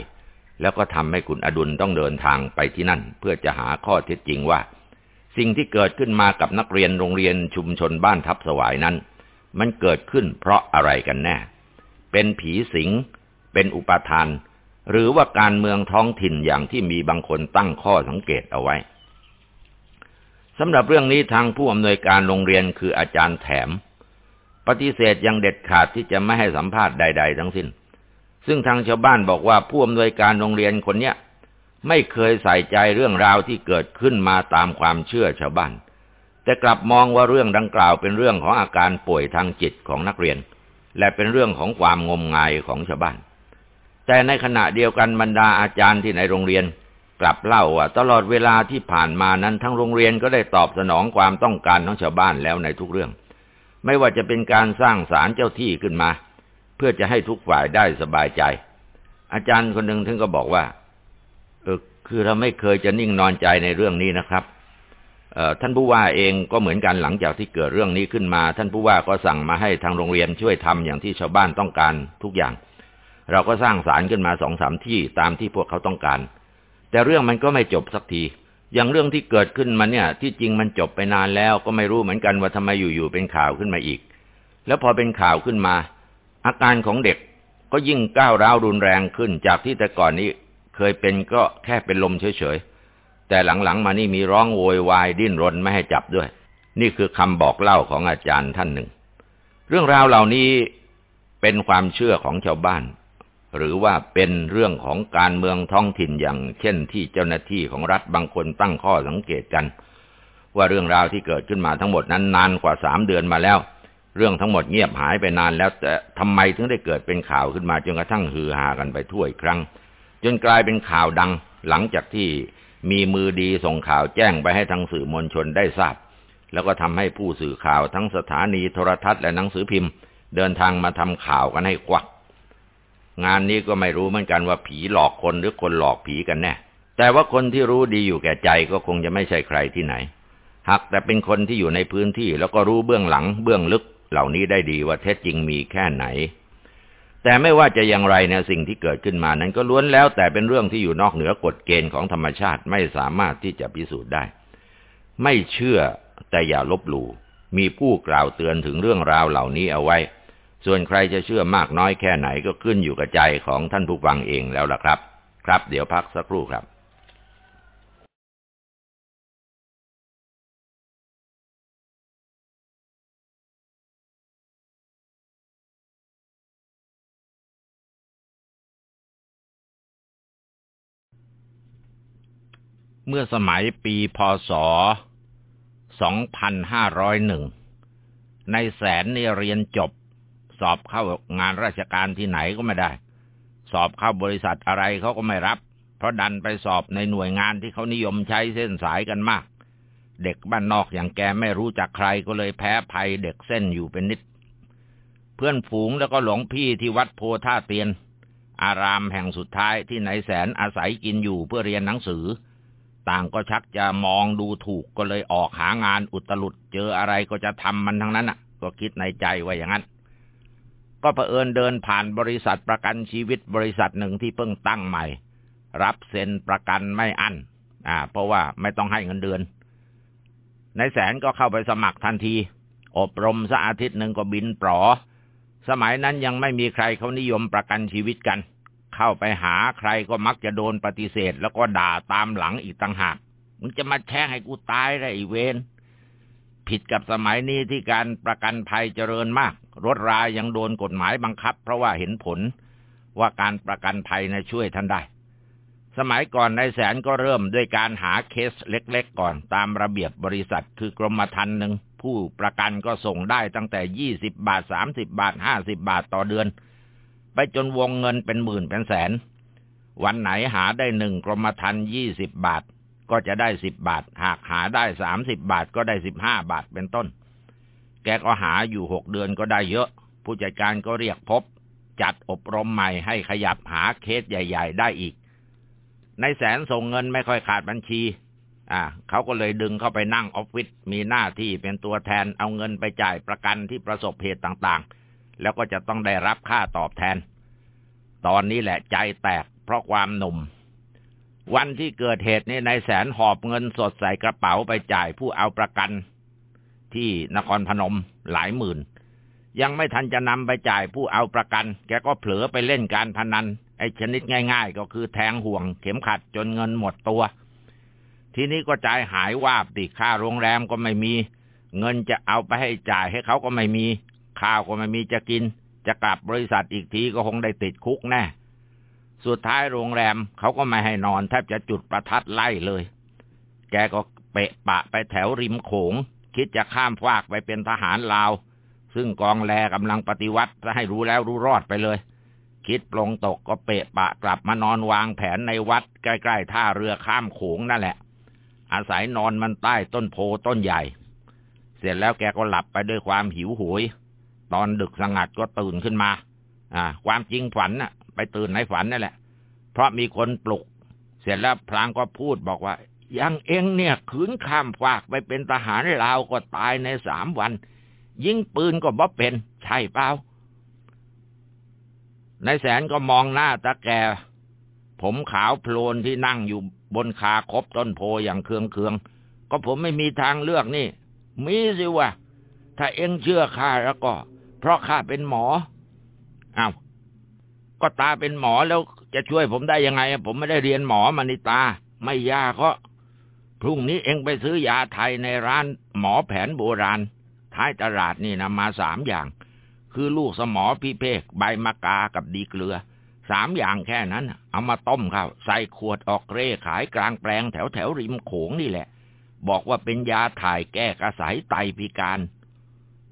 S1: แล้วก็ทำให้คุณอดุลต้องเดินทางไปที่นั่น เพื่อจะหาข้อเท็จจริงว่า สิ่งที่เกิดขึ้นมากับนักเรียนโรงเรียนชุมชนบ้านทับสวายนั้น มันเกิดขึ้นเพราะอะไรกันแน่ เป็นผีสิง เป็นอุปทาน หรือว่าการเมืองท้องถิ่นอย่างที่มีบางคนตั้งข้อสังเกตเอาไว้สำหรับเรื่องนี้ทางผู้อำนวยการโรงเรียนคืออาจารย์แถม ปฏิเสธอยังเด็ดขาดที่จะไม่ให้สัมภาษณ์ใด ๆ ทั้งสิ้น ซึ่งทางชาวบ้านบอกว่าผู้อำนวยการโรงเรียนคนเนี้ยไม่เคยใส่ใจเรื่องราวที่เกิดขึ้นมาตามความเชื่อชาวบ้าน แต่กลับมองว่าเรื่องดังกล่าวเป็นเรื่องของอาการป่วยทางจิตของนักเรียน และเป็นเรื่องของความงมงายของชาวบ้าน แต่ในขณะเดียวกันบรรดาอาจารย์ที่ในโรงเรียน กลับเล่าว่าตลอดเวลาที่ผ่านมานั้นทั้งโรงเรียนก็ได้ตอบสนองความต้องการของชาวบ้านแล้วในทุกเรื่อง ไม่ว่าจะเป็นการสร้างศาลเจ้าที่ขึ้นมา พื่อจะให้ทุกฝ่ายได้สบายใจ อาจารย์คนหนึ่งท่านก็บอกว่าเออคือเราไม่เคยจะนิ่งนอนใจในเรื่องนี้นะครับท่านผู้ว่าเองก็เหมือนกันหลังจากที่เกิดเรื่องนี้ขึ้นมา ท่านผู้ว่าก็สั่งมาให้ทางโรงเรียนช่วยทำอย่างที่ชาวบ้านต้องการทุกอย่าง เราก็สร้างศาลขึ้นมาสองสามที่ตามที่พวกเขาต้องการ แต่เรื่องมันก็ไม่จบสักที อย่างเรื่องที่เกิดขึ้นมาเนี่ย ที่จริงมันจบไปนานแล้วก็ไม่รู้เหมือนกันว่าทำไมอยู่ๆเป็นข่าวขึ้นมาอีก แล้วพอเป็นข่าวขึ้นมา อาการของเด็กก็ยิ่งก้าวร้าวรุนแรงขึ้นจากที่แต่ก่อนนี้เคยเป็นก็แค่เป็นลมเฉยๆ แต่หลังๆมานี่มีร้องโวยวายดิ้นรนไม่ให้จับด้วย นี่คือคำบอกเล่าของอาจารย์ท่านหนึ่ง เรื่องราวเหล่านี้เป็นความเชื่อของชาวบ้าน หรือว่าเป็นเรื่องของการเมืองท้องถิ่นอย่าง เช่นที่เจ้าหน้าที่ของรัฐบางคนตั้งข้อสังเกตกัน ว่าเรื่องราวที่เกิดขึ้นมาทั้งหมดนั้นนานกว่าสามเดือนมาแล้ว เรื่องทั้งหมดเงียบหายไปนานแล้ว แต่ทำไมถึงได้เกิดเป็นข่าวขึ้นมาจนกระทั่งฮือฮากันไปทั่วอีกครั้ง จนกลายเป็นข่าวดัง หลังจากที่มีมือดีส่งข่าวแจ้งไปให้ทางสื่อมวลชนได้ทราบ แล้วก็ทำให้ผู้สื่อข่าวทั้งสถานีโทรทัศน์และหนังสือพิมพ์ เดินทางมาทำข่าวกันให้ควัก งานนี้ก็ไม่รู้เหมือนกันว่าผีหลอกคนหรือคนหลอกผีกันแน่แต่ว่าคนที่รู้ดีอยู่แก่ใจก็คงจะไม่ใช่ใครที่ไหนหากแต่เป็นคนที่อยู่ในพื้นที่แล้วก็รู้เบื้องหลังเบื้องลึก เหล่านี้ได้ดีว่าเท็จจริงมีแค่ไหน แต่ไม่ว่าจะอย่างไรเนี่ยสิ่งที่เกิดขึ้นมานั้นก็ล้วนแล้วแต่เป็นเรื่องที่อยู่นอกเหนือกฎเกณฑ์ของธรรมชาติไม่สามารถที่จะพิสูจน์ได้ ไม่เชื่อแต่อย่าลบหลู่มีผู้กล่าวเตือนถึงเรื่องราวเหล่านี้เอาไว้ ส่วนใครจะเชื่อมากน้อยแค่ไหนก็ขึ้นอยู่กับใจของท่านผู้ฟังเองแล้วล่ะครับ ครับ เดี๋ยวพักสักครู่ครับ เมื่อสมัยปีพศ 2501 ในแสนนี่เรียนจบ สอบเข้างานราชการที่ไหนก็ไม่ได้ สอบเข้าบริษัทอะไรเขาก็ไม่รับ เพราะดันไปสอบในหน่วยงานที่เขานิยมใช้เส้นสายกันมาก เด็กบ้านนอกอย่างแกไม่รู้จักใครก็เลยแพ้ภัยเด็กเส้นอยู่เป็นนิด เพื่อนฝูงแล้วก็หลวงพี่ที่วัดโพท่าเตียน อารามแห่งสุดท้ายที่นายแสนอาศัยกินอยู่เพื่อเรียนหนังสือ ต่างก็ชักจะมองดูถูกก็เลยออกหางานอุตลุดเจออะไรก็จะทำมันทั้งนั้นอะ ก็คิดในใจว่าอย่างนั้น ก็เผอิญเดินผ่านบริษัทประกันชีวิตบริษัทหนึ่งที่เพิ่งตั้งใหม่ รับเซ็นประกันไม่อั้นอ่า เพราะว่าไม่ต้องให้เงินเดือนในแสนก็เข้าไปสมัครทันที อบรมสักอาทิตย์หนึ่งก็บินปลอสมัยนั้นยังไม่มีใครเขานิยมประกันชีวิตกัน เข้าไปหาใครก็มักจะโดนปฏิเสธ แล้วก็ด่าตามหลังอีกต่างหาก มึงจะมาแช่งให้กูตายได้อีเวนผิดกับสมัยนี้ที่การประกันภัยเจริญมาก รถรายังโดนกฎหมายบังคับ เพราะว่าเห็นผลว่าการประกันภัยนะช่วยท่านได้ สมัยก่อนนายแสนก็เริ่มด้วยการหาเคสเล็กๆก่อนตามระเบียบบริษัทคือกรมธรรม์หนึ่งผู้ประกันก็ส่งได้ตั้งแต่ยี่สิบบาทสามสิบบาทห้าสิบบาทต่อเดือน ไปจนวงเงินเป็นหมื่นเป็นแสน วันไหนหาได้หนึ่งกรมธรรม์ยี่สิบบาท ก็จะได้สิบบาท หากหาได้สามสิบบาทก็ได้สิบห้าบาทเป็นต้น แกก็หาอยู่หกเดือนก็ได้เยอะ ผู้จัดการก็เรียกพบ จัดอบรมใหม่ให้ขยับหาเคสใหญ่ ๆ ได้อีก ในแสนส่งเงินไม่ค่อยขาดบัญชี อ่า เขาก็เลยดึงเข้าไปนั่งออฟฟิศมีหน้าที่เป็นตัวแทนเอาเงินไปจ่ายประกันที่ประสบเหตุต่างๆ แล้วก็จะต้องได้รับค่าตอบแทน ตอนนี้แหละใจแตกเพราะความหนุ่ม วันที่เกิดเหตุนี่นายแสนหอบเงินสดใส่กระเป๋าไปจ่ายผู้เอาประกัน ที่นครพนมหลายหมื่น ยังไม่ทันจะนำไปจ่ายผู้เอาประกัน แกก็เผลอไปเล่นการพนันไอ้ชนิดง่าย ๆ ก็คือแทงห่วง เข็มขัดจนเงินหมดตัว ทีนี้ก็จ่ายหายวาบติค่าโรงแรมก็ไม่มี เงินจะเอาไปให้จ่ายให้เขาก็ไม่มี ข้าวก็ไม่มีจะกิน จะกลับบริษัทอีกทีก็คงได้ติดคุกแน่สุดท้ายโรงแรมเขาก็ไม่ให้นอนแทบจะจุดประทัดไล่เลย แกก็เปะปะไปแถวริมโขง คิดจะข้ามฟากไปเป็นทหารลาว ซึ่งกองแลกำลังปฏิวัติจะให้รู้แล้วรู้รอดไปเลย คิดปลงตกก็เปะปะกลับมานอนวางแผนในวัดใกล้ๆท่าเรือข้ามโขงนั่นแหละ อาศัยนอนมันใต้ต้นโพต้นใหญ่ เสร็จแล้วแกก็หลับไปด้วยความหิวโหย ตอนดึกสงัดก็ตื่นขึ้นมา อ่า ความจริงฝันน่ะ ไปตื่นในฝันนั่นแหละ เพราะมีคนปลุก เสร็จแล้วพลางก็พูดบอกว่า ยังเองเนี่ยขืนข้ามฝากไปเป็นทหารลาวก็ตายในสามวัน ยิงปืนก็บ่เป็น ใช่เปล่านายแสนก็มองหน้าตาแก ผมขาวโพลนที่นั่งอยู่บนคาคบต้นโพอย่างเคืองเคืองก็ผมไม่มีทางเลือกนี่ มีสิวะ ถ้าเอ็งเชื่อข้าแล้วก็ เพราะข้าเป็นหมออ้าวก็ตาเป็นหมอแล้วจะช่วยผมได้ยังไง ผมไม่ได้เรียนหมอมานิตา ไม่ยากก็พรุ่งนี้เองไปซื้อยาไทยในร้านหมอแผนโบราณ ท้ายตลาดนี่นะมาสามอย่าง คือลูกสมอพี่เพกใบมะกากับดีเกลือ สามอย่างแค่นั้น เอามาต้มข้าวใส่ขวดออกเร่ขายกลางแปลงแถวแถวริมโขงนี่แหละ บอกว่าเป็นยาถ่ายแก้กระสายไตพิการ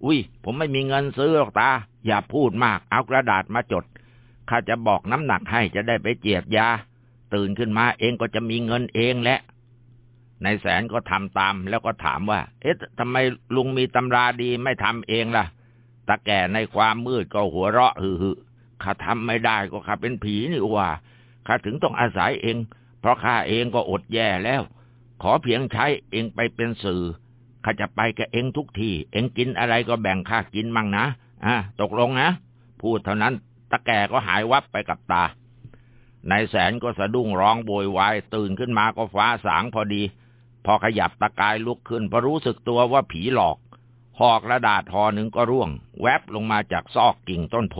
S1: อุ้ย ผมไม่มีเงินซื้อหรอกตา อย่าพูดมาก เอากระดาษมาจด ข้าจะบอกน้ำหนักให้จะได้ไปเจียดยา ตื่นขึ้นมาเองก็จะมีเงินเองแหละนายแสนก็ทำตามแล้วก็ถามว่า เอ๊ะทำไมลุงมีตำราดีไม่ทำเองล่ะ ตาแก่ในความมืดก็หัวเราะฮือข้าทำไม่ได้ก็ข้าเป็นผีนี่ว่าข้าถึงต้องอาศัยเอง เพราะข้าเองก็อดแย่แล้ว ขอเพียงใช้เองไปเป็นสื่อ ข้าจะไปกับเองทุกทีเองกินอะไรก็แบ่งข้ากินมั่งนะอะตกลงนะพูดเท่านั้นตาแก่ก็หายวับไปกับตานายแสนก็สะดุ้งร้องโวยวายตื่นขึ้นมาก็ฟ้าสางพอดี พอขยับตะกายลุกขึ้นพอรู้สึกตัวว่าผีหลอกหอกระดาษทอหนึ่งก็ร่วง แวบลงมาจากซอกกิ่งต้นโพ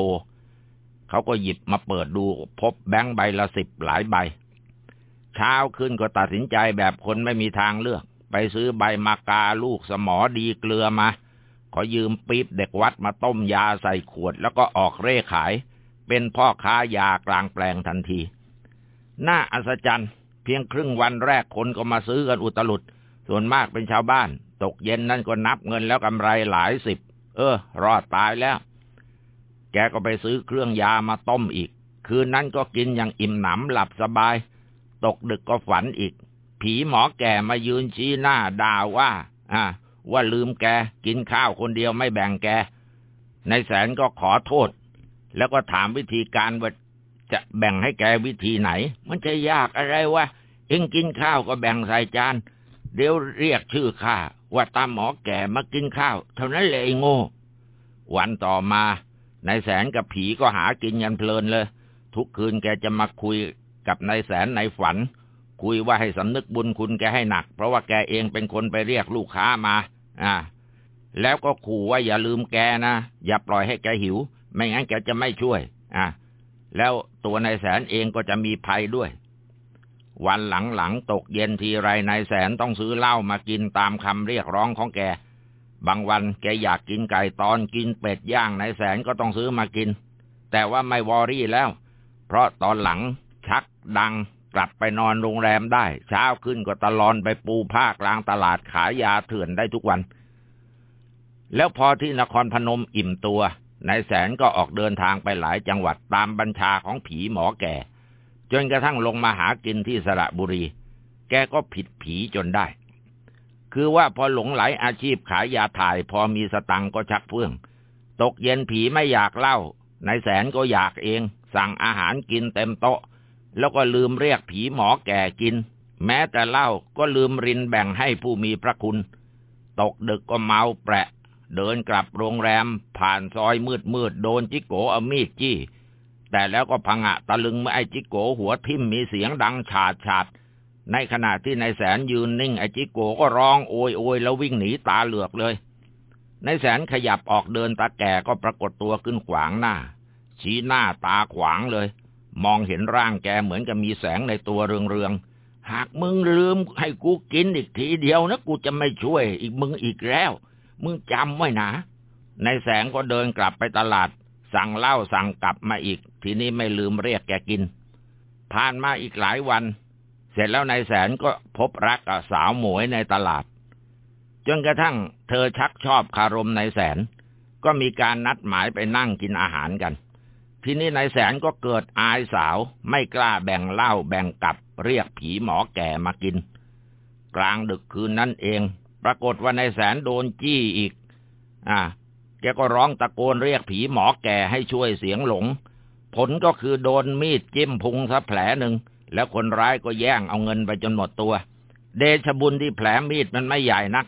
S1: เขาก็หยิบมาเปิดดูพบแบงค์ใบละสิบหลายใบ เช้าขึ้นก็ตัดสินใจแบบคนไม่มีทางเลือก ไปซื้อใบมากาลูกสมอดีเกลือมา ขอยืมปี๊บเด็กวัดมาต้มยาใส่ขวดแล้วก็ออกเร่ขาย เป็นพ่อค้ายากลางแปลงทันที น่าอัศจรรย์ เพียงครึ่งวันแรกคนก็มาซื้อกันอุตลุด ส่วนมากเป็นชาวบ้าน ตกเย็นนั่นก็นับเงินแล้วกำไรหลายสิบ เออ รอดตายแล้ว แกก็ไปซื้อเครื่องยามาต้มอีก คืนนั้นก็กินอย่างอิ่มหนำหลับสบาย ตกดึกก็ฝันอีก ผีหมอแก่มายืนชี้หน้าด่าว่า อ่า ว่าลืมแก กินข้าวคนเดียวไม่แบ่งแกนายแสนก็ขอโทษ แล้วก็ถามวิธีการว่าจะแบ่งให้แกวิธีไหน มันจะยากอะไรวะ เองกินข้าวก็แบ่งใส่จาน เดี๋ยวเรียกชื่อข้าว่าตามหมอแก่มากินข้าว เท่านั้นเลยไอ้โง่ วันต่อมานายแสนกับผีก็หากินกันเพลินเลย ทุกคืนแกจะมาคุยกับนายแสนในฝัน คุยว่าให้สำนึกบุญคุณแกให้หนัก เพราะว่าแกเองเป็นคนไปเรียกลูกค้ามา อ่า แล้วก็ขู่ว่าอย่าลืมแกนะอย่าปล่อยให้แกหิว ไม่งั้นแกจะไม่ช่วย อ่าแล้วตัวนายแสนเองก็จะมีภัยด้วย วันหลังๆตกเย็นทีไรนายแสนต้องซื้อเหล้ามากินตามคำเรียกร้องของแก บางวันแกอยากกินไก่ตอนกินเป็ดย่างนายแสนก็ต้องซื้อมากิน แต่ว่าไม่วอรี่แล้ว เพราะตอนหลังชักดัง กลับไปนอนโรงแรมได้ เช้าขึ้นก็ตะลอนไปปูผ้ากลางตลาดขายยาเถื่อนได้ทุกวัน แล้วพอที่นครพนมอิ่มตัวนายแสนก็ออกเดินทางไปหลายจังหวัดตามบัญชาของผีหมอแก่ จนกระทั่งลงมาหากินที่สระบุรี แกก็ผิดผีจนได้ คือว่าพอหลงไหลอาชีพขายยาถ่าย พอมีสตังก็ชักเฟื่อง ตกเย็นผีไม่อยากเล่านายแสนก็อยากเอง สั่งอาหารกินเต็มโต๊ะ แล้วก็ลืมเรียกผีหมอแก่กิน แม้แต่เหล้าก็ลืมรินแบ่งให้ผู้มีพระคุณ ตกดึกก็เมาแปะ เดินกลับโรงแรม ผ่านซอยมืดมืดโดนจิโกเอามีดจี้ แต่แล้วก็พังะตะลึงเมื่อไอ้จิโกหัวทิ่มมีเสียงดังฉาดฉาดในขณะที่นายแสนยืนนิ่งไอ้จิโกก็ร้องโอยโอยแล้ววิ่งหนีตาเหลือกเลยนายแสนขยับออกเดินตาแก่ก็ปรากฏตัวขึ้นขวางหน้า ชี้หน้าตาขวางเลย มองเห็นร่างแกเหมือนกับมีแสงในตัวเรืองๆ หากมึงลืมให้กูกินอีกทีเดียวนะกูจะไม่ช่วยอีกมึงอีกแล้ว มึงจำไว้นะ ในแสงก็เดินกลับไปตลาด สั่งเหล้าสั่งกลับมาอีก ทีนี้ไม่ลืมเรียกแกกิน ผ่านมาอีกหลายวัน เสร็จแล้วนายแสนก็พบรักกับสาวหมวยในตลาด จนกระทั่งเธอชักชอบคารมนายแสน ก็มีการนัดหมายไปนั่งกินอาหารกัน ทีนี้นายแสนก็เกิดอายสาว ไม่กล้าแบ่งเหล้าแบ่งกับเรียกผีหมอแก่มากิน กลางดึกคืนนั้นเอง ปรากฏว่านายแสนโดนจี้อีก อ่าแกก็ร้องตะโกนเรียกผีหมอแก่ให้ช่วยเสียงหลง ผลก็คือโดนมีดจิ้มพุงซะแผลหนึ่ง แล้วคนร้ายก็แย่งเอาเงินไปจนหมดตัว เดชบุญที่แผลมีดมันไม่ใหญ่นัก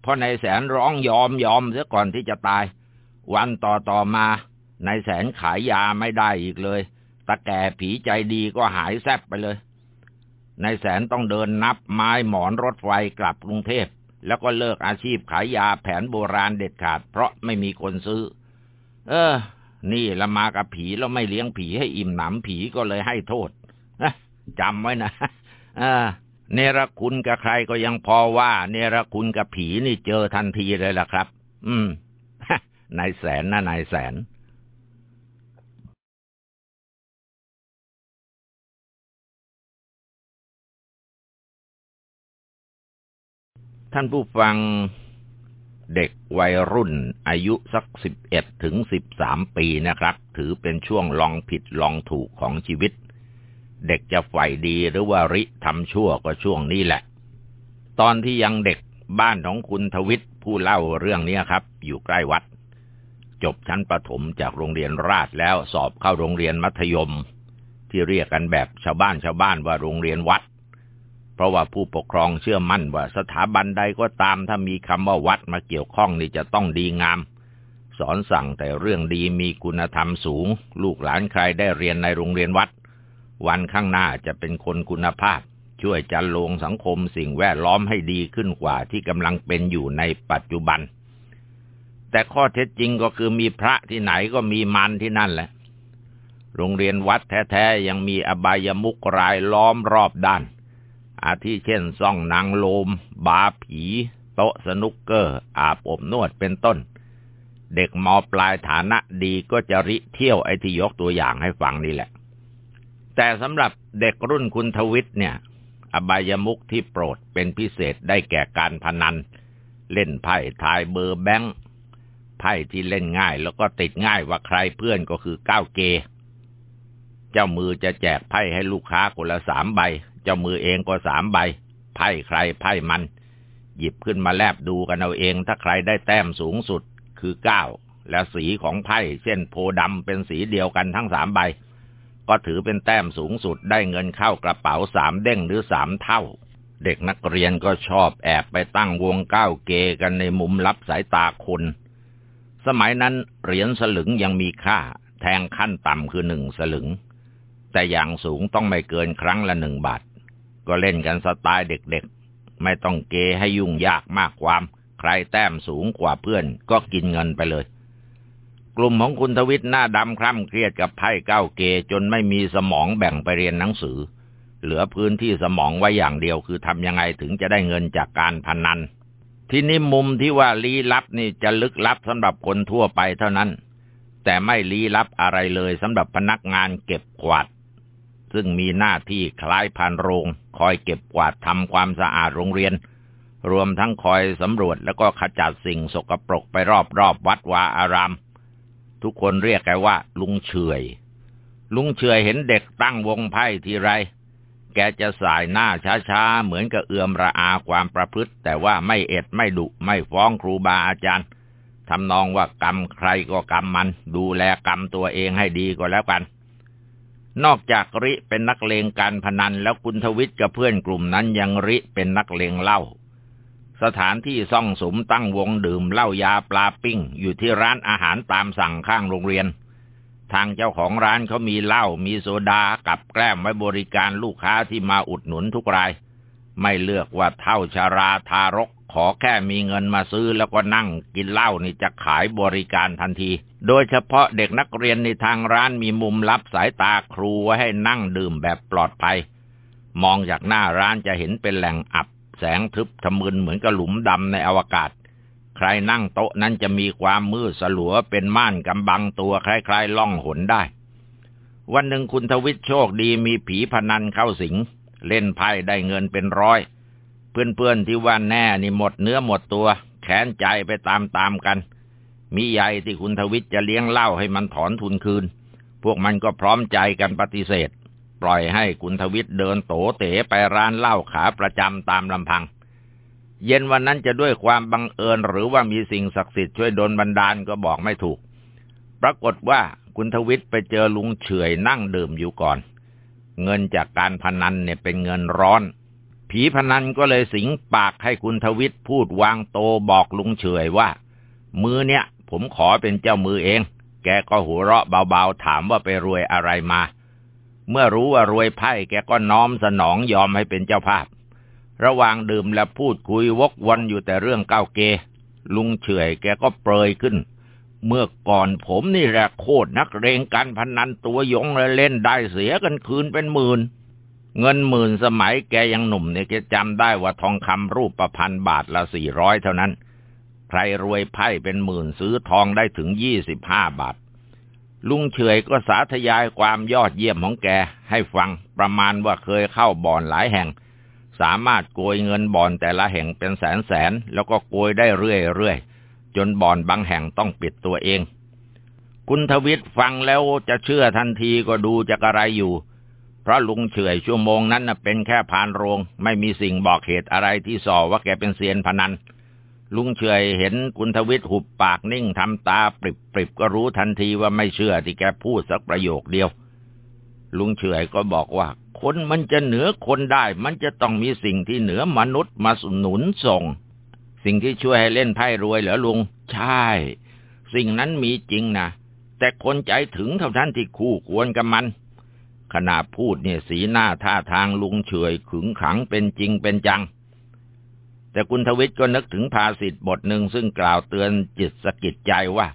S1: เพราะนายแสนร้องยอมยอมเสียก่อนที่จะตาย วันต่อต่อมา นายแสนขายยาไม่ได้อีกเลยตะแก่ผีใจดีก็หายแซบไปเลยนายแสนต้องเดินนับไม้หมอนรถไฟกลับกรุงเทพ แล้วก็เลิกอาชีพขายยาแผนโบราณเด็ดขาด เพราะไม่มีคนซื้อ เออ นี่ละมากับผีแล้วไม่เลี้ยงผีให้อิ่มหนำผีก็เลยให้โทษจำไว้นะอ่าเนรคุณกับใครก็ยังพอว่า เนรคุณกับผีนี่เจอทันทีเลยล่ะครับ อืมนายแสนนะนายแสน ท่านผู้ฟังเด็กวัยรุ่นอายุสักสิบเอ็ดถึงสิบสามปีนะครับ ถือเป็นช่วงลองผิดลองถูกของชีวิต เด็กจะฝ่ายดีหรือว่าริทำชั่วก็ช่วงนี้แหละ ตอนที่ยังเด็กบ้านของคุณทวิตผู้เล่าเรื่องนี้ครับ อยู่ใกล้วัด จบชั้นประถมจากโรงเรียนราชแล้วสอบเข้าโรงเรียนมัธยม ที่เรียกกันแบบชาวบ้านชาวบ้านว่าโรงเรียนวัด เพราะว่าผู้ปกครองเชื่อมั่นว่าสถาบันใดก็ตามถ้ามีคำว่าวัดมาเกี่ยวข้องนี่จะต้องดีงาม สอนสั่งแต่เรื่องดีมีคุณธรรมสูง ลูกหลานใครได้เรียนในโรงเรียนวัด วันข้างหน้าจะเป็นคนคุณภาพ ช่วยจันลงสังคมสิ่งแวดล้อมให้ดีขึ้นกว่าที่กำลังเป็นอยู่ในปัจจุบัน แต่ข้อเท็จจริงก็คือมีพระที่ไหนก็มีมันที่นั่นแหละ โรงเรียนวัดแท้ๆยังมีอบายมุกรายล้อมรอบด้าน อาทิเช่นซ่องนางโลม บาผี โต๊ะสนุกเกอร์ อาบอบนวดเป็นต้น เด็กมอปลายฐานะดีก็จะริเที่ยวไอที่ยกตัวอย่างให้ฟังนี่แหละ แต่สำหรับเด็กรุ่นคุณทวิทย์เนี่ย อบายมุกที่โปรดเป็นพิเศษได้แก่การพนัน เล่นไพ่ทายเบอร์แบงค์ไพ่ที่เล่นง่ายแล้วก็ติดง่ายว่าใครเพื่อนก็คือก้าวเก เจ้ามือจะแจกไพ่ให้ลูกค้าคนละสามใบ เจ้ามือเองก็สามใบ ไพ่ใครไพ่มัน หยิบขึ้นมาแลบดูกันเอาเอง ถ้าใครได้แต้มสูงสุดคือเก้า และสีของไพ่เช่นโพดำเป็นสีเดียวกันทั้งสามใบ ก็ถือเป็นแต้มสูงสุดได้เงินเข้ากระเป๋าสามเด้งหรือสามเท่า เด็กนักเรียนก็ชอบแอบไปตั้งวงก้าวเกกันในมุมลับสายตาคน สมัยนั้นเหรียญสลึงยังมีค่า แทงขั้นต่ำคือหนึ่งสลึงแต่อย่างสูงต้องไม่เกินครั้งละหนึ่งบาท ก็เล่นกันสไตล์เด็กๆ ไม่ต้องเกให้ยุ่งยากมากความ ใครแต้มสูงกว่าเพื่อนก็กินเงินไปเลย กลุ่มของคุณทวิทย์หน้าดำคร่ำเครียดกับไพ่เก้าเกจนไม่มีสมองแบ่งไปเรียนหนังสือ เหลือพื้นที่สมองไว้อย่างเดียวคือทำยังไงถึงจะได้เงินจากการพนัน ที่นี่มุมที่ว่าลี้ลับนี่จะลึกลับสำหรับคนทั่วไปเท่านั้น แต่ไม่ลี้ลับอะไรเลยสำหรับพนักงานเก็บกวาด ซึ่งมีหน้าที่คล้ายพันโรง คอยเก็บกวาดทำความสะอาดโรงเรียน รวมทั้งคอยสำรวจแล้วก็ขจัดสิ่งสกปรกไปรอบๆวัดวาอาราม ทุกคนเรียกแกว่า ลุงเฉยลุงเฉยเห็นเด็กตั้งวงไพ่ทีไร แกจะสายหน้าช้าๆ เหมือนกับเอื่อมระอาความประพฤติ แต่ว่าไม่เอ็ดไม่ดุไม่ฟ้องครูบาอาจารย์ทำนองว่ากรรมใครก็กรรมมัน ดูแลกรรมตัวเองให้ดีก็แล้วกัน นอกจากริเป็นนักเลงการพนันแล้วคุณทวิทย์กับเพื่อนกลุ่มนั้นยังริเป็นนักเลงเหล้าสถานที่ซ่องสมตั้งวงดื่มเหล้ายาปลาปิ้ง อยู่ที่ร้านอาหารตามสั่งข้างโรงเรียน ทางเจ้าของร้านเขามีเหล้ามีโซดากับแกล้มไว้บริการลูกค้าที่มาอุดหนุนทุกราย ไม่เลือกว่าเท่าชาราทารก ขอแค่มีเงินมาซื้อแล้วก็นั่งกินเหล้านี่จะขายบริการทันที โดยเฉพาะเด็กนักเรียนในทางร้านมีมุมลับสายตาครูไว้ให้นั่งดื่มแบบปลอดภัย มองจากหน้าร้านจะเห็นเป็นแหล่งอับ แสงทึบทะมึนเหมือนกับหลุมดำในอวกาศ ใครนั่งโต๊ะนั้นจะมีความมืดสลัวเป็นม่านกำบังตัวคล้ายๆล่องหนได้ วันหนึ่งคุณทวิตโชคดีมีผีพนันเข้าสิง เล่นไพ่ได้เงินเป็นร้อย เพื่อนๆที่ว่าแน่นี่หมดเนื้อหมดตัว แขนใจไปตามๆกัน มีใหญ่ที่คุณทวิตจะเลี้ยงเหล้าให้มันถอนทุนคืน พวกมันก็พร้อมใจกันปฏิเสธ ปล่อยให้คุณทวิตเดินโตเต๋ไปร้านเหล้าขาประจำตามลำพัง เย็นวันนั้นจะด้วยความบังเอิญหรือว่ามีสิ่งศักดิ์สิทธิ์ช่วยดลบันดาลก็บอกไม่ถูก ปรากฏว่าคุณทวิตไปเจอลุงเฉยนั่งดื่มอยู่ก่อน เงินจากการพนันเนี่ยเป็นเงินร้อน ผีพนันก็เลยสิงปากให้คุณทวิตพูดวางโตบอกลุงเฉยว่า มือเนี่ย ผมขอเป็นเจ้ามือเอง แกก็หัวเราะเบาๆถามว่าไปรวยอะไรมา เมื่อรู้ว่ารวยไพ่แกก็น้อมสนองยอมให้เป็นเจ้าภาพ ระหว่างดื่มและพูดคุยวกวนอยู่แต่เรื่องเก้าเก ลุงเฉยแกก็เปรยขึ้น เมื่อก่อนผมนี่แหละโคตรนักเรงการพนันตัวยงและเล่นได้เสียกันคืนเป็นหมื่น เงินหมื่นสมัยแกยังหนุ่มเนี่ยแกจำได้ว่าทองคำรูปประพันบาทละสี่ร้อยเท่านั้น ใครรวยไพ่เป็นหมื่นซื้อทองได้ถึงยี่สิบห้าบาท ลุงเฉยก็สาธยายความยอดเยี่ยมของแกให้ฟังประมาณว่าเคยเข้าบ่อนหลายแห่ง สามารถโกยเงินบ่อนแต่ละแห่งเป็นแสนแสนแล้วก็โกยได้เรื่อยๆจนบ่อนบางแห่งต้องปิดตัวเอง คุณทวิตฟังแล้วจะเชื่อทันทีก็ดูจะกระไรอยู่ เพราะลุงเฉยชั่วโมงนั้นเป็นแค่พานโรง ไม่มีสิ่งบอกเหตุอะไรที่ส่อว่าแกเป็นเซียนพนัน ลุงเฉยเห็นคุณทวิทย์หุบปากนิ่งทำตาปริบปริบก็รู้ทันทีว่าไม่เชื่อที่แกพูดสักประโยคเดียว ลุงเฉยก็บอกว่า คนมันจะเหนือคนได้ มันจะต้องมีสิ่งที่เหนือมนุษย์มาสนุนส่ง สิ่งที่ช่วยให้เล่นไพ่รวยเหรอลุง ใช่ สิ่งนั้นมีจริงนะแต่คนใจถึงเท่านั้นที่คู่ควรกับมัน ขณะพูดเนี่ยสีหน้าท่าทางลุงเฉยขึงขังเป็นจริงเป็นจัง แต่คุณทวิตก็นึกถึงภาษิตบทหนึ่งซึ่งกล่าวเตือนจิตสกิดใจว่า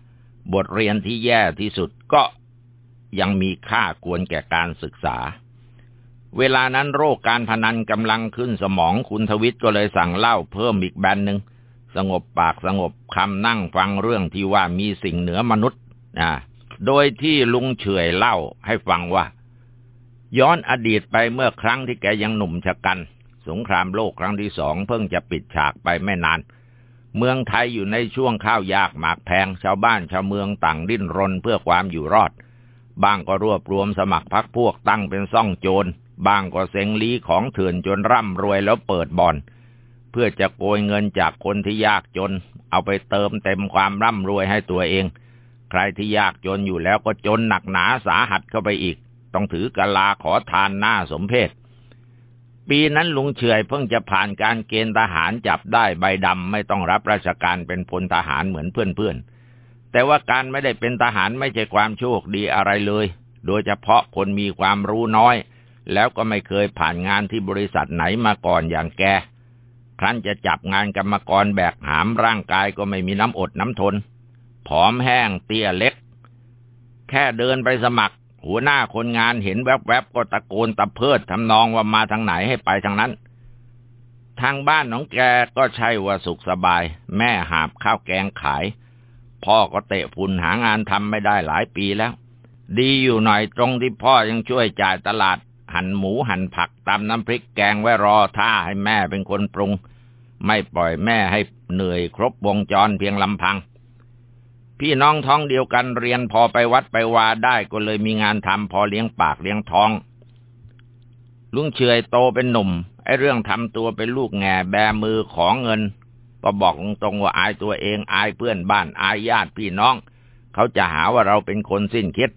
S1: บทเรียนที่แย่ที่สุดก็ยังมีค่าควรแก่การศึกษา เวลานั้นโรคการพนันกำลังขึ้นสมองคุณทวิตก็เลยสั่งเล่าเพิ่มอีกแบนหนึ่งสงบปากสงบคำนั่งฟังเรื่องที่ว่ามีสิ่งเหนือมนุษย์นะโดยที่ลุงเฉยเล่าให้ฟังว่า ย้อนอดีตไปเมื่อครั้งที่แกยังหนุ่มชะกัน สงครามโลกครั้งที่สองเพิ่งจะปิดฉากไปไม่นาน เมืองไทยอยู่ในช่วงข้าวยากหมากแพงชาวบ้านชาวเมืองต่างดิ้นรนเพื่อความอยู่รอด บ้างก็รวบรวมสมัครพักพวกตั้งเป็นซ่องโจร บ้างก็เซ็งลีของเถื่อนจนร่ำรวยแล้วเปิดบ่อน เพื่อจะโกยเงินจากคนที่ยากจน เอาไปเติมเต็มความร่ำรวยให้ตัวเอง ใครที่ยากจนอยู่แล้วก็จนหนักหนาสาหัสเข้าไปอีก ต้องถือกะลาขอทานหน้าสมเพศ ปีนั้นลุงเฉยเพิ่งจะผ่านการเกณฑ์ทหารจับได้ใบดำไม่ต้องรับราชการเป็นพลทหารเหมือนเพื่อนๆ แต่ว่าการไม่ได้เป็นทหารไม่ใช่ความโชคดีอะไรเลย โดยเฉพาะคนมีความรู้น้อย แล้วก็ไม่เคยผ่านงานที่บริษัทไหนมาก่อนอย่างแก ครั้นจะจับงานกรรมกรแบกหามร่างกายก็ไม่มีน้ำอดน้ำทน ผอมแห้งเตี้ยเล็ก แค่เดินไปสมัคร หัวหน้าคนงานเห็นแวบๆก็ตะโกนตะเพิดทำนองว่ามาทางไหนให้ไปทางนั้น ทางบ้านของแกก็ใช่ว่าสุขสบาย แม่หาบข้าวแกงขาย พ่อก็เตะฝุ่นหางานทำไม่ได้หลายปีแล้ว ดีอยู่หน่อยตรงที่พ่อยังช่วยจ่ายตลาด หั่นหมูหั่นผักตำน้ำพริกแกงไว้รอท่าให้แม่เป็นคนปรุง ไม่ปล่อยแม่ให้เหนื่อยครบวงจรเพียงลำพัง พี่น้องท้องเดียวกันเรียนพอไปวัดไปวาได้ก็เลยมีงานทำพอเลี้ยงปากเลี้ยงท้อง ลุงเฉยโตเป็นหนุ่ม ไอ้เรื่องทำตัวเป็นลูกแง่แบมือของเงิน ก็บอกตรงๆว่าอายตัวเองอายเพื่อนบ้านอายญาติพี่น้อง เขาจะหาว่าเราเป็นคนสิ้นคิด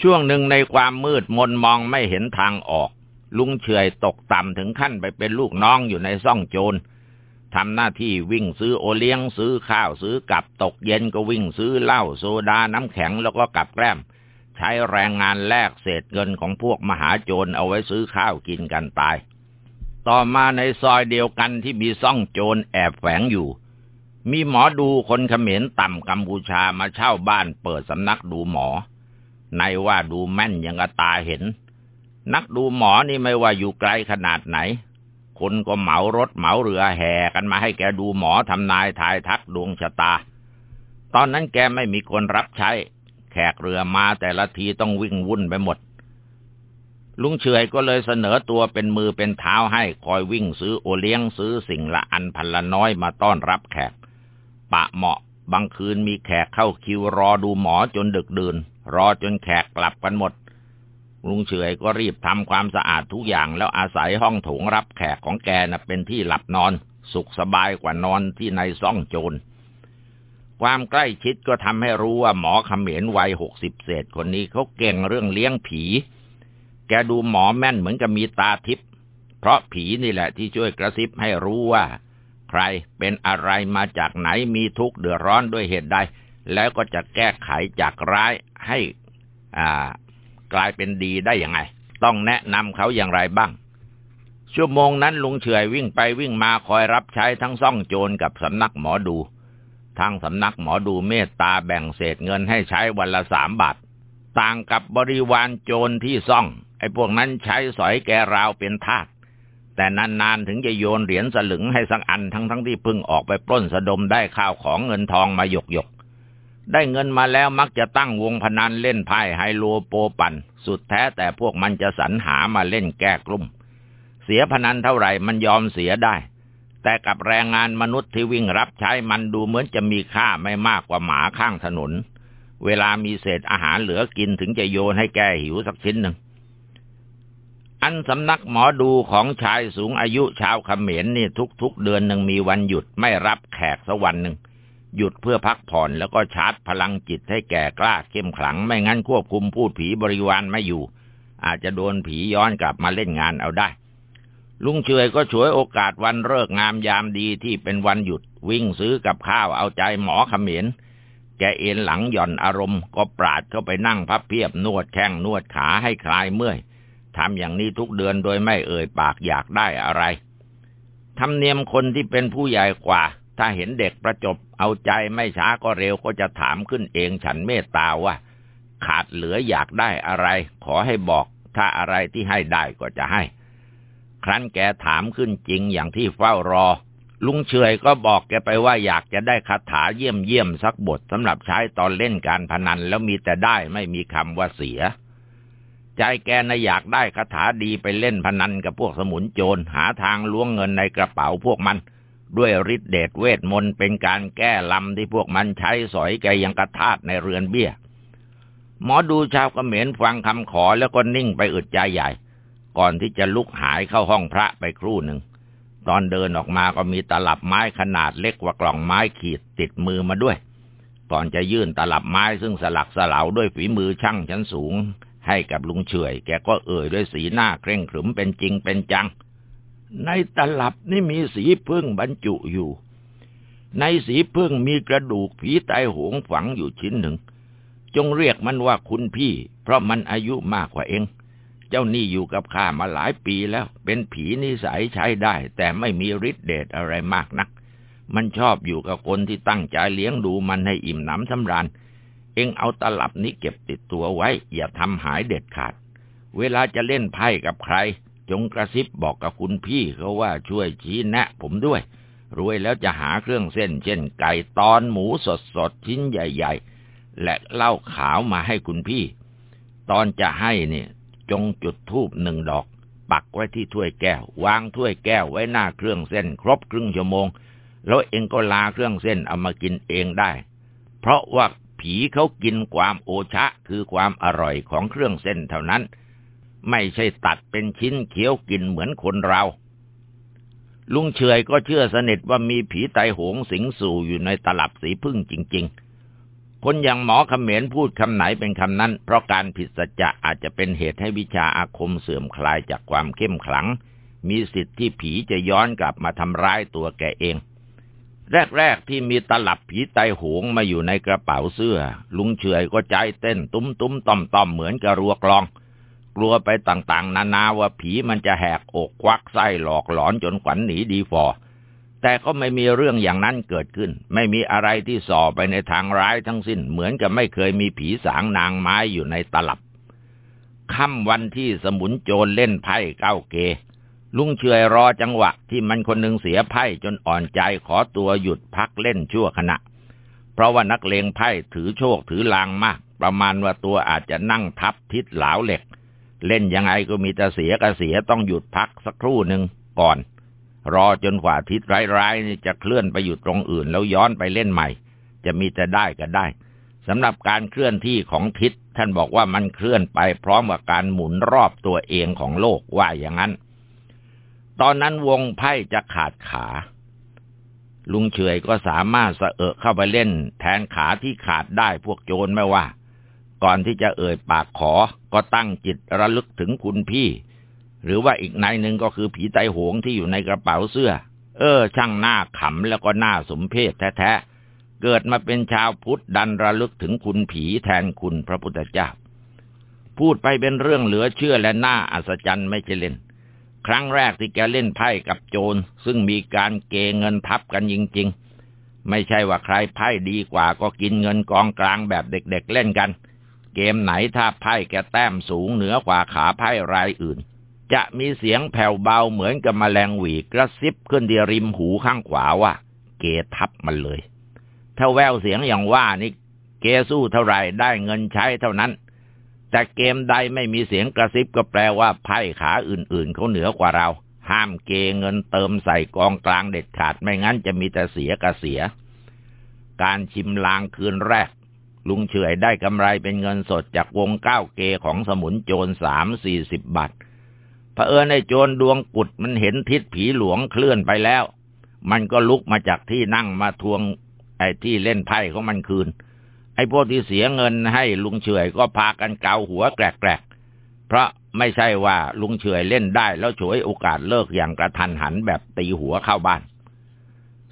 S1: ช่วงหนึ่งในความมืดมนมองไม่เห็นทางออก ลุงเฉยตกต่ำถึงขั้นไปเป็นลูกน้องอยู่ในซ่องโจร ทำหน้าที่วิ่งซื้อโอเลี้ยงซื้อข้าวซื้อกับตกเย็นก็วิ่งซื้อเหล้าโซดาน้ำแข็งแล้วก็กับแกล้ม ใช้แรงงานแลกเศษเงินของพวกมหาโจรเอาไว้ซื้อข้าวกินกันตาย ต่อมาในซอยเดียวกันที่มีซ่องโจรแอบแฝงอยู่ มีหมอดูคนเขมรต่ำกัมพูชามาเช่าบ้านเปิดสำนักดูหมอ ในว่าดูแม่นยังกระตาเห็น นักดูหมอนี่ไม่ว่าอยู่ไกลขนาดไหน คนก็เหมารถเหมาเรือแห่กันมาให้แกดูหมอทำนายทายทักดวงชะตา ตอนนั้นแกไม่มีคนรับใช้ แขกเรือมาแต่ละทีต้องวิ่งวุ่นไปหมด ลุงเฉยก็เลยเสนอตัวเป็นมือเป็นเท้าให้คอยวิ่งซื้อโอเลี้ยงซื้อสิ่งละอันพันละน้อยมาต้อนรับแขก ปะเหมาะบางคืนมีแขกเข้าคิวรอดูหมอจนดึกดื่น รอจนแขกกลับกันหมด ลุงเฉยก็รีบทำความสะอาดทุกอย่างแล้วอาศัยห้องโถงรับแขกของแกนะเป็นที่หลับนอน สุขสบายกว่านอนที่ในซ่องโจร ความใกล้ชิดก็ทำให้รู้ว่าหมอขเขมรวัยหกสิบเศษคนนี้เขาเก่งเรื่องเลี้ยงผี แกดูหมอแม่นเหมือนกับมีตาทิพย์เพราะผีนี่แหละที่ช่วยกระซิบให้รู้ว่า ใครเป็นอะไรมาจากไหนมีทุกข์เดือดร้อนด้วยเหตุใดแล้วก็จะแก้ไขจากร้ายให้อ่า กลายเป็นดีได้ยังไง ต้องแนะนำเขาอย่างไรบ้าง ชั่วโมงนั้นลุงเฉยวิ่งไปวิ่งมาคอยรับใช้ทั้งซ่องโจรกับสำนักหมอดู ทางสำนักหมอดูเมตตาแบ่งเศษเงินให้ใช้วันละสามบาท ต่างกับบริวารโจรที่ซ่อง ไอ้พวกนั้นใช้สอยแกราวเป็นทาสแต่นานๆถึงจะโยนเหรียญสลึงให้สักอันทั้งทั้งที่พึ่งออกไปปล้นสะดมได้ข้าวของเงินทองมาหยกหยก ได้เงินมาแล้วมักจะตั้งวงพนันเล่นไพ่ไฮโลโปปัน สุดแท้แต่พวกมันจะสรรหามาเล่นแก้กลุ่ม เสียพนันเท่าไหร่มันยอมเสียได้ แต่กับแรงงานมนุษย์ที่วิ่งรับใช้มันดูเหมือนจะมีค่าไม่มากกว่าหมาข้างถนน เวลามีเศษอาหารเหลือกินถึงจะโยนให้แก้หิวสักชิ้นหนึ่ง อันสำนักหมอดูของชายสูงอายุชาวเขมรนี่ทุกๆเดือนหนึ่งมีวันหยุดไม่รับแขกสักวันหนึ่ง หยุดเพื่อพักผ่อนแล้วก็ชาร์จพลังจิตให้แก่กล้าเข้มขลังไม่งั้นควบคุมพูดผีบริวารไม่อยู่ อาจจะโดนผีย้อนกลับมาเล่นงานเอาได้ ลุงเฉยก็ฉวยโอกาสวันเลิกงามยามดีที่เป็นวันหยุดวิ่งซื้อกับข้าวเอาใจหมอขมินแกเอ็นหลังหย่อนอารมณ์ก็ปราดเข้าไปนั่งพับเพียบนวดแข้งนวดขาให้คลายเมื่อยทำอย่างนี้ทุกเดือนโดยไม่เอ่ยปากอยากได้อะไรทำเนียมคนที่เป็นผู้ใหญ่กว่า ถ้าเห็นเด็กประจบเอาใจไม่ช้าก็เร็วก็จะถามขึ้นเองฉันเมตตาว่า ขาดเหลืออยากได้อะไร ขอให้บอก ถ้าอะไรที่ให้ได้ก็จะให้ ครั้นแกถามขึ้นจริงอย่างที่เฝ้ารอ ลุงเฉยก็บอกแกไปว่าอยากจะได้คาถาเยี่ยมเยี่ยมสักบทสำหรับใช้ตอนเล่นการพนันแล้วมีแต่ได้ไม่มีคำว่าเสีย ใจแกนะอยากได้คาถาดีไปเล่นพนันกับพวกสมุนโจรหาทางล้วงเงินในกระเป๋าพวกมัน ด้วยฤทธิเดชเวทมนต์เป็นการแก้ลำที่พวกมันใช้สอยแกยังกระทาดในเรือนเบี้ย หมอดูชาวเขมรฟังคำขอแล้วก็นิ่งไปอึดใจใหญ่ ก่อนที่จะลุกหายเข้าห้องพระไปครู่หนึ่ง ตอนเดินออกมาก็มีตลับไม้ขนาดเล็กกว่ากล่องไม้ขีดติดมือมาด้วย ก่อนจะยื่นตลับไม้ซึ่งสลักสลาวด้วยฝีมือช่างชั้นสูง ให้กับลุงเฉยแกก็เอ่ยด้วยสีหน้าเคร่งขรึมเป็นจริงเป็นจัง ในตลับนี่มีสีพึ่งบรรจุอยู่ ในสีพึ่งมีกระดูกผีตายโหงฝังอยู่ชิ้นหนึ่ง จงเรียกมันว่าคุณพี่ เพราะมันอายุมากกว่าเอง เจ้านี่อยู่กับข้ามาหลายปีแล้ว เป็นผีนิสัยใช้ได้ แต่ไม่มีฤทธิ์เดชอะไรมากนัก มันชอบอยู่กับคนที่ตั้งใจเลี้ยงดูมันให้อิ่มหนำสำราญ เองเอาตลับนี้เก็บติดตัวไว้ อย่าทำหายเด็ดขาด เวลาจะเล่นไพ่กับใคร จงกระซิบบอกกับคุณพี่เขาว่าช่วยชี้แนะ ผมด้วย รวยแล้วจะหาเครื่องเส้น เช่น ไก่ตอนหมูสดสดชิ้นใหญ่ ๆ และเหล้าขาวมาให้คุณพี่ ตอนจะให้เนี่ย จงจุดธูปหนึ่งดอก ปักไว้ที่ถ้วยแก้ว วางถ้วยแก้วไว้หน้าเครื่องเส้น ครบครึ่งชั่วโมง แล้วเองก็ลาเครื่องเส้นเอามากินเองได้ เพราะว่าผีเขากินความโอชะคือความอร่อยของเครื่องเส้นเท่านั้น ไม่ใช่ตัดเป็นชิ้นเคี้ยวกินเหมือนคนเรา ลุงเฉยก็เชื่อสนิทว่ามีผีไตโหงสิงสู่อยู่ในตลับสีพึ่งจริง ๆ คนอย่างหมอเขมรพูดคำไหนเป็นคำนั้น เพราะการผิดสัจจะอาจจะเป็นเหตุให้วิชาอาคมเสื่อมคลายจากความเข้มขลัง มีสิทธิ์ที่ผีจะย้อนกลับมาทำร้ายตัวแกเองแรก ๆ ที่มีตลับผีไตหงมาอยู่ในกระเป๋าเสื้อ ลุงเฉยก็ใจเต้นตุ้มตุ้มต่อมต่อมเหมือนกระรัวกลอง กลัวไปต่างๆ นานาว่าผีมันจะแหกอกควักไส้หลอกหลอนจนขวัญหนีดีฟอแต่ก็ไม่มีเรื่องอย่างนั้นเกิดขึ้น ไม่มีอะไรที่ส่อไปในทางร้ายทั้งสิ้น เหมือนกับไม่เคยมีผีสางนางไม้อยู่ในตลับค่ำวันที่สมุนโจรเล่นไพ่เก้าเก ลุงเฉยรอจังหวะที่มันคนหนึ่งเสียไพ่จนอ่อนใจขอตัวหยุดพักเล่นชั่วขณะ เพราะว่านักเลงไพ่ถือโชคถือลางมาก ประมาณว่าตัวอาจจะนั่งทับทิศหลาวเหล็ก เล่นยังไงก็มีแต่เสียกับเสียต้องหยุดพักสักครู่หนึ่งก่อน รอจนกว่าทิศร้ายๆนี่จะเคลื่อนไปอยู่ตรงอื่นแล้วย้อนไปเล่นใหม่ จะมีแต่ได้ก็ได้สำหรับการเคลื่อนที่ของทิศท่านบอกว่ามันเคลื่อนไปพร้อมกับการหมุนรอบตัวเองของโลกว่าอย่างนั้น ตอนนั้นวงไพ่จะขาดขา ลุงเฉยก็สามารถสะเอะเข้าไปเล่น แทนขาที่ขาดได้พวกโจรไม่ว่า ก่อนที่จะเอ่ยปากขอก็ตั้งจิตระลึกถึงคุณพี่ หรือว่าอีกนายหนึ่งก็คือผีไตโหงที่อยู่ในกระเป๋าเสื้อ เออ ช่างหน้าขำแล้วก็หน้าสมเพศแท้ๆ เกิดมาเป็นชาวพุทธดันระลึกถึงคุณผีแทนคุณพระพุทธเจ้า พูดไปเป็นเรื่องเหลือเชื่อและน่าอัศจรรย์ไม่ใช่เล่น ครั้งแรกที่แกเล่นไพ่กับโจรซึ่งมีการเกเงินทับกันจริง ๆ ไม่ใช่ว่าใครไพ่ดีกว่าก็กินเงินกองกลางแบบเด็ก ๆเล่นกันเเกมไหนถ้าไพ่แกแต้มสูงเหนือกว่าขาไพ่รายอื่น จะมีเสียงแผ่วเบาเหมือนกับมแมลงหวีกระซิบขึ้นที่ริมหูข้างขวาว่า เกทับมันเลย ถ้าแววเสียงอย่างว่านี่เกสู้เท่าไรได้เงินใช้เท่านั้น แต่เกมใดไม่มีเสียงกระซิบก็แปลว่าไพ่ขาอื่นๆเขาเหนือกว่าเรา ห้ามเกเงินเติมใส่กองกลางเด็ดขาดไม่งั้นจะมีแต่เสียกระเสีย การชิมลางคืนแรก ลุงเฉยได้กำไรเป็นเงินสดจากวงเก้าเกของสมุนโจรสามสี่สิบบาทเผอิญในโจรดวงกุดมันเห็นทิศผีหลวงเคลื่อนไปแล้ว มันก็ลุกมาจากที่นั่งมาทวงไอ้ที่เล่นไพ่ของมันคืน ไอ้พวกที่เสียเงินให้ลุงเฉยก็พากันเกาหัวแกรกๆ เพราะไม่ใช่ว่าลุงเฉยเล่นได้แล้วฉวยโอกาสเลิกอย่างกระทันหันแบบตีหัวเข้าบ้าน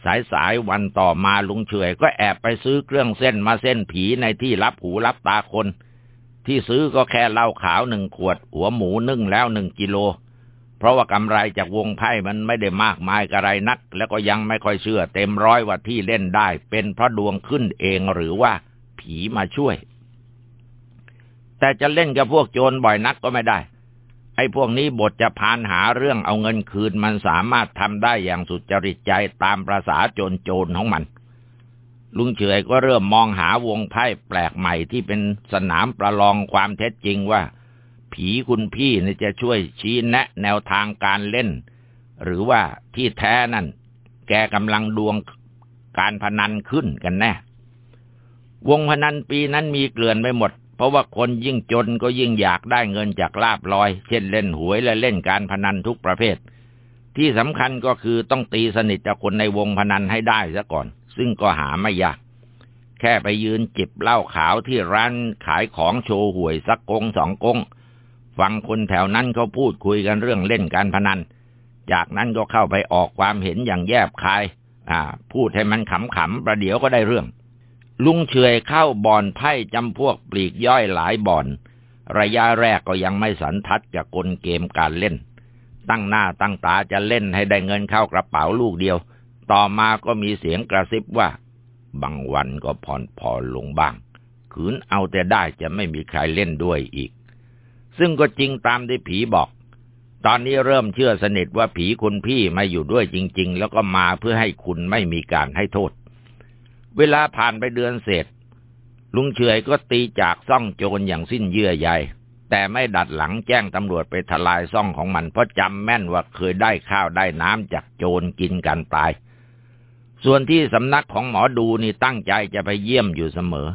S1: สายสายวันต่อมาลุงเฉยก็แอบไปซื้อเครื่องเส้นมาเส้นผีในที่รับหูรับตาคน ที่ซื้อก็แค่เหล้าขาวหนึ่งขวด หัวหมูนึ่งแล้วหนึ่งกิโล เพราะว่ากำไรจากวงไพ่มันไม่ได้มากมายกระไรนัก แล้วก็ยังไม่ค่อยเชื่อเต็มร้อยว่าที่เล่นได้ เป็นเพราะดวงขึ้นเองหรือว่าผีมาช่วย แต่จะเล่นกับพวกโจรบ่อยนักก็ไม่ได้ ไอ้พวกนี้บทจะพานหาเรื่องเอาเงินคืนมันสามารถทำได้อย่างสุจริตใจตามประษาโจรโจรของมัน ลุงเฉยก็เริ่มมองหาวงไพ่แปลกใหม่ที่เป็นสนามประลองความเท็จจริงว่า ผีคุณพี่นี่จะช่วยชี้แนะแนวทางการเล่น หรือว่าที่แท้นั่น แกกำลังดวงการพนันขึ้นกันแน่วงพนันปีนั้นมีเกลื่อนไปหมด เพราะว่าคนยิ่งจนก็ยิ่งอยากได้เงินจากลาบลอย เช่นเล่นหวยและเล่นการพนันทุกประเภท ที่สำคัญก็คือต้องตีสนิทกับคนในวงพนันให้ได้ซะก่อน ซึ่งก็หาไม่ยาก แค่ไปยืนจิบเหล้าขาวที่ร้านขายของโชว์หวยสักกงสองกงฟังคนแถวนั้นเขาพูดคุยกันเรื่องเล่นการพนัน จากนั้นก็เข้าไปออกความเห็นอย่างแยบคาย อ่า พูดให้มันขำๆประเดี๋ยวก็ได้เรื่อง ลุงเฉยเข้าบ่อนไพ่จำพวกปลีกย่อยหลายบ่อน ระยะแรกก็ยังไม่สันทัดกับกลเกมการเล่น ตั้งหน้าตั้งตาจะเล่นให้ได้เงินเข้ากระเป๋าลูกเดียว ต่อมาก็มีเสียงกระซิบว่า บางวันก็ผ่อนพอลงบ้าง ขืนเอาแต่ได้จะไม่มีใครเล่นด้วยอีก ซึ่งก็จริงตามที่ผีบอก ตอนนี้เริ่มเชื่อสนิทว่าผีคุณพี่มาอยู่ด้วยจริง ๆ แล้วก็มาเพื่อให้คุณไม่มีการให้โทษ เวลาผ่านไปเดือนเศษ ลุงเฉยก็ตีจากซ่องโจรอย่างสิ้นเยื่อใย แต่ไม่ดัดหลังแจ้งตำรวจไปทลายซ่องของมัน เพราะจำแม่นว่าเคยได้ข้าวได้น้ำจากโจรกินกันตาย ส่วนที่สำนักของหมอดูนี่ตั้งใจจะไปเยี่ยมอยู่เสมอ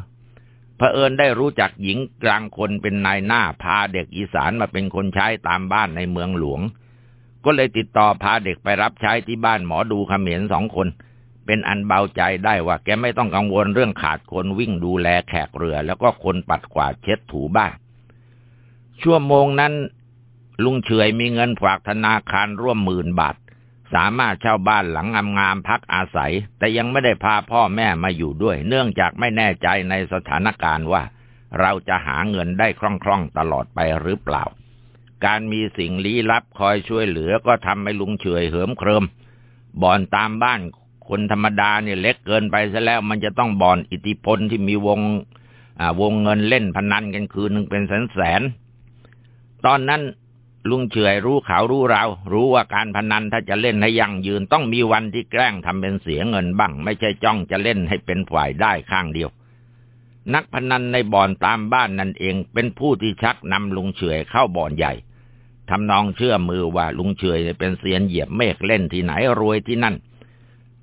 S1: เผอิญได้รู้จักหญิงกลางคนเป็นนายหน้าพาเด็กอีสานมาเป็นคนใช้ตามบ้านในเมืองหลวง ก็เลยติดต่อพาเด็กไปรับใช้ที่บ้านหมอดูเขมรสองคน เป็นอันเบาใจได้ว่าแกไม่ต้องกังวลเรื่องขาดคนวิ่งดูแลแขกเรือ แล้วก็คนปัดกวาดเช็ดถูบ้าน ชั่วโมงนั้น ลุงเฉยมีเงินฝากธนาคารร่วมหมื่นบาท สามารถเช่าบ้านหลังงามๆพักอาศัย แต่ยังไม่ได้พาพ่อแม่มาอยู่ด้วย เนื่องจากไม่แน่ใจในสถานการณ์ว่า เราจะหาเงินได้คล่องๆตลอดไปหรือเปล่า การมีสิ่งลี้ลับคอยช่วยเหลือก็ทำให้ลุงเฉยเหิมเคริมบ่อนตามบ้าน คนธรรมดาเนี่ยเล็กเกินไปซะแล้วมันจะต้องบ่อนอิทธิพลที่มีวงวงเงินเล่นพนันกันคืนหนึ่งเป็นแสนแสน ตอนนั้นลุงเฉยรู้ข่าวรู้เรา รู้ว่าการพนันถ้าจะเล่นให้ยั่งยืน ต้องมีวันที่แกล้งทำเป็นเสียเงินบ้าง ไม่ใช่จ้องจะเล่นให้เป็นฝ่ายได้ข้างเดียว นักพนันในบ่อนตามบ้านนั่นเองเป็นผู้ที่ชักนำลุงเฉยเข้าบ่อนใหญ่ทำนองเชื่อมือว่าลุงเฉยเป็นเสียนเหยียบเมฆเล่นที่ไหนรวยที่นั่น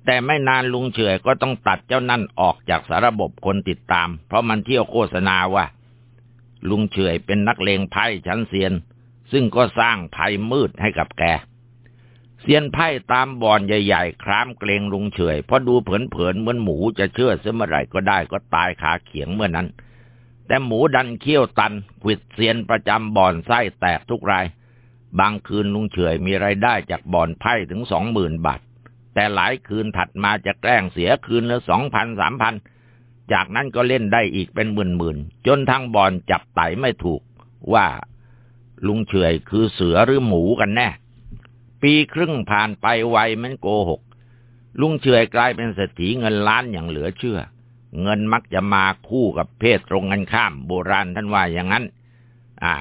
S1: แต่ไม่นานลุงเฉยก็ต้องตัดเจ้านั่นออกจากสารบบคนติดตาม เพราะมันเที่ยวโฆษณาว่า ลุงเฉยเป็นนักเลงไพ่ชั้นเซียน ซึ่งก็สร้างภัยมืดให้กับแกเซียนไพ่ตามบ่อนใหญ่ ๆ ครามเกรงลุงเฉยเพราะดูเผินๆเหมือนหมูจะเชื่อเสเมื่อไรก็ได้ก็ตายขาเขียงเมื่อนั้น แต่หมูดันเขี้ยวตันขิดเซียนประจำบ่อนไส้แตกทุกราย บางคืนลุงเฉยมีไรายได้จากบ่อนไพ่ถึงสองหมื่นบาท แต่หลายคืนถัดมาจะแกล้งเสียคืนละสองพันสามพัน จากนั้นก็เล่นได้อีกเป็นหมื่นหมื่นจนทางบอลจับไตไม่ถูกว่าลุงเฉยคือเสือหรือหมูกันแน่ ปีครึ่งผ่านไปไวมันโกหก ลุงเฉยกลายเป็นเศรษฐีเงินล้านอย่างเหลือเชื่อ เงินมักจะมาคู่กับเพศตรงกันข้ามโบราณท่านว่าอย่างนั้น อ่า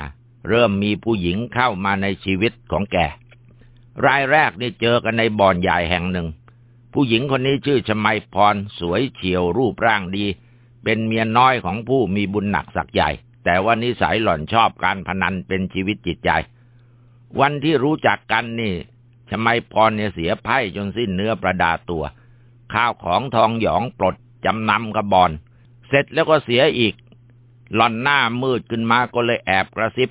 S1: เริ่มมีผู้หญิงเข้ามาในชีวิตของแก รายแรกนี่เจอกันในบ่อนใหญ่แห่งหนึ่ง ผู้หญิงคนนี้ชื่อชมัยพรสวยเฉียวรูปร่างดี เป็นเมียน้อยของผู้มีบุญหนักสักใหญ่ แต่ว่านิสัยหล่อนชอบการพนันเป็นชีวิตจิตใจ วันที่รู้จักกันนี่ชมัยพรเนี่ยเสียไพ่จนสิ้นเนื้อประดาตัว ข้าวของทองหยองปลดจำนำกับบอน เสร็จแล้วก็เสียอีก หล่อนหน้ามืดขึ้นมาก็เลยแอบกระซิบ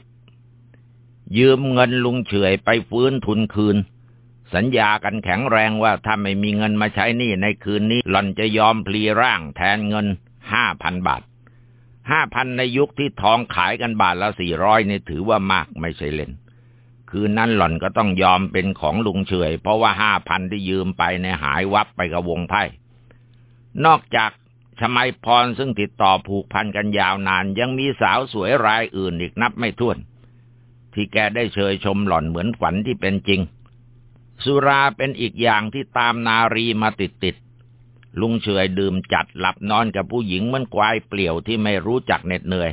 S1: ยืมเงินลุงเฉยไปฟื้นทุนคืน สัญญากันแข็งแรงว่าถ้าไม่มีเงินมาใช้หนี้ในคืนนี้ หล่อนจะยอมพลีร่างแทนเงินห้าพันบาทห้าพันในยุคที่ทองขายกันบาทละสี่ร้อยนี่ถือว่ามากไม่ใช่เล่น คืนนั้นหล่อนก็ต้องยอมเป็นของลุงเฉย เพราะว่าห้าพันที่ยืมไปในหายวับไปกับวงไพ่ นอกจากชมัยพรซึ่งติดต่อผูกพันกันยาวนาน ยังมีสาวสวยรายอื่นอีกนับไม่ถ้วน ที่แกได้เชยชมหล่อนเหมือนฝันที่เป็นจริง สุราเป็นอีกอย่างที่ตามนารีมาติดติดลุงเฉยดื่มจัดหลับนอนกับผู้หญิงเหมือนควายเปลี่ยวที่ไม่รู้จักเหน็ดเหนื่อย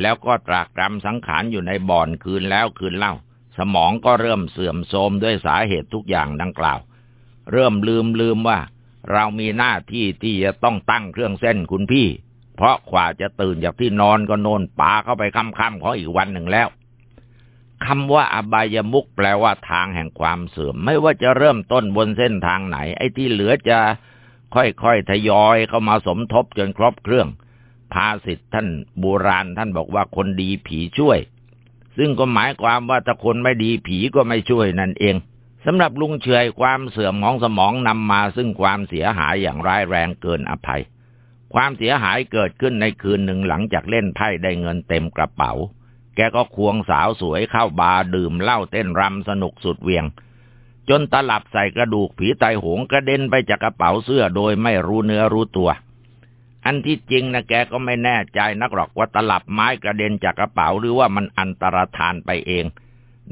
S1: แล้วก็ตรากตรำสังขารอยู่ในบ่อนคืนแล้วคืนเล่า สมองก็เริ่มเสื่อมโทรมด้วยสาเหตุทุกอย่างดังกล่าว เริ่มลืมลืมว่า เรามีหน้าที่ที่จะต้องตั้งเครื่องเส้นคุณพี่ เพราะกว่าจะตื่นจากที่นอนก็โนนป่าเข้าไปค่ำๆของอีกวันหนึ่งแล้ว คำว่าอบายมุกแปลว่าทางแห่งความเสื่อม ไม่ว่าจะเริ่มต้นบนเส้นทางไหน ไอ้ที่เหลือจะค่อยๆทยอยเข้ามาสมทบจนครบเครื่อง ภาษิตท่านโบราณท่านบอกว่าคนดีผีช่วย ซึ่งก็หมายความว่าถ้าคนไม่ดีผีก็ไม่ช่วยนั่นเองสำหรับลุงเฉยความเสื่อมของสมองนำมาซึ่งความเสียหายอย่างร้ายแรงเกินอภัย ความเสียหายเกิดขึ้นในคืนหนึ่งหลังจากเล่นไพ่ได้เงินเต็มกระเป๋า แกก็ควงสาวสวยเข้าบาร์ดื่มเหล้าเต้นรำสนุกสุดเวียง จนตลับใส่กระดูกผีไตโหงกระเด็นไปจากกระเป๋าเสื้อโดยไม่รู้เนื้อรู้ตัว อันที่จริงนะแกก็ไม่แน่ใจนักหรอกว่าตลับไม้กระเด็นจากกระเป๋าหรือว่ามันอันตรธานไปเอง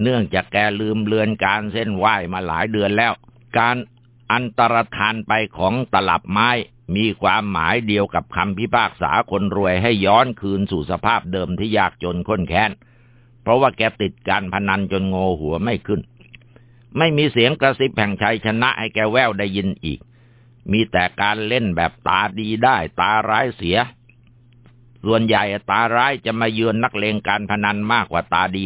S1: เนื่องจากแกลืมเลือนการเส้นไหวมาหลายเดือนแล้ว การอันตรธานไปของตลับไม้ มีความหมายเดียวกับคำพิพากษาคนรวยให้ย้อนคืนสู่สภาพเดิมที่ยากจนข้นแค้น เพราะว่าแกติดการพนันจนโงหัวไม่ขึ้น ไม่มีเสียงกระซิบแห่งชัยชนะให้แกแววได้ยินอีก มีแต่การเล่นแบบตาดีได้ตาร้ายเสีย ส่วนใหญ่ตาร้ายจะมาเยือนนักเลงการพนันมากกว่าตาดี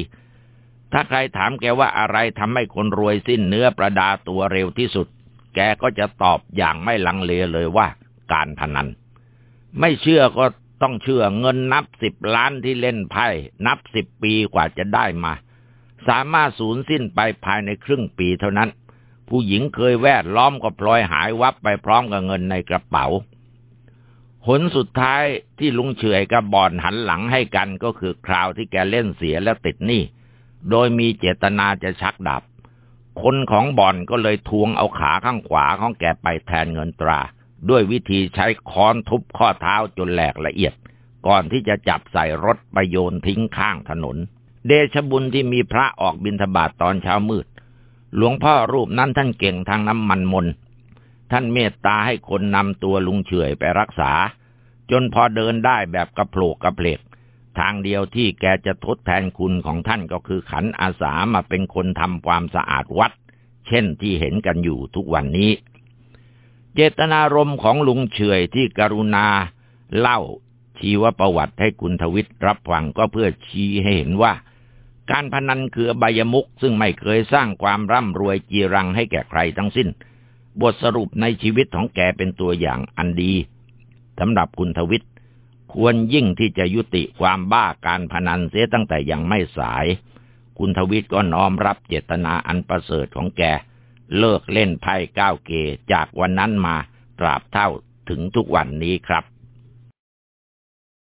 S1: ถ้าใครถามแกว่าอะไรทำให้คนรวยสิ้นเนื้อประดาตัวเร็วที่สุด แกก็จะตอบอย่างไม่ลังเลเลยว่า การพนัน ไม่เชื่อก็ต้องเชื่อเงินนับสิบล้านที่เล่นไพ่ นับสิบปีกว่าจะได้มา สามารถสูญสิ้นไปภายในครึ่งปีเท่านั้น ผู้หญิงเคยแวดล้อมก็พลอยหายวับไปพร้อมกับเงินในกระเป๋า หนสุดท้ายที่ลุงเฉยกับบอนหันหลังให้กันก็คือคราวที่แกเล่นเสียแล้วติดหนี้โดยมีเจตนาจะชักดาบคนของบ่อนก็เลยทวงเอาขาข้างขวาของแกไปแทนเงินตรา ด้วยวิธีใช้ค้อนทุบข้อเท้าจนแหลกละเอียด ก่อนที่จะจับใส่รถไปโยนทิ้งข้างถนน เดชบุญที่มีพระออกบิณฑบาตตอนเช้ามืด หลวงพ่อรูปนั้นท่านเก่งทางน้ำมันมน ท่านเมตตาให้คนนำตัวลุงเฉยไปรักษา จนพอเดินได้แบบกระโผลกกระเพลกทางเดียวที่แกจะทดแทนคุณของท่านก็คือขันอาสามาเป็นคนทำความสะอาดวัด เช่นที่เห็นกันอยู่ทุกวันนี้ เจตนารมณ์ของลุงเฉยที่กรุณาเล่าชีวประวัติให้คุณทวิตรับฟังก็เพื่อชี้ให้เห็นว่า การพนันคืออบายมุกซึ่งไม่เคยสร้างความร่ำรวยจีรังให้แก่ใครทั้งสิ้น บทสรุปในชีวิตของแกเป็นตัวอย่างอันดีสำหรับคุณทวิตควรยิ่งที่จะยุติความบ้าการพนันเสียตั้งแต่ยังไม่สาย คุณทวิตก็น้อมรับเจตนาอันประเสริฐของแก เลิกเล่นไพ่ก้าวเกจากวันนั้นมาตราบเท่าถึงทุกวันนี้ครับ